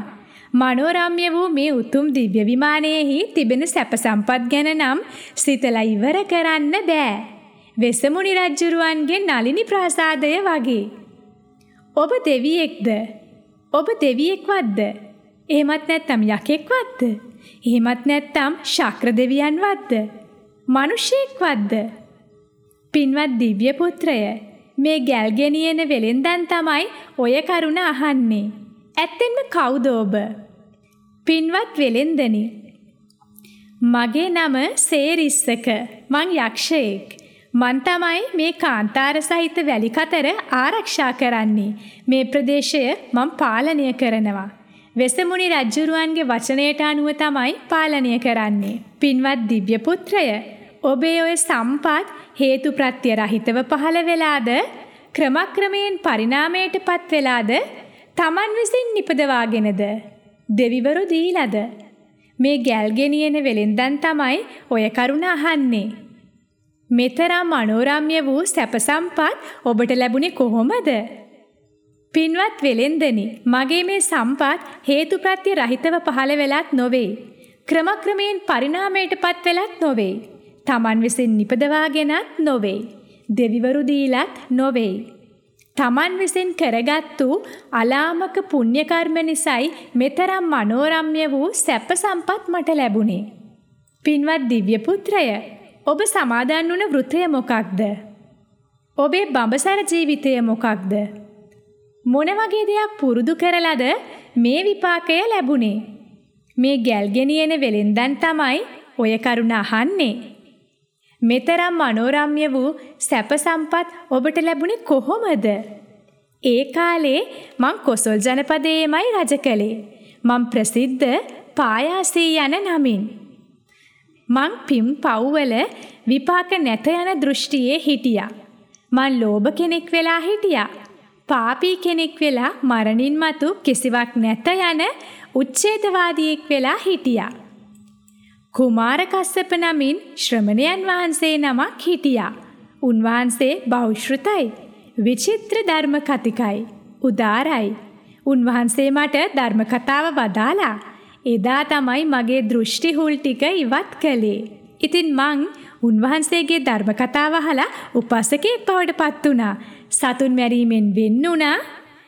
Speaker 1: මනෝරම්‍ය වූ මේ උතුම් දිව්‍ය විමානයේහි තිබෙන සැප සම්පත් ගැන නම් සිතලා ඉවර කරන්න බෑ. වෙසමුණි රජුරුවන්ගේ නලිනි ප්‍රාසාදය වගේ. ඔබ දෙවියෙක්ද? ඔබ දෙවියෙක්වත්ද? එහෙමත් නැත්නම් යකෙක්වත්ද? එහෙමත් නැත්නම් ශක්‍ර දෙවියන්වත්ද? මිනිසෙක්වත්ද? පින්වත් දිව්‍ය පුත්‍රය මේ ගැල්ගෙනියන වෙලෙන්දන් තමයි ඔය කරුණ අහන්නේ. ඇත්තෙන්ම කවුද ඔබ? පින්වත් වෙලෙන්දනි. මගේ නම සේරිස්සක. මං යක්ෂයෙක්. මන් තමයි මේ කාන්තාර සහිත වැලි කතර ආරක්ෂා කරන්නේ. මේ ප්‍රදේශය මම පාලනය කරනවා. වෙසමුණි රජුරුවන්ගේ වචනයට අනුව තමයි පාලනය කරන්නේ. පින්වත් දිව්‍ය පුත්‍රය, ඔබේ ඔය සම්පත් හේතු ප්‍රත්‍ය රහිතව පහළ වෙලාද ක්‍රමක්‍රමයෙන් පරිණාමයටපත් වෙලාද Taman විසින් නිපදවාගෙනද දෙවිවරු දීලාද මේ ගැල්ගෙනියන වෙලෙන්දන් තමයි ඔය කරුණ අහන්නේ. මෙතරම් මනෝරම්‍ය වූ සැප සම්පත් ඔබට ලැබුණේ කොහොමද? පින්වත් වෙලෙන්දනි මගේ මේ සම්පත් හේතුප්‍රත්‍ය රහිතව පහළ වෙලත් නොවේ. ක්‍රමක්‍රමයෙන් පරිණාමයටපත් වෙලත් නොවේ. Taman විසින් නිපදවාගෙනත් නොවේ. දෙවිවරු දීලත් නොවේ. Taman විසින් කරගත්තු අලාමක පුණ්‍ය කර්ම නිසයි මෙතරම් මනෝරම්‍ය වූ සැප සම්පත් මට ලැබුණේ. පින්වත් දිව්‍ය පුත්‍රය, ඔබ සමාදන් වුණ වෘතය මොකක්ද? ඔබේ බඹසර ජීවිතය මොකක්ද? මොන වගේ දෙයක් පුරුදු කරලාද මේ විපාකය ලැබුණේ? මේ ගැල්ගෙනියන වෙලෙන්දන් තමයි ඔය කරුණ අහන්නේ. මෙතරම් මනෝරම්‍ය වූ සැප සම්පත් ඔබට ලැබුණේ කොහොමද? ඒ කාලේ මං කොසල් ජනපදයේමයි රජ කළේ. මං ප්‍රසිද්ධ පායාසී යන නමින්. මං පිම් පව්වල විපාක නැත යන දෘෂ්ටියේ හිටියා. මං ලෝභ කෙනෙක් වෙලා හිටියා. පාපී කෙනෙක් වෙලා මරණින් මතු කිසිවක් නැත යන උච්ඡේදවාදියෙක් වෙලා හිටියා. කුමාර කස්සප නමින් ශ්‍රමණයන් වහන්සේ නමක් හිටියා. උන්වහන්සේ බෞද්ධෘතයි. විචිත්‍ර ධර්ම කතිකයි. උදාරයි. උන්වහන්සේ මට ධර්ම කතාව වදාලා. එදා තමයි මගේ දෘෂ්ටි හුල් ටික ඉවත් කළේ. ඉතින් මං උන්වහන්සේගේ ධර්ම කතාව අහලා උපසකෙක් බවට පත් වුණා. සතුන් මැරීමෙන් වෙන් වුණා.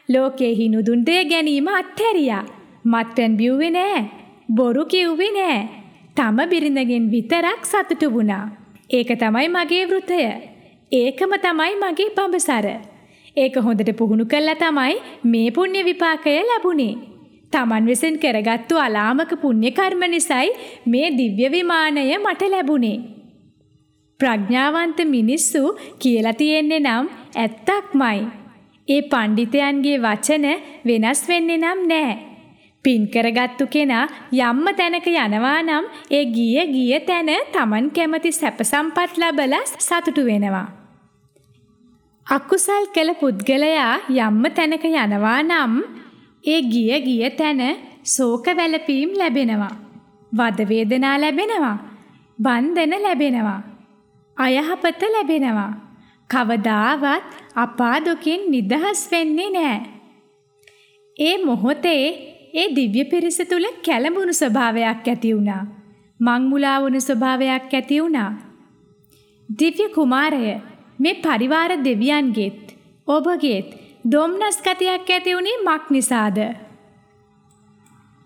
Speaker 1: ලෝකේ හිනුදුන් දෙය ගැනීම අත්හැරියා. මත්පැන් බිව්වේ නෑ. බොරු කිව්වේ නෑ. තම බිරිඳගෙන් විතරක් සතුටු වුණා. ඒක තමයි මගේ වෘතය. ඒකම තමයි මගේ බඹසර. ඒක හොඳට පුහුණු කළා තමයි මේ පුණ්‍ය විපාකය ලැබුණේ. Taman විසින් කරගත්තු අලාමක පුණ්‍ය කර්ම නිසායි මේ දිව්‍ය විමානය මට ලැබුණේ. ප්‍රඥාවන්ත මිනිස්සු කියලා තියෙන්නේ නම් ඇත්තක්මයි. ඒ පඬිතයන්ගේ වචන වෙනස් වෙන්නේ නම් නෑ. පින් කරගත්තු කෙනා යම්ම තැනක යනවා නම් ඒ ගිය ගිය තැන Taman කැමති සැප සම්පත් ලැබලා සතුටු වෙනවා. අකුසල් කළ පුද්ගලයා යම්ම තැනක යනවා නම් ඒ ගිය ගිය තැන ශෝක වැළපීම් ලැබෙනවා. වද වේදනා ලැබෙනවා. බන්ධන ලැබෙනවා. අයහපත ලැබෙනවා. කවදාවත් අපා දුකින් නිදහස් වෙන්නේ නැහැ. ඒ මොහොතේ ඒ දිව්‍ය පිරිස තුල කැළඹුණු ස්වභාවයක් ඇති වුණා. මංමුලා වුණු ස්වභාවයක් ඇති වුණා. දිව්‍ය කුමාරය මේ පරිවාර දෙවියන්ගෙත් ඔබගෙත් දොම්නස් ගතියක් ඇති වුණේ මක් නිසාද?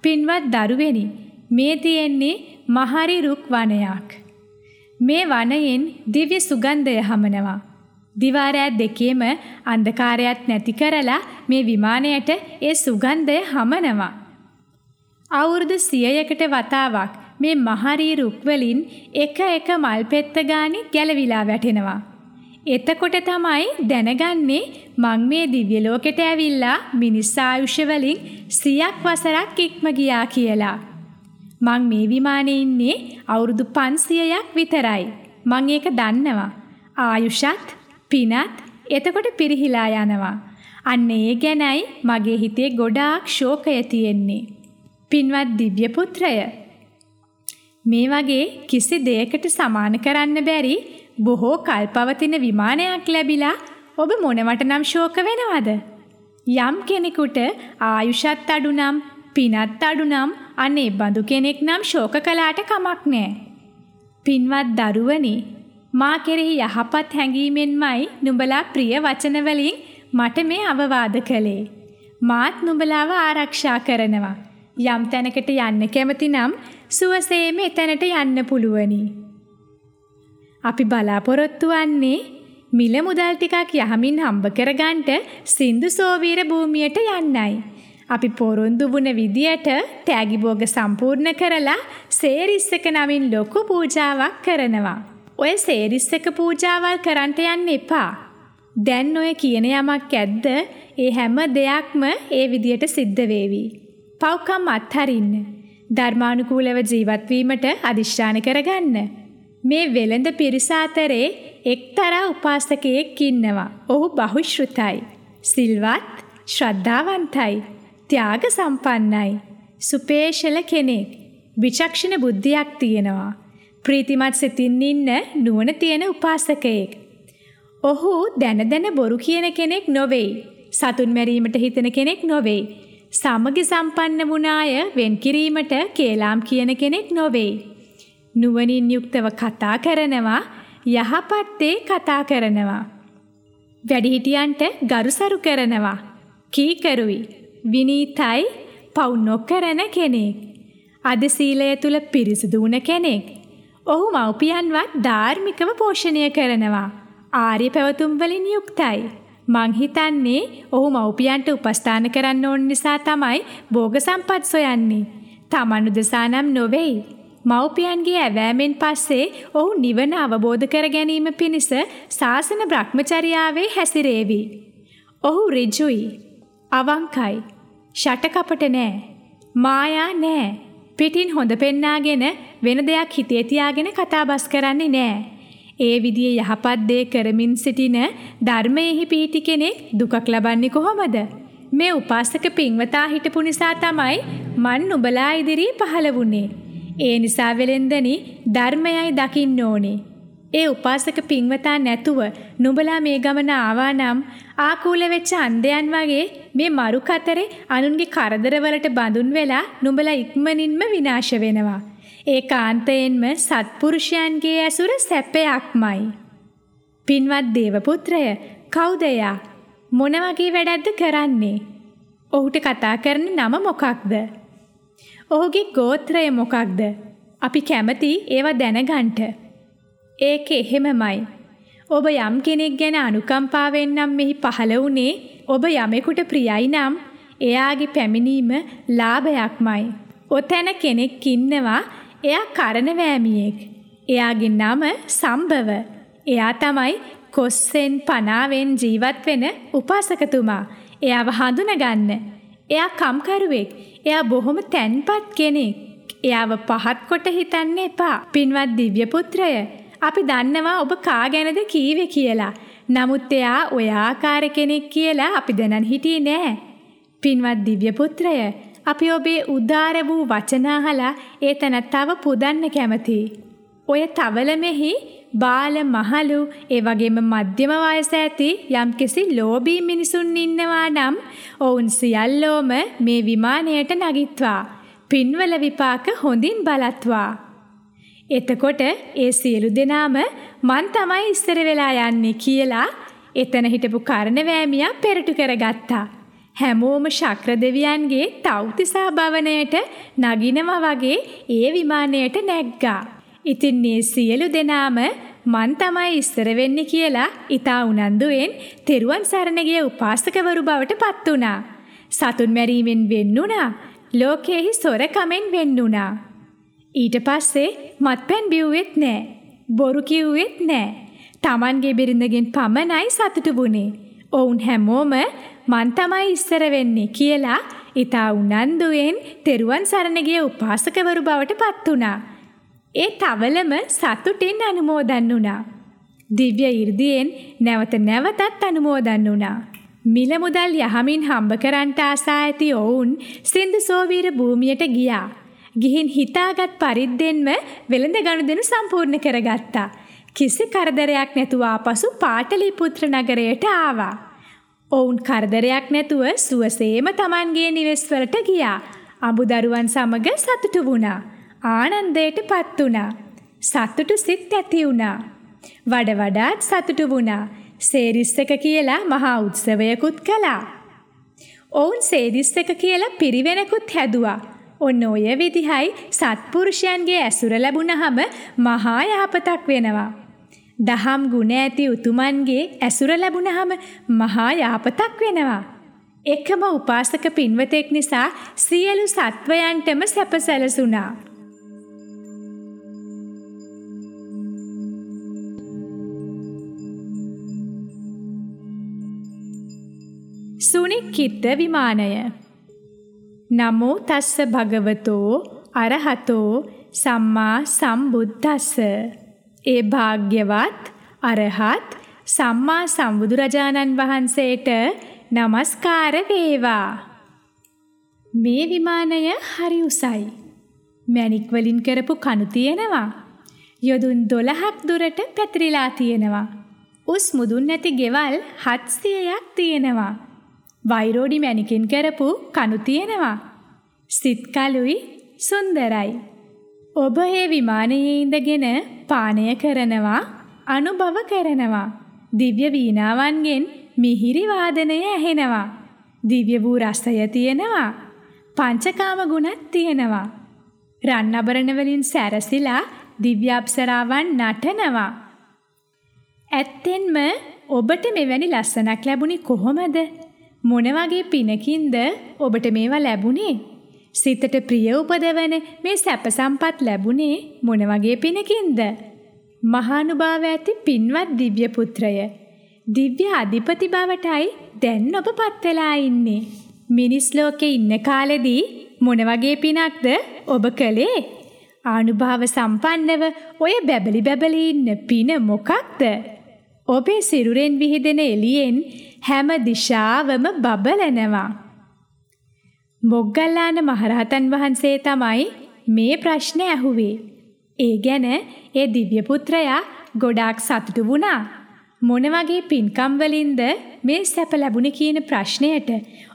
Speaker 1: පින්වත් දරුවෙනි මේ තියෙන්නේ මහරි රුක් වනයක්. මේ වනයෙන් දිව්‍ය සුගන්ධය හමනවා. දිවාරෑ දෙකේම අන්ධකාරයක් නැති කරලා මේ විමානයට ඒ සුගන්ධය හමනවා. අවුරුදු 100කට වතාවක් මේ මහරී රුක් වලින් එක එක මල් පෙත්ත ගානේ ගැලවිලා වැටෙනවා. එතකොට තමයි දැනගන්නේ මං මේ දිව්‍ය ලෝකෙට ඇවිල්ලා මිනිස් ආයුෂ වලින් 100ක් වසරක් ඉක්ම ගියා කියලා. මං මේ විමානේ ඉන්නේ අවුරුදු 500ක් විතරයි. මං ඒක දන්නවා. ආයුෂත් පිනත් එතකොට පිරිහිලා යනවා. අන්න ඒ ගැනයි මගේ හිතේ ගොඩාක් ශෝකය තියෙන්නේ. පින්වත් දිව්‍ය පුත්‍රය මේ වගේ කිසි දෙයකට සමාන කරන්න බැරි බොහෝ කල්පවතින විමානයක් ලැබිලා ඔබ මොනවට නම් ශෝක වෙනවද? යම් කෙනෙකුට ආයුෂත් අඩු නම් පිනත් අඩු නම් අනේ බඳු කෙනෙක් නම් ශෝක කළාට කමක් නෑ. පින්වත් දරුවනි මා කෙරෙහි යහපත් හැඟීමෙන්මයි නුඹලා ප්‍රිය වචන වලින් මට මේ අවවාද කළේ. මාත් නුඹලාව ආරක්ෂා කරනවා. යම් තැනකට යන්න කැමති නම් සුවසේම එතැනට යන්න පුළුවනි. අපි බලාපොරොත්තු වන්නේ මිල මුදල් ටිකක් යහමින් හම්බ කරගන්නට සින්දු සෝවීර භූමියට යන්නයි. අපි පොරොන්දු වුණ විදියට තෑගි භෝග සම්පූර්ණ කරලා සේරිස්සක නමින් ලොකු පූජාවක් කරනවා. ඔය සේරිස්සක පූජාවල් කරන්ට යන්න එපා. දැන් ඔය කියන යමක් ඇද්ද ඒ හැම දෙයක්ම ඒ විදියට සිද්ධ වේවි. පව්කම් අත්හරින්න. ධර්මානුකූලව ජීවත් වීමට අදිෂ්ඨාන කරගන්න. මේ වෙළඳ පිරිස අතරේ එක්තරා උපාසකයෙක් ඉන්නවා. ඔහු බහුශ්‍රුතයි. සිල්වත්, ශ්‍රද්ධාවන්තයි. ත්‍යාග සම්පන්නයි. සුපේශල කෙනෙක්. විචක්ෂණ බුද්ධියක් තියෙනවා. ප්‍රීතිමත් සිතින් ඉන්න නුවණ තියෙන උපාසකයෙක්. ඔහු දැන දැන බොරු කියන කෙනෙක් නොවේයි. සතුන් මැරීමට හිතන කෙනෙක් නොවේයි. සමගි සම්පන්න වුණ අය වෙන් කිරීමට කේලාම් කියන කෙනෙක් නොවේයි. නුවණින් යුක්තව කතා කරනවා යහපත් දේ කතා කරනවා. වැඩිහිටියන්ට ගරුසරු කරනවා. කීකරුයි විනීතයි පව් නොකරන කෙනෙක්. අද සීලය තුල පිරිසිදු වුණ කෙනෙක්. ඔහු මව්පියන්වත් ධාර්මිකව පෝෂණය කරනවා. ආර්ය පැවතුම් වලින් යුක්තයි. මං හිතන්නේ ඔහු මව්පියන්ට උපස්ථාන කරන්න ඕන නිසා තමයි භෝග සම්පත් සොයන්නේ. තමන් උදෙසා නම් නොවේයි. මව්පියන්ගේ ඇවෑමෙන් පස්සේ ඔහු නිවන අවබෝධ කර ගැනීම පිණිස ශාසන භ්‍රමචර්යාවේ හැසිරේවි. ඔහු ඍජුයි, අවංකයි, ෂටකපට නෑ. මායා නෑ. පිටින් හොඳ පෙන්නාගෙන වෙන දෙයක් හිතේ තියාගෙන කතාබස් කරන්නේ නෑ. ඒ විදිහේ යහපත් දේ කරමින් සිටින ධර්මයේහි පිහිටි කෙනෙක් දුකක් ලබන්නේ කොහොමද? මේ උපාසක පින්වතා හිටපු නිසා තමයි මන් නුඹලා ඉදිරියේ පහළ වුණේ. ඒ නිසා වෙලෙන්දනි ධර්මයයි දකින්න ඕනේ. ඒ උපාසක පින්වතා නැතුව නුඹලා මේ ගමන ආවා නම් ආකූල වෙච්ච අන්ධයන් වගේ මේ මරු කතරේ අනුන්ගේ කරදරවලට බඳුන් වෙලා නුඹලා ඉක්මනින්ම විනාශ වෙනවා. ඒකාන්තයෙන්ම සත්පුරුෂයන්ගේ ඇසුර සැපයක්මයි. පින්වත් දේවපුත්‍රය කවුද එයා? මොන වගේ වැඩක්ද කරන්නේ? ඔහුට කතා කරන නම මොකක්ද? ඔහුගේ ගෝත්‍රය මොකක්ද? අපි කැමති ඒවා දැනගන්න. ඒක එහෙමමයි. ඔබ යම් කෙනෙක් ගැන අනුකම්පාවෙන් නම් මෙහි පහළ වුණේ ඔබ යමෙකුට ප්‍රියයි නම් එයාගේ පැමිණීම ලාභයක්මයි. ඔතැන කෙනෙක් ඉන්නවා එයා කරනවෑමියෙක්. එයාගේ නම සම්භව. එයා තමයි කොස්සෙන් පනාවෙන් ජීවත් වෙන උපාසකතුමා. එයාව හඳුනගන්න. එයා කම්කරුවෙක්. එයා බොහොම තැන්පත් කෙනෙක්. එයාව පහත් කොට හිතන්න එපා. පින්වත් දිව්‍ය පුත්‍රය අපි දන්නවා ඔබ කා ගැනද කීවේ කියලා. නමුත් එයා ඔය ආකාර කෙනෙක් කියලා අපි දැනන් හිටියේ නෑ. පින්වත් දිව්‍ය පුත්‍රය, අපි ඔබේ උදාර වූ වචන අහලා ඒ තනත්තාව පුදන්න කැමතියි. ඔය තවලමෙහි බාල මහලු ඒ වගේම මධ්‍යම වයස ඇති යම්කිසි ලෝභී මිනිසුන් ඉන්නවා නම් ඔවුන් සියල්ලෝම මේ විමානයට නගිත්වා. පින්වල විපාක හොඳින් බලත්වා. එතකොට ඒ සියලු දෙනාම මන් තමයි ඉස්සර වෙලා යන්නේ කියලා එතන හිටපු කර්ණවෑමියා පෙරටු කරගත්තා. හැමෝම ශක්‍ර දෙවියන්ගේ තව්තිසා භවනයට නගිනවා වගේ ඒ විමානයට නැග්ගා. ඉතින් මේ සියලු දෙනාම මන් තමයි ඉස්සර වෙන්නේ කියලා ඊතා උනන්දුවෙන් තෙරුවන් සරණ ගිය උපාසකවරු බවට පත් වුණා. සතුන් මැරීමෙන් වෙන්නුණා. ලෝකයේහි සොරකමෙන් වෙන්නුණා. ඊට පස්සේ මත්පැන් බිව්වෙත් නෑ. බොරු කිව්වෙත් නෑ. Tamanගේ බිරිඳගෙන් පමණයි සතුටු වුණේ. ඔවුන් හැමෝම මන් තමයි ඉස්සර වෙන්නේ කියලා ඊතා උනන්දුවෙන් තෙරුවන් සරණ ගිය උපාසකවරු බවට පත් වුණා. ඒ තවලම සතුටින් අනුමෝදන් වුණා. දිව්‍ය 이르දියෙන් නැවත නැවතත් අනුමෝදන් වුණා. මිල මුදල් යහමින් හම්බ කරන්ට ආසා ඇති ඔවුන් සින්දු සෝවීර භූමියට ගියා. ගිහින් හිතාගත් පරිද්දෙන්ම වෙළඳ ගනුදෙනු සම්පූර්ණ කරගත්තා. කිසි කරදරයක් නැතුව ආපසු පාටලිපුත්‍ර නගරයට ආවා. ඔවුන් කරදරයක් නැතුව සුවසේම Tamanගේ නිවෙස්වලට ගියා. අඹදරුවන් සමග සතුටු වුණා. ආනන්දයට පත් වුණා. සතුටු සිත් ඇති වුණා. වඩ වඩාත් සතුටු වුණා. සේරිස්සක කියලා මහා උත්සවයකුත් කළා. ඔවුන් සේරිස්සක කියලා පිරිවෙනකුත් හැදුවා. ඔන්න ඔය විදිහයි සත්පුරුෂයන්ගේ ඇසුර ලැබුණහම මහා යහපතක් වෙනවා. දහම් ගුණ ඇති උතුමන්ගේ ඇසුර ලැබුණහම මහා යහපතක් වෙනවා. එකම උපාසක පින්වතෙක් නිසා සියලු සත්වයන්ටම සැපසැලසුණා. සුනික්කිත්ත විමානය. නමෝ තස්ස භගවතෝ අරහතෝ සම්මා සම්බුද්දස්ස. ඒ භාග්‍යවත් අරහත් සම්මා සම්බුදුරජාණන් වහන්සේට নমස්කාර වේවා. මේ විමානය හරි උසයි. මැණික් වලින් කරපු කණු තියෙනවා. යොදුන් 12ක් දුරට පැතිරිලා තියෙනවා. උස් මුදුන් නැති ගෙවල් 700ක් තියෙනවා. වෛරෝඩි මැණිකින් කරපු කණු තියෙනවා. සිත් කලුයි සුන්දරයි. ඔබ ඒ විමානයේ ඉඳගෙන පානය කරනවා අනුභව කරනවා. දිව්‍ය වීණාවන්ගෙන් මිහිරි වාදනය ඇහෙනවා. දිව්‍ය වූ රසය තියෙනවා. පංචකාම ගුණත් තියෙනවා. රන් අබරණ වලින් සැරසිලා දිව්‍ය අප්සරාවන් නටනවා. ඇත්තෙන්ම ඔබට මෙවැනි ලස්සනක් ලැබුණේ කොහොමද? මොන වගේ පිනකින්ද ඔබට මේවා ලැබුණේ? සිතට ප්‍රිය උපදවන මේ සැප සම්පත් ලැබුණේ මොන වගේ පිනකින්ද? මහානුභාව ඇති පින්වත් දිව්‍ය පුත්‍රය. දිව්‍ය අධිපති බවටයි දැන් ඔබ පත් වෙලා ඉන්නේ. මිනිස් ලෝකේ ඉන්න කාලෙදී මොන වගේ පිනක්ද ඔබ කළේ? ආනුභාව සම්පන්නව ඔය බැබලි බැබලි ඉන්න පින මොකක්ද? ඔබේ සිරුරෙන් විහිදෙන එළියෙන් හැම දිශාවම බබලනවා. මොග්ගල්ලාන මහරහතන් වහන්සේ තමයි මේ ප්‍රශ්නේ ඇහුවේ. ඒ ගැන ඒ දිව්‍ය පුත්‍රයා ගොඩාක් සතුටු වුණා. මොන වගේ පින්කම් වලින්ද මේ සැප ලැබුණේ කියන ප්‍රශ්නයට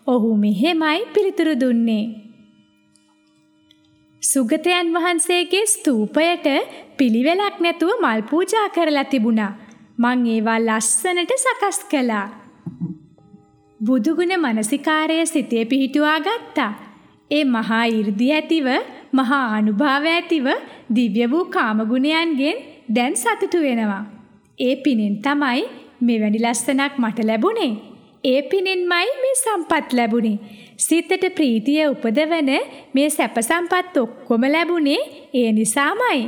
Speaker 1: ඔහු මෙහෙමයි පිළිතුරු දුන්නේ. සුගතයන් වහන්සේගේ ස්තූපයට පිළිවෙලක් නැතුව මල් පූජා කරලා තිබුණා. මං ඒවා ලස්සනට සකස් කළා. බුදුගුණ මනසිකාරය සිතේ පිහිටුවා ගත්තා. ඒ මහා 이르දි ඇතිව මහා අනුභව ඇතිව දිව්‍ය වූ කාමගුණයන්ගෙන් දැන් සතුටු වෙනවා. ඒ පිනෙන් තමයි මෙවැනි ලස්සනක් මට ලැබුණේ. ඒ පිනෙන්මයි මේ සම්පත් ලැබුණේ. සිතට ප්‍රීතිය උපදවන මේ සැප සම්පත් ඔක්කොම ලැබුණේ ඒ නිසාමයි.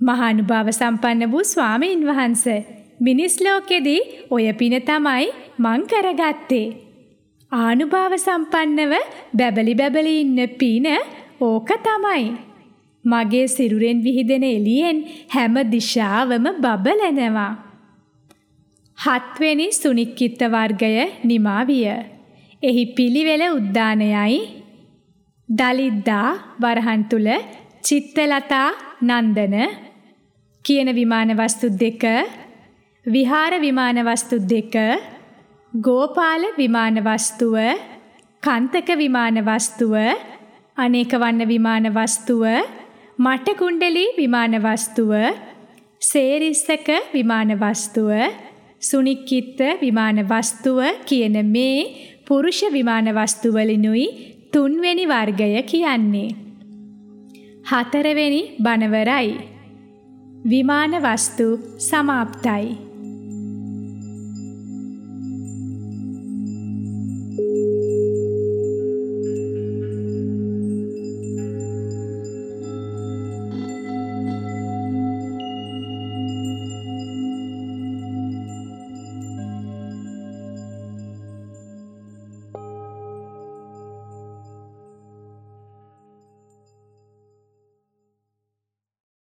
Speaker 1: මහානුභාව සම්පන්න වූ ස්වාමීන් වහන්සේ මිනිස් ලෝකෙදී ඔය පින තමයි මං කරගත්තේ. ආනුභාව සම්පන්නව බැබලි බැබලි ඉන්න පින ඕක තමයි. මගේ සිරුරෙන් විහිදෙන එළියෙන් හැම දිශාවම බබලනවා. හත්වෙනි සුනික්කිත්ත වර්ගය නිමා විය. එහි පිළිවෙල උද්දානයයි දලිද්දා වරහන් තුල චිත්තලතා නන්දන කියන විමාන වස්තු දෙක විහාර විමාන වස්තු දෙක ගෝපාල විමාන වස්තුව කන්තක විමාන වස්තුව අනේක වන්න විමාන වස්තුව මට කුණ්ඩලී විමාන වස්තුව සේරිස්සක විමාන වස්තුව සුනික්කිත්ත විමාන වස්තුව කියන මේ පුරුෂ විමාන වස්තු වලිනුයි තුන්වෙනි වර්ගය කියන්නේ. හතරවෙනි බණවරයි. විමාන වස්තු සමාප්තයි.